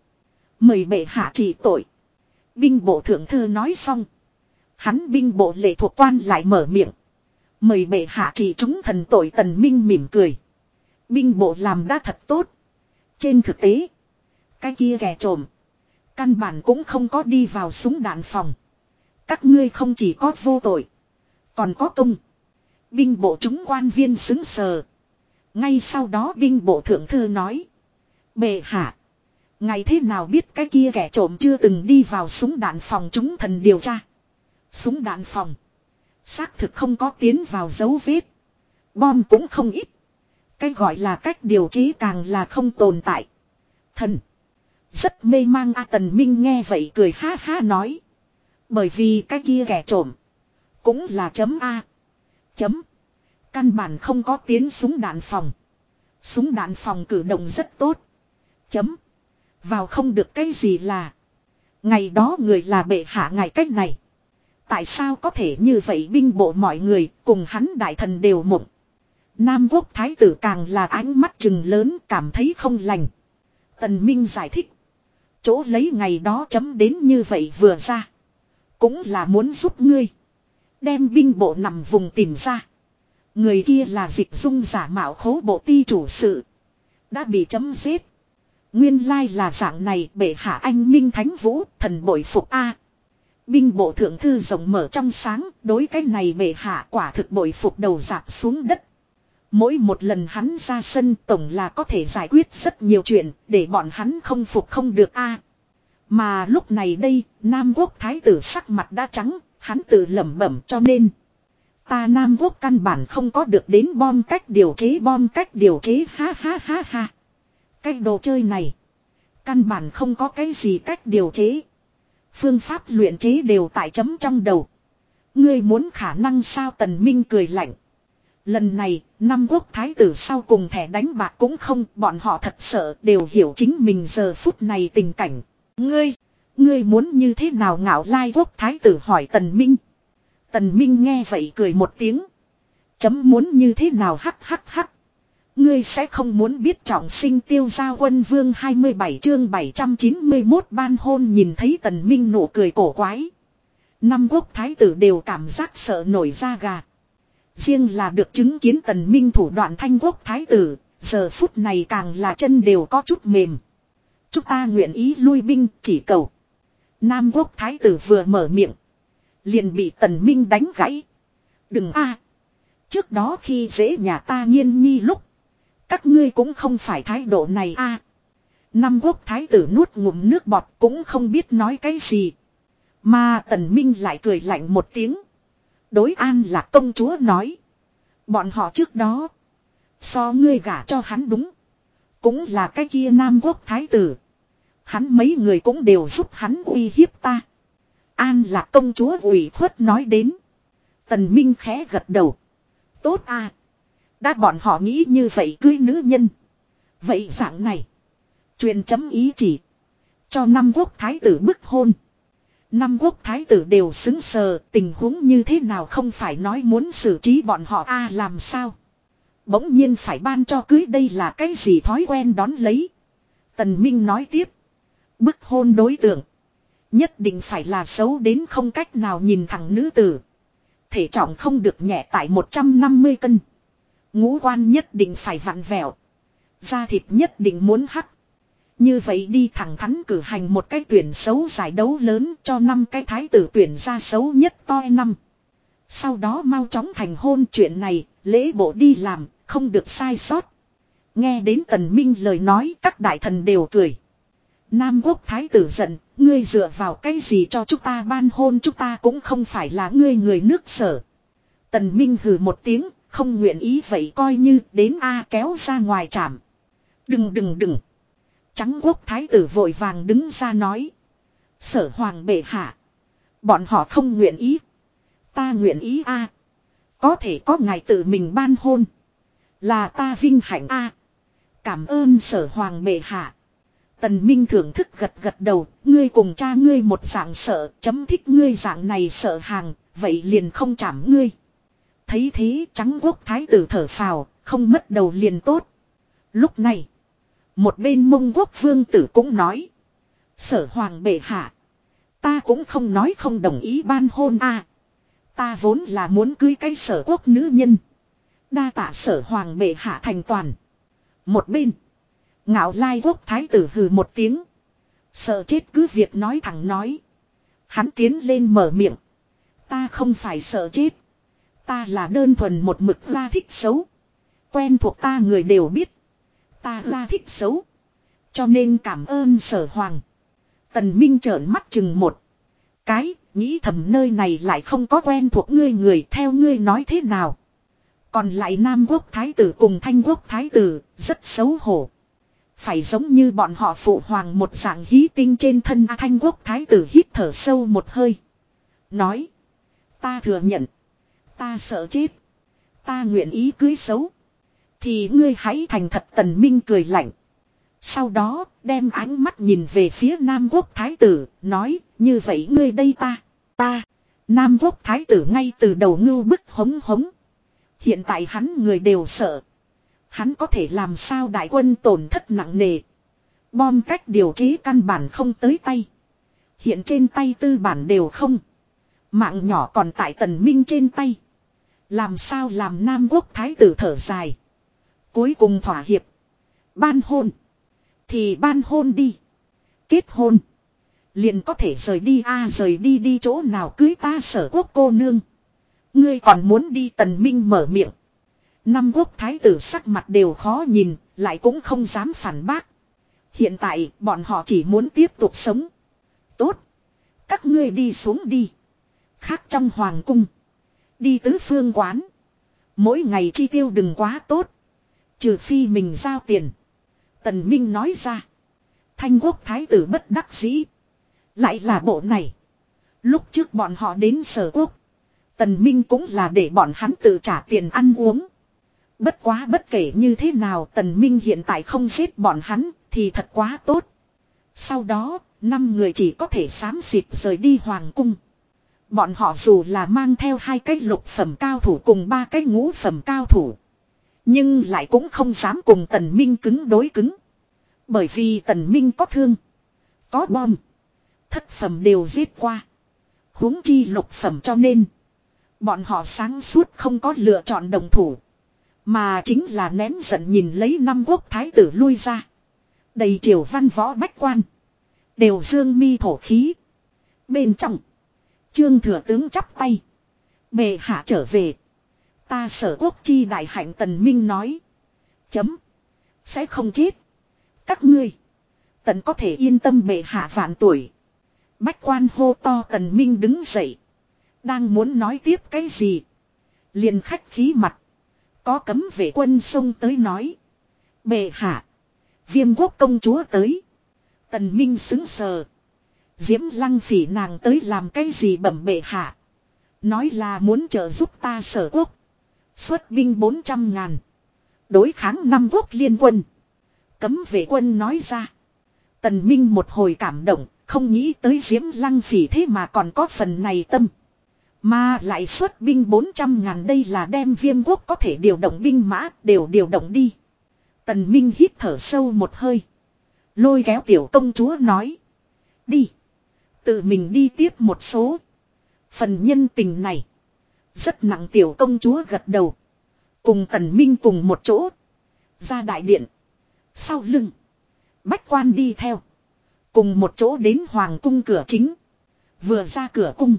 Mời bệ hạ trị tội. Binh bộ thượng thư nói xong. Hắn binh bộ lệ thuộc quan lại mở miệng. Mời bệ hạ trị chúng thần tội tần minh mỉm cười. Binh bộ làm đã thật tốt. Trên thực tế. Cái kia kẻ trộm. Căn bản cũng không có đi vào súng đạn phòng. Các ngươi không chỉ có vô tội. Còn có công. Binh bộ chúng quan viên xứng sờ. Ngay sau đó binh bộ thượng thư nói. Bệ hạ. Ngày thế nào biết cái kia kẻ trộm chưa từng đi vào súng đạn phòng chúng thần điều tra. Súng đạn phòng. Xác thực không có tiến vào dấu vết. Bom cũng không ít. Cái gọi là cách điều chế càng là không tồn tại. Thần. Rất mê mang A Tần Minh nghe vậy cười ha ha nói. Bởi vì cái kia kẻ trộm. Cũng là chấm A. Chấm. Căn bản không có tiến súng đạn phòng. Súng đạn phòng cử động rất tốt. Chấm. Vào không được cái gì là. Ngày đó người là bệ hạ ngày cách này. Tại sao có thể như vậy binh bộ mọi người cùng hắn đại thần đều mộng. Nam quốc thái tử càng là ánh mắt chừng lớn cảm thấy không lành. Tần Minh giải thích. Chỗ lấy ngày đó chấm đến như vậy vừa ra. Cũng là muốn giúp ngươi. Đem binh bộ nằm vùng tìm ra. Người kia là dịch dung giả mạo khố bộ ti chủ sự. Đã bị chấm giết. Nguyên lai là dạng này bệ hạ anh minh thánh vũ, thần bội phục A. Binh bộ thượng thư rộng mở trong sáng, đối cái này bệ hạ quả thực bội phục đầu dạp xuống đất. Mỗi một lần hắn ra sân tổng là có thể giải quyết rất nhiều chuyện để bọn hắn không phục không được a. mà lúc này đây, Nam Quốc Thái tử sắc mặt đã trắng, hắn tự lẩm bẩm cho nên. Ta Nam Quốc căn bản không có được đến bom cách điều chế bom cách điều chế ha ha ha ha. Cái đồ chơi này. Căn bản không có cái gì cách điều chế. Phương pháp luyện chế đều tại chấm trong đầu. Ngươi muốn khả năng sao tần minh cười lạnh. Lần này, năm quốc thái tử sau cùng thẻ đánh bạc cũng không, bọn họ thật sợ đều hiểu chính mình giờ phút này tình cảnh. Ngươi, ngươi muốn như thế nào ngạo lai quốc thái tử hỏi tần minh. Tần minh nghe vậy cười một tiếng. Chấm muốn như thế nào hắc hắc hắc. Ngươi sẽ không muốn biết trọng sinh tiêu gia quân vương 27 chương 791 ban hôn nhìn thấy tần minh nụ cười cổ quái. Năm quốc thái tử đều cảm giác sợ nổi da gà. Riêng là được chứng kiến tần minh thủ đoạn thanh quốc thái tử, giờ phút này càng là chân đều có chút mềm. Chúng ta nguyện ý lui binh chỉ cầu. Nam quốc thái tử vừa mở miệng. Liền bị tần minh đánh gãy. Đừng a Trước đó khi dễ nhà ta nhiên nhi lúc. Các ngươi cũng không phải thái độ này a Năm quốc thái tử nuốt ngụm nước bọt cũng không biết nói cái gì. Mà tần minh lại cười lạnh một tiếng. Đối an là công chúa nói. Bọn họ trước đó. So ngươi gả cho hắn đúng. Cũng là cái kia nam quốc thái tử. Hắn mấy người cũng đều giúp hắn uy hiếp ta. An là công chúa ủy khuất nói đến. Tần Minh khẽ gật đầu. Tốt à. Đã bọn họ nghĩ như vậy cưới nữ nhân. Vậy dạng này. Truyền chấm ý chỉ. Cho năm quốc thái tử bức hôn. Năm quốc thái tử đều xứng sờ, tình huống như thế nào không phải nói muốn xử trí bọn họ, a làm sao. Bỗng nhiên phải ban cho cưới đây là cái gì thói quen đón lấy. Tần Minh nói tiếp. Bức hôn đối tượng. Nhất định phải là xấu đến không cách nào nhìn thẳng nữ tử. Thể trọng không được nhẹ tại 150 cân. Ngũ quan nhất định phải vặn vẹo. Da thịt nhất định muốn hắc. Như vậy đi thẳng thắn cử hành một cái tuyển xấu giải đấu lớn cho năm cái thái tử tuyển ra xấu nhất toi năm. Sau đó mau chóng thành hôn chuyện này, lễ bộ đi làm, không được sai sót. Nghe đến tần minh lời nói các đại thần đều cười. Nam quốc thái tử giận, ngươi dựa vào cái gì cho chúng ta ban hôn chúng ta cũng không phải là ngươi người nước sở. Tần Minh hừ một tiếng, không nguyện ý vậy coi như đến A kéo ra ngoài chạm Đừng đừng đừng. Trắng quốc thái tử vội vàng đứng ra nói. Sở hoàng bệ hạ. Bọn họ không nguyện ý. Ta nguyện ý A. Có thể có ngài tự mình ban hôn. Là ta vinh hạnh A. Cảm ơn sở hoàng bệ hạ. Tần Minh thưởng thức gật gật đầu, ngươi cùng cha ngươi một dạng sợ, chấm thích ngươi dạng này sợ hàng, vậy liền không chạm ngươi. Thấy thế trắng quốc thái tử thở phào, không mất đầu liền tốt. Lúc này, một bên mông quốc vương tử cũng nói. Sở hoàng bệ hạ. Ta cũng không nói không đồng ý ban hôn a. Ta vốn là muốn cưới cái sở quốc nữ nhân. Đa tạ sở hoàng bệ hạ thành toàn. Một bên. Ngạo lai quốc thái tử hừ một tiếng. Sợ chết cứ việc nói thẳng nói. Hắn tiến lên mở miệng. Ta không phải sợ chết. Ta là đơn thuần một mực ra thích xấu. Quen thuộc ta người đều biết. Ta ra thích xấu. Cho nên cảm ơn sở hoàng. Tần Minh trợn mắt chừng một. Cái, nghĩ thầm nơi này lại không có quen thuộc ngươi người theo ngươi nói thế nào. Còn lại Nam Quốc Thái tử cùng Thanh Quốc Thái tử, rất xấu hổ. Phải giống như bọn họ phụ hoàng một dạng hí tinh trên thân A Thanh Quốc Thái tử hít thở sâu một hơi. Nói. Ta thừa nhận. Ta sợ chết. Ta nguyện ý cưới xấu. Thì ngươi hãy thành thật tần minh cười lạnh. Sau đó, đem ánh mắt nhìn về phía Nam Quốc Thái tử, nói, như vậy ngươi đây ta, ta. Nam Quốc Thái tử ngay từ đầu ngưu bức hống hống. Hiện tại hắn người đều sợ. Hắn có thể làm sao đại quân tổn thất nặng nề. Bom cách điều chế căn bản không tới tay. Hiện trên tay tư bản đều không. Mạng nhỏ còn tại tần minh trên tay. Làm sao làm Nam Quốc Thái tử thở dài. Cuối cùng thỏa hiệp. Ban hôn. Thì ban hôn đi. Kết hôn. Liền có thể rời đi a rời đi đi chỗ nào cưới ta sở quốc cô nương. Ngươi còn muốn đi tần minh mở miệng. Năm quốc thái tử sắc mặt đều khó nhìn, lại cũng không dám phản bác. Hiện tại, bọn họ chỉ muốn tiếp tục sống. Tốt. Các ngươi đi xuống đi. Khác trong hoàng cung. Đi tứ phương quán. Mỗi ngày chi tiêu đừng quá tốt. Trừ phi mình giao tiền. Tần Minh nói ra. Thanh quốc thái tử bất đắc dĩ. Lại là bộ này. Lúc trước bọn họ đến sở quốc. Tần Minh cũng là để bọn hắn tự trả tiền ăn uống. Bất quá bất kể như thế nào Tần Minh hiện tại không giết bọn hắn thì thật quá tốt. Sau đó, năm người chỉ có thể xám xịt rời đi hoàng cung. Bọn họ dù là mang theo hai cái lục phẩm cao thủ cùng ba cái ngũ phẩm cao thủ. Nhưng lại cũng không dám cùng Tần Minh cứng đối cứng. Bởi vì Tần Minh có thương. Có bom. Thất phẩm đều giết qua. huống chi lục phẩm cho nên. Bọn họ sáng suốt không có lựa chọn đồng thủ. Mà chính là nén giận nhìn lấy năm quốc thái tử lui ra. Đầy triều văn võ bách quan. Đều dương mi thổ khí. Bên trong. Trương thừa tướng chắp tay. Bề hạ trở về. Ta sở quốc chi đại hạnh tần minh nói. Chấm. Sẽ không chết. Các ngươi. Tần có thể yên tâm bệ hạ vạn tuổi. Bách quan hô to tần minh đứng dậy. Đang muốn nói tiếp cái gì. liền khách khí mặt. Có cấm vệ quân sông tới nói. Bệ hạ. Viêm quốc công chúa tới. Tần minh xứng sờ. Diễm lăng phỉ nàng tới làm cái gì bẩm bệ hạ. Nói là muốn trợ giúp ta sở quốc. Xuất binh 400 ngàn. Đối kháng năm quốc liên quân. Cấm vệ quân nói ra. Tần Minh một hồi cảm động, không nghĩ tới diễm lăng phỉ thế mà còn có phần này tâm. Mà lại xuất binh 400 ngàn đây là đem viêm quốc có thể điều động binh mã, đều điều động đi. Tần Minh hít thở sâu một hơi. Lôi kéo tiểu công chúa nói. Đi. Tự mình đi tiếp một số. Phần nhân tình này. Rất nặng tiểu công chúa gật đầu. Cùng tần minh cùng một chỗ. Ra đại điện. Sau lưng. Bách quan đi theo. Cùng một chỗ đến hoàng cung cửa chính. Vừa ra cửa cung.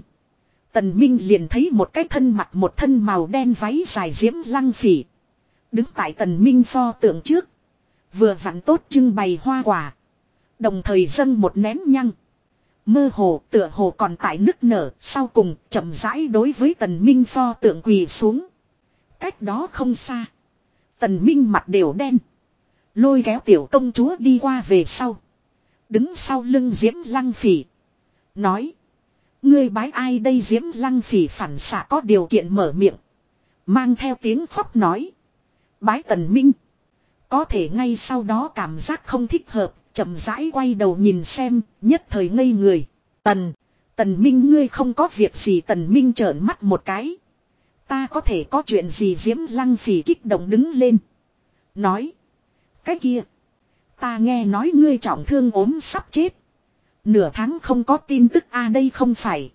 Tần Minh liền thấy một cái thân mặc một thân màu đen váy dài diễm lăng phỉ. Đứng tại tần Minh pho tượng trước. Vừa vặn tốt trưng bày hoa quả. Đồng thời dâng một nén nhăng. Mơ hồ tựa hồ còn tại nức nở sau cùng chậm rãi đối với tần minh pho tượng quỳ xuống. Cách đó không xa. Tần minh mặt đều đen. Lôi kéo tiểu công chúa đi qua về sau. Đứng sau lưng diễm lăng phỉ. Nói. Ngươi bái ai đây diễm lăng phỉ phản xạ có điều kiện mở miệng. Mang theo tiếng khóc nói. Bái tần minh. Có thể ngay sau đó cảm giác không thích hợp, chậm rãi quay đầu nhìn xem, nhất thời ngây người. Tần, tần minh ngươi không có việc gì tần minh trợn mắt một cái. Ta có thể có chuyện gì diễm lăng phỉ kích động đứng lên. Nói. Cái kia. Ta nghe nói ngươi trọng thương ốm sắp chết. Nửa tháng không có tin tức a à đây không phải.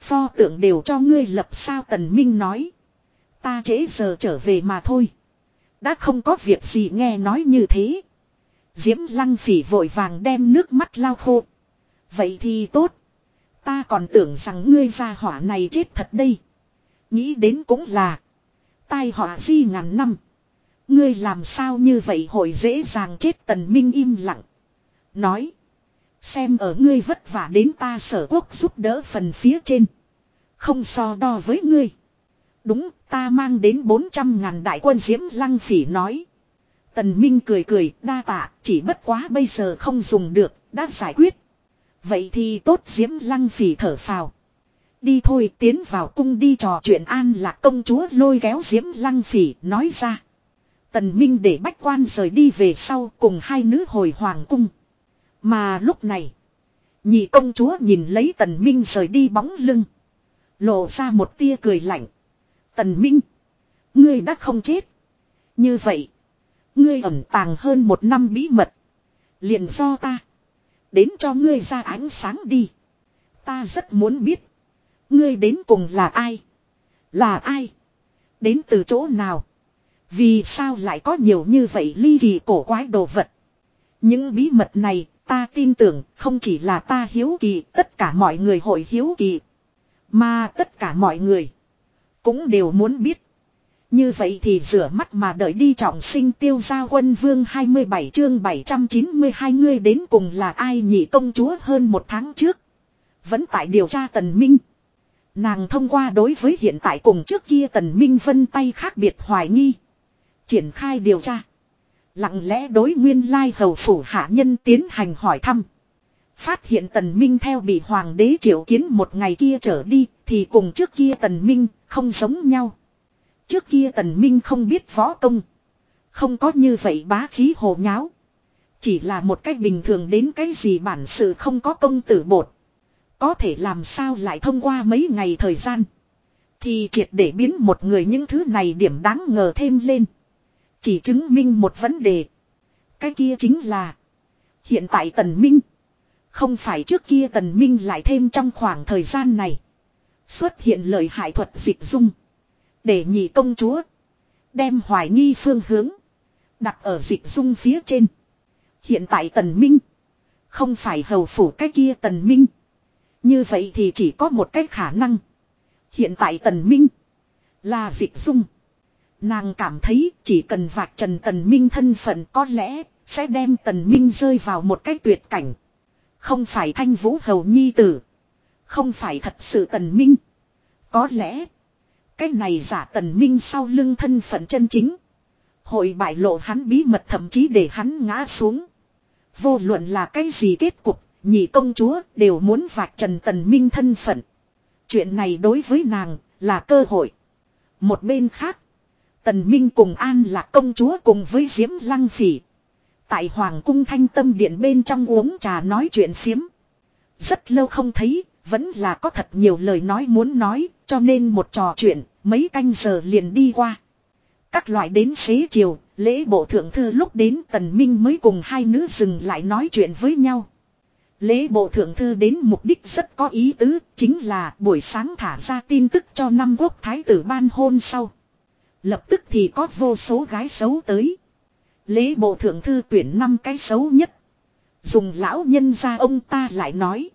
Pho tượng đều cho ngươi lập sao tần minh nói. Ta trễ giờ trở về mà thôi. Đã không có việc gì nghe nói như thế. Diễm lăng phỉ vội vàng đem nước mắt lau khô. Vậy thì tốt. Ta còn tưởng rằng ngươi ra hỏa này chết thật đây. Nghĩ đến cũng là. Tai họa di ngàn năm. Ngươi làm sao như vậy hội dễ dàng chết tần minh im lặng. Nói. Xem ở ngươi vất vả đến ta sở quốc giúp đỡ phần phía trên. Không so đo với ngươi. Đúng, ta mang đến 400 ngàn đại quân diễm lăng phỉ nói. Tần Minh cười cười, đa tạ, chỉ bất quá bây giờ không dùng được, đã giải quyết. Vậy thì tốt diễm lăng phỉ thở phào. Đi thôi tiến vào cung đi trò chuyện an lạc công chúa lôi kéo diễm lăng phỉ nói ra. Tần Minh để bách quan rời đi về sau cùng hai nữ hồi hoàng cung. Mà lúc này, nhị công chúa nhìn lấy tần Minh rời đi bóng lưng. Lộ ra một tia cười lạnh. Tần Minh, ngươi đã không chết. Như vậy, ngươi ẩn tàng hơn một năm bí mật. liền do ta. Đến cho ngươi ra ánh sáng đi. Ta rất muốn biết. Ngươi đến cùng là ai? Là ai? Đến từ chỗ nào? Vì sao lại có nhiều như vậy ly kỳ cổ quái đồ vật? Những bí mật này, ta tin tưởng, không chỉ là ta hiếu kỳ, tất cả mọi người hội hiếu kỳ. Mà tất cả mọi người cũng đều muốn biết. Như vậy thì rửa mắt mà đợi đi trọng sinh tiêu gia quân vương 27 chương 792 ngươi đến cùng là ai nhị công chúa hơn một tháng trước. Vẫn tại điều tra tần minh. Nàng thông qua đối với hiện tại cùng trước kia tần minh vân tay khác biệt hoài nghi. Triển khai điều tra. Lặng lẽ đối nguyên lai hầu phủ hạ nhân tiến hành hỏi thăm. Phát hiện tần minh theo bị hoàng đế triệu kiến một ngày kia trở đi, thì cùng trước kia tần minh không giống nhau. Trước kia tần minh không biết võ công. Không có như vậy bá khí hồ nháo. Chỉ là một cách bình thường đến cái gì bản sự không có công tử bột. Có thể làm sao lại thông qua mấy ngày thời gian. Thì triệt để biến một người những thứ này điểm đáng ngờ thêm lên. Chỉ chứng minh một vấn đề. Cái kia chính là. Hiện tại tần minh. Không phải trước kia tần minh lại thêm trong khoảng thời gian này. Xuất hiện lời hại thuật dịch dung. Để nhị công chúa. Đem hoài nghi phương hướng. Đặt ở dịch dung phía trên. Hiện tại tần minh. Không phải hầu phủ cái kia tần minh. Như vậy thì chỉ có một cái khả năng. Hiện tại tần minh. Là dịch dung. Nàng cảm thấy chỉ cần vạch trần tần minh thân phận có lẽ sẽ đem tần minh rơi vào một cái tuyệt cảnh. Không phải thanh vũ hầu nhi tử. Không phải thật sự tần minh. Có lẽ. Cái này giả tần minh sau lưng thân phận chân chính. Hội bại lộ hắn bí mật thậm chí để hắn ngã xuống. Vô luận là cái gì kết cục, nhị công chúa đều muốn vạch trần tần minh thân phận. Chuyện này đối với nàng là cơ hội. Một bên khác, tần minh cùng an là công chúa cùng với diễm lăng phỉ. Tại hoàng cung thanh tâm điện bên trong uống trà nói chuyện phiếm. Rất lâu không thấy, vẫn là có thật nhiều lời nói muốn nói, cho nên một trò chuyện, mấy canh giờ liền đi qua. Các loại đến xế chiều, lễ bộ thượng thư lúc đến tần minh mới cùng hai nữ dừng lại nói chuyện với nhau. Lễ bộ thượng thư đến mục đích rất có ý tứ, chính là buổi sáng thả ra tin tức cho năm quốc thái tử ban hôn sau. Lập tức thì có vô số gái xấu tới. Lễ bộ thượng thư tuyển năm cái xấu nhất. Dùng lão nhân ra ông ta lại nói.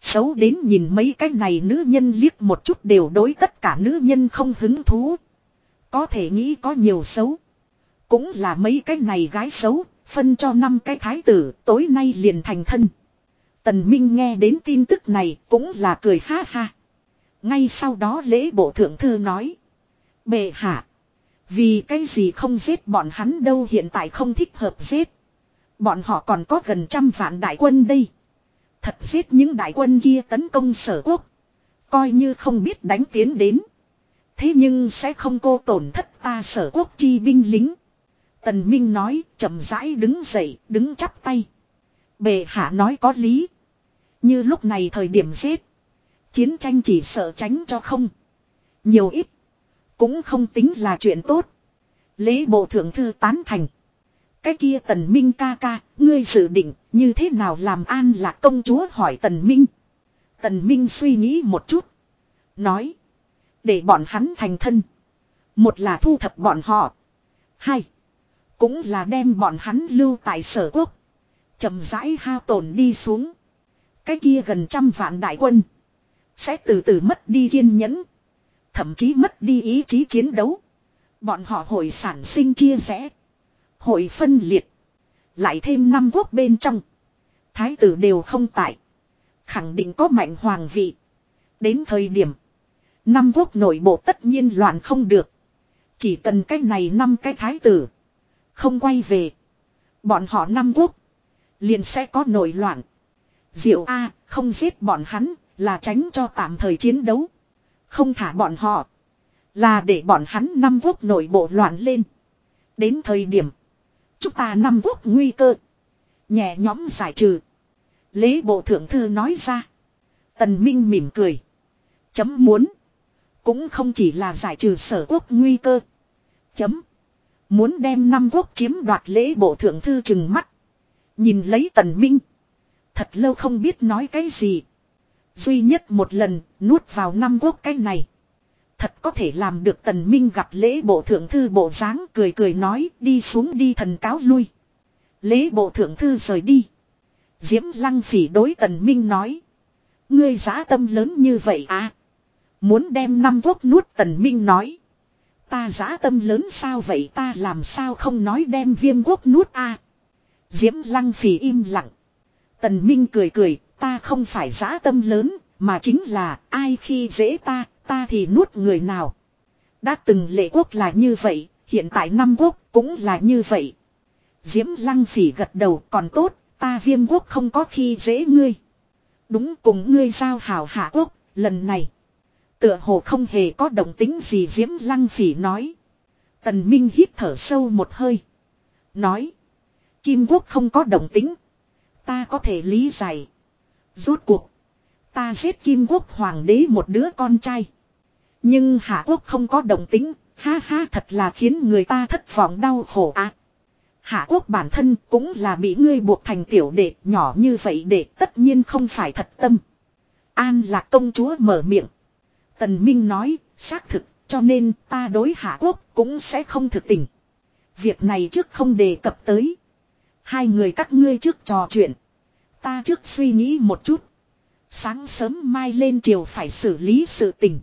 Xấu đến nhìn mấy cái này nữ nhân liếc một chút đều đối tất cả nữ nhân không hứng thú. Có thể nghĩ có nhiều xấu. Cũng là mấy cái này gái xấu, Phân cho năm cái thái tử tối nay liền thành thân. Tần Minh nghe đến tin tức này cũng là cười ha ha. Ngay sau đó lễ bộ thượng thư nói. Bệ hạ. Vì cái gì không giết bọn hắn đâu hiện tại không thích hợp giết. Bọn họ còn có gần trăm vạn đại quân đây. Thật giết những đại quân kia tấn công sở quốc. Coi như không biết đánh tiến đến. Thế nhưng sẽ không cô tổn thất ta sở quốc chi binh lính. Tần Minh nói, chậm rãi đứng dậy, đứng chắp tay. Bệ hạ nói có lý. Như lúc này thời điểm giết. Chiến tranh chỉ sợ tránh cho không. Nhiều ít. Cũng không tính là chuyện tốt. Lễ bộ thượng thư tán thành. Cái kia tần minh ca ca, ngươi dự định như thế nào làm an là công chúa hỏi tần minh. Tần minh suy nghĩ một chút. Nói. Để bọn hắn thành thân. Một là thu thập bọn họ. Hai. Cũng là đem bọn hắn lưu tại sở quốc. chậm rãi hao tổn đi xuống. Cái kia gần trăm vạn đại quân. Sẽ từ từ mất đi kiên nhẫn. Thậm chí mất đi ý chí chiến đấu. Bọn họ hội sản sinh chia rẽ. Hội phân liệt. Lại thêm năm quốc bên trong. Thái tử đều không tại. Khẳng định có mạnh hoàng vị. Đến thời điểm. Năm quốc nội bộ tất nhiên loạn không được. Chỉ cần cái này năm cái thái tử. Không quay về. Bọn họ năm quốc. Liền sẽ có nội loạn. Diệu A, không giết bọn hắn, là tránh cho tạm thời chiến đấu. Không thả bọn họ. Là để bọn hắn năm quốc nội bộ loạn lên. Đến thời điểm. Chúng ta năm quốc nguy cơ. Nhẹ nhóm giải trừ. Lễ bộ thượng thư nói ra. Tần Minh mỉm cười. Chấm muốn. Cũng không chỉ là giải trừ sở quốc nguy cơ. Chấm. Muốn đem năm quốc chiếm đoạt lễ bộ thượng thư chừng mắt. Nhìn lấy tần minh. Thật lâu không biết nói cái gì. Duy nhất một lần nuốt vào năm quốc cái này. Thật có thể làm được tần minh gặp lễ bộ thượng thư bộ dáng cười cười nói đi xuống đi thần cáo lui. Lễ bộ thượng thư rời đi. Diễm lăng phỉ đối tần minh nói. Ngươi giá tâm lớn như vậy à. Muốn đem năm quốc nuốt tần minh nói. Ta giá tâm lớn sao vậy ta làm sao không nói đem viêm quốc nuốt a Diễm lăng phỉ im lặng. Tần minh cười cười, ta không phải giá tâm lớn, mà chính là ai khi dễ ta, ta thì nuốt người nào. Đã từng lệ quốc là như vậy, hiện tại năm quốc cũng là như vậy. Diễm lăng phỉ gật đầu còn tốt, ta viêm quốc không có khi dễ ngươi. Đúng cùng ngươi giao hảo hạ quốc, lần này. Tựa hồ không hề có động tính gì Diễm Lăng Phỉ nói. Tần Minh hít thở sâu một hơi. Nói. Kim Quốc không có động tính. Ta có thể lý giải. Rốt cuộc. Ta giết Kim Quốc Hoàng đế một đứa con trai. Nhưng Hạ Quốc không có động tính. Ha ha thật là khiến người ta thất vọng đau khổ á. Hạ Quốc bản thân cũng là bị ngươi buộc thành tiểu đệ nhỏ như vậy để tất nhiên không phải thật tâm. An lạc công chúa mở miệng. Tần Minh nói, xác thực, cho nên ta đối Hạ Quốc cũng sẽ không thực tình. Việc này trước không đề cập tới. Hai người các ngươi trước trò chuyện. Ta trước suy nghĩ một chút. Sáng sớm mai lên chiều phải xử lý sự tình.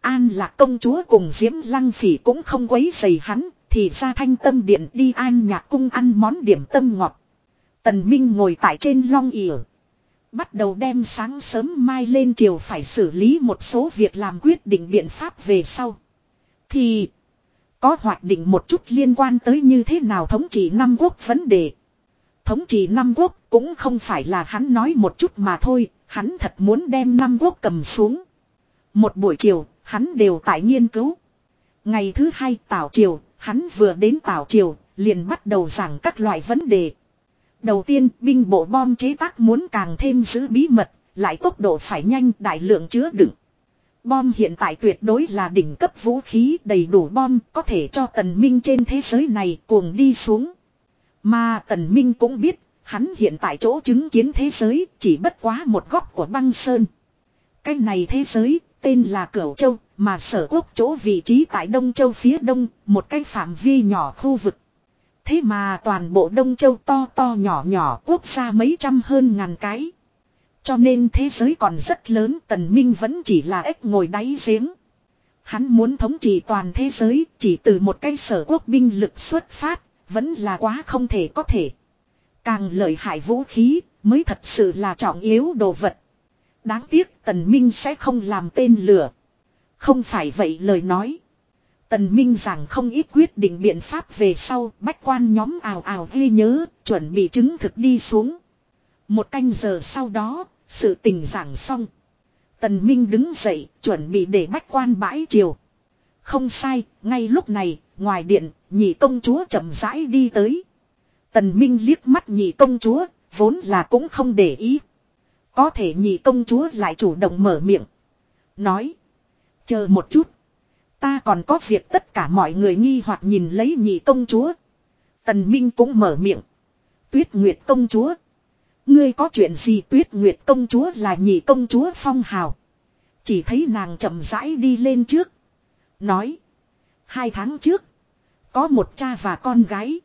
An lạc công chúa cùng Diễm Lăng Phỉ cũng không quấy rầy hắn, thì ra thanh tâm điện đi an nhạc cung ăn món điểm tâm ngọt. Tần Minh ngồi tại trên long ỉa. Bắt đầu đem sáng sớm mai lên chiều phải xử lý một số việc làm quyết định biện pháp về sau. Thì có hoạt định một chút liên quan tới như thế nào thống trị năm quốc vấn đề. Thống trị năm quốc cũng không phải là hắn nói một chút mà thôi, hắn thật muốn đem năm quốc cầm xuống. Một buổi chiều, hắn đều tại nghiên cứu. Ngày thứ hai tảo triều, hắn vừa đến tảo triều, liền bắt đầu giảng các loại vấn đề. Đầu tiên, binh bộ bom chế tác muốn càng thêm giữ bí mật, lại tốc độ phải nhanh đại lượng chứa đựng. Bom hiện tại tuyệt đối là đỉnh cấp vũ khí đầy đủ bom có thể cho tần minh trên thế giới này cuồng đi xuống. Mà tần minh cũng biết, hắn hiện tại chỗ chứng kiến thế giới chỉ bất quá một góc của băng sơn. Cái này thế giới, tên là Cửu Châu, mà sở quốc chỗ vị trí tại Đông Châu phía đông, một cái phạm vi nhỏ khu vực. Thế mà toàn bộ Đông Châu to to nhỏ nhỏ quốc gia mấy trăm hơn ngàn cái. Cho nên thế giới còn rất lớn tần minh vẫn chỉ là ếch ngồi đáy giếng. Hắn muốn thống trị toàn thế giới chỉ từ một cái sở quốc binh lực xuất phát, Vẫn là quá không thể có thể. Càng lợi hại vũ khí mới thật sự là trọng yếu đồ vật. Đáng tiếc tần minh sẽ không làm tên lửa. Không phải vậy lời nói. Tần Minh rằng không ít quyết định biện pháp về sau, bách quan nhóm ào ào ghi nhớ, chuẩn bị chứng thực đi xuống. Một canh giờ sau đó, sự tình giảng xong. Tần Minh đứng dậy, chuẩn bị để bách quan bãi chiều Không sai, ngay lúc này, ngoài điện, nhị công chúa chậm rãi đi tới. Tần Minh liếc mắt nhị công chúa, vốn là cũng không để ý. Có thể nhị công chúa lại chủ động mở miệng. Nói. Chờ một chút. Ta còn có việc tất cả mọi người nghi hoặc nhìn lấy nhị công chúa. Tần Minh cũng mở miệng. Tuyết Nguyệt công chúa. Ngươi có chuyện gì Tuyết Nguyệt công chúa là nhị công chúa phong hào. Chỉ thấy nàng chậm rãi đi lên trước. Nói. Hai tháng trước. Có một cha và con gái.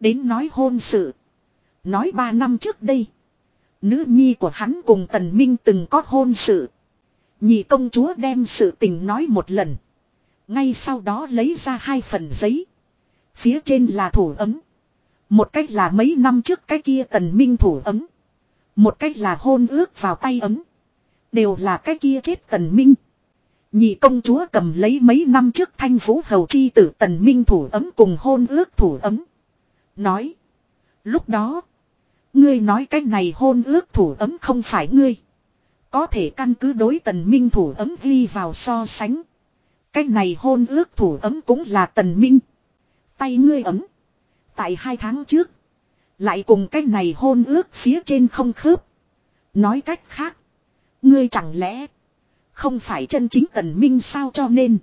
Đến nói hôn sự. Nói ba năm trước đây. Nữ nhi của hắn cùng tần minh từng có hôn sự. Nhị công chúa đem sự tình nói một lần. Ngay sau đó lấy ra hai phần giấy. Phía trên là thủ ấm. Một cách là mấy năm trước cái kia tần minh thủ ấm. Một cách là hôn ước vào tay ấm. Đều là cái kia chết tần minh. Nhị công chúa cầm lấy mấy năm trước thanh vũ hầu chi tử tần minh thủ ấm cùng hôn ước thủ ấm. Nói. Lúc đó. Ngươi nói cái này hôn ước thủ ấm không phải ngươi. Có thể căn cứ đối tần minh thủ ấm ghi vào so sánh. Cái này hôn ước thủ ấm cũng là tần minh. Tay ngươi ấm. Tại hai tháng trước. Lại cùng cái này hôn ước phía trên không khớp. Nói cách khác. Ngươi chẳng lẽ. Không phải chân chính tần minh sao cho nên.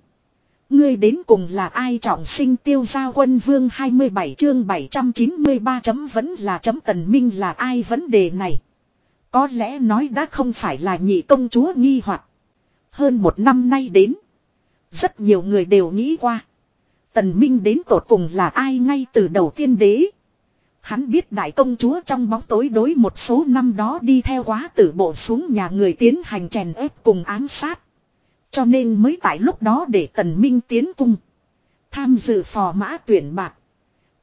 Ngươi đến cùng là ai trọng sinh tiêu gia quân vương 27 chương 793 chấm vẫn là chấm tần minh là ai vấn đề này. Có lẽ nói đã không phải là nhị công chúa nghi hoặc Hơn một năm nay đến. Rất nhiều người đều nghĩ qua. Tần Minh đến tột cùng là ai ngay từ đầu tiên đế. Hắn biết đại công chúa trong bóng tối đối một số năm đó đi theo quá tử bộ xuống nhà người tiến hành chèn ép cùng ám sát. Cho nên mới tại lúc đó để tần minh tiến cung. Tham dự phò mã tuyển bạc.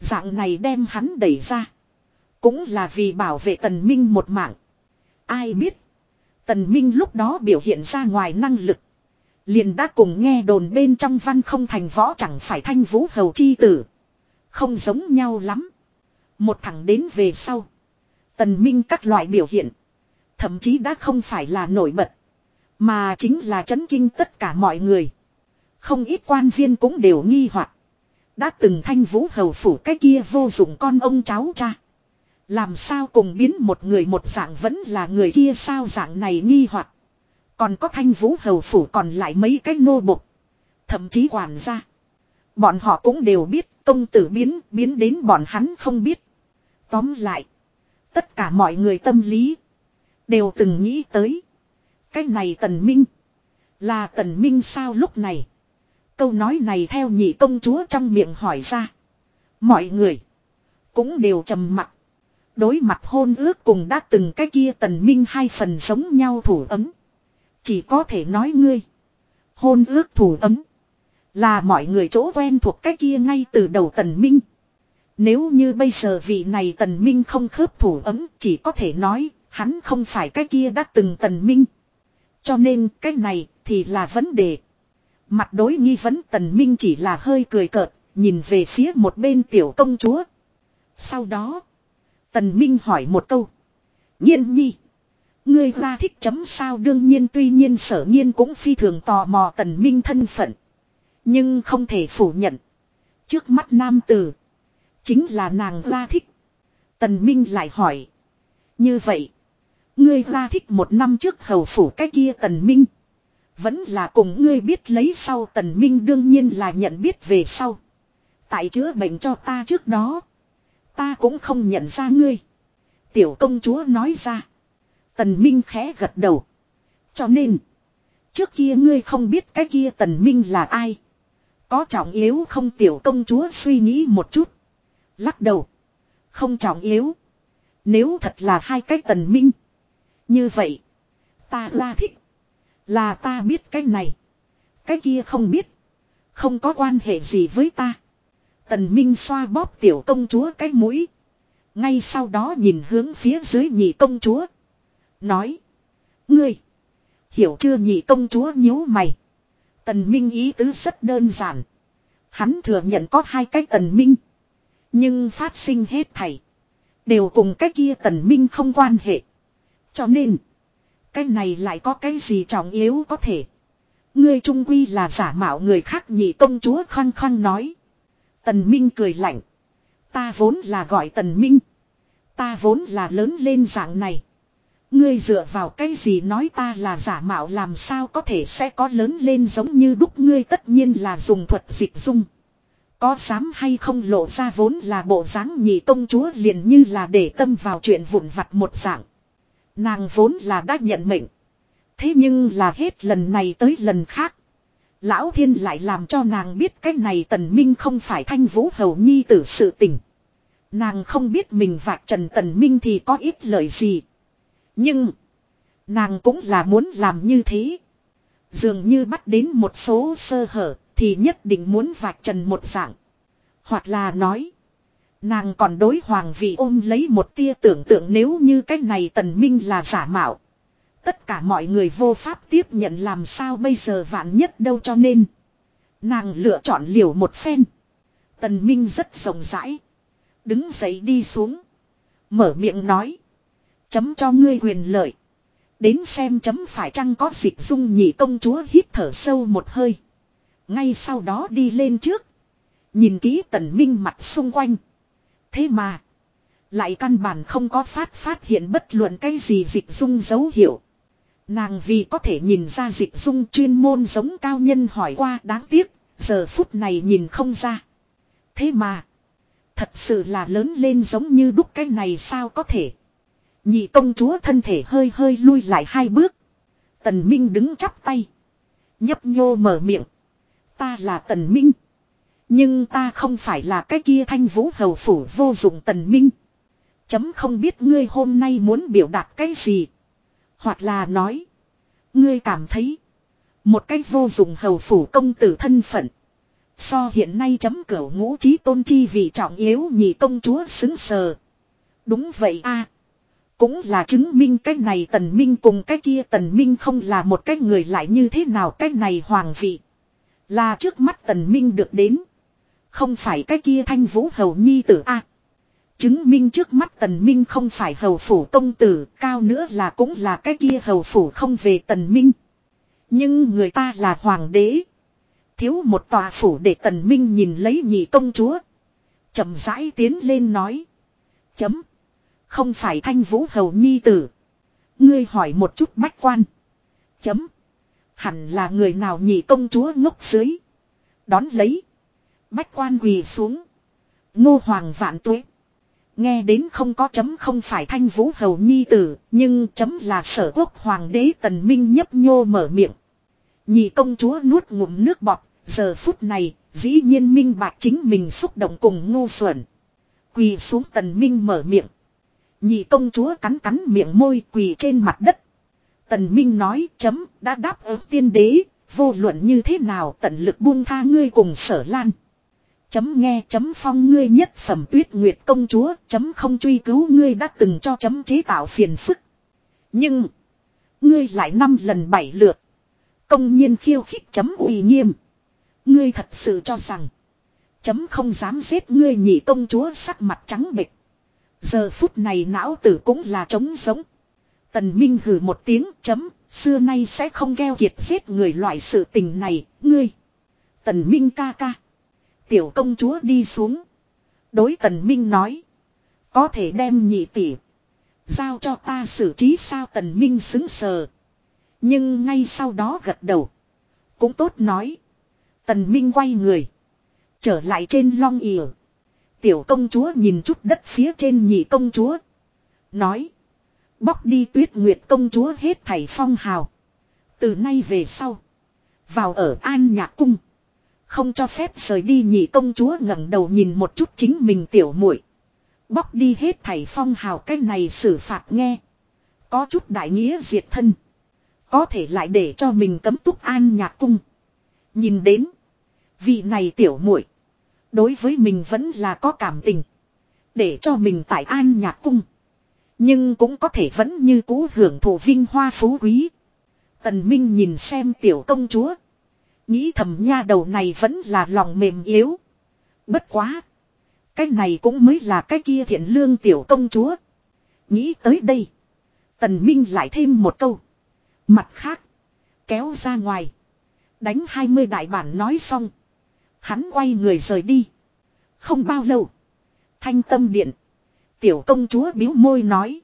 Dạng này đem hắn đẩy ra. Cũng là vì bảo vệ tần minh một mạng. Ai biết. Tần minh lúc đó biểu hiện ra ngoài năng lực. Liền đã cùng nghe đồn bên trong văn không thành võ chẳng phải thanh vũ hầu chi tử. Không giống nhau lắm. Một thằng đến về sau. Tần Minh các loại biểu hiện. Thậm chí đã không phải là nổi bật. Mà chính là chấn kinh tất cả mọi người. Không ít quan viên cũng đều nghi hoặc Đã từng thanh vũ hầu phủ cái kia vô dụng con ông cháu cha. Làm sao cùng biến một người một dạng vẫn là người kia sao dạng này nghi hoặc Còn có thanh vũ hầu phủ còn lại mấy cái nô bộc. Thậm chí quản gia. Bọn họ cũng đều biết công tử biến biến đến bọn hắn không biết. Tóm lại. Tất cả mọi người tâm lý. Đều từng nghĩ tới. Cái này tần minh. Là tần minh sao lúc này. Câu nói này theo nhị công chúa trong miệng hỏi ra. Mọi người. Cũng đều trầm mặt. Đối mặt hôn ước cùng đã từng cái kia tần minh hai phần giống nhau thủ ấm. Chỉ có thể nói ngươi. Hôn ước thủ ấm. Là mọi người chỗ quen thuộc cái kia ngay từ đầu tần minh. Nếu như bây giờ vị này tần minh không khớp thủ ấm, chỉ có thể nói hắn không phải cái kia đã từng tần minh. Cho nên cái này thì là vấn đề. Mặt đối nghi vấn tần minh chỉ là hơi cười cợt, nhìn về phía một bên tiểu công chúa. Sau đó, tần minh hỏi một câu. Nhiên nhi, ngươi ra thích chấm sao đương nhiên tuy nhiên sở nhiên cũng phi thường tò mò tần minh thân phận. Nhưng không thể phủ nhận. Trước mắt nam tử, chính là nàng ra thích. Tần minh lại hỏi. Như vậy, Ngươi ra thích một năm trước hầu phủ cái kia tần minh. Vẫn là cùng ngươi biết lấy sau tần minh đương nhiên là nhận biết về sau. Tại chữa bệnh cho ta trước đó. Ta cũng không nhận ra ngươi. Tiểu công chúa nói ra. Tần minh khẽ gật đầu. Cho nên. Trước kia ngươi không biết cái kia tần minh là ai. Có trọng yếu không tiểu công chúa suy nghĩ một chút. Lắc đầu. Không trọng yếu. Nếu thật là hai cái tần minh. Như vậy. Ta ra thích. Là ta biết cái này. Cái kia không biết. Không có quan hệ gì với ta. Tần Minh xoa bóp tiểu công chúa cái mũi. Ngay sau đó nhìn hướng phía dưới nhị công chúa. Nói. Ngươi. Hiểu chưa nhị công chúa nhíu mày. Tần Minh ý tứ rất đơn giản. Hắn thừa nhận có hai cái tần Minh. Nhưng phát sinh hết thảy. Đều cùng cái kia tần Minh không quan hệ. Cho nên. Cái này lại có cái gì trọng yếu có thể. Ngươi trung quy là giả mạo người khác nhị công chúa khăng khăng nói. Tần Minh cười lạnh. Ta vốn là gọi Tần Minh. Ta vốn là lớn lên dạng này. Ngươi dựa vào cái gì nói ta là giả mạo làm sao có thể sẽ có lớn lên giống như đúc ngươi tất nhiên là dùng thuật dịch dung. Có dám hay không lộ ra vốn là bộ dáng nhị công chúa liền như là để tâm vào chuyện vụn vặt một dạng. Nàng vốn là đã nhận mệnh. Thế nhưng là hết lần này tới lần khác. Lão thiên lại làm cho nàng biết cái này tần minh không phải thanh vũ hầu nhi tử sự tình. Nàng không biết mình vạch trần tần minh thì có ít lời gì. Nhưng. Nàng cũng là muốn làm như thế. Dường như bắt đến một số sơ hở thì nhất định muốn vạch trần một dạng. Hoặc là nói. Nàng còn đối hoàng vị ôm lấy một tia tưởng tượng nếu như cái này tần minh là giả mạo. Tất cả mọi người vô pháp tiếp nhận làm sao bây giờ vạn nhất đâu cho nên. Nàng lựa chọn liều một phen. Tần Minh rất rộng rãi. Đứng dậy đi xuống. Mở miệng nói. Chấm cho ngươi quyền lợi. Đến xem chấm phải chăng có dịch dung nhị công chúa hít thở sâu một hơi. Ngay sau đó đi lên trước. Nhìn kỹ tần minh mặt xung quanh. Thế mà. Lại căn bản không có phát phát hiện bất luận cái gì dịch dung dấu hiệu. Nàng vì có thể nhìn ra dịch dung chuyên môn giống cao nhân hỏi qua đáng tiếc, giờ phút này nhìn không ra. Thế mà, thật sự là lớn lên giống như đúc cái này sao có thể. Nhị công chúa thân thể hơi hơi lui lại hai bước. Tần Minh đứng chắp tay. Nhấp nhô mở miệng. Ta là Tần Minh. Nhưng ta không phải là cái kia thanh vũ hầu phủ vô dụng Tần Minh. Chấm không biết ngươi hôm nay muốn biểu đạt cái gì. Hoặc là nói. Ngươi cảm thấy. Một cái vô dụng hầu phủ công tử thân phận. So hiện nay chấm cửu ngũ trí tôn chi vì trọng yếu nhị công chúa xứng sờ. Đúng vậy a Cũng là chứng minh cái này tần minh cùng cái kia tần minh không là một cái người lại như thế nào cái này hoàng vị. Là trước mắt tần minh được đến. Không phải cái kia thanh vũ hầu nhi tử a Chứng minh trước mắt tần minh không phải hầu phủ công tử, cao nữa là cũng là cái kia hầu phủ không về tần minh. Nhưng người ta là hoàng đế. Thiếu một tòa phủ để tần minh nhìn lấy nhị công chúa. chậm rãi tiến lên nói. Chấm. Không phải thanh vũ hầu nhi tử. Ngươi hỏi một chút bách quan. Chấm. Hẳn là người nào nhị công chúa ngốc dưới. Đón lấy. Bách quan quỳ xuống. Ngô hoàng vạn tuế. Nghe đến không có chấm không phải thanh vũ hầu nhi tử, nhưng chấm là sở quốc hoàng đế tần minh nhấp nhô mở miệng. Nhị công chúa nuốt ngụm nước bọt, giờ phút này, dĩ nhiên minh bạc chính mình xúc động cùng ngu xuẩn. Quỳ xuống tần minh mở miệng. Nhị công chúa cắn cắn miệng môi quỳ trên mặt đất. Tần minh nói chấm đã đáp ứng tiên đế, vô luận như thế nào tận lực buông tha ngươi cùng sở lan. Chấm nghe chấm phong ngươi nhất phẩm tuyết nguyệt công chúa, chấm không truy cứu ngươi đã từng cho chấm chế tạo phiền phức. Nhưng. Ngươi lại năm lần bảy lượt. Công nhiên khiêu khích chấm uy nghiêm. Ngươi thật sự cho rằng. Chấm không dám giết ngươi nhị công chúa sắc mặt trắng bệch. Giờ phút này não tử cũng là trống sống. Tần Minh hừ một tiếng, chấm. Xưa nay sẽ không gheo kiệt giết người loại sự tình này. Ngươi. Tần Minh ca ca. Tiểu công chúa đi xuống. Đối tần minh nói. Có thể đem nhị tỷ. Giao cho ta xử trí sao tần minh xứng sờ. Nhưng ngay sau đó gật đầu. Cũng tốt nói. Tần minh quay người. Trở lại trên long ỉa. Tiểu công chúa nhìn chút đất phía trên nhị công chúa. Nói. Bóc đi tuyết nguyệt công chúa hết thảy phong hào. Từ nay về sau. Vào ở an nhạc cung. Không cho phép rời đi nhị công chúa ngẩng đầu nhìn một chút chính mình tiểu muội Bóc đi hết thảy phong hào cái này xử phạt nghe. Có chút đại nghĩa diệt thân. Có thể lại để cho mình cấm túc an nhạc cung. Nhìn đến. Vị này tiểu muội, Đối với mình vẫn là có cảm tình. Để cho mình tại an nhạc cung. Nhưng cũng có thể vẫn như cũ hưởng thụ vinh hoa phú quý. Tần Minh nhìn xem tiểu công chúa. Nghĩ thầm nha đầu này vẫn là lòng mềm yếu. Bất quá. Cái này cũng mới là cái kia thiện lương tiểu công chúa. Nghĩ tới đây. Tần Minh lại thêm một câu. Mặt khác. Kéo ra ngoài. Đánh 20 đại bản nói xong. Hắn quay người rời đi. Không bao lâu. Thanh tâm điện. Tiểu công chúa biếu môi nói.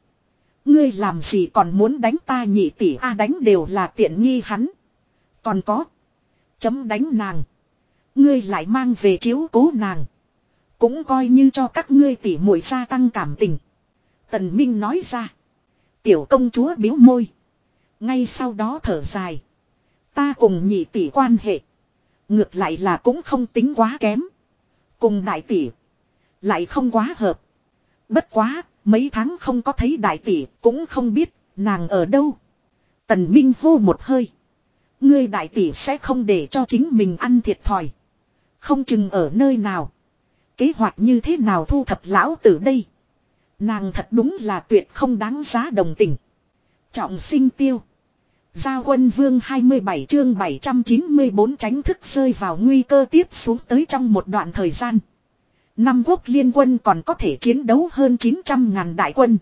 Ngươi làm gì còn muốn đánh ta nhị tỷ a, đánh đều là tiện nghi hắn. Còn có. Chấm đánh nàng. Ngươi lại mang về chiếu cố nàng. Cũng coi như cho các ngươi tỷ muội gia tăng cảm tình. Tần Minh nói ra. Tiểu công chúa biếu môi. Ngay sau đó thở dài. Ta cùng nhị tỷ quan hệ. Ngược lại là cũng không tính quá kém. Cùng đại tỷ. Lại không quá hợp. Bất quá, mấy tháng không có thấy đại tỷ, cũng không biết, nàng ở đâu. Tần Minh hô một hơi. Ngươi đại tỷ sẽ không để cho chính mình ăn thiệt thòi. Không chừng ở nơi nào. Kế hoạch như thế nào thu thập lão tử đây. Nàng thật đúng là tuyệt không đáng giá đồng tình. Trọng sinh tiêu. Giao quân vương 27 chương 794 tránh thức rơi vào nguy cơ tiếp xuống tới trong một đoạn thời gian. Năm quốc liên quân còn có thể chiến đấu hơn 900 ngàn đại quân.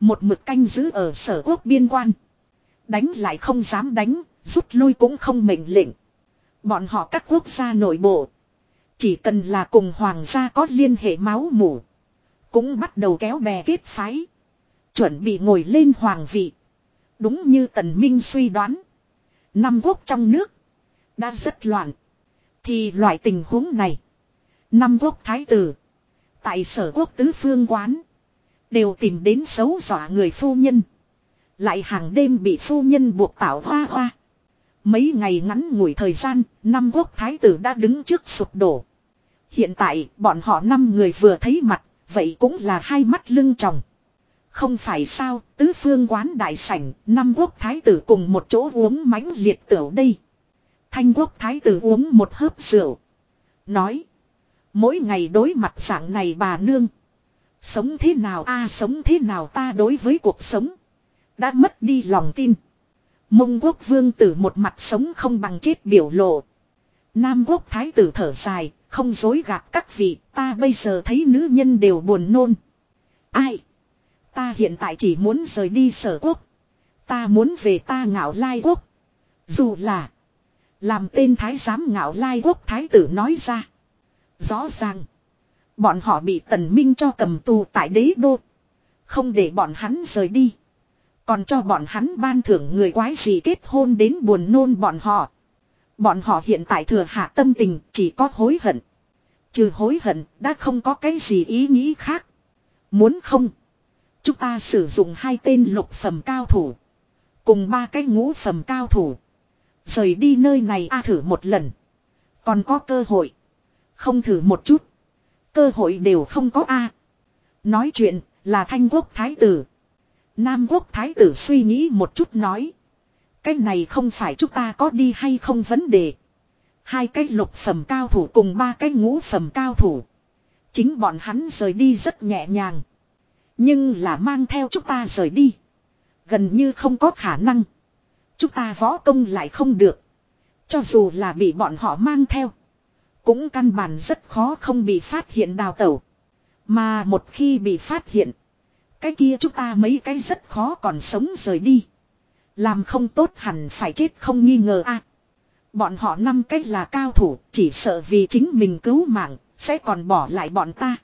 Một mực canh giữ ở sở quốc biên quan. Đánh lại không dám đánh, rút lui cũng không mệnh lệnh. Bọn họ các quốc gia nội bộ. Chỉ cần là cùng hoàng gia có liên hệ máu mủ. Cũng bắt đầu kéo bè kết phái. Chuẩn bị ngồi lên hoàng vị. Đúng như Tần Minh suy đoán. Năm quốc trong nước. Đã rất loạn. Thì loại tình huống này. Năm quốc thái tử. Tại sở quốc tứ phương quán. Đều tìm đến xấu dọa người phu nhân. Lại hàng đêm bị phu nhân buộc tạo hoa hoa. Mấy ngày ngắn ngủi thời gian, năm quốc thái tử đã đứng trước sụp đổ. Hiện tại, bọn họ năm người vừa thấy mặt, vậy cũng là hai mắt lưng tròng. Không phải sao, tứ phương quán đại sảnh, năm quốc thái tử cùng một chỗ uống mãnh liệt tửu đây. Thanh quốc thái tử uống một hớp rượu. Nói. Mỗi ngày đối mặt dạng này bà nương. Sống thế nào a sống thế nào ta đối với cuộc sống. Đã mất đi lòng tin. Mông quốc vương tử một mặt sống không bằng chết biểu lộ. Nam quốc thái tử thở dài, không dối gạt các vị, ta bây giờ thấy nữ nhân đều buồn nôn. Ai? Ta hiện tại chỉ muốn rời đi sở quốc. Ta muốn về ta ngạo lai quốc. Dù là. Làm tên thái giám ngạo lai quốc thái tử nói ra. Rõ ràng. Bọn họ bị tần minh cho cầm tù tại đế đô. Không để bọn hắn rời đi. Còn cho bọn hắn ban thưởng người quái gì kết hôn đến buồn nôn bọn họ. Bọn họ hiện tại thừa hạ tâm tình, chỉ có hối hận. Trừ hối hận, đã không có cái gì ý nghĩ khác. Muốn không. Chúng ta sử dụng hai tên lục phẩm cao thủ. Cùng ba cái ngũ phẩm cao thủ. Rời đi nơi này a thử một lần. Còn có cơ hội. Không thử một chút. Cơ hội đều không có a. Nói chuyện là thanh quốc thái tử. Nam quốc thái tử suy nghĩ một chút nói. Cái này không phải chúng ta có đi hay không vấn đề. Hai cái lục phẩm cao thủ cùng ba cái ngũ phẩm cao thủ. Chính bọn hắn rời đi rất nhẹ nhàng. Nhưng là mang theo chúng ta rời đi. Gần như không có khả năng. Chúng ta võ công lại không được. Cho dù là bị bọn họ mang theo. Cũng căn bản rất khó không bị phát hiện đào tẩu. Mà một khi bị phát hiện. Cái kia chúng ta mấy cái rất khó còn sống rời đi. Làm không tốt hẳn phải chết không nghi ngờ a. bọn họ năm cách là cao thủ, chỉ sợ vì chính mình cứu mạng, sẽ còn bỏ lại bọn ta.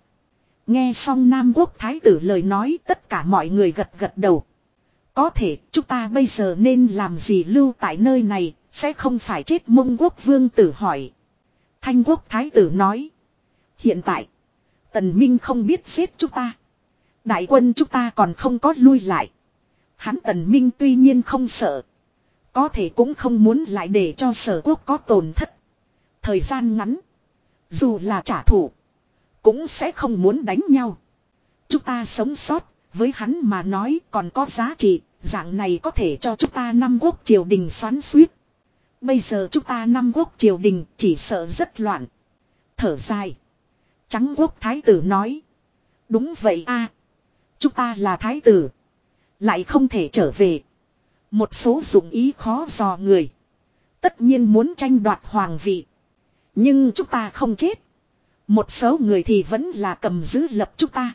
Nghe xong Nam Quốc Thái tử lời nói tất cả mọi người gật gật đầu. Có thể chúng ta bây giờ nên làm gì lưu tại nơi này, sẽ không phải chết mông quốc vương tử hỏi. Thanh quốc thái tử nói. Hiện tại, tần minh không biết giết chúng ta. Đại quân chúng ta còn không có lui lại. Hắn tần minh tuy nhiên không sợ. Có thể cũng không muốn lại để cho sở quốc có tổn thất. Thời gian ngắn. Dù là trả thù. Cũng sẽ không muốn đánh nhau. Chúng ta sống sót. Với hắn mà nói còn có giá trị. Dạng này có thể cho chúng ta năm quốc triều đình xoắn suýt. Bây giờ chúng ta năm quốc triều đình chỉ sợ rất loạn. Thở dài. Trắng quốc thái tử nói. Đúng vậy a Chúng ta là thái tử. Lại không thể trở về. Một số dụng ý khó dò người. Tất nhiên muốn tranh đoạt hoàng vị. Nhưng chúng ta không chết. Một số người thì vẫn là cầm giữ lập chúng ta.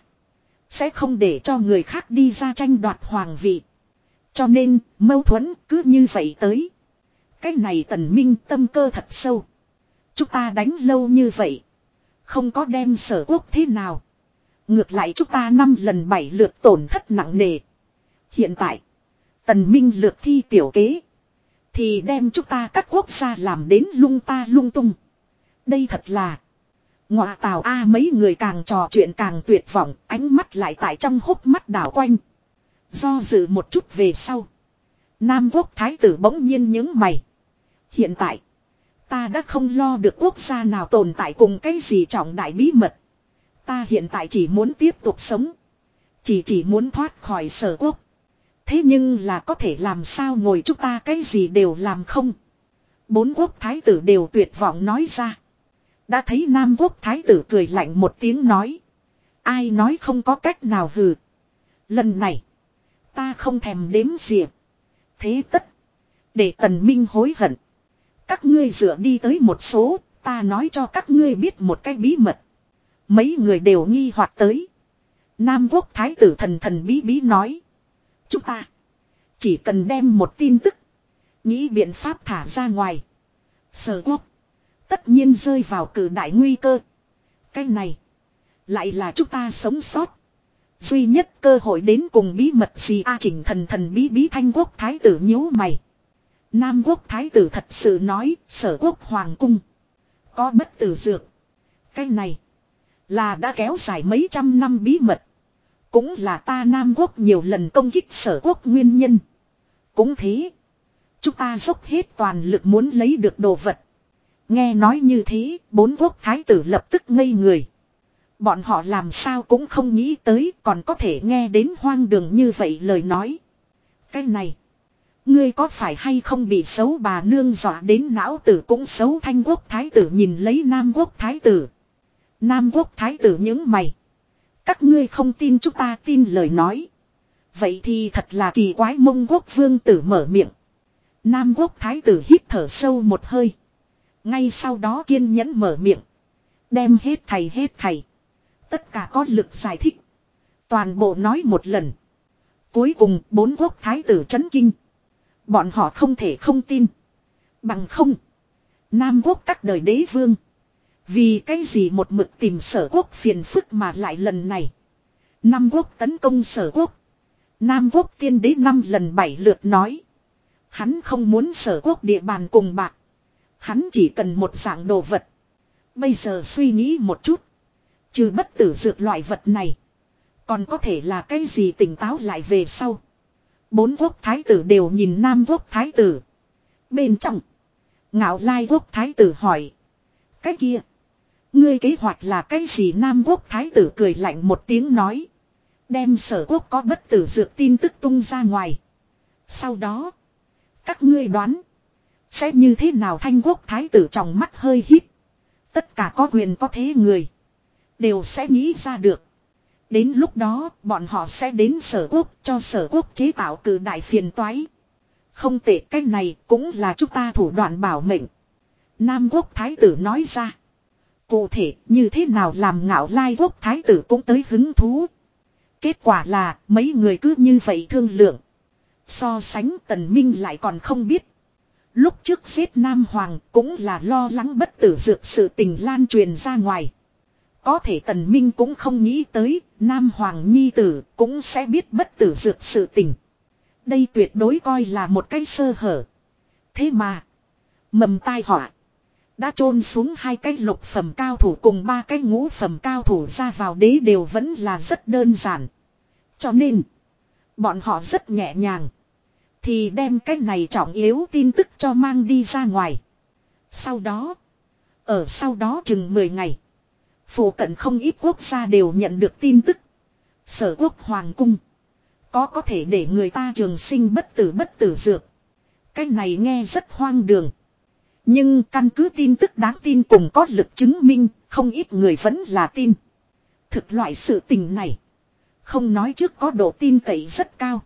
Sẽ không để cho người khác đi ra tranh đoạt hoàng vị. Cho nên, mâu thuẫn cứ như vậy tới. Cái này tần minh tâm cơ thật sâu. Chúng ta đánh lâu như vậy. Không có đem sở quốc thế nào. Ngược lại chúng ta năm lần bảy lượt tổn thất nặng nề. Hiện tại, tần minh lượt thi tiểu kế. Thì đem chúng ta các quốc gia làm đến lung ta lung tung. Đây thật là. Ngọa tào A mấy người càng trò chuyện càng tuyệt vọng, ánh mắt lại tại trong hốc mắt đảo quanh. Do dự một chút về sau. Nam quốc thái tử bỗng nhiên những mày. Hiện tại, ta đã không lo được quốc gia nào tồn tại cùng cái gì trọng đại bí mật. Ta hiện tại chỉ muốn tiếp tục sống. Chỉ chỉ muốn thoát khỏi sở quốc. Thế nhưng là có thể làm sao ngồi chúng ta cái gì đều làm không. Bốn quốc thái tử đều tuyệt vọng nói ra. Đã thấy Nam quốc thái tử cười lạnh một tiếng nói. Ai nói không có cách nào hừ. Lần này. Ta không thèm đếm xỉa. Thế tất. Để tần minh hối hận. Các ngươi dựa đi tới một số. Ta nói cho các ngươi biết một cái bí mật. Mấy người đều nghi hoặc tới. Nam quốc thái tử thần thần bí bí nói. Chúng ta. Chỉ cần đem một tin tức. Nghĩ biện pháp thả ra ngoài. Sở quốc. Tất nhiên rơi vào cử đại nguy cơ. Cái này. Lại là chúng ta sống sót. Duy nhất cơ hội đến cùng bí mật gì a chỉnh thần thần bí bí thanh quốc thái tử nhíu mày. Nam quốc thái tử thật sự nói, sở quốc hoàng cung. Có bất tử dược. Cái này. Là đã kéo dài mấy trăm năm bí mật. Cũng là ta Nam quốc nhiều lần công kích sở quốc nguyên nhân. Cũng thế. Chúng ta dốc hết toàn lực muốn lấy được đồ vật. Nghe nói như thế, bốn quốc thái tử lập tức ngây người. Bọn họ làm sao cũng không nghĩ tới còn có thể nghe đến hoang đường như vậy lời nói. Cái này, ngươi có phải hay không bị xấu bà nương dọa đến não tử cũng xấu thanh quốc thái tử nhìn lấy nam quốc thái tử. Nam quốc thái tử những mày. Các ngươi không tin chúng ta tin lời nói. Vậy thì thật là kỳ quái mông quốc vương tử mở miệng. Nam quốc thái tử hít thở sâu một hơi. Ngay sau đó kiên nhẫn mở miệng. Đem hết thầy hết thầy. Tất cả có lực giải thích. Toàn bộ nói một lần. Cuối cùng bốn quốc thái tử chấn kinh. Bọn họ không thể không tin. Bằng không. Nam quốc các đời đế vương. Vì cái gì một mực tìm sở quốc phiền phức mà lại lần này. Nam quốc tấn công sở quốc. Nam quốc tiên đế năm lần bảy lượt nói. Hắn không muốn sở quốc địa bàn cùng bạc. Hắn chỉ cần một dạng đồ vật. Bây giờ suy nghĩ một chút. Trừ bất tử dược loại vật này. Còn có thể là cái gì tỉnh táo lại về sau. Bốn quốc thái tử đều nhìn nam quốc thái tử. Bên trong. Ngạo lai quốc thái tử hỏi. Cái kia. Ngươi kế hoạch là cái gì nam quốc thái tử cười lạnh một tiếng nói. Đem sở quốc có bất tử dược tin tức tung ra ngoài. Sau đó. Các ngươi đoán. Sẽ như thế nào thanh quốc thái tử trong mắt hơi hít. Tất cả có quyền có thế người. Đều sẽ nghĩ ra được. Đến lúc đó, bọn họ sẽ đến sở quốc, cho sở quốc chế tạo cử đại phiền toái. Không tệ cách này cũng là chúng ta thủ đoạn bảo mệnh. Nam quốc thái tử nói ra. Cụ thể như thế nào làm ngạo lai quốc thái tử cũng tới hứng thú. Kết quả là mấy người cứ như vậy thương lượng. So sánh tần minh lại còn không biết Lúc trước giết Nam Hoàng cũng là lo lắng bất tử dược sự tình lan truyền ra ngoài. Có thể Tần Minh cũng không nghĩ tới Nam Hoàng Nhi Tử cũng sẽ biết bất tử dược sự tình. Đây tuyệt đối coi là một cái sơ hở. Thế mà. Mầm tai họa. Đã chôn xuống hai cái lục phẩm cao thủ cùng ba cái ngũ phẩm cao thủ ra vào đế đều vẫn là rất đơn giản. Cho nên. Bọn họ rất nhẹ nhàng. Thì đem cái này trọng yếu tin tức cho mang đi ra ngoài. Sau đó. Ở sau đó chừng 10 ngày. Phủ cận không ít quốc gia đều nhận được tin tức. Sở quốc hoàng cung. Có có thể để người ta trường sinh bất tử bất tử dược. Cái này nghe rất hoang đường. Nhưng căn cứ tin tức đáng tin cùng có lực chứng minh, không ít người vẫn là tin. Thực loại sự tình này. Không nói trước có độ tin cậy rất cao.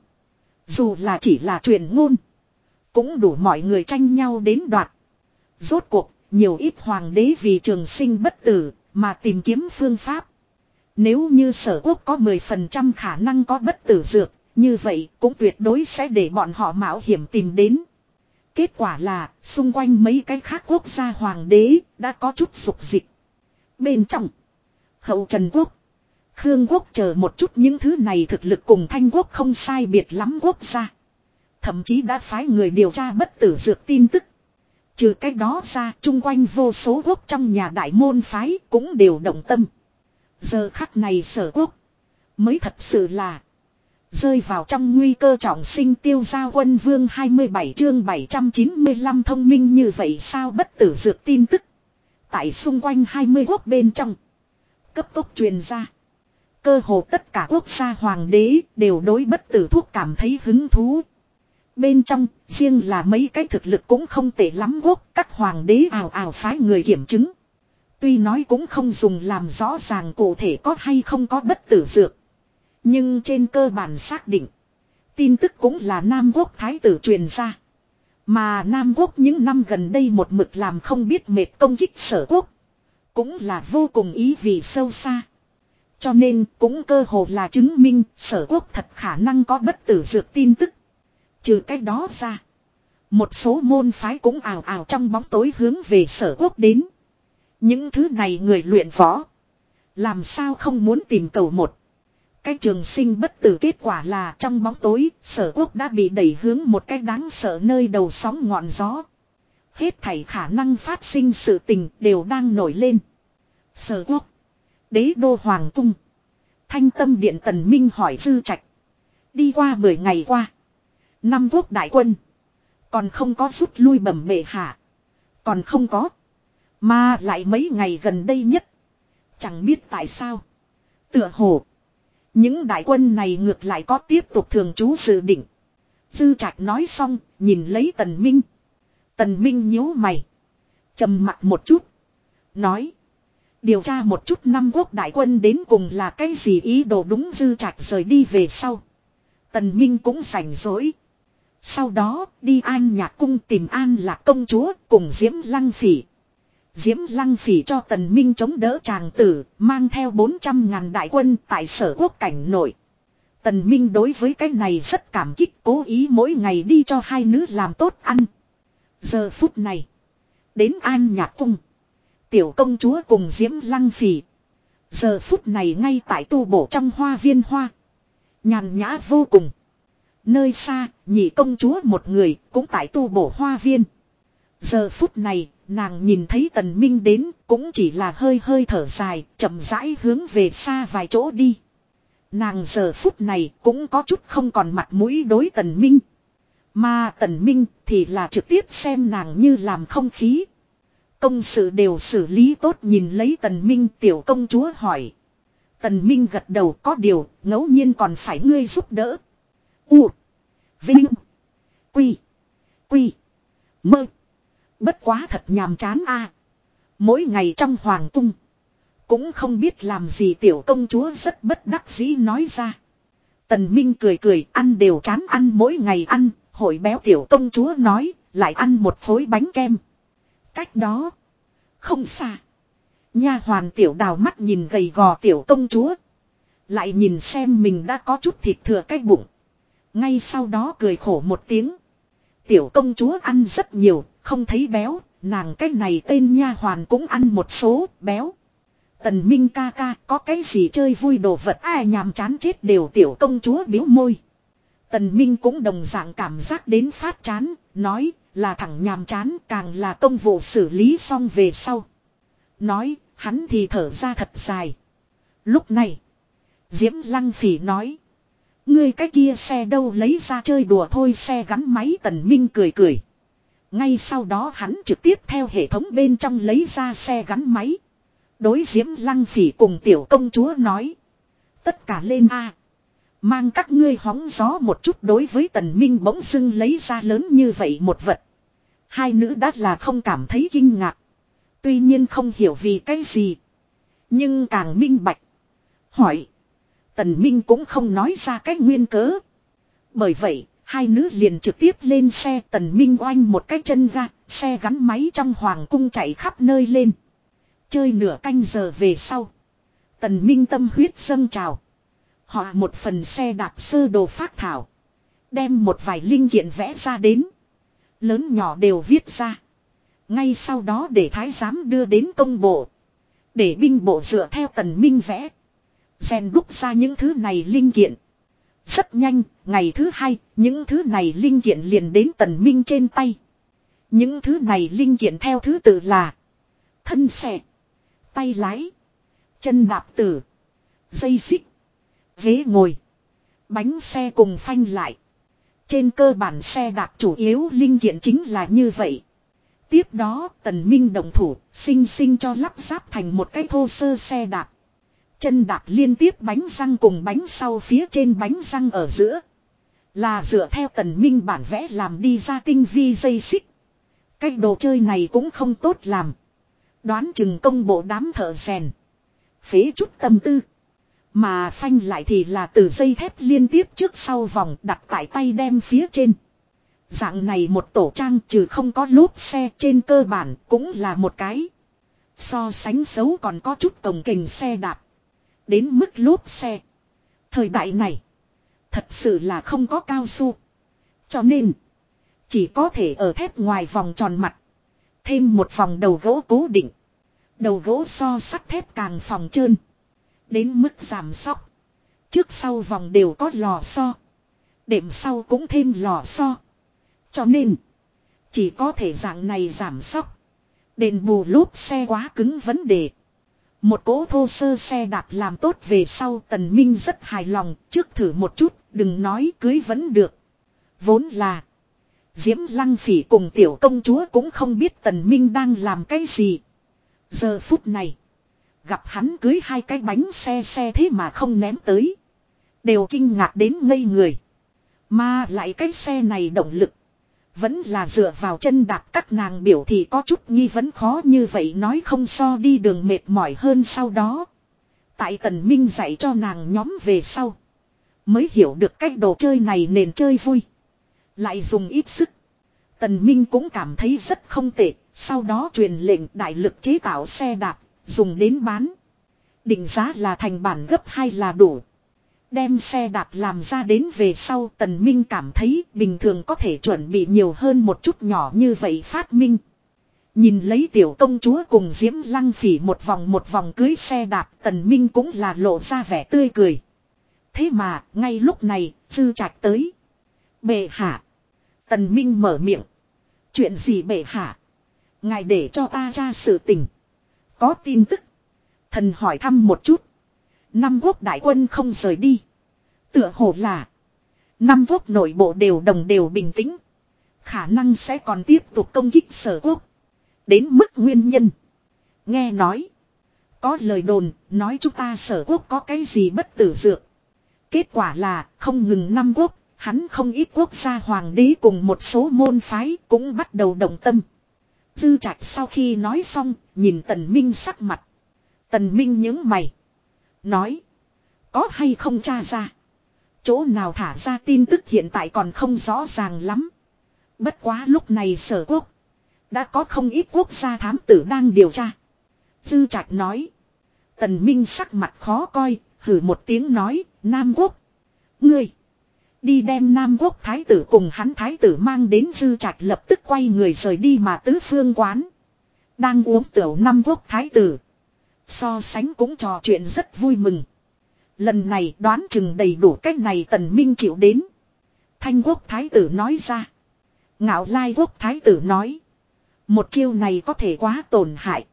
Dù là chỉ là truyền ngôn. Cũng đủ mọi người tranh nhau đến đoạt. Rốt cuộc, nhiều ít hoàng đế vì trường sinh bất tử, mà tìm kiếm phương pháp. Nếu như sở quốc có 10% khả năng có bất tử dược, như vậy cũng tuyệt đối sẽ để bọn họ mạo hiểm tìm đến. Kết quả là, xung quanh mấy cái khác quốc gia hoàng đế đã có chút dục dịch. Bên trong, hậu Trần Quốc, Khương Quốc chờ một chút những thứ này thực lực cùng Thanh Quốc không sai biệt lắm quốc gia. Thậm chí đã phái người điều tra bất tử dược tin tức. Trừ cách đó ra, chung quanh vô số quốc trong nhà đại môn phái cũng đều động tâm. Giờ khắc này sở quốc, mới thật sự là Rơi vào trong nguy cơ trọng sinh tiêu giao quân vương 27 chương 795 thông minh như vậy sao bất tử dược tin tức. Tại xung quanh 20 quốc bên trong. Cấp tốc truyền ra. Cơ hồ tất cả quốc gia hoàng đế đều đối bất tử thuốc cảm thấy hứng thú. Bên trong, riêng là mấy cái thực lực cũng không tệ lắm quốc, các hoàng đế ào ào phái người kiểm chứng. Tuy nói cũng không dùng làm rõ ràng cụ thể có hay không có bất tử dược. Nhưng trên cơ bản xác định. Tin tức cũng là Nam Quốc Thái tử truyền ra. Mà Nam Quốc những năm gần đây một mực làm không biết mệt công kích sở quốc. Cũng là vô cùng ý vị sâu xa. Cho nên cũng cơ hồ là chứng minh sở quốc thật khả năng có bất tử dược tin tức. Trừ cái đó ra. Một số môn phái cũng ảo ảo trong bóng tối hướng về sở quốc đến. Những thứ này người luyện võ. Làm sao không muốn tìm cầu một. Cái trường sinh bất tử kết quả là trong bóng tối, sở quốc đã bị đẩy hướng một cái đáng sợ nơi đầu sóng ngọn gió. Hết thảy khả năng phát sinh sự tình đều đang nổi lên. Sở quốc. Đế đô hoàng cung. Thanh tâm điện tần minh hỏi dư trạch. Đi qua 10 ngày qua. Năm quốc đại quân. Còn không có rút lui bẩm bệ hạ. Còn không có. Mà lại mấy ngày gần đây nhất. Chẳng biết tại sao. Tựa hồ. Những đại quân này ngược lại có tiếp tục thường trú dự định. Dư trạch nói xong, nhìn lấy tần minh. Tần minh nhíu mày. trầm mặt một chút. Nói. Điều tra một chút năm quốc đại quân đến cùng là cái gì ý đồ đúng dư trạch rời đi về sau. Tần minh cũng sảnh rỗi. Sau đó đi an nhạc cung tìm an lạc công chúa cùng diễm lăng phỉ. Diễm Lăng Phỉ cho Tần Minh chống đỡ chàng tử, mang theo 400 ngàn đại quân tại sở quốc cảnh nội. Tần Minh đối với cái này rất cảm kích cố ý mỗi ngày đi cho hai nữ làm tốt ăn. Giờ phút này, đến An Nhạc Cung. Tiểu công chúa cùng Diễm Lăng Phỉ. Giờ phút này ngay tại tu bổ trong hoa viên hoa. Nhàn nhã vô cùng. Nơi xa, nhị công chúa một người cũng tại tu bổ hoa viên. Giờ phút này, Nàng nhìn thấy tần minh đến cũng chỉ là hơi hơi thở dài, chậm rãi hướng về xa vài chỗ đi. Nàng giờ phút này cũng có chút không còn mặt mũi đối tần minh. Mà tần minh thì là trực tiếp xem nàng như làm không khí. Công sự đều xử lý tốt nhìn lấy tần minh tiểu công chúa hỏi. Tần minh gật đầu có điều ngẫu nhiên còn phải ngươi giúp đỡ. U. Vinh. Quy. Quy. Mơ. Bất quá thật nhàm chán a. Mỗi ngày trong hoàng cung. Cũng không biết làm gì tiểu công chúa rất bất đắc dĩ nói ra. Tần Minh cười cười ăn đều chán ăn mỗi ngày ăn. Hội béo tiểu công chúa nói lại ăn một phối bánh kem. Cách đó. Không xa. Nha hoàn tiểu đào mắt nhìn gầy gò tiểu công chúa. Lại nhìn xem mình đã có chút thịt thừa cái bụng. Ngay sau đó cười khổ một tiếng. Tiểu công chúa ăn rất nhiều, không thấy béo, nàng cái này tên nha hoàn cũng ăn một số, béo. Tần Minh ca ca có cái gì chơi vui đồ vật ai nhàm chán chết đều tiểu công chúa biếu môi. Tần Minh cũng đồng dạng cảm giác đến phát chán, nói là thẳng nhàm chán càng là công vụ xử lý xong về sau. Nói, hắn thì thở ra thật dài. Lúc này, Diễm Lăng Phỉ nói. Ngươi cái kia xe đâu lấy ra chơi đùa thôi xe gắn máy tần minh cười cười. Ngay sau đó hắn trực tiếp theo hệ thống bên trong lấy ra xe gắn máy. Đối diễm lăng phỉ cùng tiểu công chúa nói. Tất cả lên A. Mang các ngươi hóng gió một chút đối với tần minh bỗng dưng lấy ra lớn như vậy một vật. Hai nữ đã là không cảm thấy kinh ngạc. Tuy nhiên không hiểu vì cái gì. Nhưng càng minh bạch. Hỏi. Tần Minh cũng không nói ra cách nguyên cớ. Bởi vậy, hai nữ liền trực tiếp lên xe Tần Minh oanh một cái chân ga, xe gắn máy trong hoàng cung chạy khắp nơi lên. Chơi nửa canh giờ về sau. Tần Minh tâm huyết dâng trào. Họ một phần xe đạp sơ đồ phát thảo. Đem một vài linh kiện vẽ ra đến. Lớn nhỏ đều viết ra. Ngay sau đó để thái giám đưa đến công bộ. Để binh bộ dựa theo tần minh vẽ. Xen đúc ra những thứ này linh kiện. Rất nhanh, ngày thứ hai, những thứ này linh kiện liền đến tần minh trên tay. Những thứ này linh kiện theo thứ tự là Thân xe Tay lái Chân đạp tử Dây xích Ghế ngồi Bánh xe cùng phanh lại. Trên cơ bản xe đạp chủ yếu linh kiện chính là như vậy. Tiếp đó tần minh đồng thủ Sinh sinh cho lắp ráp thành một cái thô sơ xe đạp. Chân đạp liên tiếp bánh răng cùng bánh sau phía trên bánh răng ở giữa Là dựa theo tần minh bản vẽ làm đi ra tinh vi dây xích Cái đồ chơi này cũng không tốt làm Đoán chừng công bộ đám thợ rèn. Phế chút tâm tư. Mà phanh lại thì là từ dây thép liên tiếp trước sau vòng đặt tại tay đem phía trên. Dạng này một tổ trang trừ không có lốp xe trên cơ bản cũng là một cái. So sánh xấu còn có chút cồng kềnh xe đạp. Đến mức lốp xe. Thời đại này. Thật sự là không có cao su. Cho nên. Chỉ có thể ở thép ngoài vòng tròn mặt. Thêm một vòng đầu gỗ cố định. Đầu gỗ so sắt thép càng phòng trơn. Đến mức giảm sóc. Trước sau vòng đều có lò xo. Đệm sau cũng thêm lò xo. Cho nên. Chỉ có thể dạng này giảm sóc. Đền bù lốp xe quá cứng vấn đề. Một cỗ thô sơ xe đạp làm tốt về sau tần minh rất hài lòng. Trước thử một chút, đừng nói cưới vẫn được. Vốn là. Diễm lăng phỉ cùng tiểu công chúa cũng không biết tần minh đang làm cái gì. Giờ phút này. Gặp hắn cưới hai cái bánh xe xe thế mà không ném tới. Đều kinh ngạc đến ngây người. Mà lại cái xe này động lực. Vẫn là dựa vào chân đạp các nàng biểu thì có chút nghi vấn khó như vậy nói không so đi đường mệt mỏi hơn sau đó. Tại tần minh dạy cho nàng nhóm về sau. Mới hiểu được cách đồ chơi này nền chơi vui. Lại dùng ít sức. Tần Minh cũng cảm thấy rất không tệ, sau đó truyền lệnh đại lực chế tạo xe đạp, dùng đến bán. Định giá là thành bản gấp hai là đủ. Đem xe đạp làm ra đến về sau Tần Minh cảm thấy bình thường có thể chuẩn bị nhiều hơn một chút nhỏ như vậy phát minh. Nhìn lấy tiểu công chúa cùng Diễm Lăng Phỉ một vòng một vòng cưới xe đạp, Tần Minh cũng là lộ ra vẻ tươi cười. Thế mà, ngay lúc này, Dư Trạch tới. Bệ hạ. Tần Minh mở miệng. Chuyện gì bệ hạ? Ngài để cho ta ra sự tình. Có tin tức. Thần hỏi thăm một chút. Năm quốc đại quân không rời đi. Tựa hồ là. Năm quốc nội bộ đều đồng đều bình tĩnh. Khả năng sẽ còn tiếp tục công kích sở quốc. Đến mức nguyên nhân. Nghe nói. Có lời đồn nói chúng ta sở quốc có cái gì bất tử dược. Kết quả là không ngừng năm quốc Hắn không ít quốc gia hoàng đế cùng một số môn phái cũng bắt đầu đồng tâm. Dư trạch sau khi nói xong, nhìn tần minh sắc mặt. Tần minh những mày. Nói. Có hay không tra ra. Chỗ nào thả ra tin tức hiện tại còn không rõ ràng lắm. Bất quá lúc này sở quốc. Đã có không ít quốc gia thám tử đang điều tra. Dư trạch nói. Tần Minh sắc mặt khó coi, hử một tiếng nói, Nam Quốc. Ngươi. Đi đem Nam Quốc Thái tử cùng hắn Thái tử mang đến dư trạch lập tức quay người rời đi mà tứ phương quán. Đang uống tiểu Nam Quốc Thái tử. So sánh cũng trò chuyện rất vui mừng. Lần này đoán chừng đầy đủ cách này tần minh chịu đến. Thanh quốc thái tử nói ra. Ngạo lai quốc thái tử nói. Một chiêu này có thể quá tổn hại.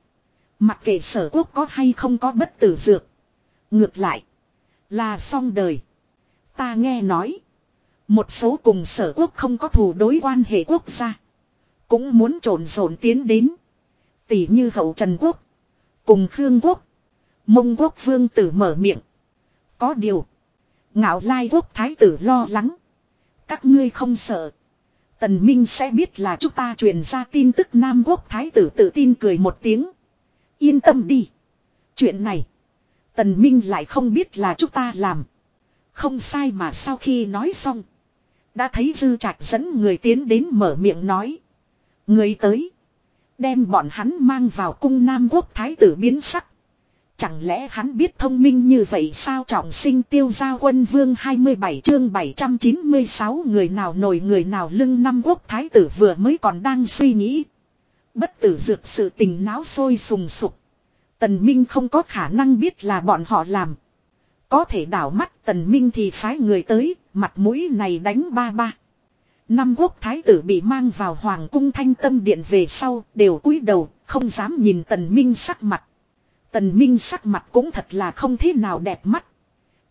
Mặc kệ sở quốc có hay không có bất tử dược. Ngược lại. Là xong đời. Ta nghe nói. Một số cùng sở quốc không có thù đối quan hệ quốc gia. Cũng muốn trộn rộn tiến đến. Tỷ như hậu Trần Quốc. Cùng Khương Quốc. Mông Quốc Vương tử mở miệng. Có điều. Ngạo Lai Quốc Thái tử lo lắng. Các ngươi không sợ. Tần Minh sẽ biết là chúng ta truyền ra tin tức Nam Quốc Thái tử tự tin cười một tiếng. Yên tâm đi. Chuyện này. Tần Minh lại không biết là chúng ta làm. Không sai mà sau khi nói xong. Đã thấy dư trạch dẫn người tiến đến mở miệng nói. Người tới. Đem bọn hắn mang vào cung Nam Quốc Thái tử biến sắc. Chẳng lẽ hắn biết thông minh như vậy sao trọng sinh tiêu gia quân vương 27 chương 796 người nào nổi người nào lưng năm quốc thái tử vừa mới còn đang suy nghĩ. Bất tử dược sự tình náo sôi sùng sục. Tần Minh không có khả năng biết là bọn họ làm. Có thể đảo mắt Tần Minh thì phái người tới, mặt mũi này đánh ba ba. Năm quốc thái tử bị mang vào hoàng cung thanh tâm điện về sau, đều cúi đầu, không dám nhìn Tần Minh sắc mặt. Tần Minh sắc mặt cũng thật là không thế nào đẹp mắt.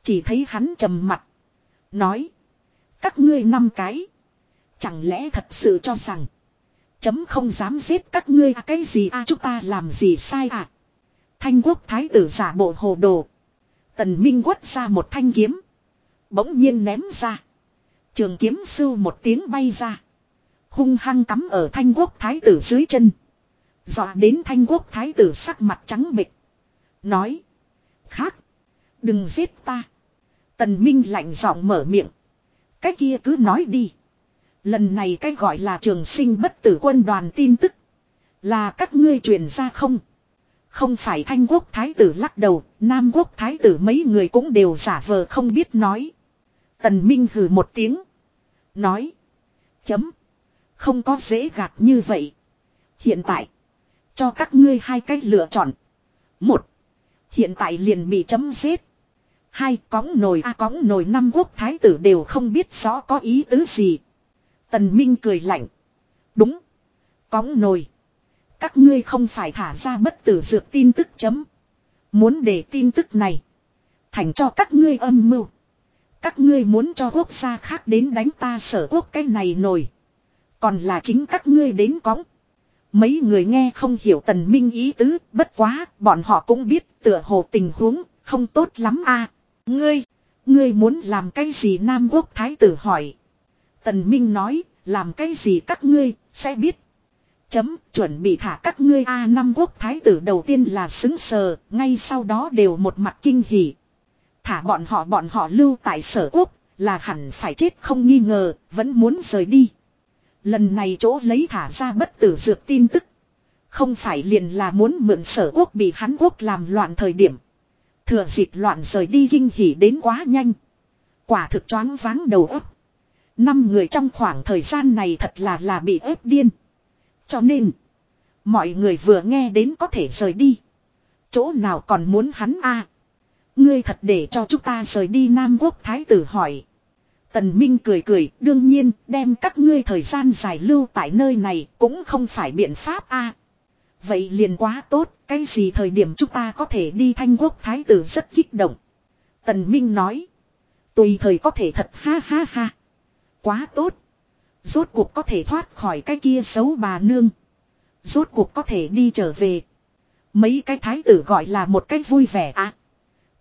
Chỉ thấy hắn trầm mặt. Nói. Các ngươi năm cái. Chẳng lẽ thật sự cho rằng. Chấm không dám giết các ngươi à cái gì à chúng ta làm gì sai à. Thanh quốc thái tử giả bộ hồ đồ. Tần Minh quất ra một thanh kiếm. Bỗng nhiên ném ra. Trường kiếm sưu một tiếng bay ra. Hung hăng cắm ở thanh quốc thái tử dưới chân. Dọa đến thanh quốc thái tử sắc mặt trắng bệch. Nói. Khác. Đừng giết ta. Tần Minh lạnh giọng mở miệng. Cái kia cứ nói đi. Lần này cái gọi là trường sinh bất tử quân đoàn tin tức. Là các ngươi truyền ra không? Không phải thanh quốc thái tử lắc đầu, nam quốc thái tử mấy người cũng đều giả vờ không biết nói. Tần Minh hừ một tiếng. Nói. Chấm. Không có dễ gạt như vậy. Hiện tại. Cho các ngươi hai cách lựa chọn. Một. Hiện tại liền bị chấm giết. Hai, cõng nồi, a, cõng nồi, năm quốc thái tử đều không biết rõ có ý tứ gì. Tần Minh cười lạnh. Đúng. Cõng nồi. Các ngươi không phải thả ra bất tử dược tin tức chấm. Muốn để tin tức này. Thành cho các ngươi âm mưu. Các ngươi muốn cho quốc gia khác đến đánh ta sở quốc cái này nổi. Còn là chính các ngươi đến cõng. Mấy người nghe không hiểu tần minh ý tứ, bất quá, bọn họ cũng biết tựa hồ tình huống, không tốt lắm a Ngươi, ngươi muốn làm cái gì Nam Quốc Thái tử hỏi. Tần Minh nói, làm cái gì các ngươi, sẽ biết. Chấm, chuẩn bị thả các ngươi A Nam Quốc Thái tử đầu tiên là xứng sờ, ngay sau đó đều một mặt kinh hỉ. Thả bọn họ bọn họ lưu tại sở quốc, là hẳn phải chết không nghi ngờ, vẫn muốn rời đi. Lần này chỗ lấy thả ra bất tử dược tin tức. Không phải liền là muốn mượn sở quốc bị hắn quốc làm loạn thời điểm. Thừa dịp loạn rời đi kinh hỉ đến quá nhanh. Quả thực choáng váng đầu óc. Năm người trong khoảng thời gian này thật là là bị ép điên. Cho nên. Mọi người vừa nghe đến có thể rời đi. Chỗ nào còn muốn hắn a Ngươi thật để cho chúng ta rời đi Nam Quốc Thái tử hỏi. Tần Minh cười cười, đương nhiên, đem các ngươi thời gian dài lưu tại nơi này cũng không phải biện pháp a. vậy liền quá tốt, cái gì thời điểm chúng ta có thể đi thanh quốc thái tử rất kích động. Tần Minh nói, tùy thời có thể thật ha ha ha. Quá tốt. Rốt cuộc có thể thoát khỏi cái kia xấu bà nương. Rốt cuộc có thể đi trở về. Mấy cái thái tử gọi là một cách vui vẻ à.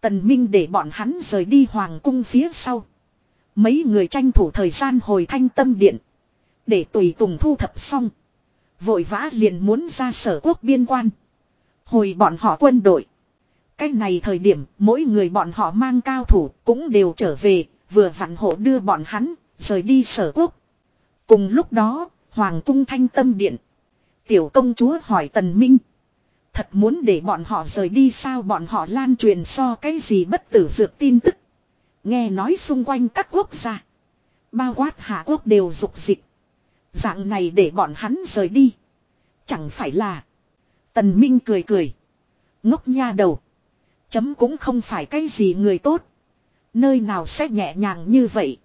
Tần Minh để bọn hắn rời đi hoàng cung phía sau. Mấy người tranh thủ thời gian hồi thanh tâm điện. Để tùy tùng thu thập xong. Vội vã liền muốn ra sở quốc biên quan. Hồi bọn họ quân đội. Cách này thời điểm mỗi người bọn họ mang cao thủ cũng đều trở về. Vừa vặn hộ đưa bọn hắn rời đi sở quốc. Cùng lúc đó, Hoàng cung thanh tâm điện. Tiểu công chúa hỏi Tần Minh. Thật muốn để bọn họ rời đi sao bọn họ lan truyền so cái gì bất tử dược tin tức. Nghe nói xung quanh các quốc gia. Bao quát hạ quốc đều dục dịch. Dạng này để bọn hắn rời đi. Chẳng phải là. Tần Minh cười cười. Ngốc nha đầu. Chấm cũng không phải cái gì người tốt. Nơi nào sẽ nhẹ nhàng như vậy.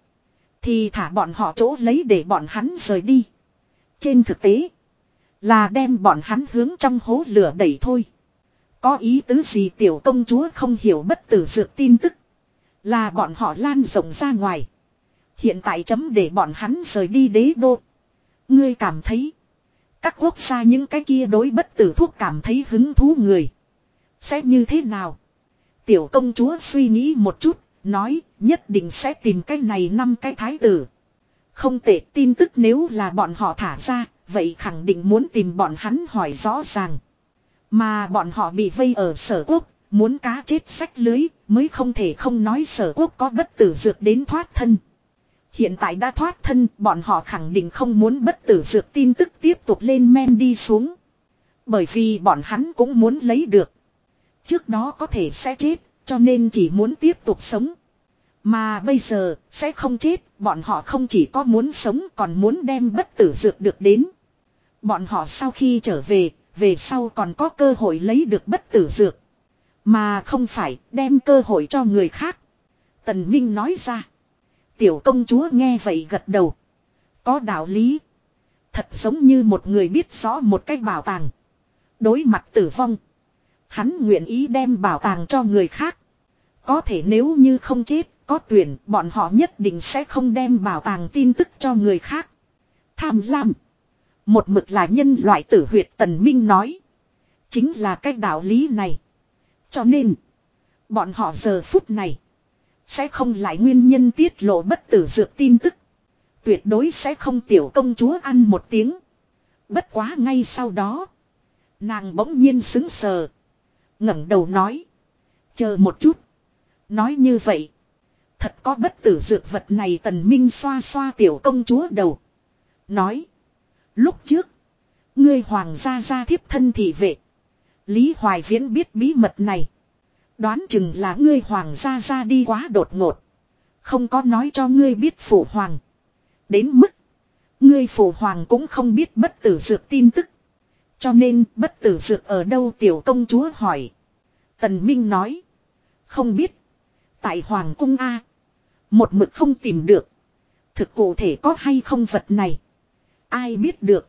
Thì thả bọn họ chỗ lấy để bọn hắn rời đi. Trên thực tế. Là đem bọn hắn hướng trong hố lửa đẩy thôi. Có ý tứ gì tiểu công chúa không hiểu bất tử dược tin tức. Là bọn họ lan rộng ra ngoài. Hiện tại chấm để bọn hắn rời đi đế đô. Ngươi cảm thấy. Các quốc gia những cái kia đối bất tử thuốc cảm thấy hứng thú người. Sẽ như thế nào? Tiểu công chúa suy nghĩ một chút. Nói, nhất định sẽ tìm cái này năm cái thái tử. Không tệ, tin tức nếu là bọn họ thả ra. Vậy khẳng định muốn tìm bọn hắn hỏi rõ ràng. Mà bọn họ bị vây ở sở quốc. Muốn cá chết sách lưới, mới không thể không nói sở quốc có bất tử dược đến thoát thân. Hiện tại đã thoát thân, bọn họ khẳng định không muốn bất tử dược tin tức tiếp tục lên men đi xuống. Bởi vì bọn hắn cũng muốn lấy được. Trước đó có thể sẽ chết, cho nên chỉ muốn tiếp tục sống. Mà bây giờ, sẽ không chết, bọn họ không chỉ có muốn sống còn muốn đem bất tử dược được đến. Bọn họ sau khi trở về, về sau còn có cơ hội lấy được bất tử dược. Mà không phải đem cơ hội cho người khác. Tần Minh nói ra. Tiểu công chúa nghe vậy gật đầu. Có đạo lý. Thật giống như một người biết rõ một cách bảo tàng. Đối mặt tử vong. Hắn nguyện ý đem bảo tàng cho người khác. Có thể nếu như không chết, có tuyển, bọn họ nhất định sẽ không đem bảo tàng tin tức cho người khác. Tham lam. Một mực là nhân loại tử huyệt tần minh nói. Chính là cái đạo lý này. Cho nên, bọn họ giờ phút này, sẽ không lại nguyên nhân tiết lộ bất tử dược tin tức. Tuyệt đối sẽ không tiểu công chúa ăn một tiếng. Bất quá ngay sau đó, nàng bỗng nhiên xứng sờ. ngẩng đầu nói. Chờ một chút. Nói như vậy. Thật có bất tử dược vật này tần minh xoa xoa tiểu công chúa đầu. Nói. Lúc trước. Ngươi hoàng gia gia thiếp thân thị vệ. Lý Hoài Viễn biết bí mật này. Đoán chừng là ngươi hoàng gia gia đi quá đột ngột. Không có nói cho ngươi biết phụ hoàng. Đến mức. Ngươi phụ hoàng cũng không biết bất tử dược tin tức. Cho nên bất tử dược ở đâu tiểu công chúa hỏi. Tần Minh nói. Không biết. Tại Hoàng cung A. Một mực không tìm được. Thực cụ thể có hay không vật này. Ai biết được.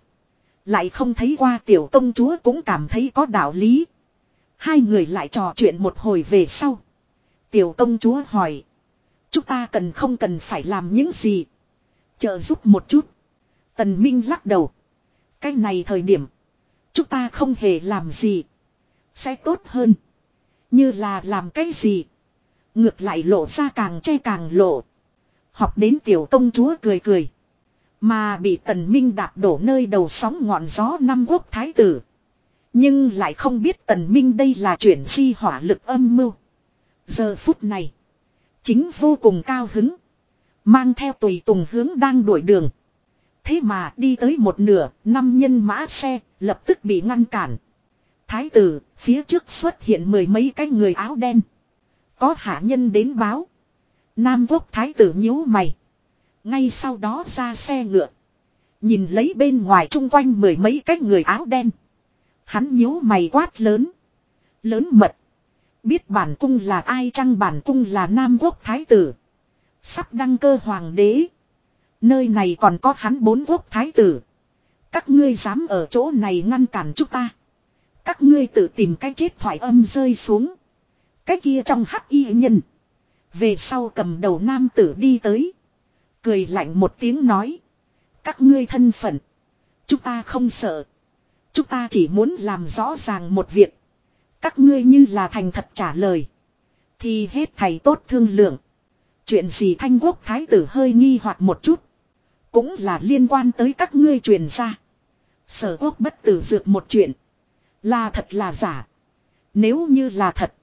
Lại không thấy qua tiểu công chúa cũng cảm thấy có đạo lý. Hai người lại trò chuyện một hồi về sau. Tiểu công chúa hỏi. Chúng ta cần không cần phải làm những gì. Trợ giúp một chút. Tần Minh lắc đầu. Cái này thời điểm. Chúng ta không hề làm gì. Sẽ tốt hơn. Như là làm cái gì. Ngược lại lộ ra càng che càng lộ. Học đến tiểu công chúa cười cười. Mà bị tần minh đạp đổ nơi đầu sóng ngọn gió năm quốc thái tử. Nhưng lại không biết tần minh đây là chuyển di hỏa lực âm mưu. Giờ phút này. Chính vô cùng cao hứng. Mang theo tùy tùng hướng đang đuổi đường. Thế mà đi tới một nửa, năm nhân mã xe, lập tức bị ngăn cản. Thái tử, phía trước xuất hiện mười mấy cái người áo đen. Có hạ nhân đến báo. Nam quốc thái tử nhíu mày. Ngay sau đó ra xe ngựa. Nhìn lấy bên ngoài chung quanh mười mấy cái người áo đen. Hắn nhíu mày quát lớn. Lớn mật. Biết bản cung là ai chăng bản cung là Nam quốc thái tử. Sắp đăng cơ hoàng đế. Nơi này còn có hắn bốn quốc thái tử. Các ngươi dám ở chỗ này ngăn cản chúng ta. Các ngươi tự tìm cái chết thoải âm rơi xuống. Cái kia trong hắc y nhân. Về sau cầm đầu nam tử đi tới. Cười lạnh một tiếng nói. Các ngươi thân phận. Chúng ta không sợ. Chúng ta chỉ muốn làm rõ ràng một việc. Các ngươi như là thành thật trả lời. Thì hết thầy tốt thương lượng. Chuyện gì thanh quốc thái tử hơi nghi hoặc một chút. Cũng là liên quan tới các ngươi truyền ra. Sở quốc bất tử dược một chuyện. Là thật là giả. Nếu như là thật.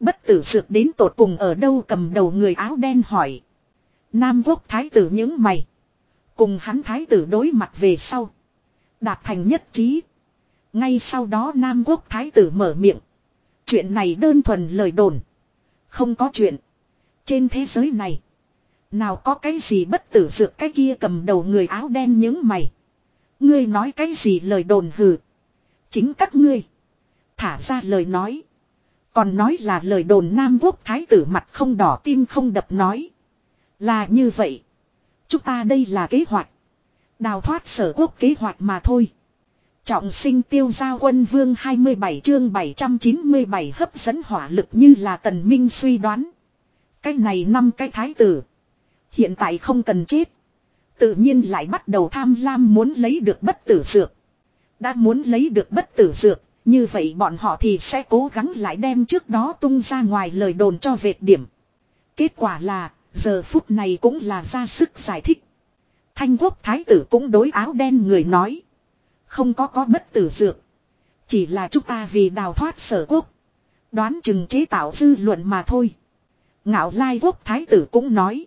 Bất tử dược đến tột cùng ở đâu cầm đầu người áo đen hỏi. Nam quốc thái tử những mày. Cùng hắn thái tử đối mặt về sau. Đạt thành nhất trí. Ngay sau đó Nam quốc thái tử mở miệng. Chuyện này đơn thuần lời đồn. Không có chuyện. Trên thế giới này. Nào có cái gì bất tử dược cái kia cầm đầu người áo đen những mày. Ngươi nói cái gì lời đồn hừ. Chính các ngươi. Thả ra lời nói. Còn nói là lời đồn Nam Quốc Thái tử mặt không đỏ tim không đập nói. Là như vậy. Chúng ta đây là kế hoạch. Đào thoát sở quốc kế hoạch mà thôi. Trọng sinh tiêu giao quân vương 27 chương 797 hấp dẫn hỏa lực như là tần minh suy đoán. Cái này năm cái thái tử. Hiện tại không cần chết. Tự nhiên lại bắt đầu tham lam muốn lấy được bất tử dược. Đã muốn lấy được bất tử dược. Như vậy bọn họ thì sẽ cố gắng lại đem trước đó tung ra ngoài lời đồn cho vệt điểm. Kết quả là, giờ phút này cũng là ra sức giải thích. Thanh quốc thái tử cũng đối áo đen người nói. Không có có bất tử dược. Chỉ là chúng ta vì đào thoát sở quốc. Đoán chừng chế tạo dư luận mà thôi. Ngạo lai quốc thái tử cũng nói.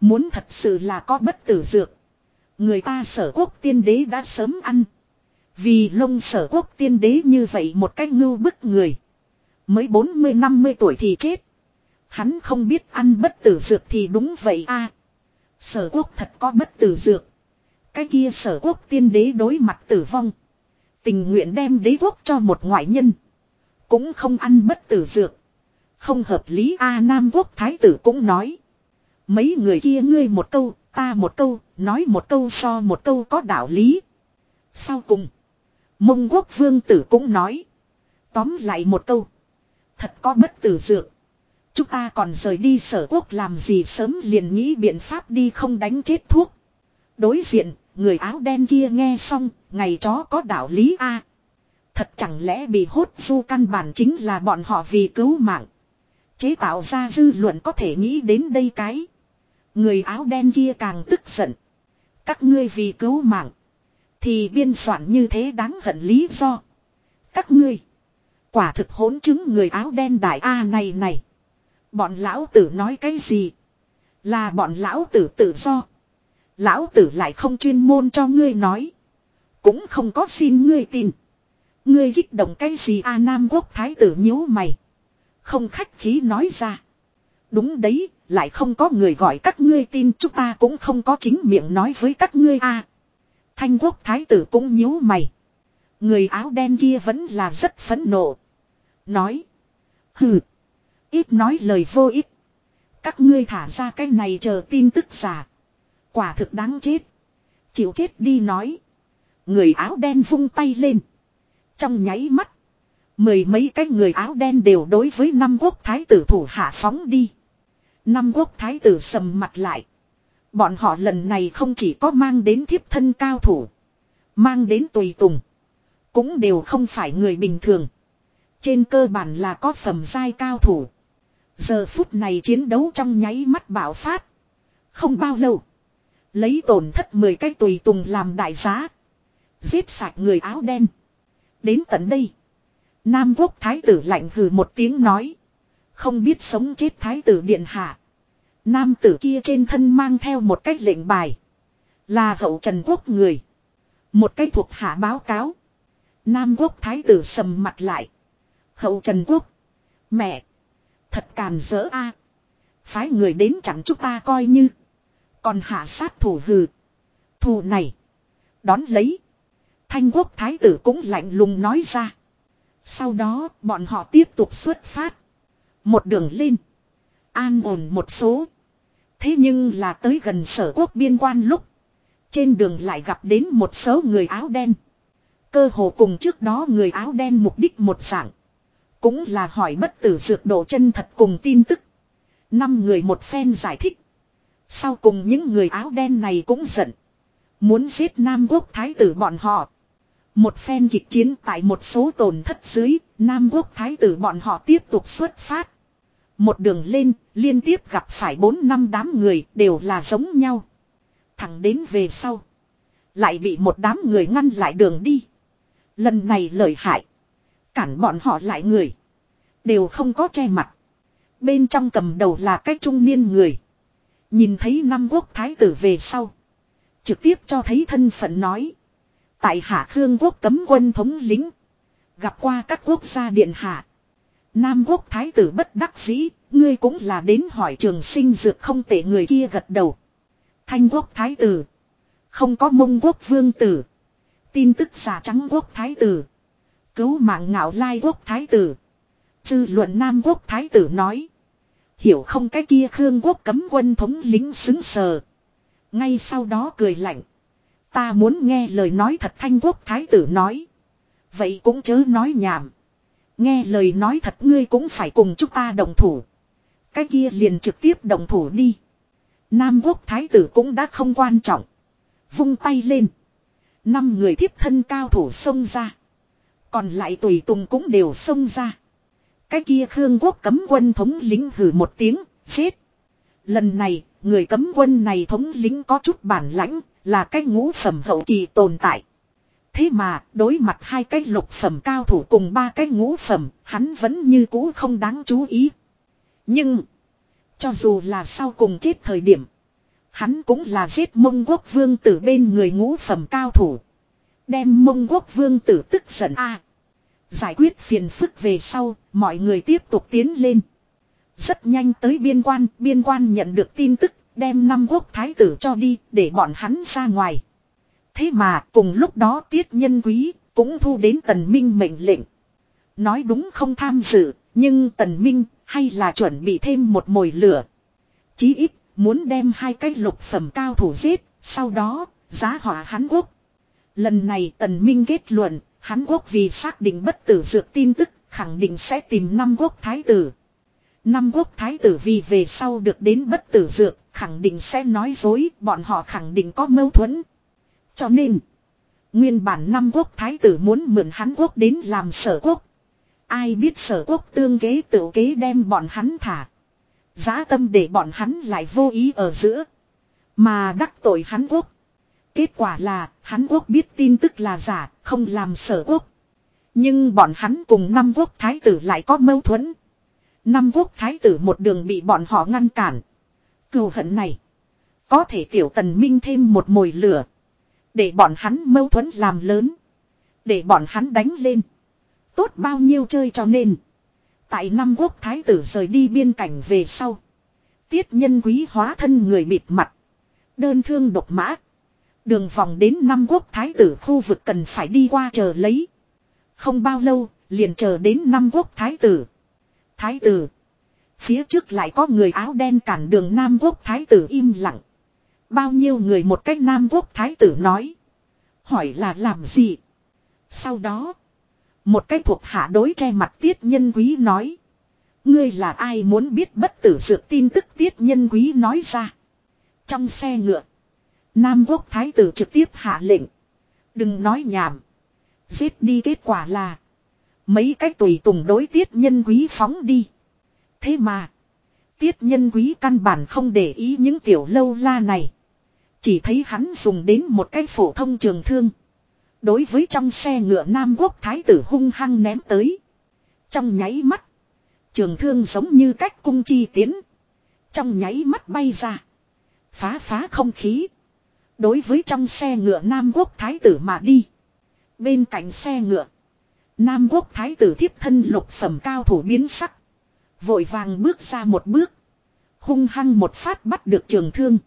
Muốn thật sự là có bất tử dược. Người ta sở quốc tiên đế đã sớm ăn. Vì lông sở quốc tiên đế như vậy một cách ngưu bức người. Mới 40-50 tuổi thì chết. Hắn không biết ăn bất tử dược thì đúng vậy a Sở quốc thật có bất tử dược. Cái kia sở quốc tiên đế đối mặt tử vong. Tình nguyện đem đế quốc cho một ngoại nhân. Cũng không ăn bất tử dược. Không hợp lý A Nam quốc thái tử cũng nói. Mấy người kia ngươi một câu, ta một câu, nói một câu so một câu có đạo lý. Sau cùng, mông quốc vương tử cũng nói. Tóm lại một câu. Thật có bất tử dược. Chúng ta còn rời đi sở quốc làm gì sớm liền nghĩ biện pháp đi không đánh chết thuốc. Đối diện, người áo đen kia nghe xong, ngày chó có đạo lý A. Thật chẳng lẽ bị hốt du căn bản chính là bọn họ vì cứu mạng. Chế tạo ra dư luận có thể nghĩ đến đây cái. Người áo đen kia càng tức giận. Các ngươi vì cứu mạng. Thì biên soạn như thế đáng hận lý do. Các ngươi. Quả thực hỗn chứng người áo đen đại A này này. Bọn lão tử nói cái gì? Là bọn lão tử tự do. Lão tử lại không chuyên môn cho ngươi nói. Cũng không có xin ngươi tin. Ngươi kích động cái gì A Nam quốc thái tử nhíu mày. Không khách khí nói ra. Đúng đấy, lại không có người gọi các ngươi tin chúng ta cũng không có chính miệng nói với các ngươi a. Thanh quốc thái tử cũng nhíu mày. Người áo đen kia vẫn là rất phẫn nộ. Nói. Hừ. Ít nói lời vô ích. Các ngươi thả ra cái này chờ tin tức giả. Quả thực đáng chết. Chịu chết đi nói. Người áo đen vung tay lên. Trong nháy mắt. Mười mấy cái người áo đen đều đối với năm quốc thái tử thủ hạ phóng đi. Năm quốc thái tử sầm mặt lại. Bọn họ lần này không chỉ có mang đến thiếp thân cao thủ. Mang đến tùy tùng. Cũng đều không phải người bình thường. Trên cơ bản là có phẩm giai cao thủ. Giờ phút này chiến đấu trong nháy mắt bạo phát. Không bao lâu. Lấy tổn thất 10 cái tùy tùng làm đại giá. Giết sạch người áo đen. Đến tận đây. Nam quốc thái tử lạnh hừ một tiếng nói. Không biết sống chết thái tử điện hạ. Nam tử kia trên thân mang theo một cái lệnh bài. Là hậu trần quốc người. Một cái thuộc hạ báo cáo. Nam quốc thái tử sầm mặt lại. Hậu trần quốc. Mẹ. Thật càn rỡ a Phái người đến chặn chúng ta coi như. Còn hạ sát thủ hừ. Thù này. Đón lấy. Thanh quốc thái tử cũng lạnh lùng nói ra. Sau đó, bọn họ tiếp tục xuất phát. Một đường lên. An ổn một số. Thế nhưng là tới gần sở quốc biên quan lúc. Trên đường lại gặp đến một số người áo đen. Cơ hồ cùng trước đó người áo đen mục đích một dạng. Cũng là hỏi bất tử dược độ chân thật cùng tin tức. Năm người một phen giải thích. Sau cùng những người áo đen này cũng giận. Muốn giết Nam Quốc Thái tử bọn họ. Một phen kịch chiến tại một số tổn thất dưới, Nam Quốc Thái tử bọn họ tiếp tục xuất phát. Một đường lên, liên tiếp gặp phải bốn năm đám người đều là giống nhau. Thẳng đến về sau. Lại bị một đám người ngăn lại đường đi. Lần này lợi hại. Cản bọn họ lại người. Đều không có che mặt. Bên trong cầm đầu là cái trung niên người. Nhìn thấy năm quốc thái tử về sau. Trực tiếp cho thấy thân phận nói. Tại hạ Khương quốc cấm quân thống lính. Gặp qua các quốc gia điện hạ. Nam quốc thái tử bất đắc dĩ, ngươi cũng là đến hỏi trường sinh dược không tệ người kia gật đầu. Thanh quốc thái tử. Không có mông quốc vương tử. Tin tức giả trắng quốc thái tử. Cứu mạng ngạo lai quốc thái tử. Dư luận Nam quốc thái tử nói. Hiểu không cái kia Khương quốc cấm quân thống lính xứng sờ. Ngay sau đó cười lạnh. Ta muốn nghe lời nói thật thanh quốc thái tử nói. Vậy cũng chớ nói nhảm. Nghe lời nói thật ngươi cũng phải cùng chúng ta đồng thủ. Cái kia liền trực tiếp đồng thủ đi. Nam quốc thái tử cũng đã không quan trọng. Vung tay lên. Năm người thiếp thân cao thủ xông ra. Còn lại tùy tùng cũng đều xông ra. Cái kia Khương quốc cấm quân thống lính hử một tiếng, chết. Lần này, người cấm quân này thống lính có chút bản lãnh, là cái ngũ phẩm hậu kỳ tồn tại. Thế mà, đối mặt hai cái lục phẩm cao thủ cùng ba cái ngũ phẩm, hắn vẫn như cũ không đáng chú ý. Nhưng, cho dù là sau cùng chết thời điểm, hắn cũng là giết mông quốc vương từ bên người ngũ phẩm cao thủ. Đem mông quốc vương tử tức giận a Giải quyết phiền phức về sau, mọi người tiếp tục tiến lên. Rất nhanh tới biên quan, biên quan nhận được tin tức, đem năm quốc thái tử cho đi, để bọn hắn ra ngoài. Thế mà, cùng lúc đó tiết nhân quý, cũng thu đến tần minh mệnh lệnh. Nói đúng không tham dự, nhưng tần minh, hay là chuẩn bị thêm một mồi lửa. Chí ít, muốn đem hai cái lục phẩm cao thủ giết, sau đó, giá hỏa hắn quốc. Lần này tần minh kết luận, hán quốc vì xác định bất tử dược tin tức, khẳng định sẽ tìm năm quốc thái tử. Năm quốc thái tử vì về sau được đến bất tử dược, khẳng định sẽ nói dối, bọn họ khẳng định có mâu thuẫn. Cho nên, nguyên bản năm quốc thái tử muốn mượn hán quốc đến làm sở quốc. Ai biết sở quốc tương kế tự kế đem bọn hắn thả. Giá tâm để bọn hắn lại vô ý ở giữa. Mà đắc tội hắn quốc. Kết quả là, hắn quốc biết tin tức là giả, không làm sở quốc. Nhưng bọn hắn cùng năm quốc thái tử lại có mâu thuẫn. Năm quốc thái tử một đường bị bọn họ ngăn cản. Cừu hận này. Có thể tiểu tần minh thêm một mồi lửa. Để bọn hắn mâu thuẫn làm lớn. Để bọn hắn đánh lên. Tốt bao nhiêu chơi cho nên. Tại năm quốc thái tử rời đi biên cảnh về sau. Tiết nhân quý hóa thân người bịt mặt. Đơn thương độc mã. Đường vòng đến năm quốc thái tử khu vực cần phải đi qua chờ lấy. Không bao lâu, liền chờ đến năm quốc thái tử. Thái tử. Phía trước lại có người áo đen cản đường Nam quốc thái tử im lặng. Bao nhiêu người một cách Nam quốc thái tử nói. Hỏi là làm gì? Sau đó. Một cách thuộc hạ đối che mặt tiết nhân quý nói. Ngươi là ai muốn biết bất tử dược tin tức tiết nhân quý nói ra. Trong xe ngựa. Nam quốc thái tử trực tiếp hạ lệnh. Đừng nói nhảm. Giết đi kết quả là. Mấy cách tùy tùng đối tiết nhân quý phóng đi. Thế mà. Tiết nhân quý căn bản không để ý những tiểu lâu la này. Chỉ thấy hắn dùng đến một cái phổ thông trường thương. Đối với trong xe ngựa Nam Quốc Thái tử hung hăng ném tới. Trong nháy mắt. Trường thương giống như cách cung chi tiến. Trong nháy mắt bay ra. Phá phá không khí. Đối với trong xe ngựa Nam Quốc Thái tử mà đi. Bên cạnh xe ngựa. Nam Quốc Thái tử thiếp thân lục phẩm cao thủ biến sắc. Vội vàng bước ra một bước. Hung hăng một phát bắt được trường thương.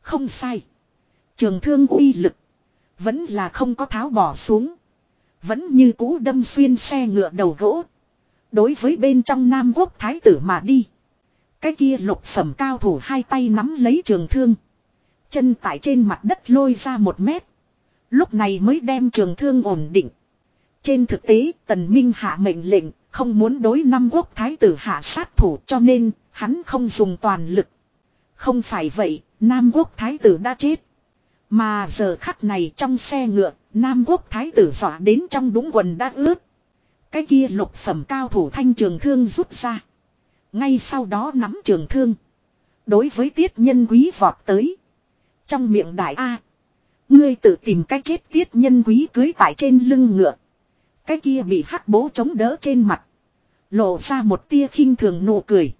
Không sai. Trường thương uy lực. Vẫn là không có tháo bỏ xuống. Vẫn như cũ đâm xuyên xe ngựa đầu gỗ. Đối với bên trong Nam Quốc Thái tử mà đi. Cái kia lục phẩm cao thủ hai tay nắm lấy trường thương. Chân tại trên mặt đất lôi ra một mét. Lúc này mới đem trường thương ổn định. Trên thực tế, Tần Minh hạ mệnh lệnh, không muốn đối năm quốc thái tử hạ sát thủ cho nên, hắn không dùng toàn lực. Không phải vậy, Nam quốc thái tử đã chết. Mà giờ khắc này trong xe ngựa, Nam quốc thái tử dọa đến trong đúng quần đã ướt. Cái kia lục phẩm cao thủ thanh trường thương rút ra. Ngay sau đó nắm trường thương. Đối với tiết nhân quý vọt tới. Trong miệng đại A. Ngươi tự tìm cách chết tiết nhân quý cưới tại trên lưng ngựa. Cái kia bị hắc bố chống đỡ trên mặt. Lộ ra một tia khinh thường nụ cười.